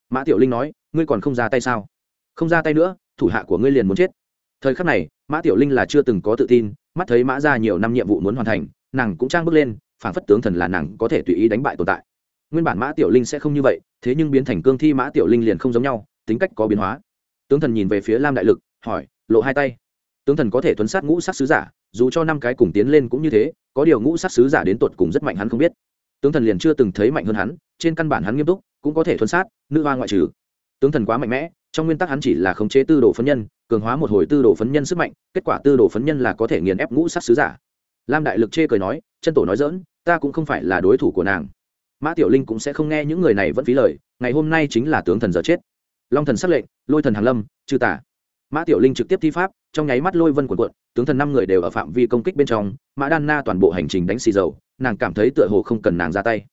Mã tiểu linh nói, ngươi còn không ra tay sao? Không ra tay nữa, thủ hạ của ngươi liền muốn chết thời khắc này, mã tiểu linh là chưa từng có tự tin, mắt thấy mã ra nhiều năm nhiệm vụ muốn hoàn thành, nàng cũng trang bước lên, phản phất tướng thần là nàng có thể tùy ý đánh bại tồn tại. Nguyên bản mã tiểu linh sẽ không như vậy, thế nhưng biến thành cương thi mã tiểu linh liền không giống nhau, tính cách có biến hóa. Tướng thần nhìn về phía lam đại lực, hỏi, lộ hai tay. Tướng thần có thể tuấn sát ngũ sắc sứ giả, dù cho năm cái cùng tiến lên cũng như thế, có điều ngũ sắc sứ giả đến tột cùng rất mạnh hắn không biết. Tướng thần liền chưa từng thấy mạnh hơn hắn, trên căn bản hắn nghiêm túc, cũng có thể thuấn sát, nữ hoa ngoại trừ. Tướng thần quá mạnh mẽ trong nguyên tắc hắn chỉ là khống chế tư đồ phấn nhân, cường hóa một hồi tư đồ phấn nhân sức mạnh, kết quả tư đồ phấn nhân là có thể nghiền ép ngũ sắc sứ giả. Lam đại lực chê cười nói, chân tổ nói dỡn ta cũng không phải là đối thủ của nàng. Mã tiểu linh cũng sẽ không nghe những người này vẫn phí lời, ngày hôm nay chính là tướng thần giờ chết. Long thần s lệnh, lôi thần hàn lâm chư tả mã tiểu linh trực tiếp thi pháp, trong nháy mắt lôi vân quần quận tướng thần năm người đều ở phạm vi công kích bên trong, mã đan na toàn bộ hành trình đánh xì dầu, nàng cảm thấy tựa hồ không cần nàng ra tay.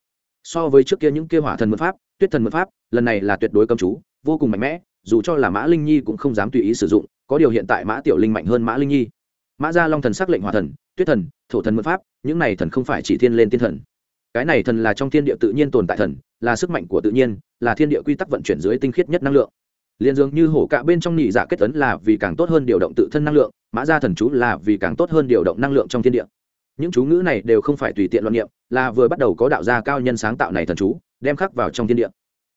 So với trước kia những kia hỏa thần mật pháp, tuyết thần mật pháp, lần này là tuyệt đối cầm chú, vô cùng mạnh mẽ dù cho là mã linh nhi cũng không dám tùy ý sử dụng, có điều hiện tại mã tiểu linh mạnh hơn mã linh nhi. Mã gia long thần s lệnh hỏa thần, tuyết thần, thổ thần mật pháp, những này thần không phải chỉ thiên lên tiên thần. Cái này thần là trong thiên địa tự nhiên tồn tại thần, là sức mạnh của tự nhiên, là thiên địa quy tắc vận chuyển dưới tinh khiết nhất năng lượng. Liền dường như hổ cạ bên trong nhị giả kết tấn là vì càng tốt hơn điều động tự thân năng lượng, mã gia thần chú là vì càng tốt hơn điều động năng lượng trong thiên địa. Những chú ngữ này đều không phải tùy tiện luận niệm, là vừa bắt đầu có đạo gia cao nhân sáng tạo này thần chú, đem khắc vào trong thiên địa.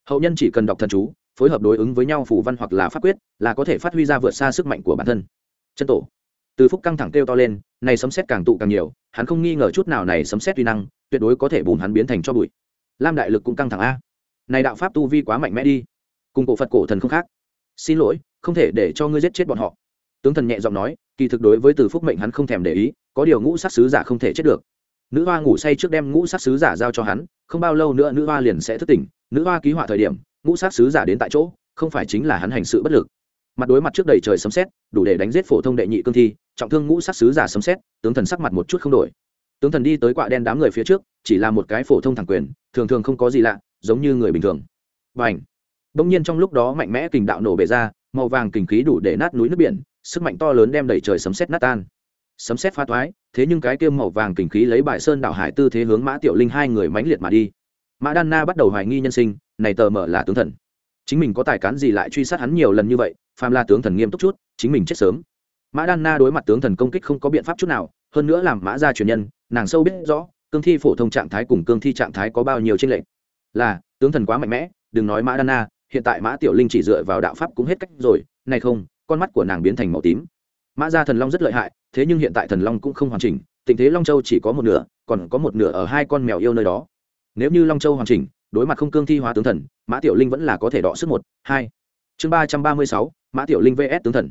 Hậu nhân chỉ cần đọc thần chú phối hợp đối ứng với nhau phù văn hoặc là pháp quyết, là có thể phát huy ra vượt xa sức mạnh của bản thân. Chân tổ. Từ phúc căng thẳng kêu to lên, này sấm xét càng tụ càng nhiều, hắn không nghi ngờ chút nào này sấm xét uy năng, tuyệt đối có thể bùn hắn biến thành cho bụi. Lam đại lực cũng căng thẳng a. Này đạo pháp tu vi quá mạnh mẽ đi. Cùng cổ phật cổ thần không khác. Xin lỗi, không thể để cho ngươi giết chết bọn họ. Tướng thần nhẹ giọng nói, kỳ thực đối với từ phúc mệnh hắn không thèm để ý, có điều ngũ sát sứ giả không thể chết được. Nữ hoa ngủ say trước đem ngũ sát sứ giả giao cho hắn, không bao lâu nữa nữ hoa liền sẽ thức tỉnh, nữ hoa ký họa thời điểm ngũ sát sứ giả đến tại chỗ không phải chính là hắn hành sự bất lực. Mặt đối mặt trước đầy trời sấm xét đủ để đánh giết phổ thông đệ nhị cương thi trọng thương ngũ sát sứ giả sấm xét tướng thần sắc mặt một chút không đổi. Tướng thần đi tới quạ đen đám người phía trước chỉ là một cái phổ thông thẳng quyền thường thường không có gì lạ giống như người bình thường. Và ảnh bỗng nhiên trong lúc đó mạnh mẽ kình đạo nổ bể ra màu vàng kình khí đủ để nát núi nước biển sức mạnh to lớn đem đẩy trời sấm xét nát tan. Sấm xét pha thoái, thế nhưng cái kia màu vàng kình khí lấy bài sơn đảo hải tư thế hướng mã tiểu linh hai người mãnh liệt mà đi. Mã đan na bắt đầu hoài nghi nhân sinh này tờ mở là tướng thần. Chính mình có tài cán gì lại truy sát hắn nhiều lần như vậy, phàm là tướng thần nghiêm túc chút, chính mình chết sớm. Mã đan na đối mặt tướng thần công kích không có biện pháp chút nào, hơn nữa làm mã gia truyền nhân, nàng sâu biết rõ, cương thi phổ thông trạng thái cùng cương thi trạng thái có bao nhiêu tranh lệch. Là, tướng thần quá mạnh mẽ, đừng nói mã đan na, hiện tại mã tiểu linh chỉ dựa vào đạo pháp cũng hết cách rồi, này không, con mắt của nàng biến thành màu tím. Mã gia thần long rất lợi hại, thế nhưng hiện tại thần long cũng không hoàn chỉnh, tình thế long châu chỉ có một nửa, còn có một nửa ở hai con mèo yêu nơi đó. Nếu như long châu hoàn chỉnh đối mặt không cương thi hóa tướng thần, mã tiểu linh vẫn là có thể đọ sức một, hai. Chương ba trăm ba mươi sáu, mã tiểu linh vs tướng thần.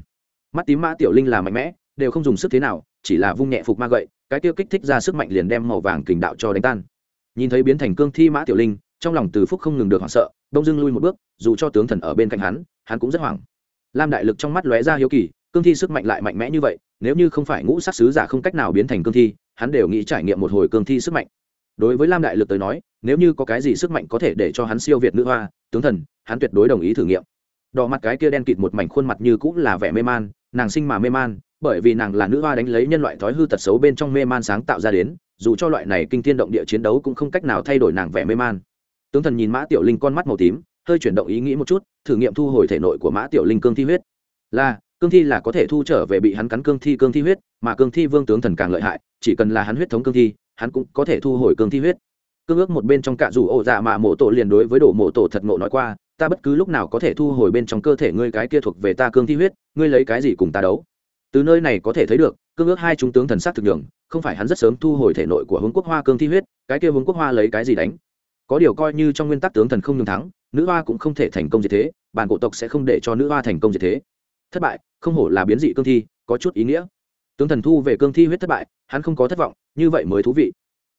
Mắt tím mã tiểu linh là mạnh mẽ, đều không dùng sức thế nào, chỉ là vung nhẹ phục ma gậy, cái tiêu kích thích ra sức mạnh liền đem màu vàng kình đạo cho đánh tan. Nhìn thấy biến thành cương thi mã tiểu linh, trong lòng từ phúc không ngừng được hoảng sợ, đông dưng lui một bước, dù cho tướng thần ở bên cạnh hắn hắn cũng rất hoảng. Lam đại lực trong mắt lóe ra hiếu kỳ, cương thi sức mạnh lại mạnh mẽ như vậy, nếu như không phải ngũ sắc sứ giả không cách nào biến thành cương thi, hắn đều nghĩ trải nghiệm một hồi cương thi sức mạnh đối với lam đại lực tới nói, nếu như có cái gì sức mạnh có thể để cho hắn siêu việt nữ hoa, tướng thần, hắn tuyệt đối đồng ý thử nghiệm. Đỏ mặt cái kia đen kịt một mảnh khuôn mặt như cũng là vẻ mê man, nàng sinh mà mê man, bởi vì nàng là nữ hoa đánh lấy nhân loại thói hư tật xấu bên trong mê man sáng tạo ra đến, dù cho loại này kinh thiên động địa chiến đấu cũng không cách nào thay đổi nàng vẻ mê man. Tướng thần nhìn mã tiểu linh con mắt màu tím, hơi chuyển động ý nghĩ một chút, thử nghiệm thu hồi thể nội của mã tiểu linh cương thi huyết. Là, cương thi là có thể thu trở về bị hắn cắn cương thi cương thi huyết, mà cương thi vương tướng thần càng lợi hại, chỉ cần là hắn huyết thống cương thi hắn cũng có thể thu hồi cương thi huyết. Cương ước một bên trong cạ rủ ổ dạ mà mộ tổ liền đối với đồ mộ tổ thật ngộ nói qua, ta bất cứ lúc nào có thể thu hồi bên trong cơ thể ngươi cái kia thuộc về ta cương thi huyết, ngươi lấy cái gì cùng ta đấu? Từ nơi này có thể thấy được, cương ước hai trung tướng thần sát thực đường không phải hắn rất sớm thu hồi thể nội của hướng quốc hoa cương thi huyết, cái kia hướng quốc hoa lấy cái gì đánh? Có điều coi như trong nguyên tắc tướng thần không nhường thắng, nữ hoa cũng không thể thành công gì thế, bản cổ tộc sẽ không để cho nữ hoa thành công gì thế. Thất bại, không hổ là biến dị cương thi, có chút ý nghĩa tướng thần thu về cương thi huyết thất bại, hắn không có thất vọng, như vậy mới thú vị.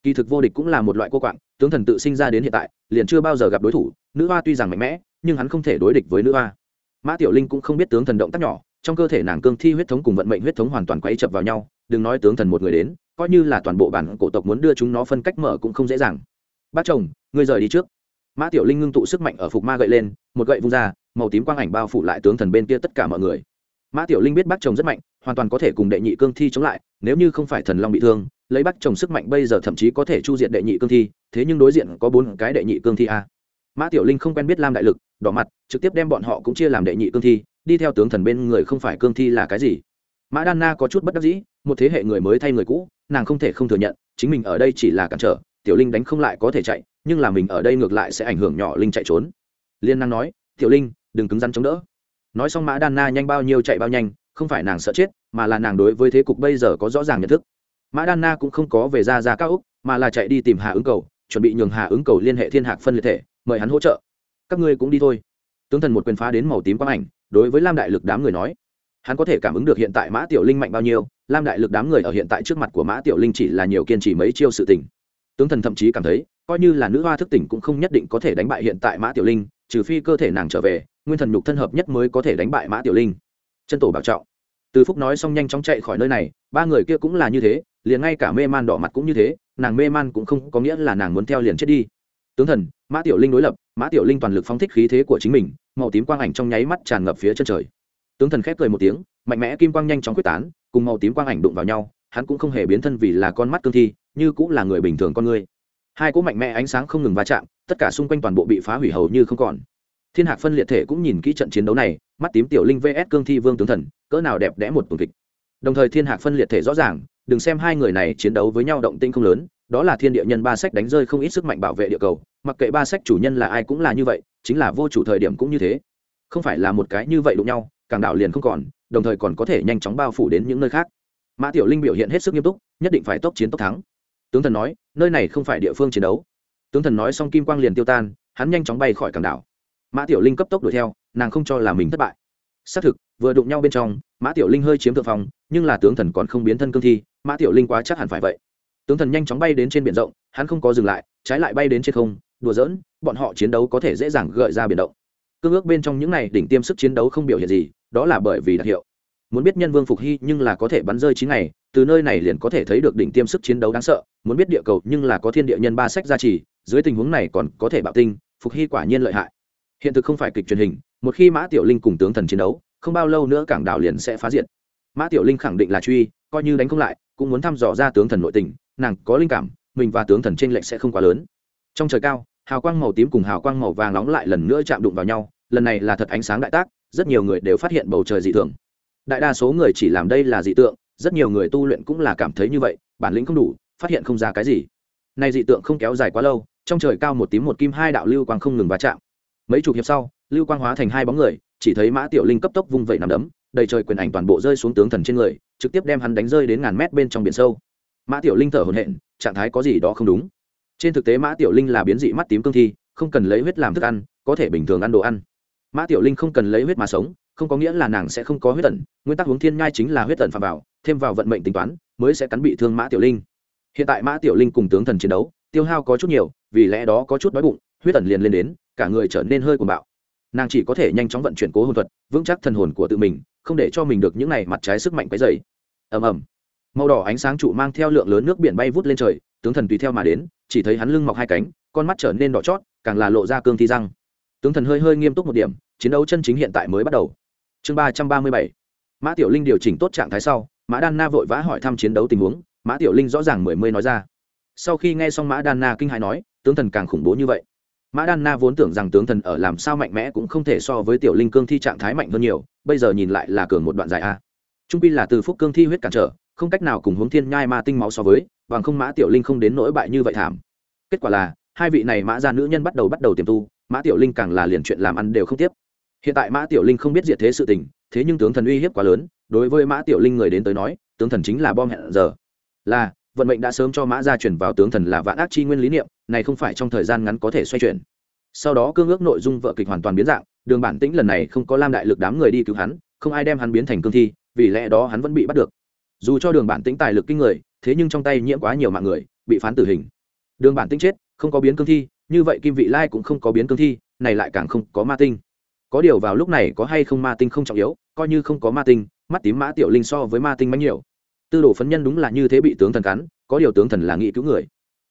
Kỳ thực vô địch cũng là một loại cô quạng, tướng thần tự sinh ra đến hiện tại, liền chưa bao giờ gặp đối thủ, nữ hoa tuy rằng mạnh mẽ, nhưng hắn không thể đối địch với nữ hoa. Mã tiểu linh cũng không biết tướng thần động tác nhỏ, trong cơ thể nàng cương thi huyết thống cùng vận mệnh huyết thống hoàn toàn quay chập vào nhau, đừng nói tướng thần một người đến, coi như là toàn bộ bản cổ tộc muốn đưa chúng nó phân cách mở cũng không dễ dàng. Bác chồng, ngươi rời đi trước. Mã tiểu linh ngưng tụ sức mạnh ở phục ma gậy lên, một gậy vung ra, màu tím quang ảnh bao phủ lại tướng thần bên kia tất cả mọi người. Mã tiểu linh biết bác chồng rất mạnh hoàn toàn có thể cùng đệ nhị cương thi chống lại, nếu như không phải thần long bị thương, lấy bắt chồng sức mạnh bây giờ thậm chí có thể chu diện đệ nhị cương thi, thế nhưng đối diện có bốn cái đệ nhị cương thi a. Mã tiểu linh không quen biết lam đại lực, đỏ mặt, trực tiếp đem bọn họ cũng chia làm đệ nhị cương thi, đi theo tướng thần bên người không phải cương thi là cái gì. Mã đan na có chút bất đắc dĩ, một thế hệ người mới thay người cũ, nàng không thể không thừa nhận, chính mình ở đây chỉ là cản trở, tiểu linh đánh không lại có thể chạy, nhưng là mình ở đây ngược lại sẽ ảnh hưởng nhỏ linh chạy trốn. Liên năng nói, tiểu linh, đừng cứng rắn chống đỡ. Nói xong mã đan na nhanh bao nhiêu chạy bao nhanh không phải nàng sợ chết, mà là nàng đối với thế cục bây giờ có rõ ràng nhận thức. Mã đan na cũng không có về ra ra cao úc mà là chạy đi tìm hà ứng cầu, chuẩn bị nhường hà ứng cầu liên hệ thiên hạc phân liệt thể, mời hắn hỗ trợ. Các ngươi cũng đi thôi. Tướng thần một quyền phá đến màu tím quang ảnh, đối với lam đại lực đám người nói. Hắn có thể cảm ứng được hiện tại mã tiểu linh mạnh bao nhiêu, lam đại lực đám người ở hiện tại trước mặt của mã tiểu linh chỉ là nhiều kiên trì mấy chiêu sự tình. Tướng thần thậm chí cảm thấy, coi như là nữ hoa thức tỉnh cũng không nhất định có thể đánh bại hiện tại mã tiểu linh, trừ phi cơ thể nàng trở về, nguyên thần nhục thân hợp nhất mới có thể đánh bại mã tiểu linh chân tổ bảo trọng. Từ phúc nói xong nhanh chóng chạy khỏi nơi này, ba người kia cũng là như thế, liền ngay cả mê man đỏ mặt cũng như thế, nàng mê man cũng không có nghĩa là nàng muốn theo liền chết đi. Tướng thần, mã tiểu linh đối lập, mã tiểu linh toàn lực phóng thích khí thế của chính mình, màu tím quang ảnh trong nháy mắt tràn ngập phía chân trời. Tướng thần khép cười một tiếng, mạnh mẽ kim quang nhanh chóng quyết tán, cùng màu tím quang ảnh đụng vào nhau, hắn cũng không hề biến thân vì là con mắt cương thi, như cũng là người bình thường con người. Hai cỗ mạnh mẽ ánh sáng không ngừng va chạm, tất cả xung quanh toàn bộ bị phá hủy hầu như không còn. Thiên hạc phân liệt thể cũng nhìn kỹ trận chiến đấu này mắt tím tiểu linh vs cương thi vương tướng thần, cỡ nào đẹp đẽ một tuần kịch. Đồng thời thiên hạc phân liệt thể rõ ràng, đừng xem hai người này chiến đấu với nhau động tinh không lớn, đó là thiên địa nhân ba sách đánh rơi không ít sức mạnh bảo vệ địa cầu, mặc kệ ba sách chủ nhân là ai cũng là như vậy, chính là vô chủ thời điểm cũng như thế. Không phải là một cái như vậy đụng nhau, càng đảo liền không còn, đồng thời còn có thể nhanh chóng bao phủ đến những nơi khác. Mã tiểu linh biểu hiện hết sức nghiêm túc, nhất định phải tốc chiến tốc thắng. Tướng thần nói, nơi này không phải địa phương chiến đấu. Tướng thần nói xong kim quang liền tiêu tan, hắn nhanh chóng bay khỏi càng đảo. Mã tiểu linh cấp tốc đuổi theo nàng không cho là mình thất bại. Xác thực, vừa đụng nhau bên trong, mã tiểu linh hơi chiếm thượng phong, nhưng là tướng thần còn không biến thân cương thi, mã tiểu linh quá chắc hẳn phải vậy. Tướng thần nhanh chóng bay đến trên biển rộng, hắn không có dừng lại, trái lại bay đến trên không, đùa giỡn, bọn họ chiến đấu có thể dễ dàng gợi ra biển động. Cương ước bên trong những này đỉnh tiêm sức chiến đấu không biểu hiện gì, đó là bởi vì đặc hiệu. Muốn biết nhân vương phục hy nhưng là có thể bắn rơi chín ngày, từ nơi này liền có thể thấy được đỉnh tiêm sức chiến đấu đáng sợ, muốn biết địa cầu nhưng là có thiên địa nhân ba sách gia trì, dưới tình huống này còn có thể bạo tinh, phục hy quả nhiên lợi hại hiện thực không phải kịch truyền hình, một khi mã tiểu linh cùng tướng thần chiến đấu, không bao lâu nữa cảng đảo liền sẽ phá diệt. Mã tiểu linh khẳng định là truy, coi như đánh không lại, cũng muốn thăm dò ra tướng thần nội tình, nàng có linh cảm, mình và tướng thần t r ê n lệch sẽ không quá lớn. Trong trời cao, hào quang màu tím cùng hào quang màu vàng nóng lại lần nữa chạm đụng vào nhau, lần này là thật ánh sáng đại tác, rất nhiều người đều phát hiện bầu trời dị thường. Đại đa số người chỉ làm đây là dị tượng, rất nhiều người tu luyện cũng là cảm thấy như vậy, bản lĩnh không đủ, phát hiện không ra cái gì. Nay dị tượng không kéo dài quá lâu, trong trời cao một tím một kim hai đạo lưu quang không ngừng va chạm mấy chục hiệp sau, lưu quang hóa thành hai bóng người, chỉ thấy mã tiểu linh cấp tốc vung vẩy nằm đấm, đầy trời quyền ảnh toàn bộ rơi xuống tướng thần trên người, trực tiếp đem hắn đánh rơi đến ngàn mét bên trong biển sâu. Mã tiểu linh thở hổn hển, trạng thái có gì đó không đúng. Trên thực tế mã tiểu linh là biến dị mắt tím cương thi, không cần lấy huyết làm thức ăn, có thể bình thường ăn đồ ăn. Mã tiểu linh không cần lấy huyết mà sống, không có nghĩa là nàng sẽ không có huyết tận nguyên tắc hướng thiên nhai chính là huyết tận phạm vào, thêm vào vận mệnh tính toán, mới sẽ cắn bị thương mã tiểu linh. Hiện tại mã tiểu linh cùng tướng thần chiến đấu, tiêu hao có chút nhiều, vì lẽ đó có chút đói bụng, huyết tận liền lên đến cả người trở nên hơi cuồng bạo. Nàng chỉ có thể nhanh chóng vận chuyển cố hồn thuật, vững chắc thần hồn của tự mình, không để cho mình được những này mặt trái sức mạnh quấy dày ầm ầm. Màu đỏ ánh sáng trụ mang theo lượng lớn nước biển bay vút lên trời, tướng thần tùy theo mà đến, chỉ thấy hắn lưng mọc hai cánh, con mắt trở nên đỏ chót, càng là lộ ra cương thi răng. Tướng thần hơi hơi nghiêm túc một điểm, chiến đấu chân chính hiện tại mới bắt đầu. Chương ba trăm ba mươi bảy. Mã tiểu linh điều chỉnh tốt trạng thái sau, mã đan na vội vã hỏi thăm chiến đấu tình huống, mã tiểu linh rõ ràng mười mươi nói ra. Sau khi nghe xong mã đan na kinh hãi nói, tướng thần càng khủng bố như vậy mã đan na vốn tưởng rằng tướng thần ở làm sao mạnh mẽ cũng không thể so với tiểu linh cương thi trạng thái mạnh hơn nhiều, bây giờ nhìn lại là cường một đoạn dài a. Trung pi là từ phúc cương thi huyết cản trở, không cách nào cùng hướng thiên nhai ma tinh máu so với, bằng không mã tiểu linh không đến nỗi bại như vậy thảm. Kết quả là, hai vị này mã gia nữ nhân bắt đầu bắt đầu tiềm tu, mã tiểu linh càng là liền chuyện làm ăn đều không tiếp. Hiện tại mã tiểu linh không biết diệt thế sự tình, thế nhưng tướng thần uy hiếp quá lớn, đối với mã tiểu linh người đến tới nói, tướng thần chính là bom hẹn giờ. Là vận mệnh đã sớm cho mã gia chuyển vào tướng thần là vạn ác chi nguyên lý niệm, này không phải trong thời gian ngắn có thể xoay chuyển. Sau đó cương ước nội dung vợ kịch hoàn toàn biến dạng, đường bản tĩnh lần này không có lam đại lực đám người đi cứu hắn, không ai đem hắn biến thành cương thi, vì lẽ đó hắn vẫn bị bắt được. Dù cho đường bản tĩnh tài lực kinh người, thế nhưng trong tay nhiễm quá nhiều mạng người, bị phán tử hình. Đường bản tĩnh chết, không có biến cương thi, như vậy kim vị lai cũng không có biến cương thi, này lại càng không có ma tinh. Có điều vào lúc này có hay không ma tinh không trọng yếu, coi như không có ma tinh, mắt tím mã tiểu linh so với ma tinh mạnh nhiều tư đồ phấn nhân đúng là như thế bị tướng thần cắn, có điều tướng thần là nghị cứu người.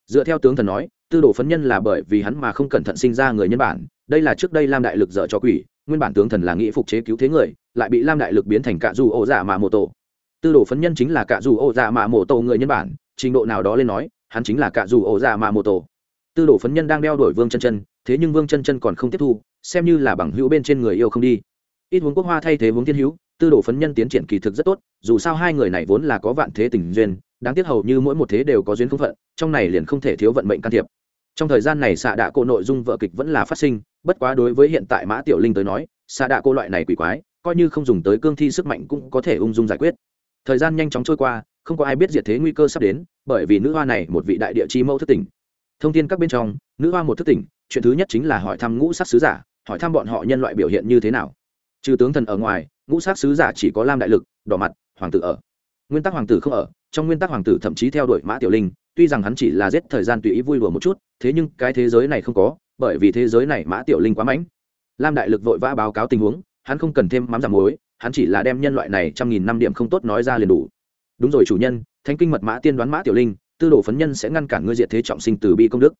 Dựa theo tướng thần nói, tư đồ phấn nhân là bởi vì hắn mà không cẩn thận sinh ra người nhân bản, đây là trước đây lam đại lực dở cho quỷ, nguyên bản tướng thần là nghĩ phục chế cứu thế người, lại bị lam đại lực biến thành cạ dù ô dạ mà mô tổ. Tư đồ phấn nhân chính là cạ dù ô dạ mà mô tổ người nhân bản, trình độ nào đó lên nói, hắn chính là cạ dù ô dạ mà mô tổ. Tư đồ phấn nhân đang đeo đổi vương chân chân, thế nhưng vương chân chân còn không tiếp thu, xem như là bằng hữu bên trên người yêu không đi. Ít huống quốc hoa thay thế huống thiên hữu tư đồ phấn nhân tiến triển kỳ thực rất tốt, dù sao hai người này vốn là có vạn thế tình duyên, đáng tiếc hầu như mỗi một thế đều có duyên không phận, trong này liền không thể thiếu vận mệnh can thiệp. Trong thời gian này xạ đạ cô nội dung vợ kịch vẫn là phát sinh, bất quá đối với hiện tại mã tiểu linh tới nói, xạ đạ cô loại này quỷ quái, coi như không dùng tới cương thi sức mạnh cũng có thể ung dung giải quyết. Thời gian nhanh chóng trôi qua, không có ai biết diệt thế nguy cơ sắp đến, bởi vì nữ hoa này một vị đại địa chi mẫu thất tỉnh. Thông tin các bên trong, nữ hoa một thất tỉnh, chuyện thứ nhất chính là hỏi thăm ngũ sắc sứ giả, hỏi thăm bọn họ nhân loại biểu hiện như thế nào. Trừ tướng thần ở ngoài ngũ sát sứ giả chỉ có lam đại lực, đỏ mặt, hoàng tử ở. Nguyên tắc hoàng tử không ở, trong nguyên tắc hoàng tử thậm chí theo đuổi mã tiểu linh, tuy rằng hắn chỉ là giết thời gian tùy ý vui đùa một chút, thế nhưng cái thế giới này không có, bởi vì thế giới này mã tiểu linh quá mãnh. Lam đại lực vội vã báo cáo tình huống, hắn không cần thêm mắm giảm muối, hắn chỉ là đem nhân loại này trăm nghìn năm điểm không tốt nói ra liền đủ. Đúng rồi chủ nhân, thánh kinh mật mã tiên đoán mã tiểu linh, tư đồ phấn nhân sẽ ngăn cản ngươi diệt thế trọng sinh từ bi công đức.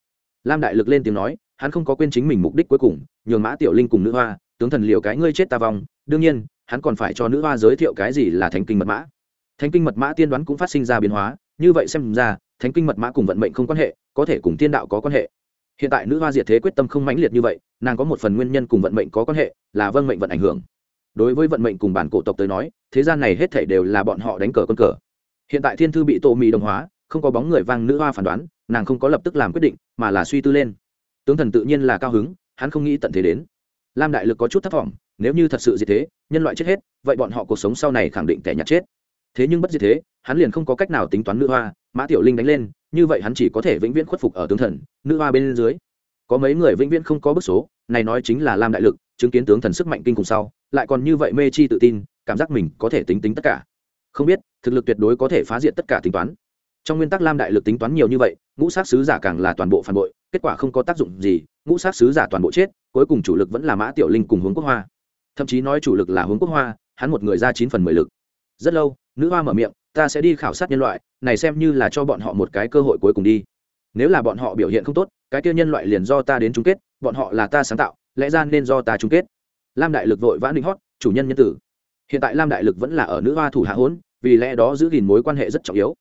Lam đại lực lên tiếng nói, hắn không có quên chính mình mục đích cuối cùng, nhường mã tiểu linh cùng nữ hoa, tướng thần liều cái ngươi chết ta vong. Đương nhiên hắn còn phải cho nữ hoa giới thiệu cái gì là thánh kinh mật mã. Thánh kinh mật mã tiên đoán cũng phát sinh ra biến hóa, như vậy xem ra, thánh kinh mật mã cùng vận mệnh không quan hệ, có thể cùng tiên đạo có quan hệ. Hiện tại nữ hoa diệt thế quyết tâm không mãnh liệt như vậy, nàng có một phần nguyên nhân cùng vận mệnh có quan hệ, là vâng mệnh vận ảnh hưởng. Đối với vận mệnh cùng bản cổ tộc tới nói, thế gian này hết thể đều là bọn họ đánh cờ con cờ. Hiện tại thiên thư bị tô mì đồng hóa, không có bóng người vang nữ hoa phản đoán, nàng không có lập tức làm quyết định, mà là suy tư lên. Tướng thần tự nhiên là cao hứng, hắn không nghĩ tận thế đến. Lam đại lực có chút thất vọng nếu như thật sự diệt thế, nhân loại chết hết, vậy bọn họ cuộc sống sau này khẳng định kẻ nhặt chết. Thế nhưng bất diệt thế, hắn liền không có cách nào tính toán nữ hoa, mã tiểu linh đánh lên, như vậy hắn chỉ có thể vĩnh viễn khuất phục ở tướng thần, nữ hoa bên dưới. Có mấy người vĩnh viễn không có bức số, này nói chính là lam đại lực, chứng kiến tướng thần sức mạnh kinh khủng sau, lại còn như vậy mê chi tự tin, cảm giác mình có thể tính tính tất cả. Không biết, thực lực tuyệt đối có thể phá diện tất cả tính toán. Trong nguyên tắc lam đại lực tính toán nhiều như vậy, ngũ sát sứ giả càng là toàn bộ phản bội, kết quả không có tác dụng gì, ngũ sát sứ giả toàn bộ chết, cuối cùng chủ lực vẫn là mã tiểu linh cùng hướng quốc hoa thậm chí nói chủ lực là hướng quốc hoa, hắn một người ra chín phần mười lực. Rất lâu, nữ hoa mở miệng, ta sẽ đi khảo sát nhân loại, này xem như là cho bọn họ một cái cơ hội cuối cùng đi. Nếu là bọn họ biểu hiện không tốt, cái kia nhân loại liền do ta đến chung kết, bọn họ là ta sáng tạo, lẽ ra nên do ta chung kết. Lam đại lực vội vã định hót, chủ nhân nhân tử. Hiện tại lam đại lực vẫn là ở nữ hoa thủ hạ hốn, vì lẽ đó giữ gìn mối quan hệ rất trọng yếu.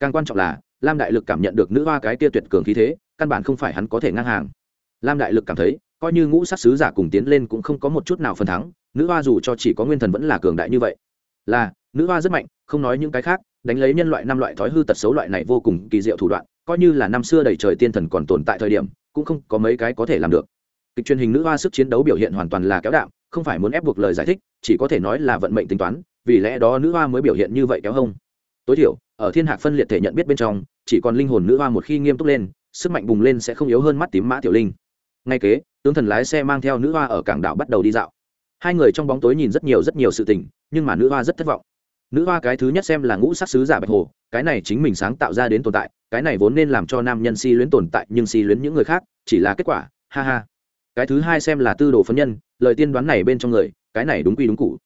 Càng quan trọng là, lam đại lực cảm nhận được nữ hoa cái kia tuyệt cường khí thế, căn bản không phải hắn có thể ngang hàng. Lam đại lực cảm thấy coi như ngũ sát sứ giả cùng tiến lên cũng không có một chút nào phần thắng, nữ hoa dù cho chỉ có nguyên thần vẫn là cường đại như vậy. Là, nữ hoa rất mạnh, không nói những cái khác, đánh lấy nhân loại năm loại thói hư tật xấu loại này vô cùng kỳ diệu thủ đoạn, coi như là năm xưa đầy trời tiên thần còn tồn tại thời điểm, cũng không có mấy cái có thể làm được. Kịch truyền hình nữ hoa sức chiến đấu biểu hiện hoàn toàn là kéo đạm, không phải muốn ép buộc lời giải thích, chỉ có thể nói là vận mệnh tính toán, vì lẽ đó nữ hoa mới biểu hiện như vậy kéo hông. Tối thiểu, ở thiên hạc phân liệt thể nhận biết bên trong, chỉ còn linh hồn nữ hoa một khi nghiêm túc lên, sức mạnh bùng lên sẽ không yếu hơn mắt tím mã tiểu linh. Ngay kế tướng thần lái xe mang theo nữ hoa ở cảng đảo bắt đầu đi dạo. Hai người trong bóng tối nhìn rất nhiều rất nhiều sự tình, nhưng mà nữ hoa rất thất vọng. Nữ hoa cái thứ nhất xem là ngũ sắc sứ giả bạch hồ, cái này chính mình sáng tạo ra đến tồn tại, cái này vốn nên làm cho nam nhân si luyến tồn tại, nhưng si luyến những người khác, chỉ là kết quả, ha ha. Cái thứ hai xem là tư đồ phân nhân, lời tiên đoán này bên trong người, cái này đúng quy đúng cụ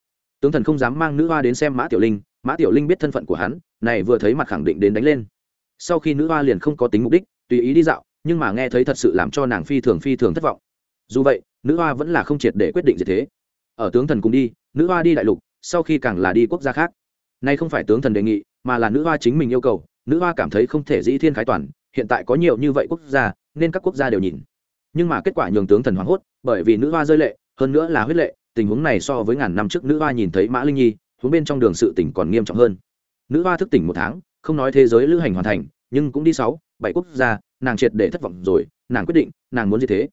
tướng thần không dám mang nữ hoa đến xem mã tiểu linh, mã tiểu linh biết thân phận của hắn, này vừa thấy mặt khẳng định đến đánh lên. Sau khi nữ hoa liền không có tính mục đích, tùy ý đi dạo, nhưng mà nghe thấy thật sự làm cho nàng phi thường phi thường thất vọng dù vậy, nữ hoa vẫn là không triệt để quyết định gì thế. Ở tướng thần cùng đi, nữ hoa đi đại lục, sau khi càng là đi quốc gia khác. Nay không phải tướng thần đề nghị, mà là nữ hoa chính mình yêu cầu, nữ hoa cảm thấy không thể dĩ thiên khái toàn, hiện tại có nhiều như vậy quốc gia, nên các quốc gia đều nhìn. Nhưng mà kết quả nhường tướng thần hoảng hốt, bởi vì nữ hoa rơi lệ, hơn nữa là huyết lệ, tình huống này so với ngàn năm trước nữ hoa nhìn thấy mã linh nhi hướng bên trong đường sự tỉnh còn nghiêm trọng hơn. Nữ hoa thức tỉnh một tháng, không nói thế giới lữ hành hoàn thành, nhưng cũng đi sáu, bảy quốc gia, nàng triệt để thất vọng rồi, nàng quyết định, nàng muốn gì thế?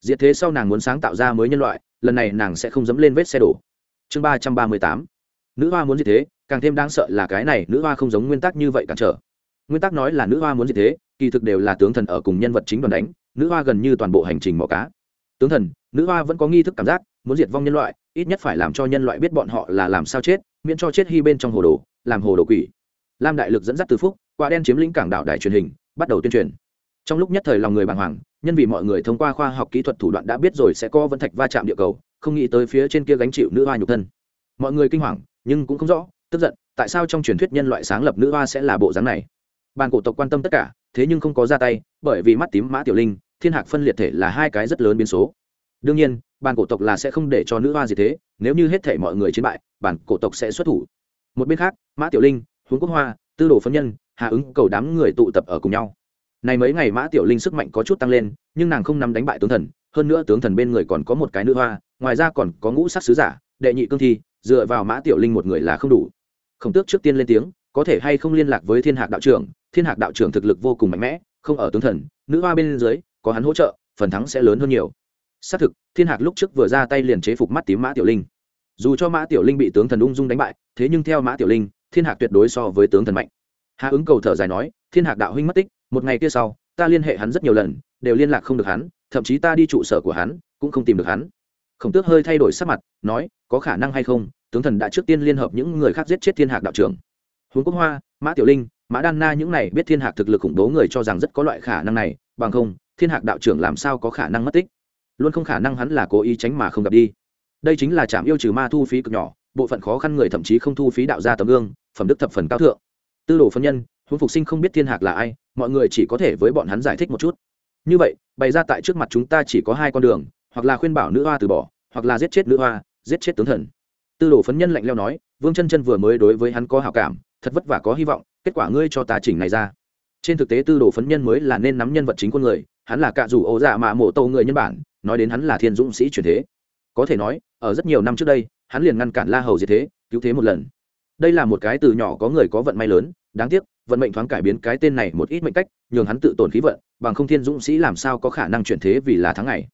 Diệt thế sau nàng muốn sáng tạo ra mới nhân loại, lần này nàng sẽ không dẫm lên vết xe đổ. Chương ba trăm ba mươi tám. Nữ hoa muốn diệt thế, càng thêm đáng sợ là cái này, nữ hoa không giống nguyên tắc như vậy cản trở. Nguyên tắc nói là nữ hoa muốn diệt thế, kỳ thực đều là tướng thần ở cùng nhân vật chính đoàn đánh, nữ hoa gần như toàn bộ hành trình mỏ cá. Tướng thần, nữ hoa vẫn có nghi thức cảm giác, muốn diệt vong nhân loại, ít nhất phải làm cho nhân loại biết bọn họ là làm sao chết, miễn cho chết hy bên trong hồ đồ, làm hồ đồ quỷ. Lam đại lực dẫn dắt từ phúc quả đen chiếm lĩnh cảng đảo đài truyền hình, bắt đầu tuyên truyền. Trong lúc nhất thời lòng người bàng hoàng nhân vì mọi người thông qua khoa học kỹ thuật thủ đoạn đã biết rồi sẽ có vân thạch va chạm địa cầu, không nghĩ tới phía trên kia gánh chịu nữ hoa nhục thân. Mọi người kinh hoàng, nhưng cũng không rõ, tức giận, tại sao trong truyền thuyết nhân loại sáng lập nữ hoa sẽ là bộ dáng này? Bàn cổ tộc quan tâm tất cả, thế nhưng không có ra tay, bởi vì mắt tím mã tiểu linh, thiên hạc phân liệt thể là hai cái rất lớn biến số. Đương nhiên, bàn cổ tộc là sẽ không để cho nữ hoa gì thế, nếu như hết thể mọi người chiến bại bản cổ tộc sẽ xuất thủ. Một bên khác, mã tiểu linh, huống quốc hoa, tư đồ phân nhân hạ ứng cầu đám người tụ tập ở cùng nhau này mấy ngày mã tiểu linh sức mạnh có chút tăng lên, nhưng nàng không nắm đánh bại tướng thần, hơn nữa tướng thần bên người còn có một cái nữ hoa, ngoài ra còn có ngũ sắc sứ giả, đệ nhị cương thi, dựa vào mã tiểu linh một người là không đủ. Khổng tước trước tiên lên tiếng, có thể hay không liên lạc với thiên hạc đạo trưởng, thiên hạc đạo trưởng thực lực vô cùng mạnh mẽ, không ở tướng thần, nữ hoa bên dưới, có hắn hỗ trợ, phần thắng sẽ lớn hơn nhiều. Xác thực, thiên hạc lúc trước vừa ra tay liền chế phục mắt tím mã tiểu linh. Dù cho mã tiểu linh bị tướng thần ung dung đánh bại, thế nhưng theo mã tiểu linh, thiên hạc tuyệt đối so với tướng thần mạnh. Hạ ứng cầu thở dài nói, thiên hạc đạo huynh mất tích một ngày kia sau, ta liên hệ hắn rất nhiều lần, đều liên lạc không được hắn, thậm chí ta đi trụ sở của hắn, cũng không tìm được hắn. Khổng tước hơi thay đổi sắc mặt, nói, có khả năng hay không, tướng thần đã trước tiên liên hợp những người khác giết chết thiên hạc đạo trưởng. Huống quốc hoa, mã tiểu linh, mã đan na những này biết thiên hạc thực lực khủng bố người cho rằng rất có loại khả năng này, bằng không, thiên hạc đạo trưởng làm sao có khả năng mất tích? Luôn không khả năng hắn là cố ý tránh mà không gặp đi. Đây chính là trạm yêu trừ ma thu phí cực nhỏ, bộ phận khó khăn người thậm chí không thu phí đạo gia tấm gương, phẩm đức thập phần cao thượng. Tư đồ phân nhân, huống phục sinh không biết thiên hạc là ai mọi người chỉ có thể với bọn hắn giải thích một chút. Như vậy, bày ra tại trước mặt chúng ta chỉ có hai con đường, hoặc là khuyên bảo nữ hoa từ bỏ, hoặc là giết chết nữ hoa, giết chết tướng thần. Tư đồ phấn nhân lạnh leo nói, vương chân chân vừa mới đối với hắn có hảo cảm, thật vất vả có hy vọng, kết quả ngươi cho ta chỉnh này ra. Trên thực tế tư đồ phấn nhân mới là nên nắm nhân vật chính con người, hắn là cạ rủ ổ dạ mạ mộ tâu người nhân bản, nói đến hắn là thiên dũng sĩ truyền thế. Có thể nói, ở rất nhiều năm trước đây, hắn liền ngăn cản la hầu diệt thế, cứu thế một lần. Đây là một cái từ nhỏ có người có vận may lớn đáng tiếc, vận mệnh thoáng cải biến cái tên này một ít mệnh cách, nhường hắn tự tổn khí vận, bằng không thiên dũng sĩ làm sao có khả năng chuyển thế vì là tháng ngày.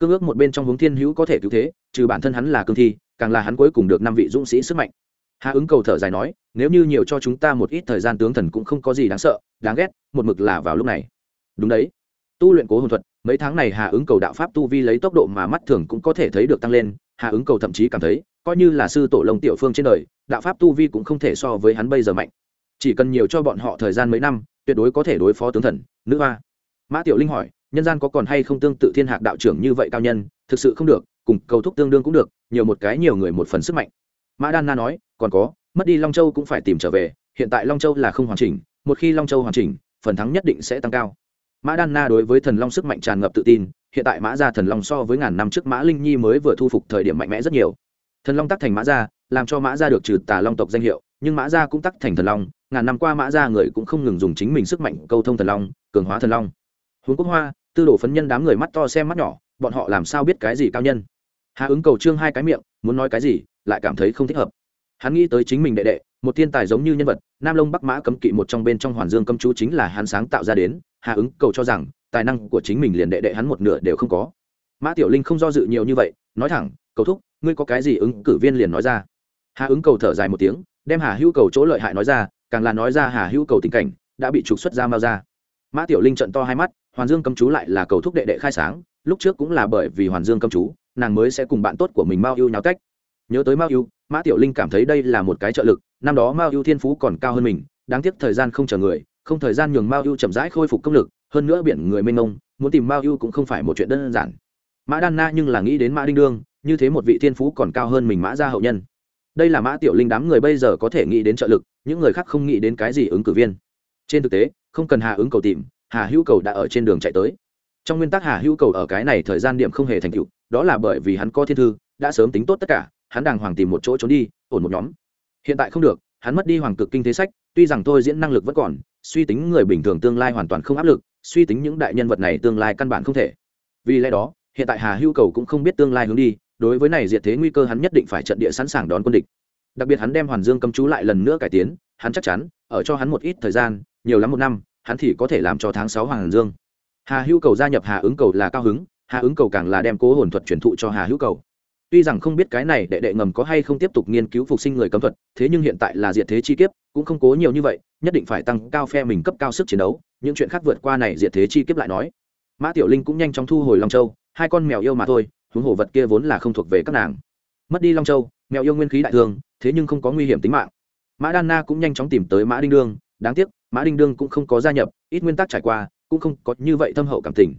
Cương ước một bên trong hướng thiên hữu có thể cứu thế, trừ bản thân hắn là cương thi, càng là hắn cuối cùng được năm vị dũng sĩ sức mạnh. Hạ ứng cầu thở dài nói, nếu như nhiều cho chúng ta một ít thời gian tướng thần cũng không có gì đáng sợ, đáng ghét, một mực là vào lúc này. Đúng đấy. Tu luyện cố hồn thuật, mấy tháng này hạ ứng cầu đạo pháp tu vi lấy tốc độ mà mắt thường cũng có thể thấy được tăng lên, hạ ứng cầu thậm chí cảm thấy, coi như là sư tổ lông tiểu phương trên đời, đạo pháp tu vi cũng không thể so với hắn bây giờ mạnh chỉ cần nhiều cho bọn họ thời gian mấy năm, tuyệt đối có thể đối phó tướng thần, nữ hoa. Mã tiểu linh hỏi, nhân gian có còn hay không tương tự thiên hạc đạo trưởng như vậy cao nhân? Thực sự không được, cùng cầu thúc tương đương cũng được, nhiều một cái nhiều người một phần sức mạnh. Mã đan na nói, còn có, mất đi long châu cũng phải tìm trở về, hiện tại long châu là không hoàn chỉnh, một khi long châu hoàn chỉnh, phần thắng nhất định sẽ tăng cao. Mã đan na đối với thần long sức mạnh tràn ngập tự tin, hiện tại mã gia thần long so với ngàn năm trước mã linh nhi mới vừa thu phục thời điểm mạnh mẽ rất nhiều. Thần long tắc thành mã gia, làm cho mã gia được trừ tà long tộc danh hiệu, nhưng mã gia cũng tắc thành thần long ngàn năm qua mã gia người cũng không ngừng dùng chính mình sức mạnh câu thông thần long, cường hóa thần long. Huống quốc hoa, tư đồ phấn nhân đám người mắt to xem mắt nhỏ, bọn họ làm sao biết cái gì cao nhân? Hà ứng cầu trương hai cái miệng, muốn nói cái gì, lại cảm thấy không thích hợp. Hắn nghĩ tới chính mình đệ đệ, một thiên tài giống như nhân vật, nam lông bắc mã cấm kỵ một trong bên trong hoàn dương cấm chú chính là hắn sáng tạo ra đến. Hà ứng cầu cho rằng, tài năng của chính mình liền đệ đệ hắn một nửa đều không có. Mã tiểu linh không do dự nhiều như vậy, nói thẳng, cầu thúc, ngươi có cái gì ứng cử viên liền nói ra. Hà ứng cầu thở dài một tiếng, đem hà hữu cầu chỗ lợi hại nói ra càng là nói ra hà hữu cầu tình cảnh, đã bị trục xuất ra mao ra. Mã tiểu linh trận to hai mắt, hoàn dương Cầm chú lại là cầu thúc đệ đệ khai sáng, lúc trước cũng là bởi vì hoàn dương Cầm chú, nàng mới sẽ cùng bạn tốt của mình mao yêu nháo cách nhớ tới mao yêu mã tiểu linh cảm thấy đây là một cái trợ lực, năm đó mao yêu thiên phú còn cao hơn mình, đáng tiếc thời gian không chờ người, không thời gian nhường mao yêu chậm rãi khôi phục công lực, hơn nữa biển người mênh mông, muốn tìm mao yêu cũng không phải một chuyện đơn giản. Mã đan na nhưng là nghĩ đến mã đinh đương, như thế một vị thiên phú còn cao hơn mình mã gia hậu nhân. Đây là mã tiểu linh đám người bây giờ có thể nghĩ đến trợ lực những người khác không nghĩ đến cái gì ứng cử viên. Trên thực tế, không cần hà ứng cầu tìm, hà hữu cầu đã ở trên đường chạy tới. Trong nguyên tắc hà hữu cầu ở cái này thời gian điểm không hề thành tựu, đó là bởi vì hắn có thiên thư, đã sớm tính tốt tất cả, hắn đàng hoàng tìm một chỗ trốn đi, ổn một nhóm. Hiện tại không được, hắn mất đi hoàng cực kinh thế sách, tuy rằng tôi diễn năng lực vẫn còn, suy tính người bình thường tương lai hoàn toàn không áp lực, suy tính những đại nhân vật này tương lai căn bản không thể. Vì lẽ đó, hiện tại hà hữu cầu cũng không biết tương lai hướng đi, đối với này diệt thế nguy cơ hắn nhất định phải trận địa sẵn sàng đón quân địch đặc biệt hắn đem hoàn dương cấm chú lại lần nữa cải tiến, hắn chắc chắn, ở cho hắn một ít thời gian, nhiều lắm một năm, hắn thì có thể làm cho tháng sáu hoàng dương. Hà hữu cầu gia nhập hà ứng cầu là cao hứng, hà ứng cầu càng là đem cố hồn thuật truyền thụ cho hà hữu cầu. Tuy rằng không biết cái này đệ đệ ngầm có hay không tiếp tục nghiên cứu phục sinh người cấm thuật, thế nhưng hiện tại là diệt thế chi kiếp, cũng không cố nhiều như vậy, nhất định phải tăng cao phe mình cấp cao sức chiến đấu, những chuyện khác vượt qua này diệt thế chi kiếp lại nói. Mã tiểu linh cũng nhanh chóng thu hồi long châu, hai con mèo yêu mà thôi, huống hồ vật kia vốn là không thuộc về các nàng. Mất đi long châu, mèo yêu nguyên khí đại thương thế nhưng không có nguy hiểm tính mạng. Mã đan na cũng nhanh chóng tìm tới mã đinh đương, đáng tiếc, mã đinh đương cũng không có gia nhập, ít nguyên tắc trải qua, cũng không có như vậy thâm hậu cảm tình.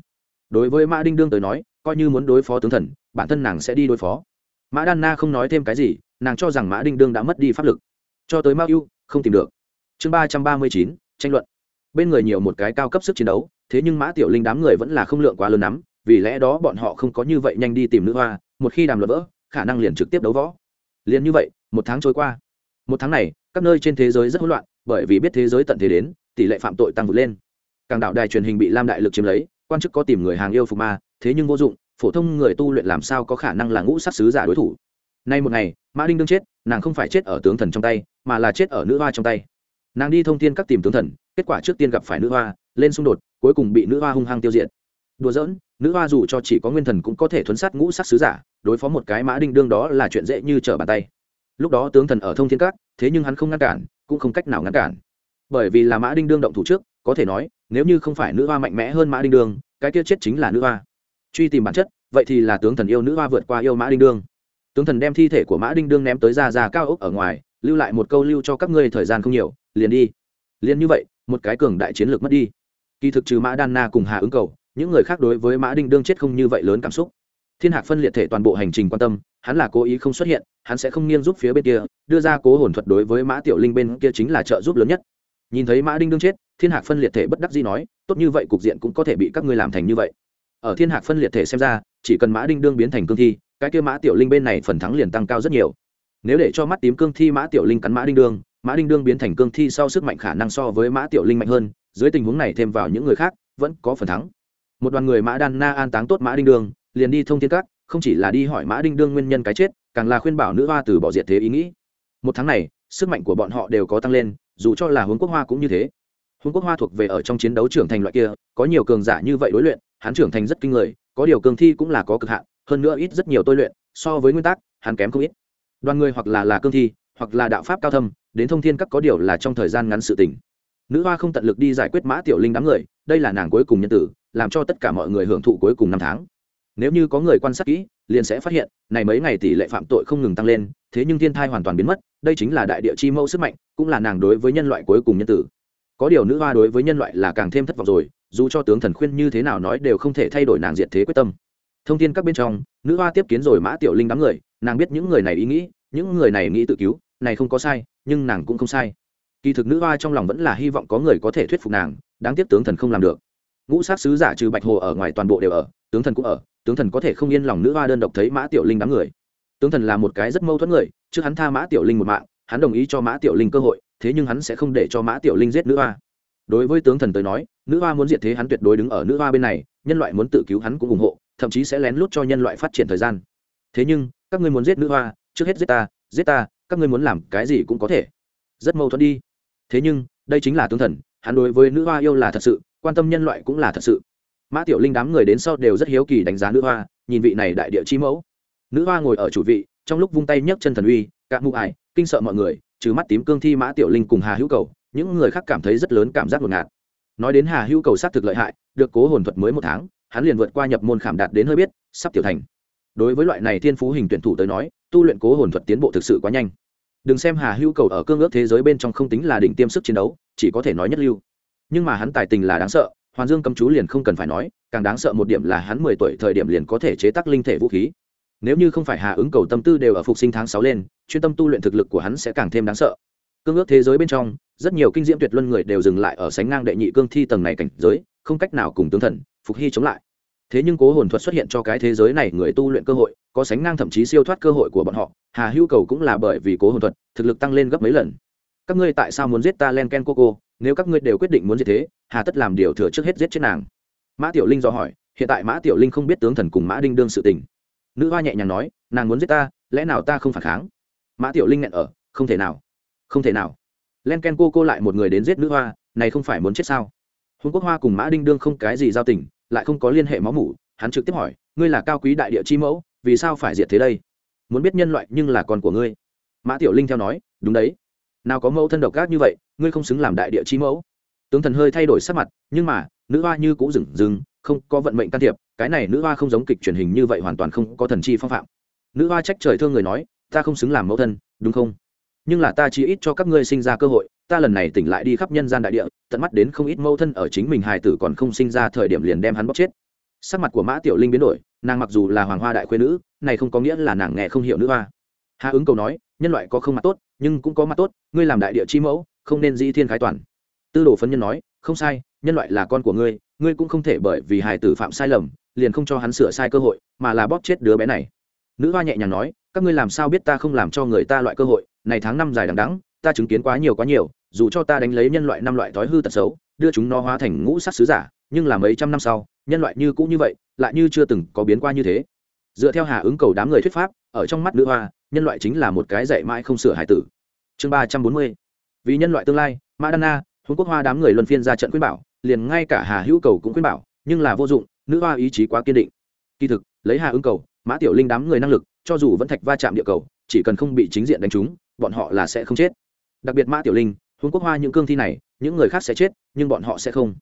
Đối với mã đinh đương tới nói, coi như muốn đối phó tướng thần, bản thân nàng sẽ đi đối phó. Mã đan na không nói thêm cái gì, nàng cho rằng mã đinh đương đã mất đi pháp lực. Cho tới mao ưu không tìm được. Chương ba trăm ba mươi chín, tranh luận. Bên người nhiều một cái cao cấp sức chiến đấu, thế nhưng mã tiểu linh đám người vẫn là không lượng quá lớn lắm, vì lẽ đó bọn họ không có như vậy nhanh đi tìm nữ hoa, một khi đàm luận vỡ, khả năng liền trực tiếp đấu võ. Liền như vậy một tháng trôi qua. Một tháng này, các nơi trên thế giới rất hỗn loạn, bởi vì biết thế giới tận thế đến, tỷ lệ phạm tội tăng vượt lên. Càng đạo đài truyền hình bị lam đại lực chiếm lấy, quan chức có tìm người hàng yêu phục ma, thế nhưng vô dụng, phổ thông người tu luyện làm sao có khả năng là ngũ sát sứ giả đối thủ. Nay một ngày, mã đinh đương chết, nàng không phải chết ở tướng thần trong tay, mà là chết ở nữ hoa trong tay. Nàng đi thông tin các tìm tướng thần, kết quả trước tiên gặp phải nữ hoa, lên xung đột, cuối cùng bị nữ hoa hung hăng tiêu diệt. Đùa giỡn, nữ hoa dù cho chỉ có nguyên thần cũng có thể thuấn sát ngũ sắc sứ giả, đối phó một cái mã đinh đương đó là chuyện dễ như trở bàn tay lúc đó tướng thần ở thông thiên các, thế nhưng hắn không ngăn cản, cũng không cách nào ngăn cản. Bởi vì là mã đinh đương động thủ trước, có thể nói, nếu như không phải nữ hoa mạnh mẽ hơn mã đinh đương, cái kia chết chính là nữ hoa. Truy tìm bản chất, vậy thì là tướng thần yêu nữ hoa vượt qua yêu mã đinh đương. Tướng thần đem thi thể của mã đinh đương ném tới ra ra cao ốc ở ngoài, lưu lại một câu lưu cho các ngươi thời gian không nhiều, liền đi. Liền như vậy, một cái cường đại chiến lược mất đi. Kỳ thực trừ mã đan na cùng hà ứng cầu, những người khác đối với mã đinh đương chết không như vậy lớn cảm xúc. Thiên hạc phân liệt thể toàn bộ hành trình quan tâm hắn là cố ý không xuất hiện, hắn sẽ không nghiêng giúp phía bên kia, đưa ra cố hồn thuật đối với mã tiểu linh bên kia chính là trợ giúp lớn nhất. Nhìn thấy mã đinh đương chết, thiên hạc phân liệt thể bất đắc dĩ nói, tốt như vậy cục diện cũng có thể bị các ngươi làm thành như vậy. Ở thiên hạc phân liệt thể xem ra, chỉ cần mã đinh đương biến thành cương thi, cái kia mã tiểu linh bên này phần thắng liền tăng cao rất nhiều. Nếu để cho mắt tím cương thi mã tiểu linh cắn mã đinh đương, mã đinh đương biến thành cương thi sau sức mạnh khả năng so với mã tiểu linh mạnh hơn, dưới tình huống này thêm vào những người khác, vẫn có phần thắng. Một đoàn người mã đan na an táng tốt mã đinh đương, liền đi thông thiên các không chỉ là đi hỏi mã đinh đương nguyên nhân cái chết, càng là khuyên bảo nữ hoa từ bỏ diệt thế ý nghĩ. Một tháng này, sức mạnh của bọn họ đều có tăng lên, dù cho là hướng quốc hoa cũng như thế. Hướng quốc hoa thuộc về ở trong chiến đấu trưởng thành loại kia, có nhiều cường giả như vậy đối luyện, hắn trưởng thành rất kinh người, có điều cường thi cũng là có cực hạn, hơn nữa ít rất nhiều tôi luyện, so với nguyên tắc, hắn kém không ít. Đoàn người hoặc là là cương thi, hoặc là đạo pháp cao thâm, đến thông thiên các có điều là trong thời gian ngắn sự tình. Nữ hoa không tận lực đi giải quyết mã tiểu linh đám người, đây là nàng cuối cùng nhân tử, làm cho tất cả mọi người hưởng thụ cuối cùng năm tháng nếu như có người quan sát kỹ, liền sẽ phát hiện, này mấy ngày tỷ lệ phạm tội không ngừng tăng lên, thế nhưng thiên thai hoàn toàn biến mất, đây chính là đại địa chi mẫu sức mạnh, cũng là nàng đối với nhân loại cuối cùng nhân tử. Có điều nữ hoa đối với nhân loại là càng thêm thất vọng rồi, dù cho tướng thần khuyên như thế nào nói đều không thể thay đổi nàng diệt thế quyết tâm. Thông tin các bên trong, nữ hoa tiếp kiến rồi mã tiểu linh đám người, nàng biết những người này ý nghĩ, những người này nghĩ tự cứu, này không có sai, nhưng nàng cũng không sai. Kỳ thực nữ hoa trong lòng vẫn là hy vọng có người có thể thuyết phục nàng, đáng tiếc tướng thần không làm được. Ngũ sát sứ giả trừ bạch hồ ở ngoài toàn bộ đều ở, tướng thần cũng ở tướng thần có thể không yên lòng nữ hoa đơn độc thấy mã tiểu linh đám người. Tướng thần là một cái rất mâu thuẫn người, trước hắn tha mã tiểu linh một mạng, hắn đồng ý cho mã tiểu linh cơ hội, thế nhưng hắn sẽ không để cho mã tiểu linh giết nữ hoa. Đối với tướng thần tới nói, nữ hoa muốn diệt thế hắn tuyệt đối đứng ở nữ hoa bên này, nhân loại muốn tự cứu hắn cũng ủng hộ, thậm chí sẽ lén lút cho nhân loại phát triển thời gian. Thế nhưng, các ngươi muốn giết nữ hoa, trước hết giết ta giết ta, các ngươi muốn làm cái gì cũng có thể. Rất mâu thuẫn đi. Thế nhưng, đây chính là tướng thần, hắn đối với nữ hoa yêu là thật sự, quan tâm nhân loại cũng là thật sự mã tiểu linh đám người đến sau đều rất hiếu kỳ đánh giá nữ hoa, nhìn vị này đại địa chi mẫu. Nữ hoa ngồi ở chủ vị, trong lúc vung tay nhấc chân thần uy cạ mụ ải, kinh sợ mọi người, trừ mắt tím cương thi mã tiểu linh cùng hà hữu cầu, những người khác cảm thấy rất lớn cảm giác ngột ngạt. Nói đến hà hữu cầu s á t thực lợi hại, được cố hồn thuật mới một tháng, hắn liền vượt qua nhập môn khảm đạt đến hơi biết, sắp tiểu thành. Đối với loại này thiên phú hình tuyển thủ tới nói, tu luyện cố hồn thuật tiến bộ thực sự quá nhanh. Đừng xem hà hữu cầu ở cương ước thế giới bên trong không tính là đỉnh tiêm sức chiến đấu, chỉ có thể nói nhất lưu. Nhưng mà hắn tài tình là đáng sợ hoàn dương cầm chú liền không cần phải nói, càng đáng sợ một điểm là hắn mười tuổi thời điểm liền có thể chế tác linh thể vũ khí. Nếu như không phải hà ứng cầu tâm tư đều ở phục sinh tháng sáu lên, chuyên tâm tu luyện thực lực của hắn sẽ càng thêm đáng sợ. Cương ước thế giới bên trong, rất nhiều kinh diễm tuyệt luân người đều dừng lại ở sánh ngang đệ nhị cương thi tầng này cảnh giới, không cách nào cùng tướng thần, phục hy chống lại. Thế nhưng cố hồn thuật xuất hiện cho cái thế giới này người tu luyện cơ hội, có sánh ngang thậm chí siêu thoát cơ hội của bọn họ, hà hữu cầu cũng là bởi vì cố hồn thuật, thực lực tăng lên gấp mấy lần. Các ngươi tại sao muốn giết ta len ken cô cô? Nếu các ngươi đều quyết định muốn gì thế, hà tất làm điều thừa trước hết giết chết nàng. Mã tiểu linh do hỏi, hiện tại mã tiểu linh không biết tướng thần cùng mã đinh đương sự tình. Nữ hoa nhẹ nhàng nói, nàng muốn giết ta, lẽ nào ta không phản kháng? Mã tiểu linh nghẹn ở, không thể nào, không thể nào. Len ken cô cô lại một người đến giết nữ hoa, này không phải muốn chết sao? Hùng quốc hoa cùng mã đinh đương không cái gì giao tình, lại không có liên hệ máu mủ, hắn trực tiếp hỏi, ngươi là cao quý đại địa chi mẫu, vì sao phải diệt thế đây? Muốn biết nhân loại nhưng là con của ngươi. Mã tiểu linh theo nói, đúng đấy nào có mẫu thân độc ác như vậy, ngươi không xứng làm đại địa chi mẫu. Tướng thần hơi thay đổi sắc mặt, nhưng mà, nữ hoa như cũ dừng dừng không có vận mệnh can thiệp, cái này nữ hoa không giống kịch truyền hình như vậy hoàn toàn không có thần chi phong phạm. Nữ hoa trách trời thương người nói, ta không xứng làm mẫu thân, đúng không? Nhưng là ta chỉ ít cho các ngươi sinh ra cơ hội, ta lần này tỉnh lại đi khắp nhân gian đại địa, tận mắt đến không ít mẫu thân ở chính mình hài tử còn không sinh ra thời điểm liền đem hắn bóc chết. Sắc mặt của mã tiểu linh biến đổi, nàng mặc dù là hoàng hoa đại khuyên nữ, này không có nghĩa là nàng nghe không hiểu nữ hoa. Hà ứng cầu nói, nhân loại có không mặt tốt nhưng cũng có mặt tốt, ngươi làm đại địa chi mẫu, không nên dĩ thiên khái toàn. Tư đồ phấn nhân nói, không sai, nhân loại là con của ngươi ngươi cũng không thể bởi vì hài tử phạm sai lầm, liền không cho hắn sửa sai cơ hội, mà là bóp chết đứa bé này. Nữ hoa nhẹ nhàng nói, các ngươi làm sao biết ta không làm cho người ta loại cơ hội, này tháng năm dài đằng đẵng, ta chứng kiến quá nhiều quá nhiều, dù cho ta đánh lấy nhân loại năm loại thói hư tật xấu, đưa chúng nó hóa thành ngũ sắc sứ giả, nhưng là mấy trăm năm sau, nhân loại như cũ như vậy, lại như chưa từng có biến qua như thế. Dựa theo hà ứng cầu đám người thuyết pháp, ở trong mắt nữ hoa nhân loại chính là một cái dạy mãi không sửa hải tử. Chương ba trăm bốn mươi. Vì nhân loại tương lai mã đan na huống quốc hoa đám người luân phiên ra trận khuyên bảo, liền ngay cả hà hữu cầu cũng khuyên bảo, nhưng là vô dụng, nữ hoa ý chí quá kiên định. Kỳ thực, lấy hà ứng cầu, mã tiểu linh đám người năng lực, cho dù vẫn thạch va chạm địa cầu, chỉ cần không bị chính diện đánh trúng, bọn họ là sẽ không chết. Đặc biệt mã tiểu linh huống quốc hoa những cương thi này, những người khác sẽ chết, nhưng bọn họ sẽ không.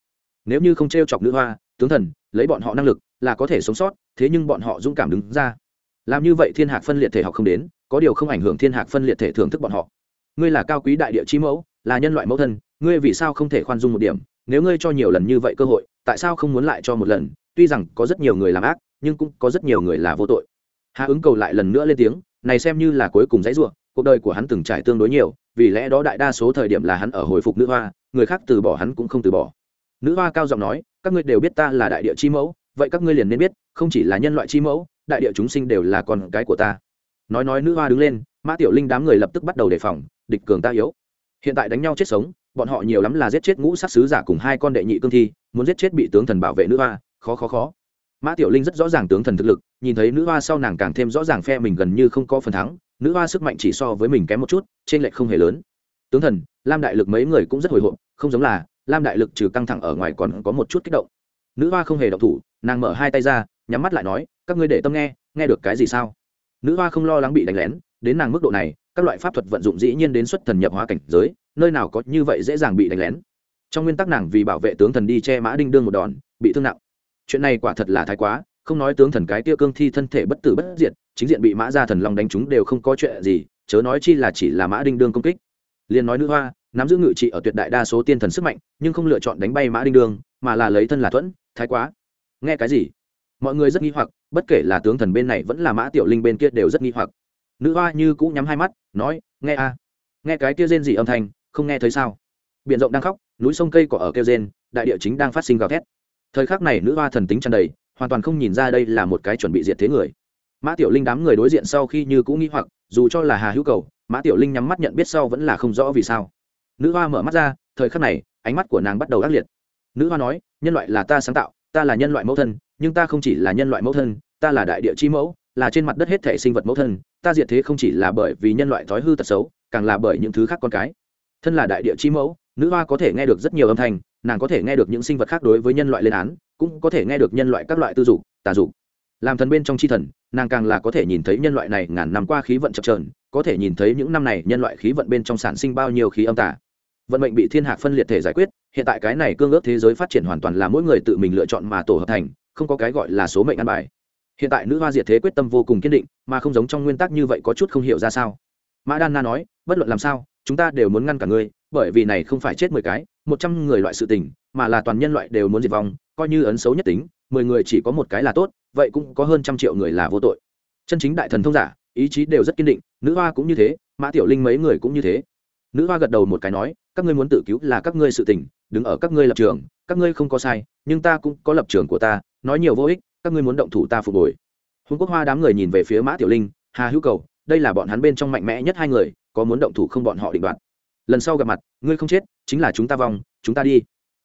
Nếu như không t r e o chọc nữ hoa, tướng thần, lấy bọn họ năng lực là có thể sống sót, thế nhưng bọn họ dũng cảm đứng ra làm như vậy thiên hạc phân liệt thể học không đến, có điều không ảnh hưởng thiên hạc phân liệt thể thưởng thức bọn họ. Ngươi là cao quý đại địa chi mẫu, là nhân loại mẫu thân, ngươi vì sao không thể khoan dung một điểm? Nếu ngươi cho nhiều lần như vậy cơ hội, tại sao không muốn lại cho một lần? Tuy rằng có rất nhiều người làm ác, nhưng cũng có rất nhiều người là vô tội. Hạ ứng cầu lại lần nữa lên tiếng, này xem như là cuối cùng dãy ruộng cuộc đời của hắn từng trải tương đối nhiều, vì lẽ đó đại đa số thời điểm là hắn ở hồi phục nữ hoa, người khác từ bỏ hắn cũng không từ bỏ. Nữ hoa cao giọng nói, các ngươi đều biết ta là đại địa chi mẫu, vậy các ngươi liền nên biết, không chỉ là nhân loại chi mẫu đại địa chúng sinh đều là con cái của ta. Nói nói nữ hoa đứng lên, mã tiểu linh đám người lập tức bắt đầu đề phòng, địch cường ta yếu. Hiện tại đánh nhau chết sống, bọn họ nhiều lắm là giết chết ngũ sát sứ giả cùng hai con đệ nhị cương thi, muốn giết chết bị tướng thần bảo vệ nữ hoa, khó khó khó. Mã tiểu linh rất rõ ràng tướng thần thực lực, nhìn thấy nữ hoa sau nàng càng thêm rõ ràng phe mình gần như không có phần thắng, nữ hoa sức mạnh chỉ so với mình kém một chút, trên lệch không hề lớn. Tướng thần, lam đại lực mấy người cũng rất hồi hộp, không giống là, lam đại lực trừ căng thẳng ở ngoài còn có một chút kích động nữ hoa không hề động thủ, nàng mở hai tay ra, nhắm mắt lại nói, các ngươi để tâm nghe nghe được cái gì sao? Nữ hoa không lo lắng bị đánh lén, đến nàng mức độ này, các loại pháp thuật vận dụng dĩ nhiên đến xuất thần nhập hóa cảnh giới, nơi nào có như vậy dễ dàng bị đánh lén. Trong nguyên tắc nàng vì bảo vệ tướng thần đi che mã đinh đương một đòn, bị thương nặng. Chuyện này quả thật là thái quá, không nói tướng thần cái tia cương thi thân thể bất tử bất diệt, chính diện bị mã gia thần long đánh chúng đều không có chuyện gì, chớ nói chi là chỉ là mã đinh đương công kích. Liền nói nữ hoa, nắm giữ ngự trị ở tuyệt đại đa số tiên thần sức mạnh, nhưng không lựa chọn đánh bay mã đinh đương, mà là lấy thân là thuẫn thái quá. Nghe cái gì? Mọi người rất nghi hoặc, bất kể là tướng thần bên này vẫn là mã tiểu linh bên kia đều rất nghi hoặc. Nữ hoa như cũng nhắm hai mắt, nói, nghe a. Nghe cái kia rên gì âm thanh, không nghe thấy sao? Biển rộng đang khóc, núi sông cây cỏ ở kêu rên, đại địa chính đang phát sinh gào thét. Thời khắc này nữ hoa thần tính tràn đầy, hoàn toàn không nhìn ra đây là một cái chuẩn bị diệt thế người. Mã tiểu linh đám người đối diện sau khi như cũng nghĩ hoặc, dù cho là hà hữu cầu, mã tiểu linh nhắm mắt nhận biết sau vẫn là không rõ vì sao. Nữ hoa mở mắt ra, thời khắc này, ánh mắt của nàng bắt đầu ác liệt. Nữ hoa nói nhân loại là ta sáng tạo, ta là nhân loại mẫu thân, nhưng ta không chỉ là nhân loại mẫu thân, ta là đại địa chi mẫu, là trên mặt đất hết thể sinh vật mẫu thân, ta diệt thế không chỉ là bởi vì nhân loại thói hư tật xấu, càng là bởi những thứ khác con cái. Thân là đại địa chi mẫu, nữ hoa có thể nghe được rất nhiều âm thanh, nàng có thể nghe được những sinh vật khác đối với nhân loại lên án, cũng có thể nghe được nhân loại các loại tư dục, tà dục. Làm thần bên trong c h i thần, nàng càng là có thể nhìn thấy nhân loại này ngàn năm qua khí vận chập trờn có thể nhìn thấy những năm này nhân loại khí vận bên trong sản sinh bao nhiêu khí âm tả vận mệnh bị thiên hạc phân liệt thể giải quyết hiện tại cái này cương ước thế giới phát triển hoàn toàn là mỗi người tự mình lựa chọn mà tổ hợp thành, không có cái gọi là số mệnh ăn bài. Hiện tại nữ hoa diệt thế quyết tâm vô cùng kiên định, mà không giống trong nguyên tắc như vậy có chút không hiểu ra sao. Mã đan na nói, bất luận làm sao, chúng ta đều muốn ngăn cả ngươi, bởi vì này không phải chết mười cái, một trăm người loại sự tình, mà là toàn nhân loại đều muốn diệt vong, coi như ấn xấu nhất tính, mười người chỉ có một cái là tốt, vậy cũng có hơn trăm triệu người là vô tội. Chân chính đại thần thông giả, ý chí đều rất kiên định, nữ hoa cũng như thế, mã tiểu linh mấy người cũng như thế. Nữ hoa gật đầu một cái nói, các ngươi muốn tự cứu là các ngươi sự tình đứng ở các ngươi lập trường, các ngươi không có sai, nhưng ta cũng có lập trường của ta, nói nhiều vô ích, các ngươi muốn động thủ ta phục hồi. Hùng quốc hoa đám người nhìn về phía mã tiểu linh, hà hữu cầu, đây là bọn hắn bên trong mạnh mẽ nhất hai người, có muốn động thủ không bọn họ định đoạt. Lần sau gặp mặt, ngươi không chết, chính là chúng ta vong, chúng ta đi.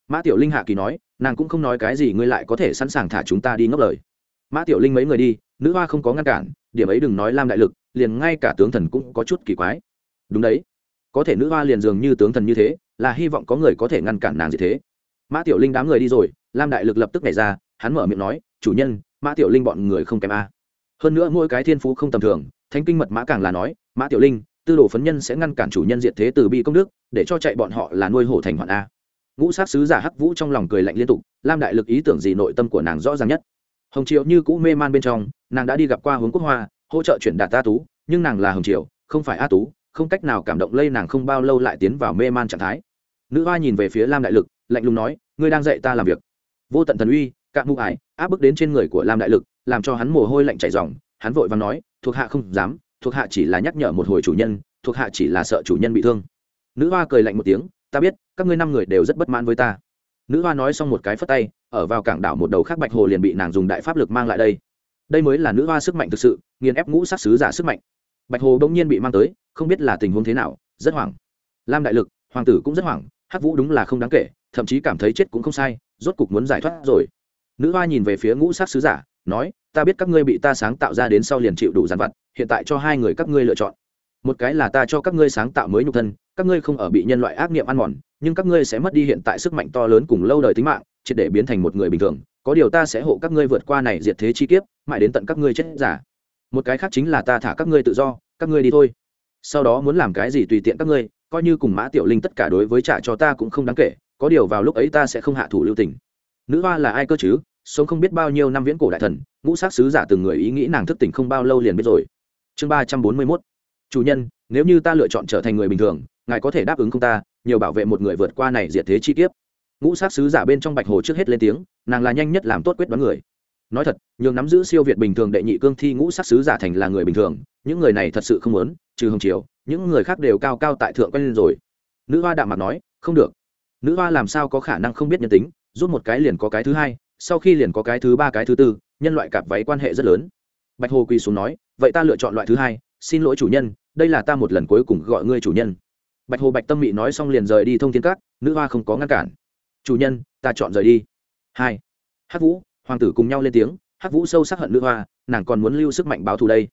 Mã tiểu linh hạ kỳ nói, nàng cũng không nói cái gì, ngươi lại có thể sẵn sàng thả chúng ta đi ngốc lời. Mã tiểu linh mấy người đi, nữ hoa không có ngăn cản, điểm ấy đừng nói lam đại lực, liền ngay cả tướng thần cũng có chút kỳ quái. Đúng đấy, có thể nữ hoa liền dường như tướng thần như thế là hy vọng có người có thể ngăn cản nàng gì thế. Mã tiểu linh đám người đi rồi, lam đại lực lập tức nảy ra, hắn mở miệng nói, chủ nhân, mã tiểu linh bọn người không kém a. Hơn nữa mỗi cái thiên phú không tầm thường, thánh kinh mật mã càng là nói, mã tiểu linh, tư đồ phấn nhân sẽ ngăn cản chủ nhân diệt thế từ bi công đức, để cho chạy bọn họ là nuôi hổ thành hoạn a. Ngũ sát sứ giả hắc vũ trong lòng cười lạnh liên tục, lam đại lực ý tưởng gì nội tâm của nàng rõ ràng nhất. Hồng triệu như cũ mê man bên trong, nàng đã đi gặp qua hướng quốc hoa, hỗ trợ chuyển đạt a tú, nhưng nàng là hồng triệu không phải a tú, không cách nào cảm động lây nàng không bao lâu lại tiến vào mê man trạng thái nữ hoa nhìn về phía lam đại lực, lạnh lùng nói, ngươi đang dạy ta làm việc. Vô tận thần uy cạn mụ ải, áp bức đến trên người của lam đại lực, làm cho hắn mồ hôi lạnh chảy dòng hắn vội và nói, thuộc hạ không dám, thuộc hạ chỉ là nhắc nhở một hồi chủ nhân, thuộc hạ chỉ là sợ chủ nhân bị thương. Nữ hoa cười lạnh một tiếng, ta biết, các ngươi năm người đều rất bất mãn với ta. Nữ hoa nói xong một cái phất tay, ở vào cảng đảo một đầu khác bạch hồ liền bị nàng dùng đại pháp lực mang lại đây. Đây mới là nữ hoa sức mạnh thực sự, nghiền ép ngũ sát sứ giả sức mạnh. Bạch hồ bỗng nhiên bị mang tới, không biết là tình huống thế nào, rất hoảng. Lam đại lực, hoàng tử cũng rất hoảng hắc vũ đúng là không đáng kể, thậm chí cảm thấy chết cũng không sai, rốt cục muốn giải thoát rồi. Nữ hoa nhìn về phía ngũ sát sứ giả, nói, ta biết các ngươi bị ta sáng tạo ra đến sau liền chịu đủ giàn vặt, hiện tại cho hai người các ngươi lựa chọn. Một cái là ta cho các ngươi sáng tạo mới nhục thân, các ngươi không ở bị nhân loại ác nghiệm ăn mòn, nhưng các ngươi sẽ mất đi hiện tại sức mạnh to lớn cùng lâu đời tính mạng, triệt để biến thành một người bình thường, có điều ta sẽ hộ các ngươi vượt qua này diệt thế chi kiếp, mãi đến tận các ngươi chết giả. Một cái khác chính là ta thả các ngươi tự do, các ngươi đi thôi. Sau đó muốn làm cái gì tùy tiện các ngươi coi như cùng mã tiểu linh tất cả đối với trả cho ta cũng không đáng kể, có điều vào lúc ấy ta sẽ không hạ thủ lưu tình. Nữ hoa là ai cơ chứ? Sống không biết bao nhiêu năm viễn cổ đại thần, ngũ sát sứ giả từng người ý nghĩ nàng thức tỉnh không bao lâu liền biết rồi. Chương ba trăm bốn mươi mốt. Chủ nhân, nếu như ta lựa chọn trở thành người bình thường, ngài có thể đáp ứng không ta, nhiều bảo vệ một người vượt qua này diệt thế chi tiết ngũ sát sứ giả bên trong bạch hồ trước hết lên tiếng, nàng là nhanh nhất làm tốt quyết đoán người. Nói thật, nhường nắm giữ siêu việt bình thường đệ nhị cương thi ngũ sát sứ giả thành là người bình thường, những người này thật sự không muốn, trừ hồng triều những người khác đều cao cao tại thượng quen lên rồi. Nữ hoa đạm mặt nói, không được. Nữ hoa làm sao có khả năng không biết nhân tính? Rút một cái liền có cái thứ hai, sau khi liền có cái thứ ba, cái thứ tư, nhân loại cạp váy quan hệ rất lớn. Bạch hồ quỳ xuống nói, vậy ta lựa chọn loại thứ hai, xin lỗi chủ nhân, đây là ta một lần cuối cùng gọi ngươi chủ nhân. Bạch hồ bạch tâm mị nói xong liền rời đi thông thiên các, nữ hoa không có ngăn cản. Chủ nhân, ta chọn rời đi. Hai. Hát vũ, hoàng tử cùng nhau lên tiếng Hát vũ sâu sắc hận nữ hoa, nàng còn muốn lưu sức mạnh báo thù đây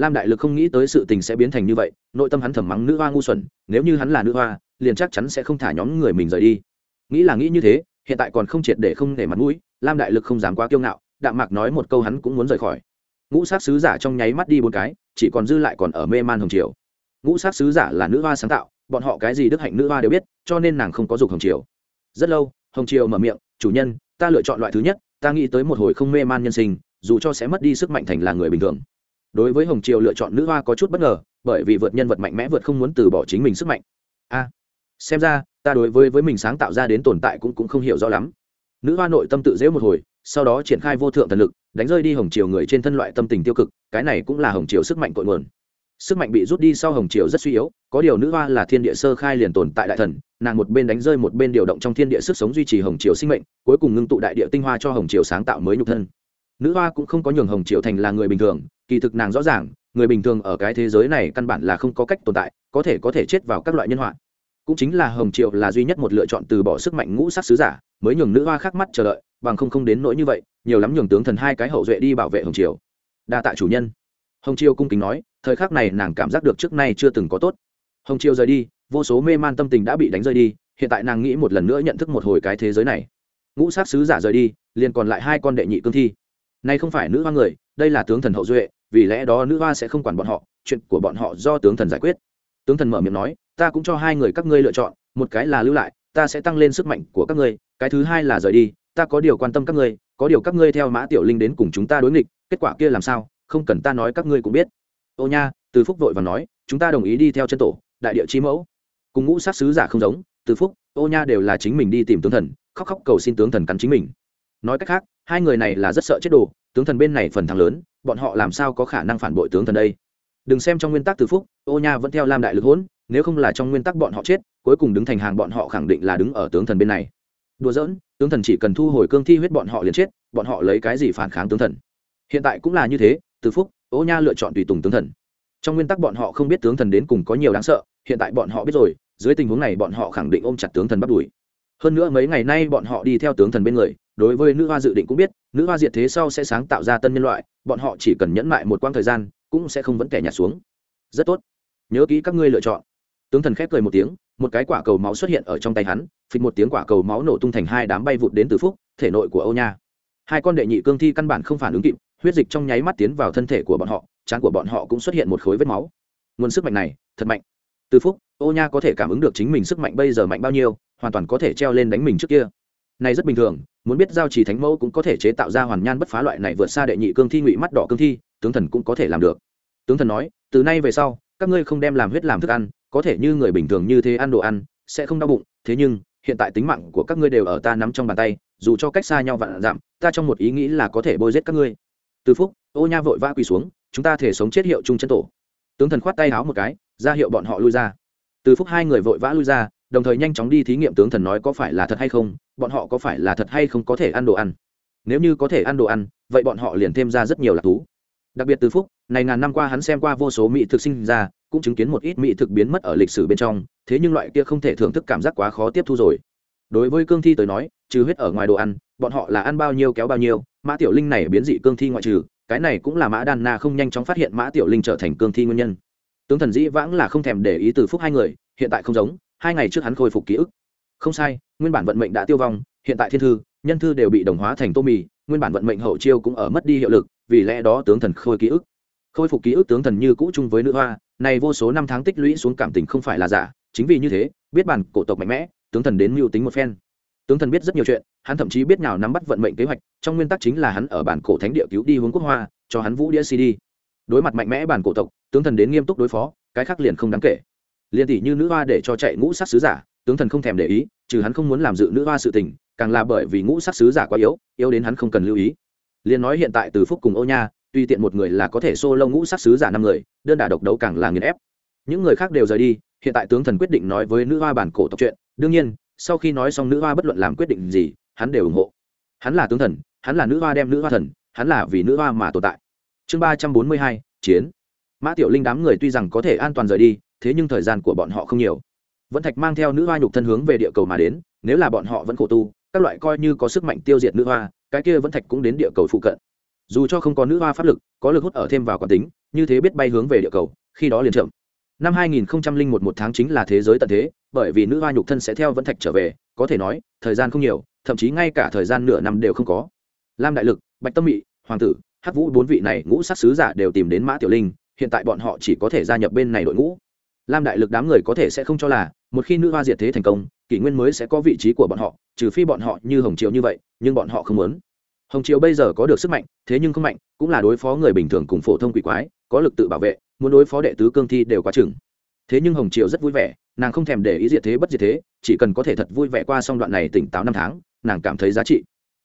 lam đại lực không nghĩ tới sự tình sẽ biến thành như vậy, nội tâm hắn thầm mắng nữ hoa ngu xuẩn, nếu như hắn là nữ hoa, liền chắc chắn sẽ không thả nhóm người mình rời đi. Nghĩ là nghĩ như thế, hiện tại còn không triệt để không để mặt mũi, lam đại lực không dám quá kiêu ngạo, đạm mạc nói một câu hắn cũng muốn rời khỏi. Ngũ sát sứ giả trong nháy mắt đi bốn cái, chỉ còn dư lại còn ở mê man hồng triều. Ngũ sát sứ giả là nữ hoa sáng tạo, bọn họ cái gì đức hạnh nữ hoa đều biết, cho nên nàng không có dục hồng triều. Rất lâu, hồng triều mở miệng, chủ nhân, ta lựa chọn loại thứ nhất, ta nghĩ tới một hồi không mê man nhân sinh, dù cho sẽ mất đi sức mạnh thành là người bình thường đối với hồng triều lựa chọn nữ hoa có chút bất ngờ, bởi vì vượt nhân vật mạnh mẽ vượt không muốn từ bỏ chính mình sức mạnh. A, xem ra, ta đối với với mình sáng tạo ra đến tồn tại cũng cũng không hiểu rõ lắm. Nữ hoa nội tâm tự dễ một hồi, sau đó triển khai vô thượng thần lực, đánh rơi đi hồng triều người trên thân loại tâm tình tiêu cực, cái này cũng là hồng triều sức mạnh cội nguồn. Sức mạnh bị rút đi sau hồng triều rất suy yếu, có điều nữ hoa là thiên địa sơ khai liền tồn tại đại thần, nàng một bên đánh rơi một bên điều động trong thiên địa sức sống duy trì hồng triều sinh mệnh, cuối cùng ngưng tụ đại địa tinh hoa cho hồng triều sáng tạo mới nhục thân nữ hoa cũng không có nhường hồng Triệu thành là người bình thường, kỳ thực nàng rõ ràng, người bình thường ở cái thế giới này căn bản là không có cách tồn tại, có thể có thể chết vào các loại nhân họa. Cũng chính là hồng triệu là duy nhất một lựa chọn từ bỏ sức mạnh ngũ sắc sứ giả, mới nhường nữ hoa khác mắt chờ đợi, bằng không không đến nỗi như vậy, nhiều lắm nhường tướng thần hai cái hậu duệ đi bảo vệ hồng triều. Đa tạ chủ nhân. Hồng triều cung kính nói, thời khắc này nàng cảm giác được trước nay chưa từng có tốt. Hồng triều rời đi, vô số mê man tâm tình đã bị đánh rơi đi, hiện tại nàng nghĩ một lần nữa nhận thức một hồi cái thế giới này. Ngũ sát sứ giả rời đi, liền còn lại hai con đệ nhị cương thi nay không phải nữ hoa người, đây là tướng thần hậu duệ, vì lẽ đó nữ hoa sẽ không quản bọn họ, chuyện của bọn họ do tướng thần giải quyết. Tướng thần mở miệng nói, ta cũng cho hai người các ngươi lựa chọn, một cái là lưu lại, ta sẽ tăng lên sức mạnh của các ngươi, cái thứ hai là rời đi, ta có điều quan tâm các ngươi, có điều các ngươi theo mã tiểu linh đến cùng chúng ta đối nghịch, kết quả kia làm sao, không cần ta nói các ngươi cũng biết. Ô nha, từ phúc vội và nói, chúng ta đồng ý đi theo chân tổ, đại địa chi mẫu. Cùng ngũ sát sứ giả không giống, từ phúc, ô nha đều là chính mình đi tìm tướng thần, khóc khóc cầu xin tướng thần cắn chính mình. Nói cách khác hai người này là rất sợ chết đồ, tướng thần bên này phần thắng lớn, bọn họ làm sao có khả năng phản bội tướng thần đây? Đừng xem trong nguyên tắc từ phúc, ô nha vẫn theo lam đại lực hỗn, nếu không là trong nguyên tắc bọn họ chết, cuối cùng đứng thành hàng bọn họ khẳng định là đứng ở tướng thần bên này. Đùa giỡn, tướng thần chỉ cần thu hồi cương thi huyết bọn họ liền chết, bọn họ lấy cái gì phản kháng tướng thần? Hiện tại cũng là như thế, từ phúc, ô nha lựa chọn tùy tùng tướng thần. Trong nguyên tắc bọn họ không biết tướng thần đến cùng có nhiều đáng sợ, hiện tại bọn họ biết rồi, dưới tình huống này bọn họ khẳng định ôm chặt tướng thần bắt đuổi. Hơn nữa mấy ngày nay bọn họ đi theo tướng thần bên người đối với nữ hoa dự định cũng biết, nữ hoa diệt thế sau sẽ sáng tạo ra tân nhân loại, bọn họ chỉ cần nhẫn mại một quãng thời gian, cũng sẽ không vẫn kẻ nhạt xuống. Rất tốt. Nhớ kỹ các ngươi lựa chọn. Tướng thần khép cười một tiếng, một cái quả cầu máu xuất hiện ở trong tay hắn, phịch một tiếng quả cầu máu nổ tung thành hai đám bay vụt đến từ phúc, thể nội của âu nha. Hai con đệ nhị cương thi căn bản không phản ứng kịp, huyết dịch trong nháy mắt tiến vào thân thể của bọn họ, trán của bọn họ cũng xuất hiện một khối vết máu. Nguồn sức mạnh này, thật mạnh. Từ phúc ô nha có thể cảm ứng được chính mình sức mạnh bây giờ mạnh bao nhiêu, hoàn toàn có thể treo lên đánh mình trước kia. Này rất bình thường muốn biết giao trì thánh mẫu cũng có thể chế tạo ra hoàn nhan bất phá loại này vượt xa đệ nhị cương thi ngụy mắt đỏ cương thi, tướng thần cũng có thể làm được. Tướng thần nói, từ nay về sau, các ngươi không đem làm huyết làm thức ăn, có thể như người bình thường như thế ăn đồ ăn, sẽ không đau bụng. Thế nhưng, hiện tại tính mạng của các ngươi đều ở ta nắm trong bàn tay, dù cho cách xa nhau vạn dặm, ta trong một ý nghĩ là có thể bôi giết các ngươi. Từ phúc, ô nha vội vã quỳ xuống, chúng ta thể sống chết hiệu chung chân tổ. Tướng thần khoát tay háo một cái, ra hiệu bọn họ lui ra. Từ phúc hai người vội vã lui ra đồng thời nhanh chóng đi thí nghiệm tướng thần nói có phải là thật hay không, bọn họ có phải là thật hay không có thể ăn đồ ăn. Nếu như có thể ăn đồ ăn, vậy bọn họ liền thêm ra rất nhiều lạc thú. Đặc biệt từ phúc, này ngàn năm qua hắn xem qua vô số mỹ thực sinh ra, cũng chứng kiến một ít mỹ thực biến mất ở lịch sử bên trong, thế nhưng loại kia không thể thưởng thức cảm giác quá khó tiếp thu rồi. Đối với cương thi tới nói, trừ huyết ở ngoài đồ ăn, bọn họ là ăn bao nhiêu kéo bao nhiêu, mã tiểu linh này biến dị cương thi ngoại trừ, cái này cũng là mã đan na không nhanh chóng phát hiện mã tiểu linh trở thành cương thi nguyên nhân. Tướng thần dĩ vãng là không thèm để ý từ phúc hai người, hiện tại không giống hai ngày trước hắn khôi phục ký ức. Không sai, nguyên bản vận mệnh đã tiêu vong, hiện tại thiên thư, nhân thư đều bị đồng hóa thành tô mì, nguyên bản vận mệnh hậu chiêu cũng ở mất đi hiệu lực, vì lẽ đó tướng thần khôi ký ức. Khôi phục ký ức tướng thần như cũ chung với nữ hoa, này vô số năm tháng tích lũy xuống cảm tình không phải là giả, chính vì như thế, biết bản cổ tộc mạnh mẽ, tướng thần đến mưu tính một phen. Tướng thần biết rất nhiều chuyện, hắn thậm chí biết nào nắm bắt vận mệnh kế hoạch, trong nguyên tắc chính là hắn ở bản cổ thánh địa cứu đi hướng quốc hoa, cho hắn vũ đĩa cd. Đối mặt mạnh mẽ bản cổ tộc, tướng thần đến nghiêm túc đối phó, cái khác liền không đáng kể liền tỷ như nữ hoa để cho chạy ngũ sắc sứ giả, tướng thần không thèm để ý, trừ hắn không muốn làm dự nữ hoa sự tình, càng là bởi vì ngũ sắc sứ giả quá yếu yếu đến hắn không cần lưu ý. Liền nói hiện tại từ phúc cùng ô nha, tuy tiện một người là có thể xô lâu ngũ sắc sứ giả năm người, đơn đả độc đấu càng là nghiền ép. Những người khác đều rời đi, hiện tại tướng thần quyết định nói với nữ hoa bản cổ tộc chuyện, đương nhiên, sau khi nói xong nữ hoa bất luận làm quyết định gì, hắn đều ủng hộ. Hắn là tướng thần, hắn là nữ hoa đem nữ hoa thần, hắn là vì nữ hoa mà tồn tại. Chương ba trăm bốn mươi hai, chiến. Mã tiểu linh đám người tuy rằng có thể an toàn rời đi thế nhưng thời gian của bọn họ không nhiều. Vẫn thạch mang theo nữ hoa nhục thân hướng về địa cầu mà đến, nếu là bọn họ vẫn khổ tu, các loại coi như có sức mạnh tiêu diệt nữ hoa, cái kia vẫn thạch cũng đến địa cầu phụ cận. Dù cho không có nữ hoa pháp lực, có lực hút ở thêm vào quán tính, như thế biết bay hướng về địa cầu, khi đó liền chậm. Năm 2001 một tháng chính là thế giới tận thế, bởi vì nữ hoa nhục thân sẽ theo vẫn thạch trở về, có thể nói, thời gian không nhiều, thậm chí ngay cả thời gian nửa năm đều không có. Lam đại lực, bạch tâm mị, hoàng tử, hắc vũ bốn vị này ngũ sát sứ giả đều tìm đến mã tiểu linh, hiện tại bọn họ chỉ có thể gia nhập bên này đội ngũ lam đại lực đám người có thể sẽ không cho là, một khi nữ hoa diệt thế thành công, kỷ nguyên mới sẽ có vị trí của bọn họ, trừ phi bọn họ như hồng triều như vậy, nhưng bọn họ không muốn. Hồng triều bây giờ có được sức mạnh, thế nhưng không mạnh, cũng là đối phó người bình thường cùng phổ thông quỷ quái, có lực tự bảo vệ, muốn đối phó đệ tứ cương thi đều quá chừng. Thế nhưng hồng triều rất vui vẻ, nàng không thèm để ý diệt thế bất diệt thế, chỉ cần có thể thật vui vẻ qua xong đoạn này tỉnh táo năm tháng, nàng cảm thấy giá trị.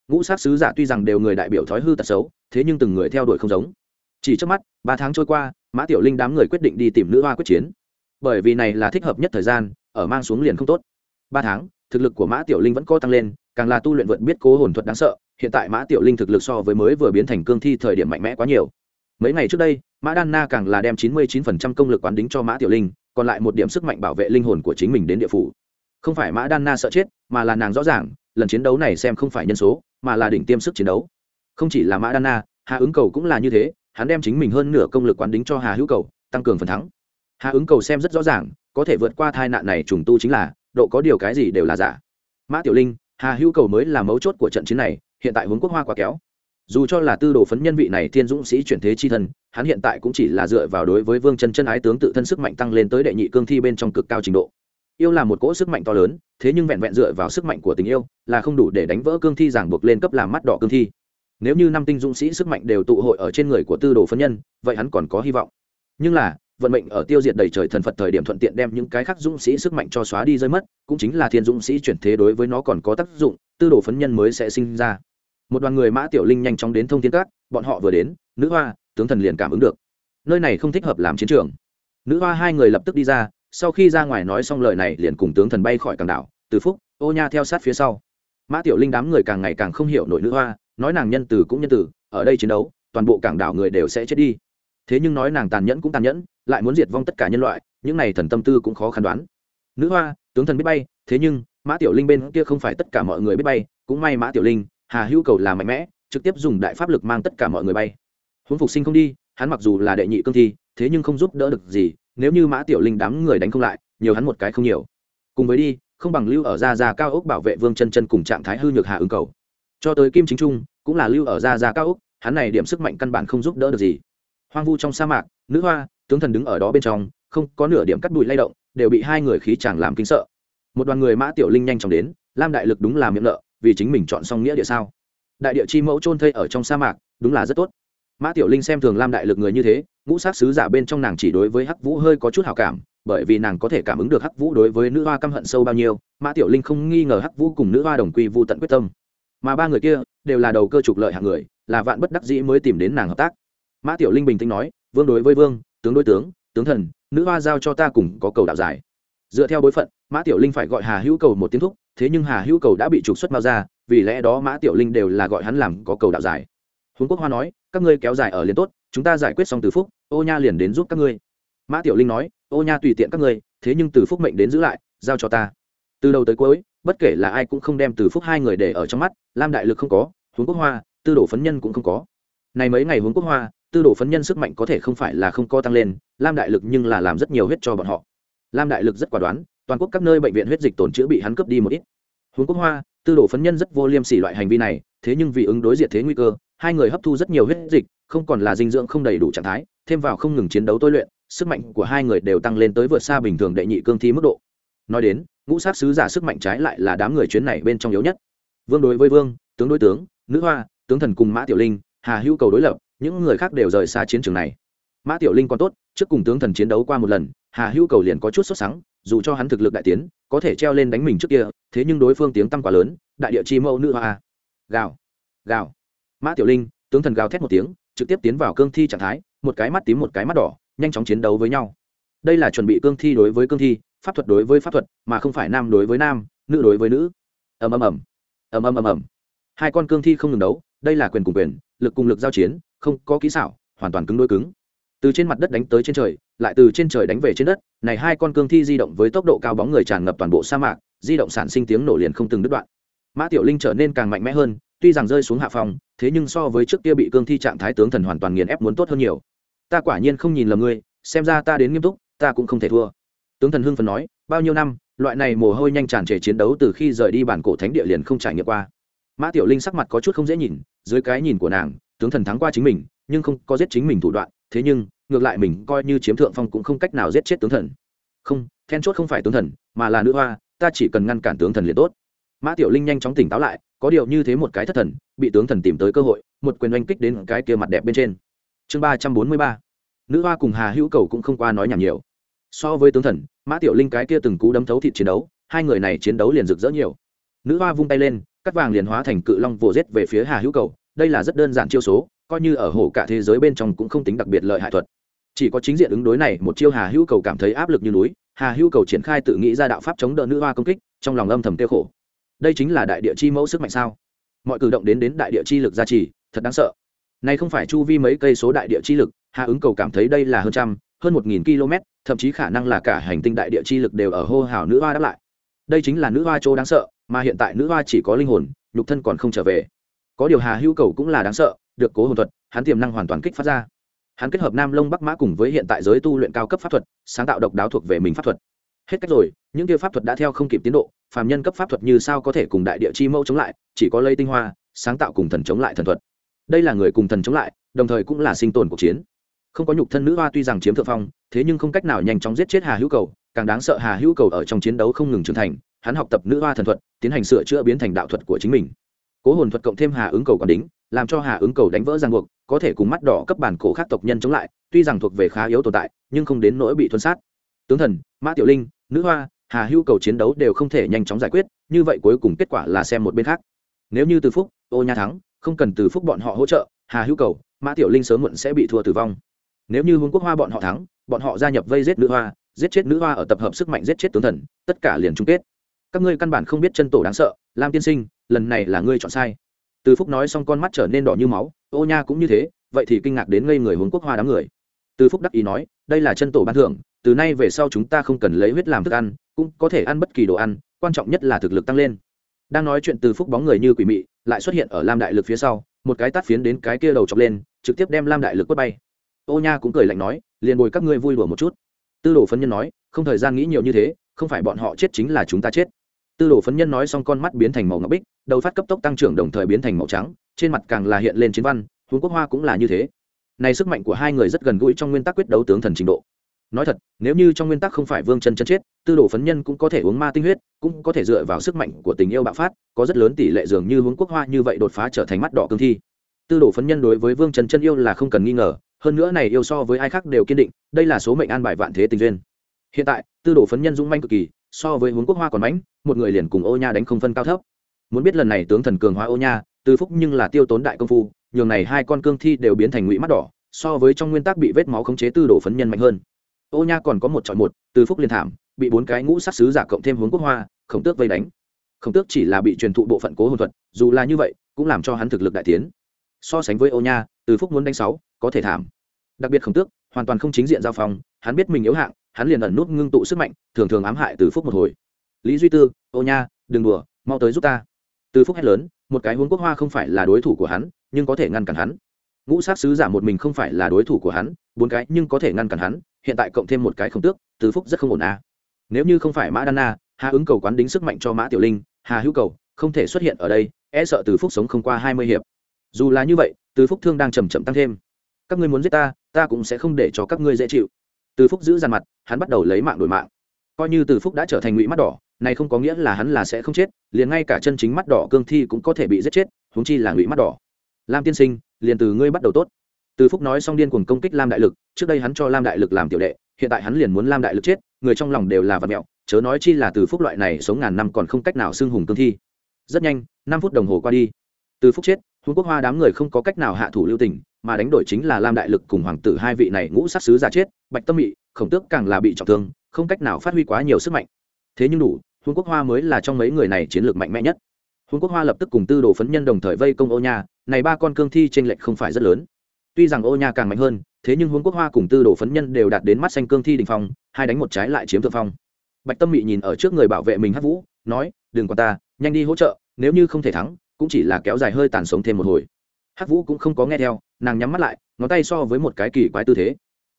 Ngũ sát sứ giả tuy rằng đều người đại biểu thói hư tật xấu, thế nhưng từng người theo đuổi không giống. Chỉ trước mắt, ba tháng trôi qua, mã tiểu linh đám người quyết định đi tìm nữ hoa quyết chiến bởi vì này là thích hợp nhất thời gian, ở mang xuống liền không tốt. Ba tháng, thực lực của mã tiểu linh vẫn có tăng lên, càng là tu luyện vượt biết cố hồn thuật đáng sợ, hiện tại mã tiểu linh thực lực so với mới vừa biến thành cương thi thời điểm mạnh mẽ quá nhiều. Mấy ngày trước đây, mã đan na càng là đem chín mươi 99% công lực quán đính cho mã tiểu linh, còn lại một điểm sức mạnh bảo vệ linh hồn của chính mình đến địa phủ. Không phải mã đan na sợ chết, mà là nàng rõ ràng, lần chiến đấu này xem không phải nhân số, mà là đỉnh tiêm sức chiến đấu. Không chỉ là mã đan na, hà ứng cầu cũng là như thế, hắn đem chính mình hơn nửa công lực quán đính cho hà hữu cầu, tăng cường phần thắng hà ứng cầu xem rất rõ ràng, có thể vượt qua tai nạn này trùng tu chính là, độ có điều cái gì đều là giả. Mã tiểu linh, hà hữu cầu mới là mấu chốt của trận chiến này, hiện tại hướng quốc hoa quá kéo dù cho là tư đồ phấn nhân vị này thiên dũng sĩ chuyển thế chi thân, hắn hiện tại cũng chỉ là dựa vào đối với vương chân chân ái tướng tự thân sức mạnh tăng lên tới đệ nhị cương thi bên trong cực cao trình độ. Yêu là một cỗ sức mạnh to lớn, thế nhưng vẹn vẹn dựa vào sức mạnh của tình yêu, là không đủ để đánh vỡ cương thi giảng buộc lên cấp làm mắt đỏ cương thi. Nếu như năm tinh dũng sĩ sức mạnh đều tụ hội ở trên người của tư đồ phấn nhân, vậy hắn còn có hy vọng. Nhưng là vận mệnh ở tiêu diệt đầy trời thần phật thời điểm thuận tiện đem những cái khác dũng sĩ sức mạnh cho xóa đi rơi mất, cũng chính là thiên dũng sĩ chuyển thế đối với nó còn có tác dụng, tư đồ phấn nhân mới sẽ sinh ra. Một đoàn người mã tiểu linh nhanh chóng đến thông thiên cát bọn họ vừa đến, nữ hoa, tướng thần liền cảm ứng được. Nơi này không thích hợp làm chiến trường. Nữ hoa hai người lập tức đi ra, sau khi ra ngoài nói xong lời này liền cùng tướng thần bay khỏi càng đảo, từ phúc, ô nha theo sát phía sau. Mã tiểu linh đám người càng ngày càng không hiểu nổi nữ hoa, nói nàng nhân từ cũng nhân từ, ở đây chiến đấu, toàn bộ cảng đảo người đều sẽ chết đi. Thế nhưng nói nàng tàn nhẫn cũng tàn nhẫn lại muốn diệt vong tất cả nhân loại, những này thần tâm tư cũng khó khăn đoán. Nữ hoa, tướng thần biết bay, thế nhưng, mã tiểu linh bên kia không phải tất cả mọi người biết bay, cũng may mã tiểu linh, hà hữu cầu là mạnh mẽ, trực tiếp dùng đại pháp lực mang tất cả mọi người bay. Huống phục sinh không đi, hắn mặc dù là đệ nhị cương thi, thế nhưng không giúp đỡ được gì, nếu như mã tiểu linh đám người đánh không lại, nhiều hắn một cái không nhiều. Cùng với đi, không bằng lưu ở ra ra cao ốc bảo vệ vương chân chân cùng trạng thái hư nhược hạ ứng cầu. Cho tới kim chính trung, cũng là lưu ở ra ra cao ốc hắn này điểm sức mạnh căn bản không giúp đỡ được gì. Hoang vu trong sa mạc, nữ hoa tướng thần đứng ở đó bên trong, không có nửa điểm cắt bụi lay động, đều bị hai người khí chàng làm kinh sợ. Một đoàn người mã tiểu linh nhanh chóng đến, lam đại lực đúng là miệng nợ, vì chính mình chọn xong nghĩa địa sao. Đại địa chi mẫu trôn thây ở trong sa mạc, đúng là rất tốt. Mã tiểu linh xem thường lam đại lực người như thế, ngũ sát sứ giả bên trong nàng chỉ đối với hắc vũ hơi có chút hảo cảm, bởi vì nàng có thể cảm ứng được hắc vũ đối với nữ hoa căm hận sâu bao nhiêu, mã tiểu linh không nghi ngờ hắc vũ cùng nữ hoa đồng quy vô tận quyết tâm. Mà ba người kia, đều là đầu cơ trục lợi hạng người, là vạn bất đắc dĩ mới tìm đến nàng hợp tác. Mã tiểu linh bình tĩnh nói, vương đối với vương tướng đối tướng tướng thần, nữ hoa giao cho ta cùng có cầu đạo giải. Dựa theo bối phận, mã tiểu linh phải gọi hà hữu cầu một tiếng thúc, thế nhưng hà hữu cầu đã bị trục xuất mao ra, vì lẽ đó mã tiểu linh đều là gọi hắn làm có cầu đạo giải. Huống quốc hoa nói, các ngươi kéo dài ở liền tốt, chúng ta giải quyết xong từ phúc, ô nha liền đến giúp các ngươi. Mã tiểu linh nói, ô nha tùy tiện các ngươi, thế nhưng từ phúc mệnh đến giữ lại, giao cho ta. Từ đầu tới cuối, bất kể là ai cũng không đem từ phúc hai người để ở trong mắt, lam đại lực không có, huống quốc hoa, tư đồ phấn nhân cũng không có. Này mấy ngày huống quốc hoa tư đồ phấn nhân sức mạnh có thể không phải là không có tăng lên, lam đại lực nhưng là làm rất nhiều huyết cho bọn họ. Lam đại lực rất quả đoán, toàn quốc các nơi bệnh viện huyết dịch tồn chữa bị hắn cướp đi một ít. Huống quốc hoa, tư đồ phấn nhân rất vô liêm sỉ loại hành vi này, thế nhưng vì ứng đối diệt thế nguy cơ, hai người hấp thu rất nhiều huyết dịch, không còn là dinh dưỡng không đầy đủ trạng thái, thêm vào không ngừng chiến đấu tôi luyện, sức mạnh của hai người đều tăng lên tới vượt xa bình thường đệ nhị cương thi mức độ. Nói đến, ngũ sát sứ giả sức mạnh trái lại là đám người chuyến này bên trong yếu nhất. Vương đối với vương, tướng đối tướng, nữ hoa, tướng thần cùng mã tiểu linh, hà hữu cầu đối lập những người khác đều rời xa chiến trường này. Mã tiểu linh còn tốt, trước cùng tướng thần chiến đấu qua một lần, hà hữu cầu liền có chút sốt sắng, dù cho hắn thực lực đại tiến, có thể treo lên đánh mình trước kia, thế nhưng đối phương tiếng tăng quá lớn, đại địa chi mẫu nữ hoa. Gào gào. Mã tiểu linh, tướng thần gào thét một tiếng, trực tiếp tiến vào cương thi trạng thái, một cái mắt tím một cái mắt đỏ, nhanh chóng chiến đấu với nhau. Đây là chuẩn bị cương thi đối với cương thi, pháp thuật đối với pháp thuật, mà không phải nam đối với nam, nữ đối với nữ. Ầm ầm ầm. Ầm ầm ầm ầm. Hai con cương thi không ngừng đấu, đây là quyền cùng quyền, lực cùng lực giao chiến không có kỹ xảo, hoàn toàn cứng đôi cứng. Từ trên mặt đất đánh tới trên trời, lại từ trên trời đánh về trên đất, này hai con cương thi di động với tốc độ cao bóng người tràn ngập toàn bộ sa mạc, di động sản sinh tiếng nổ liền không từng đứt đoạn. Mã tiểu linh trở nên càng mạnh mẽ hơn, tuy rằng rơi xuống hạ phòng, thế nhưng so với trước kia bị cương thi trạng thái tướng thần hoàn toàn nghiền ép muốn tốt hơn nhiều. Ta quả nhiên không nhìn lầm ngươi, xem ra ta đến nghiêm túc, ta cũng không thể thua. Tướng thần hưng phần nói, bao nhiêu năm, loại này mồ hôi nhanh tràn trề chiến đấu từ khi rời đi bản cổ thánh địa liền không trải nghiệm qua. Mã tiểu linh sắc mặt có chút không dễ nhìn, dưới cái nhìn của nàng tướng thần thắng qua chính mình, nhưng không có giết chính mình thủ đoạn, thế nhưng, ngược lại mình coi như chiếm thượng phong cũng không cách nào giết chết tướng thần. Không, then chốt không phải tướng thần, mà là nữ hoa, ta chỉ cần ngăn cản tướng thần liền tốt. Mã tiểu linh nhanh chóng tỉnh táo lại, có điều như thế một cái thất thần, bị tướng thần tìm tới cơ hội, một quyền oanh kích đến cái kia mặt đẹp bên trên. Chương ba trăm bốn mươi ba, nữ hoa cùng hà hữu cầu cũng không qua nói nhảm nhiều. So với tướng thần, mã tiểu linh cái kia từng cú đấm thấu thịt chiến đấu, hai người này chiến đấu liền rực rỡ nhiều. Nữ hoa vung tay lên, cắt vàng liền hóa thành cự long vồ rết về phía hà hữu cầu đây là rất đơn giản chiêu số, coi như ở hồ cả thế giới bên trong cũng không tính đặc biệt lợi hại thuật. Chỉ có chính diện ứng đối này, một chiêu hà hữu cầu cảm thấy áp lực như núi, hà hữu cầu triển khai tự nghĩ ra đạo pháp chống đỡ nữ hoa công kích, trong lòng âm thầm tiêu khổ. Đây chính là đại địa chi mẫu sức mạnh sao? Mọi cử động đến đến đại địa chi lực gia trì, thật đáng sợ. Này không phải chu vi mấy cây số đại địa chi lực, hà ứng cầu cảm thấy đây là hơn trăm, hơn một nghìn km, thậm chí khả năng là cả hành tinh đại địa chi lực đều ở hô hào nữ hoa đáp lại. Đây chính là nữ hoa chỗ đáng sợ, mà hiện tại nữ hoa chỉ có linh hồn, nhục thân còn không trở về có điều hà hữu cầu cũng là đáng sợ, được cố hồn thuật, hắn tiềm năng hoàn toàn kích phát ra. Hắn kết hợp nam lông bắc mã cùng với hiện tại giới tu luyện cao cấp pháp thuật, sáng tạo độc đáo thuộc về mình pháp thuật. Hết cách rồi, những kia pháp thuật đã theo không kịp tiến độ, phàm nhân cấp pháp thuật như sao có thể cùng đại địa chi mẫu chống lại, chỉ có lây tinh hoa, sáng tạo cùng thần chống lại thần thuật. Đây là người cùng thần chống lại, đồng thời cũng là sinh tồn cuộc chiến. Không có nhục thân nữ hoa tuy rằng chiếm thượng phong, thế nhưng không cách nào nhanh chóng giết chết hà hữu cầu, càng đáng sợ hà hữu cầu ở trong chiến đấu không ngừng trưởng thành, hắn học tập nữ hoa thần thuật, tiến hành sửa chữa biến thành đạo thuật của chính mình cố hồn thuật cộng thêm hà ứng cầu còn đính, làm cho hà ứng cầu đánh vỡ ràng buộc, có thể cùng mắt đỏ cấp bản cổ khác tộc nhân chống lại, tuy rằng thuộc về khá yếu tồn tại, nhưng không đến nỗi bị thuần sát. Tướng thần, mã tiểu linh, nữ hoa, hà hữu cầu chiến đấu đều không thể nhanh chóng giải quyết, như vậy cuối cùng kết quả là xem một bên khác. Nếu như từ phúc, ô nha thắng, không cần từ phúc bọn họ hỗ trợ, hà hữu cầu, mã tiểu linh sớm muộn sẽ bị thua tử vong. Nếu như hướng quốc hoa bọn họ thắng, bọn họ gia nhập vây giết nữ hoa, giết chết nữ hoa ở tập hợp sức mạnh giết chết tướng thần, tất cả liền chung kết các ngươi căn bản không biết chân tổ đáng sợ, lam tiên sinh, lần này là ngươi chọn sai. Từ phúc nói xong con mắt trở nên đỏ như máu, ô nha cũng như thế, vậy thì kinh ngạc đến ngây người huống quốc hoa đám người. Từ phúc đắc ý nói, đây là chân tổ ban thưởng, từ nay về sau chúng ta không cần lấy huyết làm thức ăn, cũng có thể ăn bất kỳ đồ ăn, quan trọng nhất là thực lực tăng lên. Đang nói chuyện từ phúc bóng người như quỷ mị, lại xuất hiện ở lam đại lực phía sau, một cái tát phiến đến cái kia đầu chọc lên, trực tiếp đem lam đại lực quất bay. Ô nha cũng cười lạnh nói, liền bồi các ngươi vui đùa một chút. Tư đồ phấn nhân nói, không thời gian nghĩ nhiều như thế không phải bọn họ chết chính là chúng ta chết. Tư đồ phấn nhân nói xong con mắt biến thành màu ngọc bích, đầu phát cấp tốc tăng trưởng đồng thời biến thành màu trắng, trên mặt càng là hiện lên chiến văn huống quốc hoa cũng là như thế. Này sức mạnh của hai người rất gần gũi trong nguyên tắc quyết đấu tướng thần trình độ. Nói thật, nếu như trong nguyên tắc không phải vương chân chân chết, tư đồ phấn nhân cũng có thể uống ma tinh huyết, cũng có thể dựa vào sức mạnh của tình yêu bạo phát, có rất lớn tỷ lệ dường như Huống quốc hoa như vậy đột phá trở thành mắt đỏ cương thi. Tư đồ phấn nhân đối với vương trần chân yêu là không cần nghi ngờ, hơn nữa này yêu so với ai khác đều kiên định, đây là số mệnh an bài vạn thế tình duyên hiện tại, tư đồ phấn nhân dũng manh cực kỳ, so với huống quốc hoa còn mãnh, một người liền cùng ô nha đánh không phân cao thấp. Muốn biết lần này tướng thần cường hóa ô nha tư phúc nhưng là tiêu tốn đại công phu, nhường này hai con cương thi đều biến thành ngụy mắt đỏ, so với trong nguyên tắc bị vết máu khống chế tư đồ phấn nhân mạnh hơn. Ô nha còn có một chọi một, từ phúc liền thảm, bị bốn cái ngũ sát sứ giả cộng thêm huống quốc hoa, khổng tước vây đánh. Khổng tước chỉ là bị truyền thụ bộ phận cố hồn thuật, dù là như vậy, cũng làm cho hắn thực lực đại tiến. So sánh với ô nha, từ phúc muốn đánh sáu, có thể thảm. Đặc biệt khổng tước, hoàn toàn không chính diện giao phong, hắn biết mình yếu hạng hắn liền ẩn nút ngưng tụ sức mạnh, thường thường ám hại từ phúc một hồi. Lý duy tư, ô nha, đừng đùa, mau tới giúp ta. Từ phúc hét lớn, một cái huống quốc hoa không phải là đối thủ của hắn, nhưng có thể ngăn cản hắn. Ngũ sát sứ giả một mình không phải là đối thủ của hắn, bốn cái nhưng có thể ngăn cản hắn, hiện tại cộng thêm một cái không tước, từ phúc rất không ổn à. nếu như không phải mã đan na, hà ứng cầu quán đính sức mạnh cho mã tiểu linh, hà hữu cầu không thể xuất hiện ở đây e sợ từ phúc sống không qua hai mươi hiệp. Dù là như vậy, từ phúc thương đang chầm chậm tăng thêm. Các ngươi muốn giết ta ta cũng sẽ không để cho các ngươi dễ chịu từ phúc giữ dàn mặt, hắn bắt đầu lấy mạng đổi mạng. Coi như từ phúc đã trở thành ngụy mắt đỏ, này không có nghĩa là hắn là sẽ không chết, liền ngay cả chân chính mắt đỏ cương thi cũng có thể bị giết chết húng chi là ngụy mắt đỏ. Lam tiên sinh, liền từ ngươi bắt đầu tốt. Từ phúc nói xong điên cuồng công kích lam đại lực, trước đây hắn cho lam đại lực làm tiểu đệ, hiện tại hắn liền muốn lam đại lực chết, người trong lòng đều là vật mẹo, chớ nói chi là từ phúc loại này sống ngàn năm còn không cách nào xưng hùng cương thi. Rất nhanh, năm phút đồng hồ qua đi. Từ phúc chết hùng quốc hoa đám người không có cách nào hạ thủ lưu tình, mà đánh đổi chính là lam đại lực cùng hoàng tử hai vị này ngũ sát sứ giả chết, bạch tâm mị, khổng tước càng là bị trọng thương, không cách nào phát huy quá nhiều sức mạnh. Thế nhưng đủ, hùng quốc hoa mới là trong mấy người này chiến lược mạnh mẽ nhất. Hùng quốc hoa lập tức cùng tư đồ phấn nhân đồng thời vây công ô nha, này ba con cương thi tranh lệch không phải rất lớn. Tuy rằng ô nha càng mạnh hơn, thế nhưng huống quốc hoa cùng tư đồ phấn nhân đều đạt đến mắt xanh cương thi đình phong, hai đánh một trái lại chiếm thượng phong. Bạch tâm mị nhìn ở trước người bảo vệ mình hát vũ, nói, đừng quan ta, nhanh đi hỗ trợ, nếu như không thể thắng cũng chỉ là kéo dài hơi tàn sống thêm một hồi. Hắc vũ cũng không có nghe theo, nàng nhắm mắt lại, ngón tay so với một cái kỳ quái tư thế.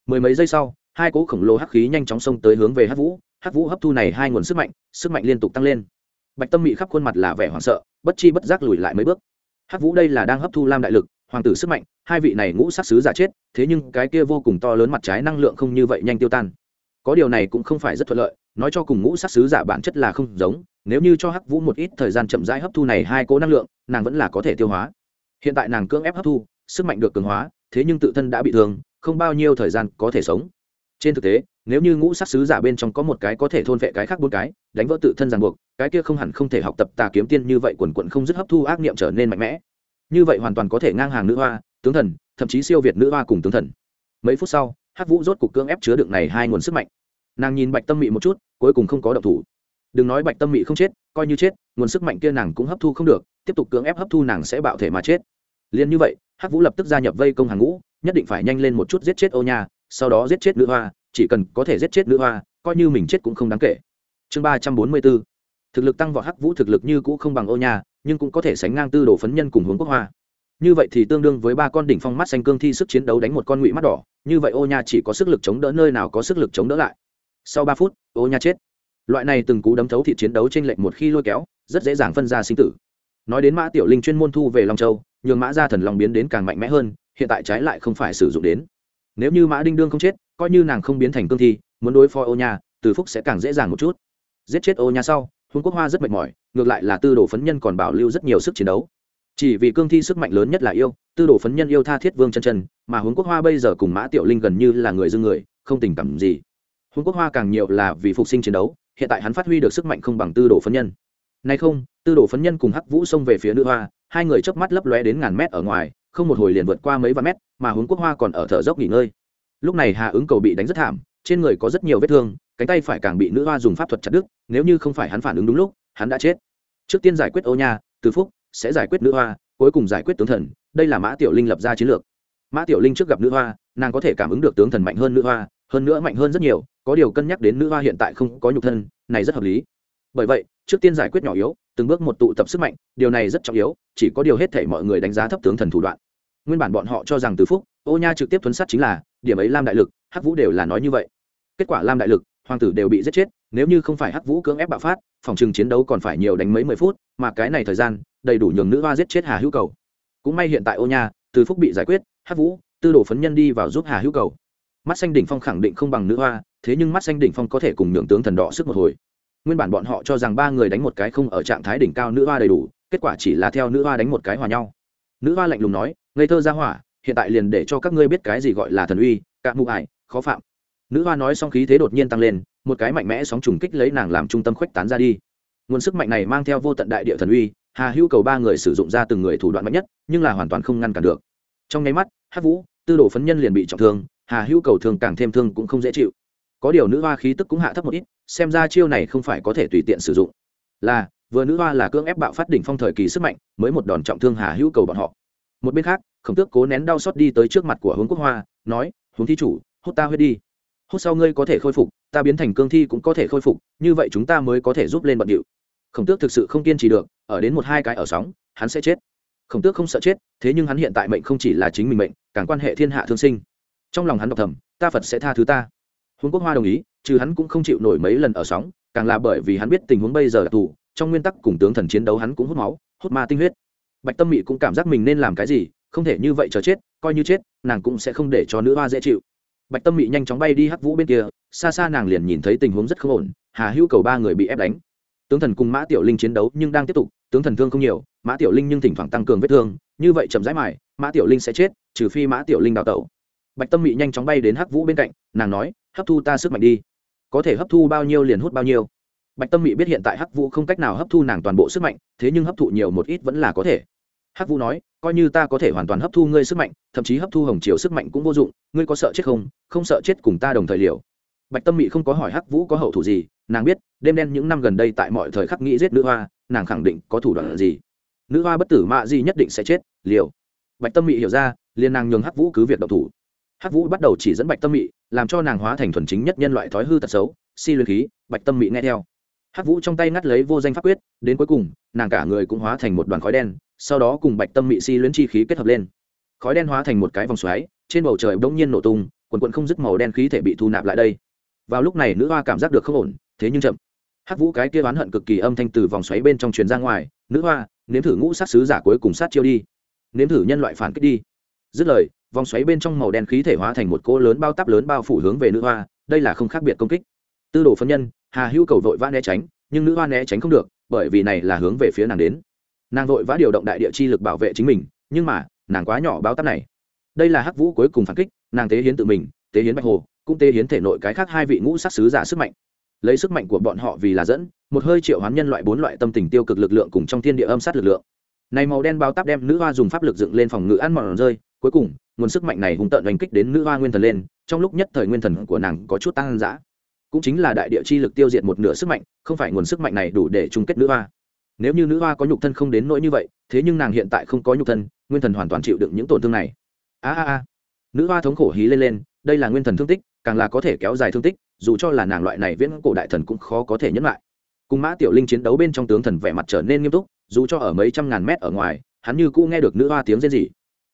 Mười mấy giây sau, hai cỗ khổng lồ hắc khí nhanh chóng xông tới hướng về Hắc vũ. Hắc vũ hấp thu này hai nguồn sức mạnh sức mạnh liên tục tăng lên. Bạch tâm mị khắp khuôn mặt là vẻ hoảng sợ, bất chi bất giác lùi lại mấy bước. Hắc vũ đây là đang hấp thu lam đại lực, hoàng tử sức mạnh, hai vị này ngũ sắc sứ giả chết, thế nhưng cái kia vô cùng to lớn mặt trái năng lượng không như vậy nhanh tiêu tan. Có điều này cũng không phải rất thuận lợi nói cho cùng ngũ sát sứ giả bản chất là không giống, nếu như cho hắc vũ một ít thời gian chậm rãi hấp thu này hai cố năng lượng, nàng vẫn là có thể tiêu hóa. Hiện tại nàng cưỡng ép hấp thu, sức mạnh được cường hóa, thế nhưng tự thân đã bị thương, không bao nhiêu thời gian có thể sống. Trên thực tế, nếu như ngũ sát sứ giả bên trong có một cái có thể thôn vệ cái khác bốn cái, đánh vỡ tự thân ràng buộc, cái kia không hẳn không thể học tập tà kiếm tiên như vậy quần quận không dứt hấp thu ác niệm trở nên mạnh mẽ. Như vậy hoàn toàn có thể ngang hàng nữ hoa, tướng thần, thậm chí siêu việt nữ hoa cùng tướng thần. Mấy phút sau, hắc vũ rốt cục cưỡng ép chứa đựng này hai nguồn sức mạnh. Nàng nhìn bạch tâm mị một chút cuối cùng không có động thủ. Đừng nói bạch tâm mị không chết, coi như chết, nguồn sức mạnh kia nàng cũng hấp thu không được, tiếp tục cưỡng ép hấp thu nàng sẽ bạo thể mà chết. Liền như vậy, hắc vũ lập tức gia nhập vây công hàng ngũ, nhất định phải nhanh lên một chút giết chết ô nha, sau đó giết chết nữ hoa, chỉ cần có thể giết chết nữ hoa, coi như mình chết cũng không đáng kể. Chương ba trăm bốn mươi b ố thực lực tăng vọt hắc vũ thực lực như cũ không bằng ô nha, nhưng cũng có thể sánh ngang tư đồ phấn nhân cùng hướng quốc hoa. Như vậy thì tương đương với ba con đỉnh phong mắt xanh cương thi sức chiến đấu đánh một con ngụy mắt đỏ, như vậy ô nha chỉ có sức lực chống đỡ nơi nào có sức lực chống đỡ lại sau ba phút, ô nha chết. Loại này từng cú đấm thấu thị chiến đấu trên lệnh một khi lôi kéo, rất dễ dàng phân ra sinh tử. Nói đến mã tiểu linh chuyên môn thu về long châu, nhường mã ra thần long biến đến càng mạnh mẽ hơn, hiện tại trái lại không phải sử dụng đến. Nếu như mã đinh đương không chết, coi như nàng không biến thành cương thi, muốn đối phó ô nha, từ phúc sẽ càng dễ dàng một chút. Giết chết ô nha sau huống quốc hoa rất mệt mỏi, ngược lại là tư đồ phấn nhân còn bảo lưu rất nhiều sức chiến đấu. Chỉ vì cương thi sức mạnh lớn nhất là yêu, tư đồ phấn nhân yêu tha thiết vương chân chân, mà huống quốc hoa bây giờ cùng mã tiểu linh gần như là người dưng người, không tình cảm gì huống quốc hoa càng nhiều là vì phục sinh chiến đấu, hiện tại hắn phát huy được sức mạnh không bằng tư đồ phấn nhân. Nay không, tư đồ phấn nhân cùng hắc vũ xông về phía nữ hoa, hai người chớp mắt lấp lóe đến ngàn mét ở ngoài, không một hồi liền vượt qua mấy vạn mét, mà Hướng quốc hoa còn ở thở dốc nghỉ ngơi. Lúc này hạ ứng cầu bị đánh rất thảm, trên người có rất nhiều vết thương, cánh tay phải càng bị nữ hoa dùng pháp thuật chặt đứt, nếu như không phải hắn phản ứng đúng lúc, hắn đã chết. Trước tiên giải quyết ô nha, từ phúc, sẽ giải quyết nữ hoa, cuối cùng giải quyết tướng thần, đây là mã tiểu linh lập ra chiến lược. Mã tiểu linh trước gặp nữ hoa, nàng có thể cảm ứng được tướng thần mạnh hơn nữ hoa, hơn nữa mạnh hơn rất nhiều có điều cân nhắc đến nữ hoa hiện tại không có nhục thân, này rất hợp lý. Bởi vậy, trước tiên giải quyết nhỏ yếu, từng bước một tụ tập sức mạnh, điều này rất trọng yếu, chỉ có điều hết thể mọi người đánh giá thấp tướng thần thủ đoạn. Nguyên bản bọn họ cho rằng từ phúc, ô nha trực tiếp thuấn sát chính là, điểm ấy lam đại lực, hắc vũ đều là nói như vậy. Kết quả lam đại lực, hoàng tử đều bị giết chết, nếu như không phải hắc vũ cưỡng ép bạo phát, phòng trừng chiến đấu còn phải nhiều đánh mấy mười phút, mà cái này thời gian, đầy đủ nhường nữ hoa giết chết hà hữu cầu. Cũng may hiện tại ô nha, từ phúc bị giải quyết, hắc vũ, tư đồ phấn nhân đi vào giúp hà hữu cầu. Mắt xanh đỉnh phong khẳng định không bằng nữ hoa thế nhưng mắt xanh đỉnh phong có thể cùng nhượng tướng thần đỏ sức một hồi. Nguyên bản bọn họ cho rằng ba người đánh một cái không ở trạng thái đỉnh cao nữ hoa đầy đủ, kết quả chỉ là theo nữ hoa đánh một cái hòa nhau. Nữ hoa lạnh lùng nói, ngây thơ ra hỏa, hiện tại liền để cho các ngươi biết cái gì gọi là thần uy cạn mụ ải, khó phạm. Nữ hoa nói xong khí thế đột nhiên tăng lên, một cái mạnh mẽ sóng trùng kích lấy nàng làm trung tâm khuếch tán ra đi. Nguồn sức mạnh này mang theo vô tận đại địa thần uy, hà hữu cầu ba người sử dụng ra từng người thủ đoạn mạnh nhất, nhưng là hoàn toàn không ngăn cản được. Trong nháy mắt hát vũ, tư đồ phấn nhân liền bị trọng thương, hà hữu cầu thường càng thêm thương cũng không dễ chịu có điều nữ hoa khí tức cũng hạ thấp một ít, xem ra chiêu này không phải có thể tùy tiện sử dụng. Là, vừa nữ hoa là cưỡng ép bạo phát đỉnh phong thời kỳ sức mạnh, mới một đòn trọng thương hà hữu cầu bọn họ. Một bên khác, khổng tước cố nén đau xót đi tới trước mặt của hướng quốc hoa, nói, hướng thi chủ hốt ta huyết đi. Hốt sau ngươi có thể khôi phục, ta biến thành cương thi cũng có thể khôi phục, như vậy chúng ta mới có thể giúp lên bận điệu. Khổng tước thực sự không kiên trì được, ở đến một hai cái ở sóng, hắn sẽ chết. Khổng tước không sợ chết, thế nhưng hắn hiện tại mệnh không chỉ là chính mình mệnh, càng quan hệ thiên hạ thương sinh. Trong lòng hắn đọc thầm, ta phật sẽ tha thứ ta huống quốc hoa đồng ý, trừ hắn cũng không chịu nổi mấy lần ở sóng, càng là bởi vì hắn biết tình huống bây giờ đặc thù trong nguyên tắc cùng tướng thần chiến đấu hắn cũng hút máu, hút ma tinh huyết. Bạch tâm mị cũng cảm giác mình nên làm cái gì, không thể như vậy chờ chết, coi như chết, nàng cũng sẽ không để cho nữ hoa dễ chịu. Bạch tâm mị nhanh chóng bay đi hắc vũ bên kia, xa xa nàng liền nhìn thấy tình huống rất không ổn, hà hữu cầu ba người bị ép đánh. Tướng thần cùng mã tiểu linh chiến đấu nhưng đang tiếp tục, tướng thần thương không nhiều, mã tiểu linh nhưng thỉnh thoảng tăng cường vết thương, như vậy chậm rãi mải mã tiểu linh sẽ chết, trừ phi mã tiểu linh đào tẩu. Bạch tâm mị nhanh chóng bay đến hắc vũ bên cạnh, nàng nói hấp thu ta sức mạnh đi. Có thể hấp thu bao nhiêu liền hút bao nhiêu. Bạch tâm mị biết hiện tại hắc vũ không cách nào hấp thu nàng toàn bộ sức mạnh, thế nhưng hấp thụ nhiều một ít vẫn là có thể. Hắc vũ nói, coi như ta có thể hoàn toàn hấp thu ngươi sức mạnh, thậm chí hấp thu hồng chiều sức mạnh cũng vô dụng, ngươi có sợ chết không? Không sợ chết cùng ta đồng thời liều. Bạch tâm mị không có hỏi hắc vũ có hậu thủ gì, nàng biết, đêm đen những năm gần đây tại mọi thời khắc nghĩ giết nữ hoa, nàng khẳng định có thủ đoạn gì. Nữ hoa bất tử mạ gì nhất định sẽ chết, liều. Bạch tâm mị hiểu ra, liền nàng nhường hắc vũ cứ việc độc thủ hắc vũ bắt đầu chỉ dẫn bạch tâm mị, làm cho nàng hóa thành thuần chính nhất nhân loại thói hư tật xấu, si luyện khí, bạch tâm mị nghe theo. Hắc vũ trong tay ngắt lấy vô danh pháp quyết, đến cuối cùng, nàng cả người cũng hóa thành một đoàn khói đen, sau đó cùng bạch tâm mị si luyến chi khí kết hợp lên. Khói đen hóa thành một cái vòng xoáy, trên bầu trời bỗng nhiên nổ tung, quần quần không dứt màu đen khí thể bị thu nạp lại đây. Vào lúc này, nữ hoa cảm giác được không ổn, thế nhưng chậm. Hắc vũ cái kia oán hận cực kỳ âm thanh từ vòng xoáy bên trong truyền ra ngoài, nữ hoa, nếm thử ngũ sát sứ giả cuối cùng sát chiêu đi. Nếm thử nhân loại phản kích đi. Dứt lời vòng xoáy bên trong màu đen khí thể hóa thành một cỗ lớn bao tắp lớn bao phủ hướng về nữ hoa, đây là không khác biệt công kích. Tư đồ phân nhân, hà hữu cầu vội vã né tránh, nhưng nữ hoa né tránh không được, bởi vì này là hướng về phía nàng đến. Nàng vội vã điều động đại địa chi lực bảo vệ chính mình, nhưng mà, nàng quá nhỏ bao tắp này. Đây là hắc vũ cuối cùng phản kích, nàng tế hiến tự mình, tế hiến bạch hồ, cũng tế hiến thể nội cái khác hai vị ngũ sắc sứ giả sức mạnh. Lấy sức mạnh của bọn họ vì là dẫn, một hơi triệu hoán nhân loại bốn loại tâm tình tiêu cực lực lượng cùng trong thiên địa âm sát lực lượng. Này màu đen bao tắp đem nữ hoa dùng pháp lực dựng lên phòng ngự ăn mòn rơi cuối cùng, nguồn sức mạnh này hung tợn đánh kích đến nữ hoa nguyên thần lên, trong lúc nhất thời nguyên thần của nàng có chút tăng dã. Cũng chính là đại địa chi lực tiêu diệt một nửa sức mạnh, không phải nguồn sức mạnh này đủ để chung kết nữ hoa. Nếu như nữ hoa có nhục thân không đến nỗi như vậy, thế nhưng nàng hiện tại không có nhục thân, nguyên thần hoàn toàn chịu đựng những tổn thương này. A a a. Nữ hoa thống khổ hí lên lên, đây là nguyên thần thương tích, càng là có thể kéo dài thương tích, dù cho là nàng loại này viễn cổ đại thần cũng khó có thể nhẫn lại. Cùng mã tiểu linh chiến đấu bên trong tướng thần vẻ mặt trở nên nghiêm túc, dù cho ở mấy trăm ngàn mét ở ngoài, hắn như cũ nghe được nữ hoa tiếng rên rỉ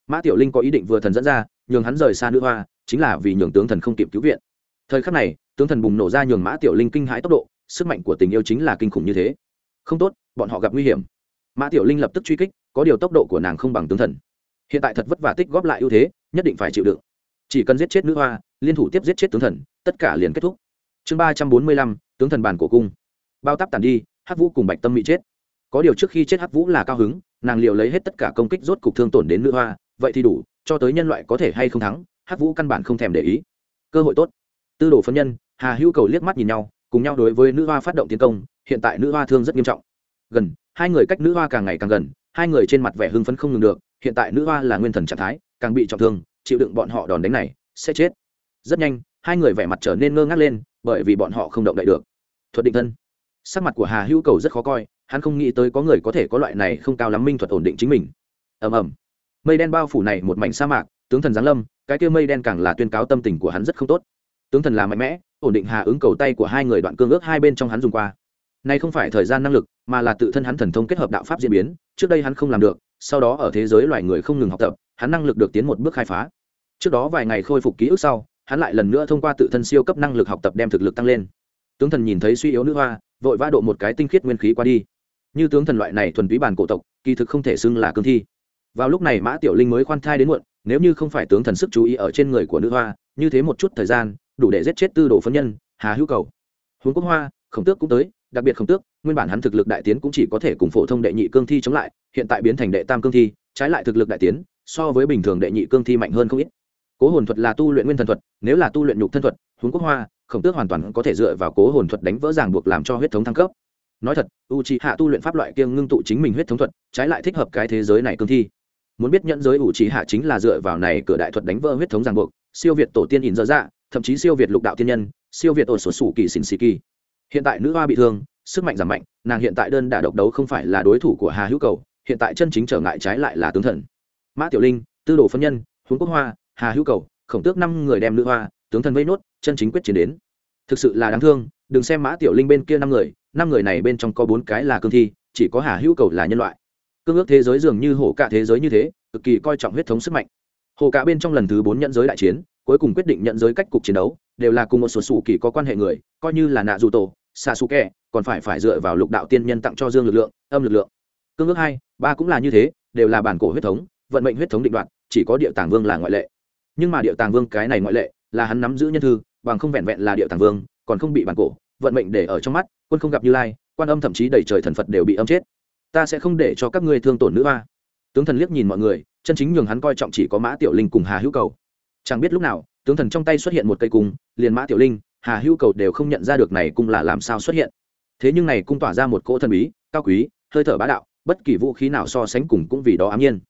mã tiểu linh có ý định vừa thần dẫn ra, nhường hắn rời xa nữ hoa, chính là vì nhường tướng thần không kịp cứu viện. Thời khắc này, tướng thần bùng nổ ra nhường mã tiểu linh kinh hãi tốc độ, sức mạnh của tình yêu chính là kinh khủng như thế. Không tốt, bọn họ gặp nguy hiểm. Mã tiểu linh lập tức truy kích, có điều tốc độ của nàng không bằng tướng thần. Hiện tại thật vất vả tích góp lại ưu thế, nhất định phải chịu đựng. Chỉ cần giết chết nữ hoa, liên thủ tiếp giết chết tướng thần, tất cả liền kết thúc. Chương ba trăm bốn mươi lăm, tướng thần bàn cổ cung. Bao tắp tàn đi hát vũ cùng bạch tâm bị chết. Có điều trước khi chết hát vũ là cao hứng, nàng liệu lấy hết tất cả công kích rốt cục thương tổn đến nữ hoa vậy thì đủ, cho tới nhân loại có thể hay không thắng, hắc vũ căn bản không thèm để ý. Cơ hội tốt. Tư đồ phân nhân, hà hữu cầu liếc mắt nhìn nhau, cùng nhau đối với nữ hoa phát động tiến công, hiện tại nữ hoa thương rất nghiêm trọng. Gần, hai người cách nữ hoa càng ngày càng gần, hai người trên mặt vẻ hưng phấn không ngừng được, hiện tại nữ hoa là nguyên thần trạng thái, càng bị trọng thương, chịu đựng bọn họ đòn đánh này, sẽ chết. Rất nhanh, hai người vẻ mặt trở nên ngơ ngác lên, bởi vì bọn họ không động đậy được. Thuật định thân. Sắc mặt của hà hữu cầu rất khó coi, hắn không nghĩ tới có người có thể có loại này không cao lắm minh thuật ổn định chính mình. Ầm ầm mây đen bao phủ này một mảnh sa mạc, tướng thần giáng lâm, cái kia mây đen càng là tuyên cáo tâm tình của hắn rất không tốt. Tướng thần là mạnh mẽ, ổn định hà ứng cầu tay của hai người đoạn cương ước hai bên trong hắn dùng qua. Nay không phải thời gian năng lực, mà là tự thân hắn thần thông kết hợp đạo pháp diễn biến, trước đây hắn không làm được, sau đó ở thế giới loài người không ngừng học tập, hắn năng lực được tiến một bước khai phá. Trước đó vài ngày khôi phục ký ức sau, hắn lại lần nữa thông qua tự thân siêu cấp năng lực học tập đem thực lực tăng lên. Tướng thần nhìn thấy suy yếu nữ hoa, vội vã độ một cái tinh khiết nguyên khí qua đi. Như tướng thần loại này thuần túy bản cổ tộc, kỳ thực không thể xưng là cương thi vào lúc này mã tiểu linh mới khoan thai đến muộn, nếu như không phải tướng thần sức chú ý ở trên người của nữ hoa, như thế một chút thời gian, đủ để giết chết tư đồ phân nhân, hà hữu cầu. Huống quốc hoa, khổng tước cũng tới, đặc biệt khổng tước, nguyên bản hắn thực lực đại tiến cũng chỉ có thể cùng phổ thông đệ nhị cương thi chống lại, hiện tại biến thành đệ tam cương thi, trái lại thực lực đại tiến, so với bình thường đệ nhị cương thi mạnh hơn không ít. Cố hồn thuật là tu luyện nguyên thần thuật, nếu là tu luyện nhục thân thuật, huống quốc hoa, khổng tước hoàn toàn có thể dựa vào cố hồn thuật đánh vỡ ràng buộc làm cho huyết thống thăng cấp. Nói thật u c hạ tu luyện pháp loại kiêng ngưng tụ chính mình huyết thống thuật, trái lại thích hợp cái thế giới này cương thi muốn biết nhẫn giới ủ trí hạ chính là dựa vào này cửa đại thuật đánh vỡ huyết thống ràng buộc, siêu việt tổ tiên ỉn dơ dạ thậm chí siêu việt lục đạo tiên nhân, siêu việt ổ sổ sủ kỳ xỉn xì kỳ. Hiện tại nữ hoa bị thương, sức mạnh giảm mạnh, nàng hiện tại đơn đả độc đấu không phải là đối thủ của hà hữu cầu, hiện tại chân chính trở ngại trái lại là tướng thần. Mã tiểu linh, tư đồ phân nhân huống quốc hoa, hà hữu cầu, khổng tước năm người đem nữ hoa, tướng thần vây nốt, chân chính quyết chiến đến. Thực sự là đáng thương, đừng xem mã tiểu linh bên kia năm người năm người này bên trong có bốn cái là cương thi, chỉ có hà hữu cầu là nhân loại cương ước thế giới dường như hổ cả thế giới như thế, cực kỳ coi trọng huyết thống sức mạnh. Hồ cả bên trong lần thứ bốn nhận giới đại chiến, cuối cùng quyết định nhận giới cách cục chiến đấu, đều là cùng một số sủ kỳ có quan hệ người, coi như là nạ dù tổ, xạ xù kẹ còn phải phải dựa vào lục đạo tiên nhân tặng cho dương lực lượng, âm lực lượng. Cương ước hai, ba cũng là như thế, đều là bản cổ huyết thống, vận mệnh huyết thống định đoạt, chỉ có địa tàng vương là ngoại lệ. Nhưng mà địa tàng vương cái này ngoại lệ, là hắn nắm giữ nhân thư, bằng không vẹn vẹn là địa tàng vương, còn không bị bản cổ, vận mệnh để ở trong mắt, quân không gặp như lai, quan âm thậm chí đầy trời thần phật đều bị âm chết ta sẽ không để cho các ngươi thương tổn nữ hoa. Tướng thần liếc nhìn mọi người, chân chính nhường hắn coi trọng chỉ có mã tiểu linh cùng hà hữu cầu. Chẳng biết lúc nào, tướng thần trong tay xuất hiện một cây cung, liền mã tiểu linh, hà hữu cầu đều không nhận ra được này cung là làm sao xuất hiện. Thế nhưng này cung tỏa ra một cỗ thần bí, cao quý, hơi thở bá đạo, bất kỳ vũ khí nào so sánh cùng cũng vì đó ám nhiên.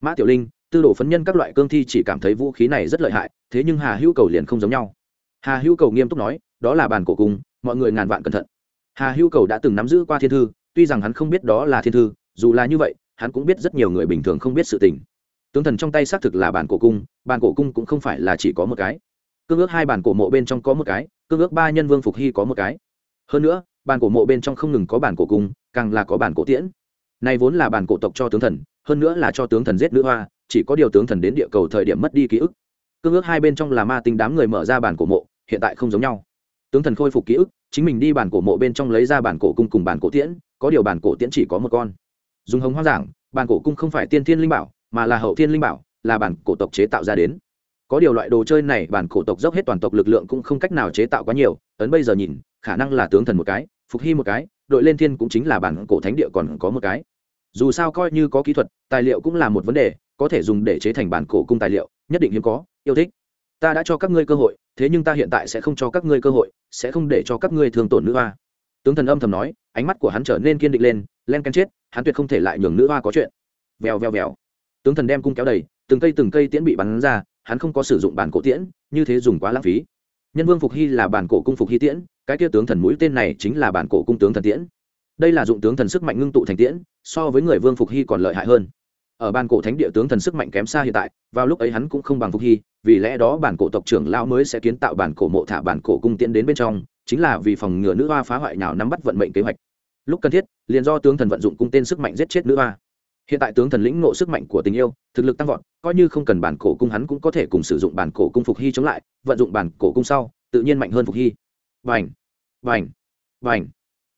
Mã tiểu linh, tư đồ phấn nhân các loại cương thi chỉ cảm thấy vũ khí này rất lợi hại, thế nhưng hà hữu cầu liền không giống nhau. Hà hữu cầu nghiêm túc nói, đó là bàn cổ cung, mọi người ngàn vạn cẩn thận. Hà hữu cầu đã từng nắm giữ qua thiên thư tuy rằng hắn không biết đó là thiên thư dù là như vậy hắn cũng biết rất nhiều người bình thường không biết sự tình tướng thần trong tay xác thực là bản cổ cung bản cổ cung cũng không phải là chỉ có một cái cương ước hai bản cổ mộ bên trong có một cái cương ước ba nhân vương phục hy có một cái hơn nữa bản cổ mộ bên trong không ngừng có bản cổ cung càng là có bản cổ tiễn này vốn là bản cổ tộc cho tướng thần hơn nữa là cho tướng thần giết nữ hoa chỉ có điều tướng thần đến địa cầu thời điểm mất đi ký ức cương ước hai bên trong là ma tinh đám người mở ra bản cổ mộ hiện tại không giống nhau tướng thần khôi phục ký ức chính mình đi bản cổ mộ bên trong lấy ra bản cổ cung cùng bản cổ tiễn có điều bản cổ tiễn chỉ có một con. Dùng hồng hoang giảng, bản cổ cung không phải tiên thiên linh bảo, mà là hậu thiên linh bảo, là bản cổ tộc chế tạo ra đến. Có điều loại đồ chơi này, bản cổ tộc dốc hết toàn tộc lực lượng cũng không cách nào chế tạo quá nhiều, ấn bây giờ nhìn, khả năng là tướng thần một cái, phục hy một cái, đội lên thiên cũng chính là bản cổ thánh địa còn có một cái. Dù sao coi như có kỹ thuật, tài liệu cũng là một vấn đề, có thể dùng để chế thành bản cổ cung tài liệu, nhất định hiếm có, yêu thích. Ta đã cho các ngươi cơ hội, thế nhưng ta hiện tại sẽ không cho các ngươi cơ hội, sẽ không để cho các ngươi thường tổn nữ hoa tướng thần âm thầm nói, ánh mắt của hắn trở nên kiên định lên, len ken chết, hắn tuyệt không thể lại nhường nữ hoa có chuyện. Vèo vèo vèo. Tướng thần đem cung kéo đầy, từng cây từng cây tiễn bị bắn ra, hắn không có sử dụng bản cổ tiễn, như thế dùng quá lãng phí. Nhân vương phục hy là bản cổ cung phục hy tiễn, cái kia tướng thần mũi tên này chính là bản cổ cung tướng thần tiễn. Đây là dụng tướng thần sức mạnh ngưng tụ thành tiễn, so với người vương phục hy còn lợi hại hơn. Ở bản cổ thánh địa tướng thần sức mạnh kém xa hiện tại, vào lúc ấy hắn cũng không bằng phục hy, vì lẽ đó bản cổ tộc trưởng lão mới sẽ kiến tạo bản cổ mộ thả bản cổ cung tiễn đến bên trong chính là vì phòng ngừa nữ hoa phá hoại nào nắm bắt vận mệnh kế hoạch. Lúc cần thiết, liền do tướng thần vận dụng cung tên sức mạnh giết chết nữ hoa. Hiện tại tướng thần lĩnh ngộ sức mạnh của tình yêu, thực lực tăng vọt, coi như không cần bản cổ cung hắn cũng có thể cùng sử dụng bản cổ cung phục hy chống lại, vận dụng bản cổ cung sau, tự nhiên mạnh hơn phục hy. Vành vành vành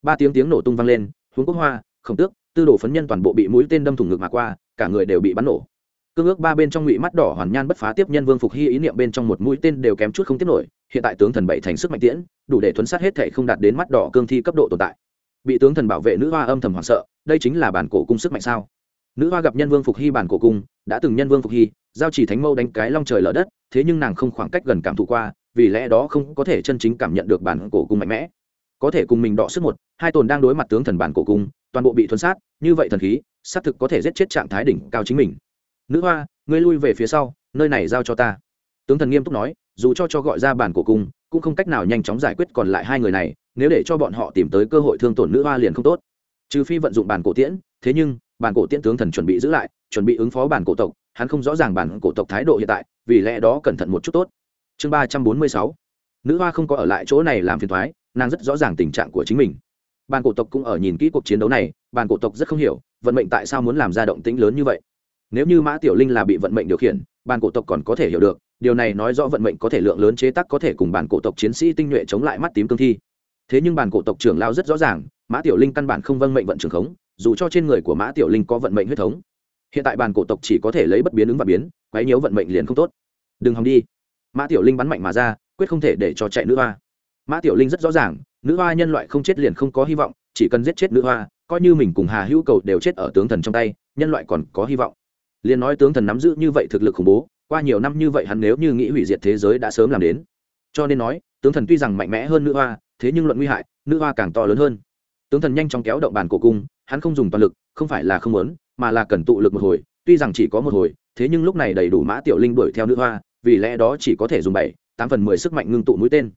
ba tiếng tiếng nổ tung vang lên, huống quốc hoa, khổng tước, tư đồ phấn nhân toàn bộ bị mũi tên đâm thủng ngực mà qua, cả người đều bị bắn nổ cương ước ba bên trong ngụy mắt đỏ hoàn nhan bất phá tiếp nhân vương phục hy ý niệm bên trong một mũi tên đều kém chút không tiếp nổi, hiện tại tướng thần bảy thành sức mạnh tiễn, đủ để thuấn sát hết thể không đạt đến mắt đỏ cương thi cấp độ tồn tại. Bị tướng thần bảo vệ nữ hoa âm thầm hoảng sợ, đây chính là bản cổ cung sức mạnh sao? Nữ hoa gặp nhân vương phục hy bản cổ cung, đã từng nhân vương phục hy, giao chỉ thánh mâu đánh cái long trời lở đất, thế nhưng nàng không khoảng cách gần cảm thụ qua, vì lẽ đó không có thể chân chính cảm nhận được bản cổ cung mạnh mẽ. Có thể cùng mình đọ sức một, hai tồn đang đối mặt tướng thần bản cổ cung, toàn bộ bị thuấn sát, như vậy thần khí, xác thực có thể giết chết trạng thái đỉnh cao chính mình nữ hoa, ngươi lui về phía sau, nơi này giao cho ta. Tướng thần nghiêm túc nói, dù cho cho gọi ra bản của cung, cũng không cách nào nhanh chóng giải quyết còn lại hai người này, nếu để cho bọn họ tìm tới cơ hội thương tổn nữ hoa liền không tốt. Trừ phi vận dụng bản cổ tiễn, thế nhưng, bản cổ tiễn tướng thần chuẩn bị giữ lại, chuẩn bị ứng phó bản cổ tộc, hắn không rõ ràng bản cổ tộc thái độ hiện tại, vì lẽ đó cẩn thận một chút tốt. Chương ba trăm bốn mươi sáu, nữ hoa không có ở lại chỗ này làm phiền thoái, nàng rất rõ ràng tình trạng của chính mình. Bản cổ tộc cũng ở nhìn kỹ cuộc chiến đấu này, bản cổ tộc rất không hiểu, vận mệnh tại sao muốn làm ra động tĩnh lớn như vậy nếu như mã tiểu linh là bị vận mệnh điều khiển, bản cổ tộc còn có thể hiểu được, điều này nói rõ vận mệnh có thể lượng lớn chế tác có thể cùng bản cổ tộc chiến sĩ tinh nhuệ chống lại mắt tím cương thi. Thế nhưng bản cổ tộc trưởng lao rất rõ ràng, mã tiểu linh căn bản không vâng mệnh vận trường khống, dù cho trên người của mã tiểu linh có vận mệnh huyết thống, hiện tại bản cổ tộc chỉ có thể lấy bất biến ứng và biến, quấy nhiễu vận mệnh liền không tốt. Đừng hòng đi. Mã tiểu linh bắn mạnh mà ra, quyết không thể để cho chạy nữ hoa. Mã tiểu linh rất rõ ràng, nữ hoa nhân loại không chết liền không có hy vọng, chỉ cần giết chết nữ hoa, coi như mình cùng hà hữu cầu đều chết ở tướng thần trong tay, nhân loại còn có hy vọng liền nói tướng thần nắm giữ như vậy thực lực khủng bố, qua nhiều năm như vậy hắn nếu như nghĩ hủy diệt thế giới đã sớm làm đến. Cho nên nói, tướng thần tuy rằng mạnh mẽ hơn nữ hoa, thế nhưng luận nguy hại, nữ hoa càng to lớn hơn. Tướng thần nhanh chóng kéo động bàn cổ cung, hắn không dùng toàn lực, không phải là không muốn, mà là cần tụ lực một hồi, tuy rằng chỉ có một hồi, thế nhưng lúc này đầy đủ mã tiểu linh đuổi theo nữ hoa, vì lẽ đó chỉ có thể dùng bảy, tám phần mười sức mạnh ngưng tụ mũi tên.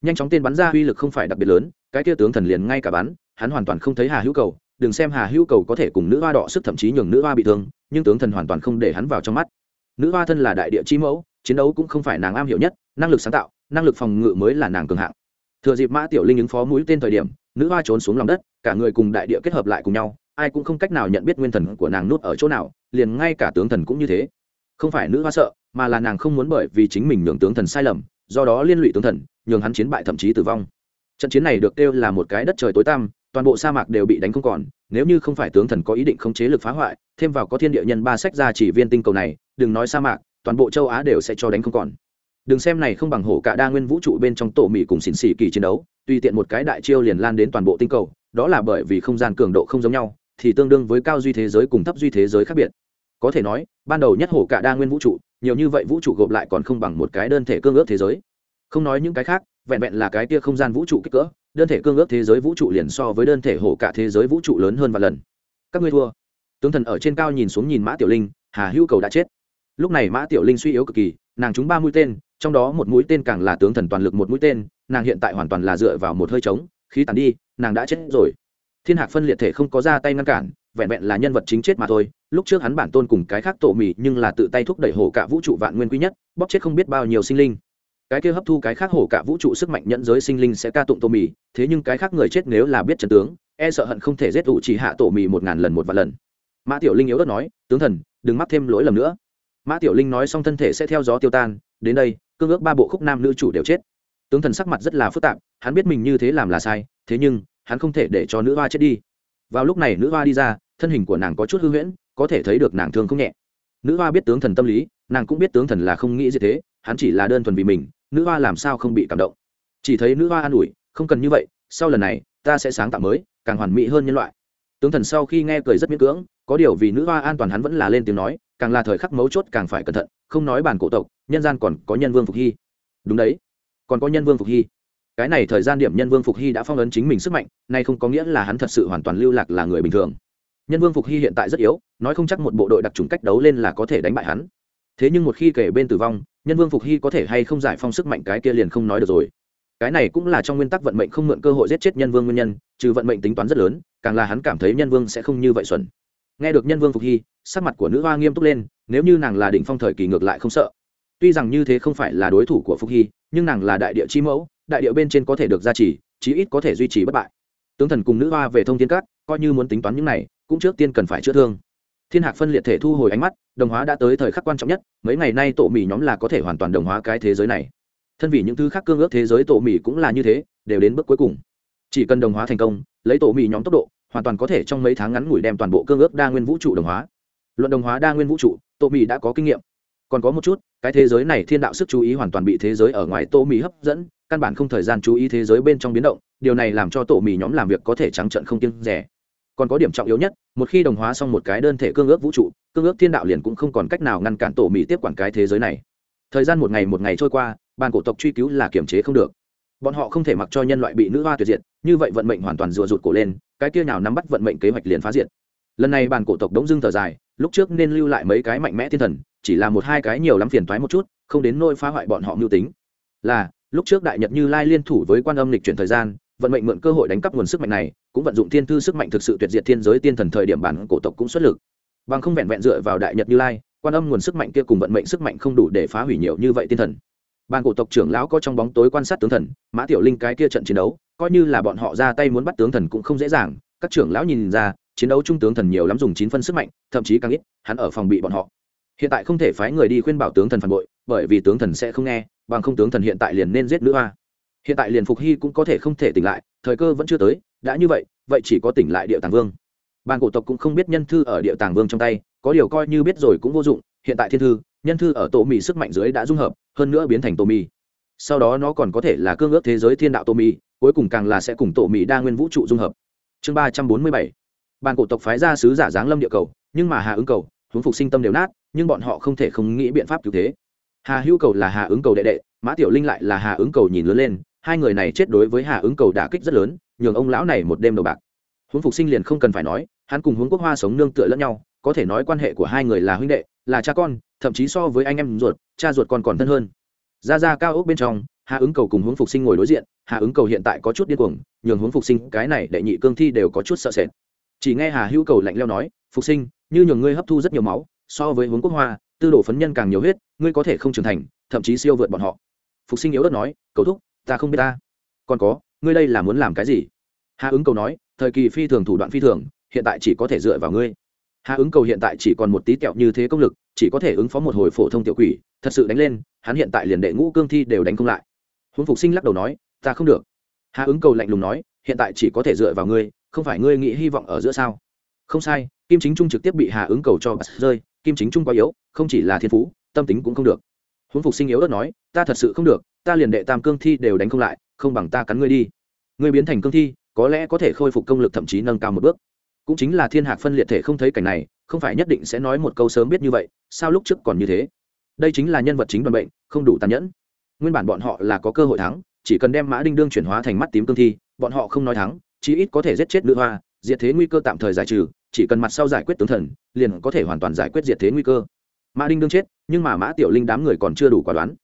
Nhanh chóng tên bắn ra uy lực không phải đặc biệt lớn, cái kia tướng thần liền ngay cả bắn, hắn hoàn toàn không thấy hà hữu cầu đừng xem hà hữu cầu có thể cùng nữ hoa đọ sức thậm chí nhường nữ hoa bị thương, nhưng tướng thần hoàn toàn không để hắn vào trong mắt. Nữ hoa thân là đại địa chi mẫu, chiến đấu cũng không phải nàng am hiểu nhất, năng lực sáng tạo, năng lực phòng ngự mới là nàng cường hạng. Thừa dịp mã tiểu linh ứng phó mũi tên thời điểm, nữ hoa trốn xuống lòng đất, cả người cùng đại địa kết hợp lại cùng nhau, ai cũng không cách nào nhận biết nguyên thần của nàng nút ở chỗ nào, liền ngay cả tướng thần cũng như thế. Không phải nữ hoa sợ, mà là nàng không muốn bởi vì chính mình nhường tướng thần sai lầm, do đó liên lụy tướng thần, nhường hắn chiến bại thậm chí tử vong. Trận chiến này được kêu là một cái đất trời tối tăm toàn bộ sa mạc đều bị đánh không còn, nếu như không phải tướng thần có ý định khống chế lực phá hoại, thêm vào có thiên địa nhân ba sách ra chỉ viên tinh cầu này, đừng nói sa mạc, toàn bộ châu á đều sẽ cho đánh không còn. Đừng xem này không bằng hổ cả đa nguyên vũ trụ bên trong tổ mỹ cùng xỉn xỉ kỳ chiến đấu, tùy tiện một cái đại chiêu liền lan đến toàn bộ tinh cầu, đó là bởi vì không gian cường độ không giống nhau, thì tương đương với cao duy thế giới cùng thấp duy thế giới khác biệt. Có thể nói, ban đầu nhất hổ cả đa nguyên vũ trụ, nhiều như vậy vũ trụ gộp lại còn không bằng một cái đơn thể cương ước thế giới. Không nói những cái khác, vẹn vẹn là cái kia không gian vũ trụ kích cỡ đơn thể cương ước thế giới vũ trụ liền so với đơn thể hổ cả thế giới vũ trụ lớn hơn vài lần. Các ngươi thua. Tướng thần ở trên cao nhìn xuống nhìn mã tiểu linh, hà hữu cầu đã chết. Lúc này mã tiểu linh suy yếu cực kỳ, nàng trúng ba mũi tên, trong đó một mũi tên càng là tướng thần toàn lực một mũi tên, nàng hiện tại hoàn toàn là dựa vào một hơi trống, khí tàn đi, nàng đã chết rồi. Thiên hạc phân liệt thể không có ra tay ngăn cản, vẹn vẹn là nhân vật chính chết mà thôi. Lúc trước hắn bản tôn cùng cái khác tổ mì nhưng là tự tay thúc đẩy hổ cả vũ trụ vạn nguyên quý nhất, bóp chết không biết bao nhiêu sinh linh cái kia hấp thu cái khác hổ cả vũ trụ sức mạnh nhẫn giới sinh linh sẽ ca tụng tổ mì, thế nhưng cái khác người chết nếu là biết trần tướng e sợ hận không thể giết ủ chỉ hạ tổ mì một ngàn lần một vạn lần. Mã tiểu linh yếu đất nói, tướng thần, đừng mắc thêm lỗi lầm nữa. Mã tiểu linh nói xong thân thể sẽ theo gió tiêu tan, đến đây, cương ước ba bộ khúc nam nữ chủ đều chết. Tướng thần sắc mặt rất là phức tạp, hắn biết mình như thế làm là sai, thế nhưng, hắn không thể để cho nữ hoa chết đi. Vào lúc này nữ hoa đi ra, thân hình của nàng có chút hư huyễn, có thể thấy được nàng thương không nhẹ. Nữ hoa biết tướng thần tâm lý, nàng cũng biết tướng thần là không nghĩ gì thế, hắn chỉ là đơn thuần vì mình nữ hoa làm sao không bị cảm động? Chỉ thấy nữ hoa an ủi, không cần như vậy, sau lần này, ta sẽ sáng tạo mới, càng hoàn mỹ hơn nhân loại. Tướng thần sau khi nghe cười rất miễn cưỡng, có điều vì nữ hoa an toàn hắn vẫn là lên tiếng nói, càng là thời khắc mấu chốt càng phải cẩn thận, không nói bản cổ tộc, nhân gian còn có nhân vương phục hy. Đúng đấy, còn có nhân vương phục hy. Cái này thời gian điểm nhân vương phục hy đã phong ấn chính mình sức mạnh, nay không có nghĩa là hắn thật sự hoàn toàn lưu lạc là người bình thường. Nhân vương phục hy hiện tại rất yếu, nói không chắc một bộ đội đặc trùng cách đấu lên là có thể đánh bại hắn thế nhưng một khi kể bên tử vong, nhân vương phục hy có thể hay không giải phong sức mạnh cái kia liền không nói được rồi. Cái này cũng là trong nguyên tắc vận mệnh không mượn cơ hội giết chết nhân vương nguyên nhân, trừ vận mệnh tính toán rất lớn, càng là hắn cảm thấy nhân vương sẽ không như vậy xuẩn. Nghe được nhân vương phục hy, sắc mặt của nữ hoa nghiêm túc lên, nếu như nàng là đỉnh phong thời kỳ ngược lại không sợ. Tuy rằng như thế không phải là đối thủ của phục hy, nhưng nàng là đại địa chi mẫu, đại địa bên trên có thể được gia trì, chí ít có thể duy trì bất bại. Tướng thần cùng nữ hoa về thông thiên cát coi như muốn tính toán những này, cũng trước tiên cần phải chữa thương thiên hạc phân liệt thể thu hồi ánh mắt, đồng hóa đã tới thời khắc quan trọng nhất, mấy ngày nay tổ mì nhóm là có thể hoàn toàn đồng hóa cái thế giới này. Thân vì những thứ khác cương ước thế giới tổ mì cũng là như thế, đều đến bước cuối cùng. Chỉ cần đồng hóa thành công, lấy tổ mì nhóm tốc độ, hoàn toàn có thể trong mấy tháng ngắn ngủi đem toàn bộ cương ước đa nguyên vũ trụ đồng hóa. Luận đồng hóa đa nguyên vũ trụ, tổ mì đã có kinh nghiệm. Còn có một chút, cái thế giới này thiên đạo sức chú ý hoàn toàn bị thế giới ở ngoài tổ mì hấp dẫn, căn bản không thời gian chú ý thế giới bên trong biến động, điều này làm cho tổ mì nhóm làm việc có thể trắng trận không kiêng rẻ. Còn có điểm trọng yếu nhất một khi đồng hóa xong một cái đơn thể cương ước vũ trụ, cương ước thiên đạo liền cũng không còn cách nào ngăn cản tổ mỹ tiếp quản cái thế giới này. Thời gian một ngày một ngày trôi qua ban cổ tộc truy cứu là kiềm chế không được. Bọn họ không thể mặc cho nhân loại bị nữ hoa tuyệt diệt, như vậy vận mệnh hoàn toàn rùa rụt cổ lên, cái kia nào nắm bắt vận mệnh kế hoạch liền phá diệt. Lần này bàn cổ tộc đống dưng thở dài, lúc trước nên lưu lại mấy cái mạnh mẽ thiên thần, chỉ là một hai cái nhiều lắm phiền toái một chút, không đến nôi phá hoại bọn họ mưu tính. Là, lúc trước đại nhật như lai liên thủ với quan âm lịch chuyển thời gian vận mệnh mượn cơ hội đánh cắp nguồn sức mạnh này, cũng vận dụng thiên thư sức mạnh thực sự tuyệt diệt thiên giới tiên thần thời điểm bản cổ tộc cũng xuất lực. Bằng không vẹn vẹn dựa vào đại nhật như lai, quan âm nguồn sức mạnh kia cùng vận mệnh sức mạnh không đủ để phá hủy nhiều như vậy tiên thần. Ban cổ tộc trưởng lão có trong bóng tối quan sát tướng thần, mã tiểu linh cái kia trận chiến đấu, coi như là bọn họ ra tay muốn bắt tướng thần cũng không dễ dàng. Các trưởng lão nhìn ra, chiến đấu trung tướng thần nhiều lắm dùng chín phân sức mạnh, thậm chí càng ít, hắn ở phòng bị bọn họ. Hiện tại không thể phái người đi khuyên bảo tướng thần phản bội, bởi vì tướng thần sẽ không nghe, bằng không tướng thần hiện tại liền nên giết nữ hoa hiện tại liền phục hy cũng có thể không thể tỉnh lại, thời cơ vẫn chưa tới, đã như vậy vậy chỉ có tỉnh lại địa tàng vương. Bàn cổ tộc cũng không biết nhân thư ở địa tàng vương trong tay, có điều coi như biết rồi cũng vô dụng, hiện tại thiên thư, nhân thư ở tổ mì sức mạnh dưới đã dung hợp, hơn nữa biến thành tổ mì. Sau đó nó còn có thể là cương ước thế giới thiên đạo tổ mì, cuối cùng càng là sẽ cùng tổ mì đa nguyên vũ trụ dung hợp. Chương ba trăm bốn mươi bảy. Bàn cổ tộc phái ra sứ giả giáng lâm địa cầu, nhưng mà hà ứng cầu, huống phục sinh tâm đều nát, nhưng bọn họ không thể không nghĩ biện pháp cứu thế. Hà hữu cầu là hà ứng cầu đệ đệ, mã tiểu linh lại là hà ứng cầu nhìn lớn lên hai người này chết đối với hà ứng cầu đả kích rất lớn, nhường ông lão này một đêm đầu bạc. Huống phục sinh liền không cần phải nói, hắn cùng huống quốc hoa sống nương tựa lẫn nhau, có thể nói quan hệ của hai người là huynh đệ, là cha con, thậm chí so với anh em ruột, cha ruột còn còn thân hơn. Ra ra cao ốc bên trong, hà ứng cầu cùng Huấn phục sinh ngồi đối diện, hà ứng cầu hiện tại có chút điên cuồng, nhường Huấn phục sinh, cái này đệ nhị cương thi đều có chút sợ sệt. Chỉ nghe hà hữu cầu lạnh leo nói, phục sinh, như nhường ngươi hấp thu rất nhiều máu, so với Huấn quốc hoa, tư đồ phấn nhân càng nhiều huyết, ngươi có thể không trưởng thành, thậm chí siêu vượt bọn họ. Phục sinh yếu đất nói, cầu thúc ta không biết ta. Còn có, ngươi đây là muốn làm cái gì? Hà ứng cầu nói, thời kỳ phi thường thủ đoạn phi thường, hiện tại chỉ có thể dựa vào ngươi. Hà ứng cầu hiện tại chỉ còn một tí kẹo như thế công lực, chỉ có thể ứng phó một hồi phổ thông tiểu quỷ, thật sự đánh lên, hắn hiện tại liền đệ ngũ cương thi đều đánh không lại. Huống phục sinh lắc đầu nói, ta không được. Hà ứng cầu lạnh lùng nói, hiện tại chỉ có thể dựa vào ngươi, không phải ngươi nghĩ hy vọng ở giữa sao? Không sai, kim chính trung trực tiếp bị hà ứng cầu cho bắt rơi, kim chính trung quá yếu, không chỉ là thiên phú, tâm tính cũng không được. Huống phục sinh yếu ớt nói, ta thật sự không được ta liền đệ tam cương thi đều đánh không lại, không bằng ta cắn ngươi đi. Ngươi biến thành cương thi, có lẽ có thể khôi phục công lực thậm chí nâng cao một bước. Cũng chính là thiên hạc phân liệt thể không thấy cảnh này, không phải nhất định sẽ nói một câu sớm biết như vậy, sao lúc trước còn như thế? Đây chính là nhân vật chính đoàn bệnh, không đủ tàn nhẫn. Nguyên bản bọn họ là có cơ hội thắng, chỉ cần đem mã đinh đương chuyển hóa thành mắt tím cương thi, bọn họ không nói thắng, chí ít có thể giết chết nữ hoa, diệt thế nguy cơ tạm thời giải trừ, chỉ cần mặt sau giải quyết tướng thần, liền có thể hoàn toàn giải quyết diệt thế nguy cơ. Mã đinh đương chết, nhưng mà mã tiểu linh đám người còn chưa đủ quả đoán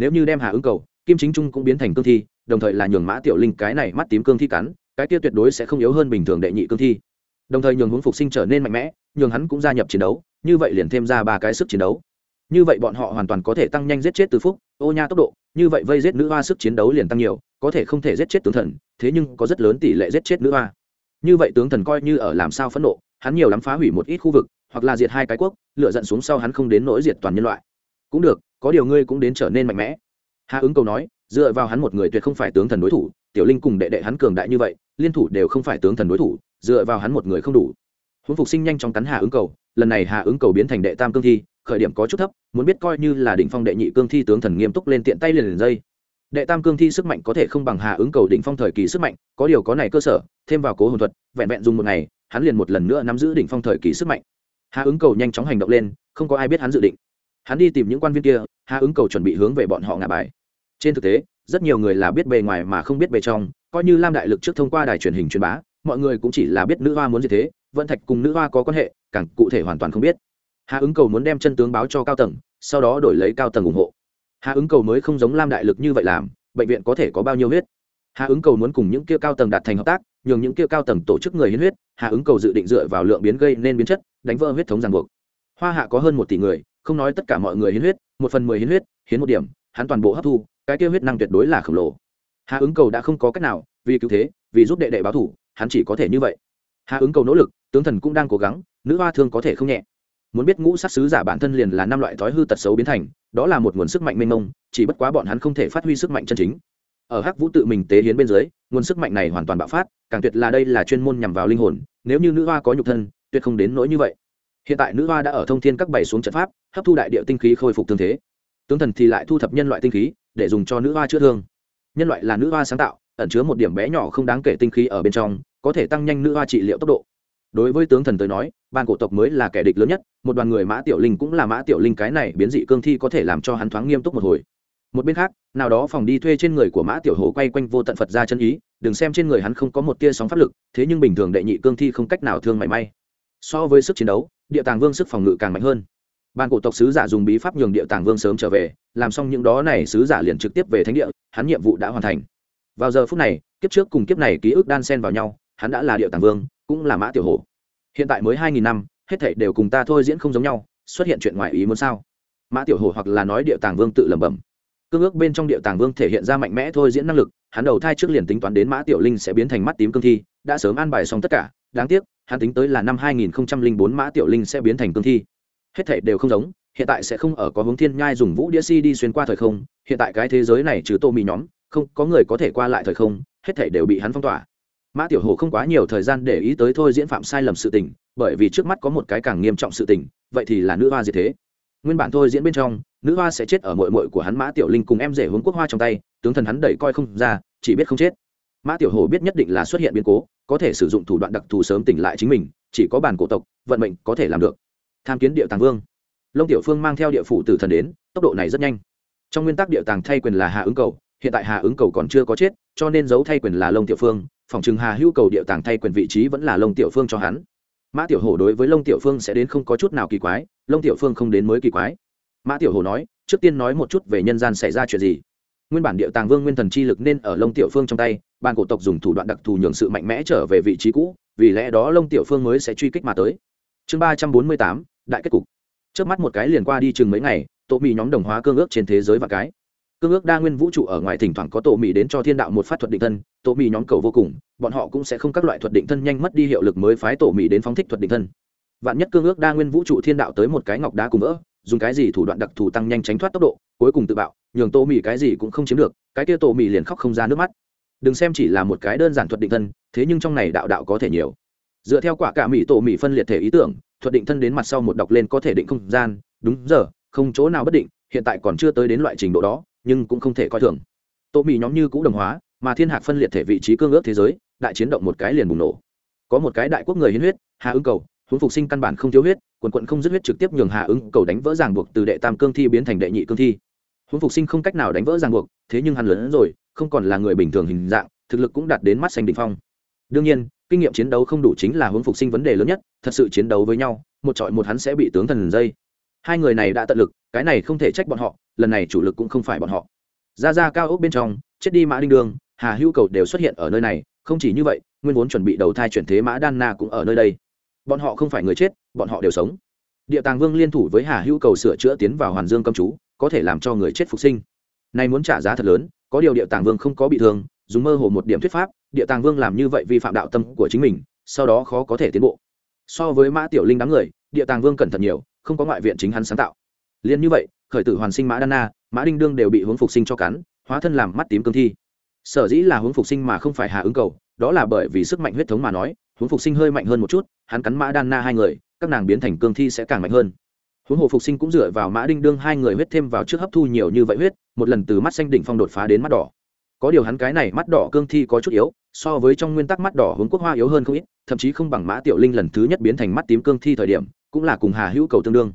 nếu như đem hà ứng cầu, kim chính trung cũng biến thành cương thi, đồng thời là nhường mã tiểu linh cái này mắt tím cương thi cắn, cái kia tuyệt đối sẽ không yếu hơn bình thường đệ nhị cương thi. Đồng thời nhường hướng phục sinh trở nên mạnh mẽ, nhường hắn cũng gia nhập chiến đấu, như vậy liền thêm ra ba cái sức chiến đấu. Như vậy bọn họ hoàn toàn có thể tăng nhanh giết chết từ phúc, ô nha tốc độ, như vậy vây giết nữ hoa sức chiến đấu liền tăng nhiều, có thể không thể giết chết tướng thần, thế nhưng có rất lớn tỷ lệ giết chết nữ hoa. Như vậy tướng thần coi như ở làm sao phẫn nộ, hắn nhiều lắm phá hủy một ít khu vực, hoặc là diệt hai cái quốc lựa giận xuống sau hắn không đến nỗi diệt toàn nhân loại. Cũng được có điều ngươi cũng đến trở nên mạnh mẽ. Hạ ứng cầu nói, dựa vào hắn một người tuyệt không phải tướng thần đối thủ, tiểu linh cùng đệ đệ hắn cường đại như vậy, liên thủ đều không phải tướng thần đối thủ, dựa vào hắn một người không đủ. Huống phục sinh nhanh chóng cắn hạ ứng cầu, lần này hạ ứng cầu biến thành đệ tam cương thi, khởi điểm có chút thấp, muốn biết coi như là đỉnh phong đệ nhị cương thi tướng thần nghiêm túc lên tiện tay liền liền dây. Đệ tam cương thi sức mạnh có thể không bằng hạ ứng cầu đỉnh phong thời kỳ sức mạnh, có điều có này cơ sở, thêm vào cố hồn thuật, vẹn vẹn dùng một ngày, hắn liền một lần nữa nắm giữ đỉnh phong thời kỳ sức mạnh. Hạ ứng cầu nhanh chóng hành động lên, không có ai biết hắn dự định hắn đi tìm những quan viên kia hà ứng cầu chuẩn bị hướng về bọn họ ngả bài. Trên thực tế, rất nhiều người là biết bề ngoài mà không biết bề trong, coi như lam đại lực trước thông qua đài truyền hình truyền bá, mọi người cũng chỉ là biết nữ hoa muốn gì thế vận thạch cùng nữ hoa có quan hệ, càng cụ thể hoàn toàn không biết. Hà ứng cầu muốn đem chân tướng báo cho cao tầng, sau đó đổi lấy cao tầng ủng hộ. Hà ứng cầu mới không giống lam đại lực như vậy làm, bệnh viện có thể có bao nhiêu huyết? Hà ứng cầu muốn cùng những kia cao tầng đạt thành hợp tác, nhường những kia cao tầng tổ chức người hiến huyết hà ứng cầu dự định dựa vào lượng biến gây nên biến chất, đánh vỡ huyết thống ràng buộc. Hoa hạ có hơn một tỷ người không nói tất cả mọi người hiến huyết, một phần mười hiến huyết, hiến một điểm, hắn toàn bộ hấp thu, cái kia huyết năng tuyệt đối là khổng lồ. Hà ứng cầu đã không có cách nào, vì cứu thế, vì giúp đệ đệ báo thủ, hắn chỉ có thể như vậy. Hà ứng cầu nỗ lực, tướng thần cũng đang cố gắng, nữ hoa thương có thể không nhẹ. Muốn biết ngũ sát sứ giả bản thân liền là năm loại thói hư tật xấu biến thành, đó là một nguồn sức mạnh mênh mông, chỉ bất quá bọn hắn không thể phát huy sức mạnh chân chính. Ở hắc vũ tự mình tế hiến bên dưới, nguồn sức mạnh này hoàn toàn bạo phát, càng tuyệt là đây là chuyên môn nhằm vào linh hồn, nếu như nữ hoa có nhục thân, tuyệt không đến nỗi như vậy hiện tại nữ hoa đã ở thông thiên các bảy xuống trận pháp, hấp thu đại địa tinh khí khôi phục tương thế. Tướng thần thì lại thu thập nhân loại tinh khí, để dùng cho nữ hoa chữa thương. Nhân loại là nữ hoa sáng tạo, ẩn chứa một điểm bé nhỏ không đáng kể tinh khí ở bên trong, có thể tăng nhanh nữ hoa trị liệu tốc độ. Đối với tướng thần tới nói, ban cổ tộc mới là kẻ địch lớn nhất, một đoàn người mã tiểu linh cũng là mã tiểu linh cái này biến dị cương thi có thể làm cho hắn thoáng nghiêm túc một hồi. Một bên khác, nào đó phòng đi thuê trên người của mã tiểu hồ quay quanh vô tận phật ra chân ý, đừng xem trên người hắn không có một tia sóng pháp lực, thế nhưng bình thường đệ nhị cương thi không cách nào thương mảy may. So với sức chiến đấu địa tàng vương sức phòng ngự càng mạnh hơn. Ban cổ tộc sứ giả dùng bí pháp nhường địa tàng vương sớm trở về, làm xong những đó này sứ giả liền trực tiếp về thánh địa, hắn nhiệm vụ đã hoàn thành. Vào giờ phút này, kiếp trước cùng kiếp này ký ức đan xen vào nhau, hắn đã là địa tàng vương, cũng là mã tiểu hồ hiện tại mới hai nghìn năm, hết thảy đều cùng ta thôi diễn không giống nhau, xuất hiện chuyện ngoài ý muốn sao? Mã tiểu hồ hoặc là nói địa tàng vương tự lẩm bẩm. Cương ước bên trong địa tàng vương thể hiện ra mạnh mẽ thôi diễn năng lực, hắn đầu thai trước liền tính toán đến mã tiểu linh sẽ biến thành mắt tím cương thi, đã sớm an bài xong tất cả, đáng tiếc hắn tính tới là năm hai nghìn bốn mã tiểu linh sẽ biến thành cương thi. Hết thảy đều không giống, hiện tại sẽ không ở có hướng thiên nhai dùng vũ đĩa si đi xuyên qua thời không, hiện tại cái thế giới này trừ tô mì nhóm, không, có người có thể qua lại thời không, hết thảy đều bị hắn phong tỏa. Mã tiểu hồ không quá nhiều thời gian để ý tới thôi diễn phạm sai lầm sự tình, bởi vì trước mắt có một cái càng nghiêm trọng sự tình, vậy thì là nữ hoa gì thế. Nguyên bản thôi diễn bên trong, nữ hoa sẽ chết ở mội mội của hắn mã tiểu linh cùng em rể hướng quốc hoa trong tay, tướng thần hắn đẩy coi không ra, chỉ biết không chết. Mã tiểu hồ biết nhất định là xuất hiện biến cố có thể sử dụng thủ đoạn đặc thù sớm tỉnh lại chính mình, chỉ có bản cổ tộc, vận mệnh có thể làm được. Tham kiến địa tàng vương. Lông tiểu phương mang theo địa phủ tử thần đến, tốc độ này rất nhanh. Trong nguyên tắc địa tàng thay quyền là hạ ứng cầu, hiện tại hà ứng cầu còn chưa có chết, cho nên giấu thay quyền là lông tiểu phương, phòng chừng hà hữu cầu địa tàng thay quyền vị trí vẫn là lông tiểu phương cho hắn. Mã tiểu hổ đối với lông tiểu phương sẽ đến không có chút nào kỳ quái lông tiểu phương không đến mới kỳ quái. Mã tiểu hổ nói, trước tiên nói một chút về nhân gian xảy ra chuyện gì nguyên bản địa tàng vương nguyên thần chi lực nên ở lông tiểu phương trong tay ban cổ tộc dùng thủ đoạn đặc thù nhường sự mạnh mẽ trở về vị trí cũ, vì lẽ đó lông tiểu phương mới sẽ truy kích mà tới. Chương ba trăm bốn mươi tám, đại kết cục. Trước mắt một cái liền qua đi chừng mấy ngày tổ mỹ nhóm đồng hóa cương ước trên thế giới và cái. Cương ước đa nguyên vũ trụ ở ngoài thỉnh thoảng có tổ mỹ đến cho thiên đạo một phát thuật định thân tổ mỹ nhóm cầu vô cùng, bọn họ cũng sẽ không các loại thuật định thân nhanh mất đi hiệu lực mới phái tổ mỹ đến phóng thích thuật định thân. Vạn nhất cương ước đa nguyên vũ trụ thiên đạo tới một cái ngọc đá cùng vỡ, dùng cái gì thủ đoạn đặc thù tăng nhanh tránh thoát tốc độ, cuối cùng tự bạo nhường tô mì cái gì cũng không chiếm được, cái kia tô mì liền khóc không ra nước mắt. Đừng xem chỉ là một cái đơn giản thuật định thân, thế nhưng trong này đạo đạo có thể nhiều. Dựa theo quả cả mỹ tổ mỹ phân liệt thể ý tưởng, thuật định thân đến mặt sau một đọc lên có thể định không gian, đúng giờ, không chỗ nào bất định, hiện tại còn chưa tới đến loại trình độ đó, nhưng cũng không thể coi thường. Tổ mỹ nhóm như cũ đồng hóa, mà thiên hạc phân liệt thể vị trí cương ước thế giới, đại chiến động một cái liền bùng nổ. Có một cái đại quốc người hiến huyết, hà ứng cầu, huống phục sinh căn bản không thiếu huyết, quần quận không dứt huyết trực tiếp nhường hà ứng cầu đánh vỡ ràng buộc từ đệ tam cương thi biến thành đệ nhị cương thi huống phục sinh không cách nào đánh vỡ ràng buộc, thế nhưng hắn lớn hơn rồi, không còn là người bình thường hình dạng, thực lực cũng đạt đến mắt xanh đỉnh phong. Đương nhiên, kinh nghiệm chiến đấu không đủ chính là huống phục sinh vấn đề lớn nhất, thật sự chiến đấu với nhau, một trọi một hắn sẽ bị tướng thần dây. Hai người này đã tận lực, cái này không thể trách bọn họ, lần này chủ lực cũng không phải bọn họ. Ra ra cao ốc bên trong, chết đi mã đinh đường, hà hữu cầu đều xuất hiện ở nơi này, không chỉ như vậy, nguyên vốn chuẩn bị đầu thai chuyển thế mã đan na cũng ở nơi đây. Bọn họ không phải người chết, bọn họ đều sống. Địa tàng vương liên thủ với hà hữu cầu sửa chữa tiến vào hoàn dương công chú có thể làm cho người chết phục sinh. Nay muốn trả giá thật lớn, có điều địa tàng vương không có bị thương, dùng mơ hồ một điểm thuyết pháp, địa tàng vương làm như vậy vi phạm đạo tâm của chính mình, sau đó khó có thể tiến bộ. So với mã tiểu linh đám người, địa tàng vương cẩn thận nhiều, không có ngoại viện chính hắn sáng tạo. Liền như vậy, khởi tử hoàn sinh mã đan na, mã đinh đương đều bị hướng phục sinh cho cắn, hóa thân làm mắt tím cương thi. Sở dĩ là hướng phục sinh mà không phải hạ ứng cầu, đó là bởi vì sức mạnh huyết thống mà nói, hướng phục sinh hơi mạnh hơn một chút, hắn cắn mã đan na hai người, các nàng biến thành cương thi sẽ càng mạnh hơn huống hồ phục sinh cũng dựa vào mã đinh đương hai người huyết thêm vào trước hấp thu nhiều như vậy huyết, một lần từ mắt xanh đỉnh phong đột phá đến mắt đỏ. Có điều hắn cái này mắt đỏ cương thi có chút yếu, so với trong nguyên tắc mắt đỏ hướng quốc hoa yếu hơn không ít, thậm chí không bằng mã tiểu linh lần thứ nhất biến thành mắt tím cương thi thời điểm, cũng là cùng hà hữu cầu tương đương.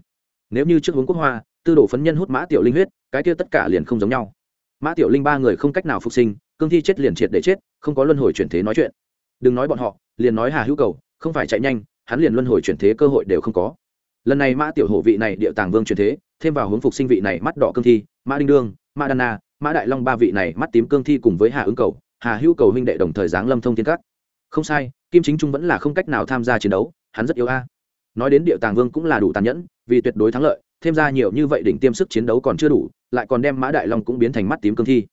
Nếu như trước hướng quốc hoa, tư đồ phấn nhân hút mã tiểu linh huyết, cái kia tất cả liền không giống nhau. Mã tiểu linh ba người không cách nào phục sinh, cương thi chết liền triệt để chết, không có luân hồi chuyển thế nói chuyện. Đừng nói bọn họ, liền nói hà hữu cầu, không phải chạy nhanh, hắn liền luân hồi chuyển thế cơ hội đều không có lần này mã tiểu hổ vị này địa tàng vương chuyển thế, thêm vào hướng phục sinh vị này mắt đỏ cương thi, mã đinh đương, mã đan na, mã đại long ba vị này mắt tím cương thi cùng với hà ứng cầu, hà hữu cầu huynh đệ đồng thời giáng lâm thông thiên cát không sai, kim chính trung vẫn là không cách nào tham gia chiến đấu, hắn rất yếu a. Nói đến địa tàng vương cũng là đủ tàn nhẫn, vì tuyệt đối thắng lợi, thêm ra nhiều như vậy đỉnh tiêm sức chiến đấu còn chưa đủ, lại còn đem mã đại long cũng biến thành mắt tím cương thi.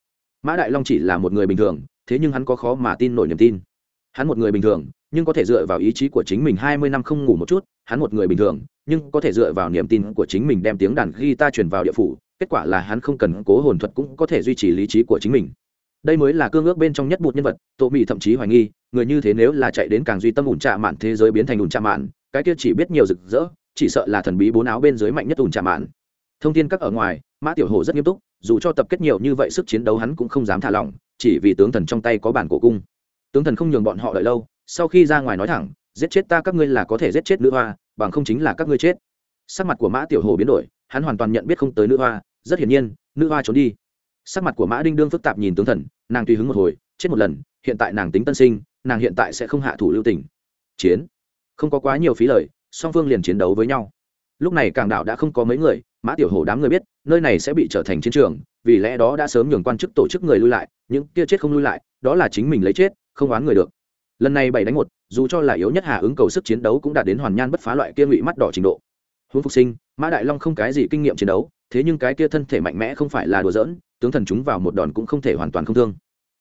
Mã đại long chỉ là một người bình thường, thế nhưng hắn có khó mà tin nổi niềm tin. Hắn một người bình thường nhưng có thể dựa vào ý chí của chính mình hai mươi năm không ngủ một chút, hắn một người bình thường, nhưng có thể dựa vào niềm tin của chính mình đem tiếng đàn guitar truyền vào địa phủ, kết quả là hắn không cần cố hồn thuật cũng có thể duy trì lý trí của chính mình. Đây mới là cương ước bên trong nhất một nhân vật tổ Mị thậm chí hoài nghi, người như thế nếu là chạy đến càng duy tâm ủn trạ mạn thế giới biến thành ủn trạ mạn, cái kia chỉ biết nhiều rực rỡ, chỉ sợ là thần bí bốn áo bên dưới mạnh nhất ủn trạ mạn. Thông tin các ở ngoài, mã tiểu hồ rất nghiêm túc, dù cho tập kết nhiều như vậy sức chiến đấu hắn cũng không dám thả lỏng, chỉ vì tướng thần trong tay có bản cổ cung. Tướng thần không nhường bọn họ đợi lâu sau khi ra ngoài nói thẳng, giết chết ta các ngươi là có thể giết chết nữ hoa, bằng không chính là các ngươi chết. Sắc mặt của mã tiểu hồ biến đổi, hắn hoàn toàn nhận biết không tới nữ hoa, rất hiển nhiên, nữ hoa trốn đi. Sắc mặt của mã đinh đương phức tạp nhìn tướng thần, nàng tùy hứng một hồi, chết một lần, hiện tại nàng tính tân sinh, nàng hiện tại sẽ không hạ thủ lưu tình. Chiến. Không có quá nhiều phí lời, song phương liền chiến đấu với nhau. Lúc này càng đảo đã không có mấy người, mã tiểu hồ đám người biết, nơi này sẽ bị trở thành chiến trường, vì lẽ đó đã sớm nhường quan chức tổ chức người lui lại, những kia chết không lui lại, đó là chính mình lấy chết, không oán người được lần này bảy đánh một, dù cho là yếu nhất hà ứng cầu sức chiến đấu cũng đạt đến hoàn nhan bất phá loại kia ngụy mắt đỏ trình độ. Huống phục sinh, mã đại long không cái gì kinh nghiệm chiến đấu, thế nhưng cái kia thân thể mạnh mẽ không phải là đùa giỡn, tướng thần chúng vào một đòn cũng không thể hoàn toàn không thương.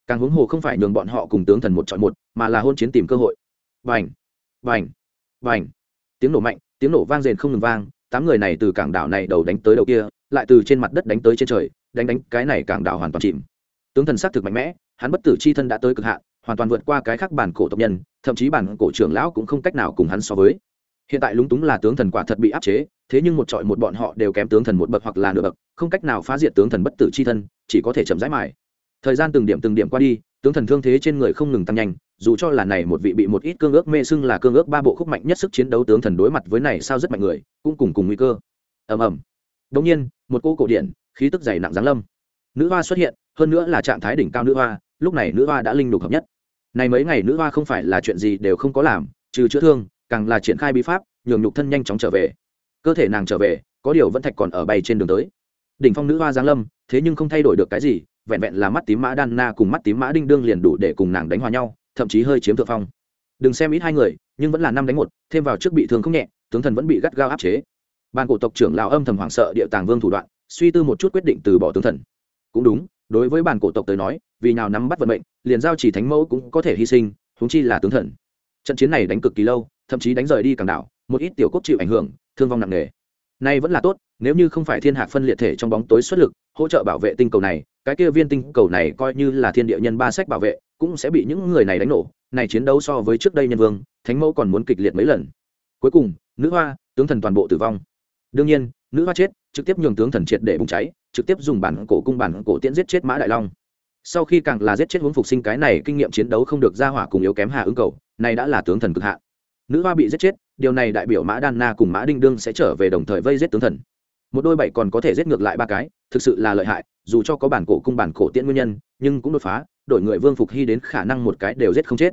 Càng huống hồ không phải nhường bọn họ cùng tướng thần một chọn một, mà là hôn chiến tìm cơ hội. Vành vành vành tiếng nổ mạnh, tiếng nổ vang rền không ngừng vang, tám người này từ cảng đảo này đầu đánh tới đầu kia, lại từ trên mặt đất đánh tới trên trời, đánh đánh cái này cảng đảo hoàn toàn chìm. Tướng thần xác thực mạnh mẽ, hắn bất tử c h i thân đã tới cực hạn hoàn toàn vượt qua cái khác bản cổ tộc nhân, thậm chí bản cổ trưởng lão cũng không cách nào cùng hắn so với. Hiện tại lúng túng là tướng thần quả thật bị áp chế, thế nhưng một trọi một bọn họ đều kém tướng thần một bậc hoặc là nửa bậc, không cách nào phá diệt tướng thần bất tử c h i thân, chỉ có thể chậm rãi mài. Thời gian từng điểm từng điểm qua đi, tướng thần thương thế trên người không ngừng tăng nhanh, dù cho là này một vị bị một ít cương ước mê xưng là cương ước ba bộ khúc mạnh nhất sức chiến đấu tướng thần đối mặt với này sao rất mạnh người, cũng cùng cùng nguy cơ. Ầm ầm. Đống nhiên, một cô cổ điển khí tức dày nặng giáng lâm. Nữ hoa xuất hiện, hơn nữa là trạng thái đỉnh cao nữ hoa lúc này nữ hoa đã linh đục hợp nhất. Này mấy ngày nữ hoa không phải là chuyện gì đều không có làm, trừ chữa thương, càng là triển khai bí pháp, nhường nhục thân nhanh chóng trở về. Cơ thể nàng trở về, có điều vẫn thạch còn ở bay trên đường tới. Đỉnh phong nữ hoa giáng lâm, thế nhưng không thay đổi được cái gì, vẹn vẹn là mắt tím mã đan na cùng mắt tím mã đinh đương liền đủ để cùng nàng đánh hòa nhau, thậm chí hơi chiếm thượng phong. Đừng xem ít hai người, nhưng vẫn là năm đánh một, thêm vào trước bị thương không nhẹ, tướng thần vẫn bị gắt gao áp chế. Ban cổ tộc trưởng lão âm thầm hoảng sợ địa tàng vương thủ đoạn, suy tư một chút quyết định từ bỏ tướng thần. Cũng đúng đối với bản cổ tộc tới nói, vì nào nắm bắt vận mệnh, liền giao chỉ thánh mẫu cũng có thể hy sinh, huống chi là tướng thần. Trận chiến này đánh cực kỳ lâu, thậm chí đánh rời đi càng đảo, một ít tiểu quốc chịu ảnh hưởng, thương vong nặng nề. Nay vẫn là tốt, nếu như không phải thiên hạc phân liệt thể trong bóng tối xuất lực, hỗ trợ bảo vệ tinh cầu này, cái kia viên tinh cầu này coi như là thiên địa nhân ba sách bảo vệ, cũng sẽ bị những người này đánh nổ. Này chiến đấu so với trước đây nhân vương, thánh mẫu còn muốn kịch liệt mấy lần. Cuối cùng, nữ hoa, tướng thần toàn bộ tử vong. Đương nhiên nữ hoa chết, trực tiếp nhường tướng thần triệt để bùng cháy, trực tiếp dùng bản cổ cung bản cổ tiễn giết chết mã đại long. Sau khi càng là giết chết huống phục sinh cái này kinh nghiệm chiến đấu không được ra hỏa cùng yếu kém hạ ứng cầu, này đã là tướng thần cực hạ nữ hoa bị giết chết, điều này đại biểu mã đan na cùng mã đinh đương sẽ trở về đồng thời vây giết tướng thần. Một đôi bảy còn có thể giết ngược lại ba cái, thực sự là lợi hại, dù cho có bản cổ cung bản cổ tiễn nguyên nhân, nhưng cũng đột phá, đổi người vương phục hy đến khả năng một cái đều giết không chết.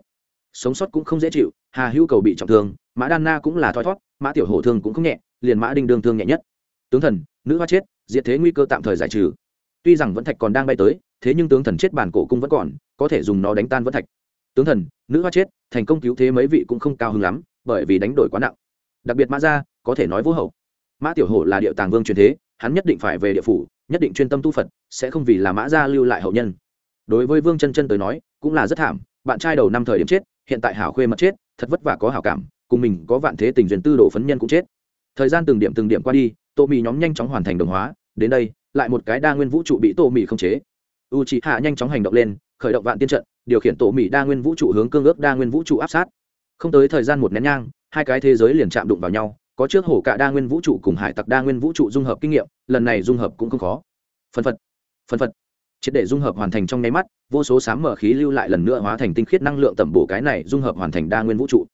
Sống sót cũng không dễ chịu, hà hữu cầu bị trọng thương, mã đan na cũng là thoi thót, mã tiểu hổ thương cũng không nhẹ, liền mã đinh đương thương nhẹ nhất tướng thần, nữ hoa chết, diệt thế nguy cơ tạm thời giải trừ. Tuy rằng vẫn thạch còn đang bay tới, thế nhưng tướng thần chết bản cổ cung vẫn còn, có thể dùng nó đánh tan vẫn thạch. Tướng thần, nữ hoa chết, thành công cứu thế mấy vị cũng không cao hứng lắm, bởi vì đánh đổi quá nặng. Đặc biệt mã gia, có thể nói vô hậu. Mã tiểu hổ là điệu tàng vương truyền thế, hắn nhất định phải về địa phủ, nhất định chuyên tâm tu phật, sẽ không vì là mã gia lưu lại hậu nhân. Đối với vương chân chân tới nói, cũng là rất thảm, bạn trai đầu năm thời điểm chết, hiện tại hảo khuê mất chết, thật vất vả có hảo cảm, cùng mình có vạn thế tình duyên tư đồ phấn nhân cũng chết. Thời gian từng điểm từng điểm qua đi tô mì nhóm nhanh chóng hoàn thành đồng hóa, đến đây, lại một cái đa nguyên vũ trụ bị tô mì không chế. U c hạ nhanh chóng hành động lên, khởi động vạn tiên trận, điều khiển tổ mì đa nguyên vũ trụ hướng cương ước đa nguyên vũ trụ áp sát. Không tới thời gian một nén nhang, hai cái thế giới liền chạm đụng vào nhau, có trước hổ cả đa nguyên vũ trụ cùng hải tặc đa nguyên vũ trụ dung hợp kinh nghiệm, lần này dung hợp cũng không khó. Phân phật phân phật. Triệt để dung hợp hoàn thành trong nháy mắt, vô số sám mở khí lưu lại lần nữa hóa thành tinh khiết năng lượng tẩm bổ cái này dung hợp hoàn thành đa nguyên vũ trụ.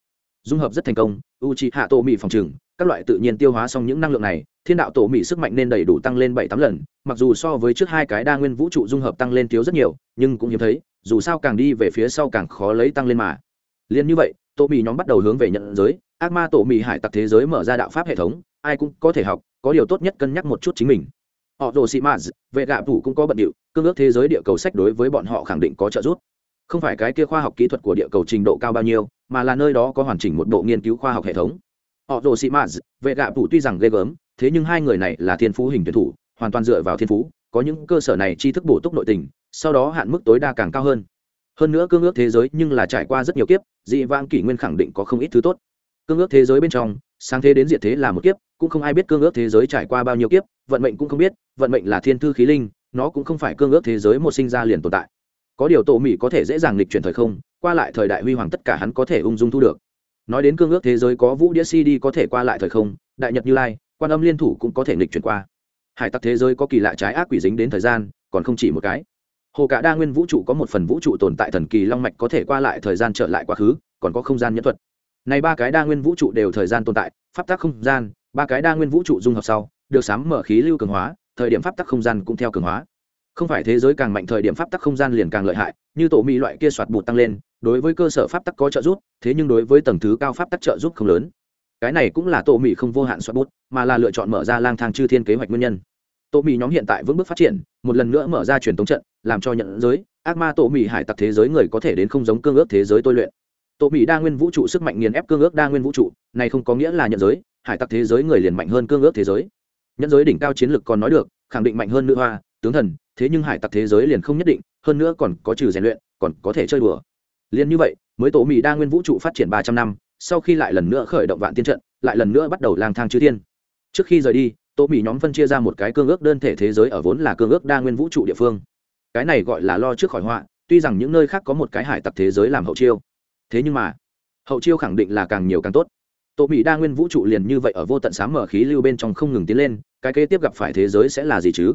Dung hợp rất thành công u c hạ tổ mì phòng trừng, các loại tự nhiên tiêu hóa xong những năng lượng này thiên đạo tổ mỹ sức mạnh nên đầy đủ tăng lên bảy tám lần, mặc dù so với trước hai cái đa nguyên vũ trụ dung hợp tăng lên thiếu rất nhiều, nhưng cũng hiếm thấy, dù sao càng đi về phía sau càng khó lấy tăng lên mà. Liền như vậy, tổ mỹ nhóm bắt đầu hướng về nhận giới, ác ma tổ mỹ hải tặc thế giới mở ra đạo pháp hệ thống, ai cũng có thể học, có điều tốt nhất cân nhắc một chút chính mình. Họ đồ sĩ maz vệ gạ thủ cũng có bận điệu, cương ước thế giới địa cầu sách đối với bọn họ khẳng định có trợ giúp. Không phải cái kia khoa học kỹ thuật của địa cầu trình độ cao bao nhiêu, mà là nơi đó có hoàn chỉnh một bộ nghiên cứu khoa học hệ thống. Họ đồ sĩ maz vệ gạ thủ tuy rằng ghê gớm thế nhưng hai người này là thiên phú hình tuyển thủ, hoàn toàn dựa vào thiên phú, có những cơ sở này tri thức bổ túc nội tình, sau đó hạn mức tối đa càng cao hơn. Hơn nữa cương ước thế giới nhưng là trải qua rất nhiều kiếp, dị vãng kỷ nguyên khẳng định có không ít thứ tốt. Cương ước thế giới bên trong, sáng thế đến diệt thế là một kiếp, cũng không ai biết cương ước thế giới trải qua bao nhiêu kiếp, vận mệnh cũng không biết, vận mệnh là thiên thư khí linh, nó cũng không phải cương ước thế giới một sinh ra liền tồn tại. Có điều tổ mỹ có thể dễ dàng lịch chuyển thời không, qua lại thời đại huy hoàng tất cả hắn có thể ung dung thu được. Nói đến cương ước thế giới có vũ đĩa cd có thể qua lại thời không, đại nhật như lai quan âm liên thủ cũng có thể nghịch chuyển qua. Hải tặc thế giới có kỳ lạ trái ác quỷ dính đến thời gian, còn không chỉ một cái. Hồ cả đa nguyên vũ trụ có một phần vũ trụ tồn tại thần kỳ long mạch có thể qua lại thời gian trở lại quá khứ, còn có không gian nhẫn thuật. Này ba cái đa nguyên vũ trụ đều thời gian tồn tại, pháp tắc không gian, ba cái đa nguyên vũ trụ dung hợp sau, được sám mở khí lưu cường hóa, thời điểm pháp tắc không gian cũng theo cường hóa. Không phải thế giới càng mạnh thời điểm pháp tắc không gian liền càng lợi hại, như tổ mỹ loại kia soạt bụt tăng lên, đối với cơ sở pháp tắc có trợ giúp, thế nhưng đối với tầng thứ cao pháp tắc trợ giúp không lớn cái này cũng là tổ mỹ không vô hạn xoát bút, mà là lựa chọn mở ra lang thang chư thiên kế hoạch nguyên nhân. Tổ mỹ nhóm hiện tại vững bước phát triển, một lần nữa mở ra truyền thống trận, làm cho nhận giới, ác ma tổ mỹ hải tặc thế giới người có thể đến không giống cương ước thế giới tôi luyện. Tổ mỹ đa nguyên vũ trụ sức mạnh nghiền ép cương ước đa nguyên vũ trụ, này không có nghĩa là nhận giới, hải tặc thế giới người liền mạnh hơn cương ước thế giới. Nhận giới đỉnh cao chiến lực còn nói được, khẳng định mạnh hơn nữ hoa, tướng thần, thế nhưng hải tặc thế giới liền không nhất định, hơn nữa còn có trừ rèn luyện, còn có thể chơi đùa. Liền như vậy, mới tổ mỹ đa nguyên vũ trụ phát triển ba trăm năm sau khi lại lần nữa khởi động vạn tiên trận, lại lần nữa bắt đầu lang thang chư thiên. Trước khi rời đi, tô mỹ nhóm phân chia ra một cái cương ước đơn thể thế giới ở vốn là cương ước đa nguyên vũ trụ địa phương. Cái này gọi là lo trước khỏi họa, tuy rằng những nơi khác có một cái hải tặc thế giới làm hậu chiêu. Thế nhưng mà, hậu chiêu khẳng định là càng nhiều càng tốt. Tổ mỹ đa nguyên vũ trụ liền như vậy ở vô tận sáng mở khí lưu bên trong không ngừng tiến lên, cái kế tiếp gặp phải thế giới sẽ là gì chứ?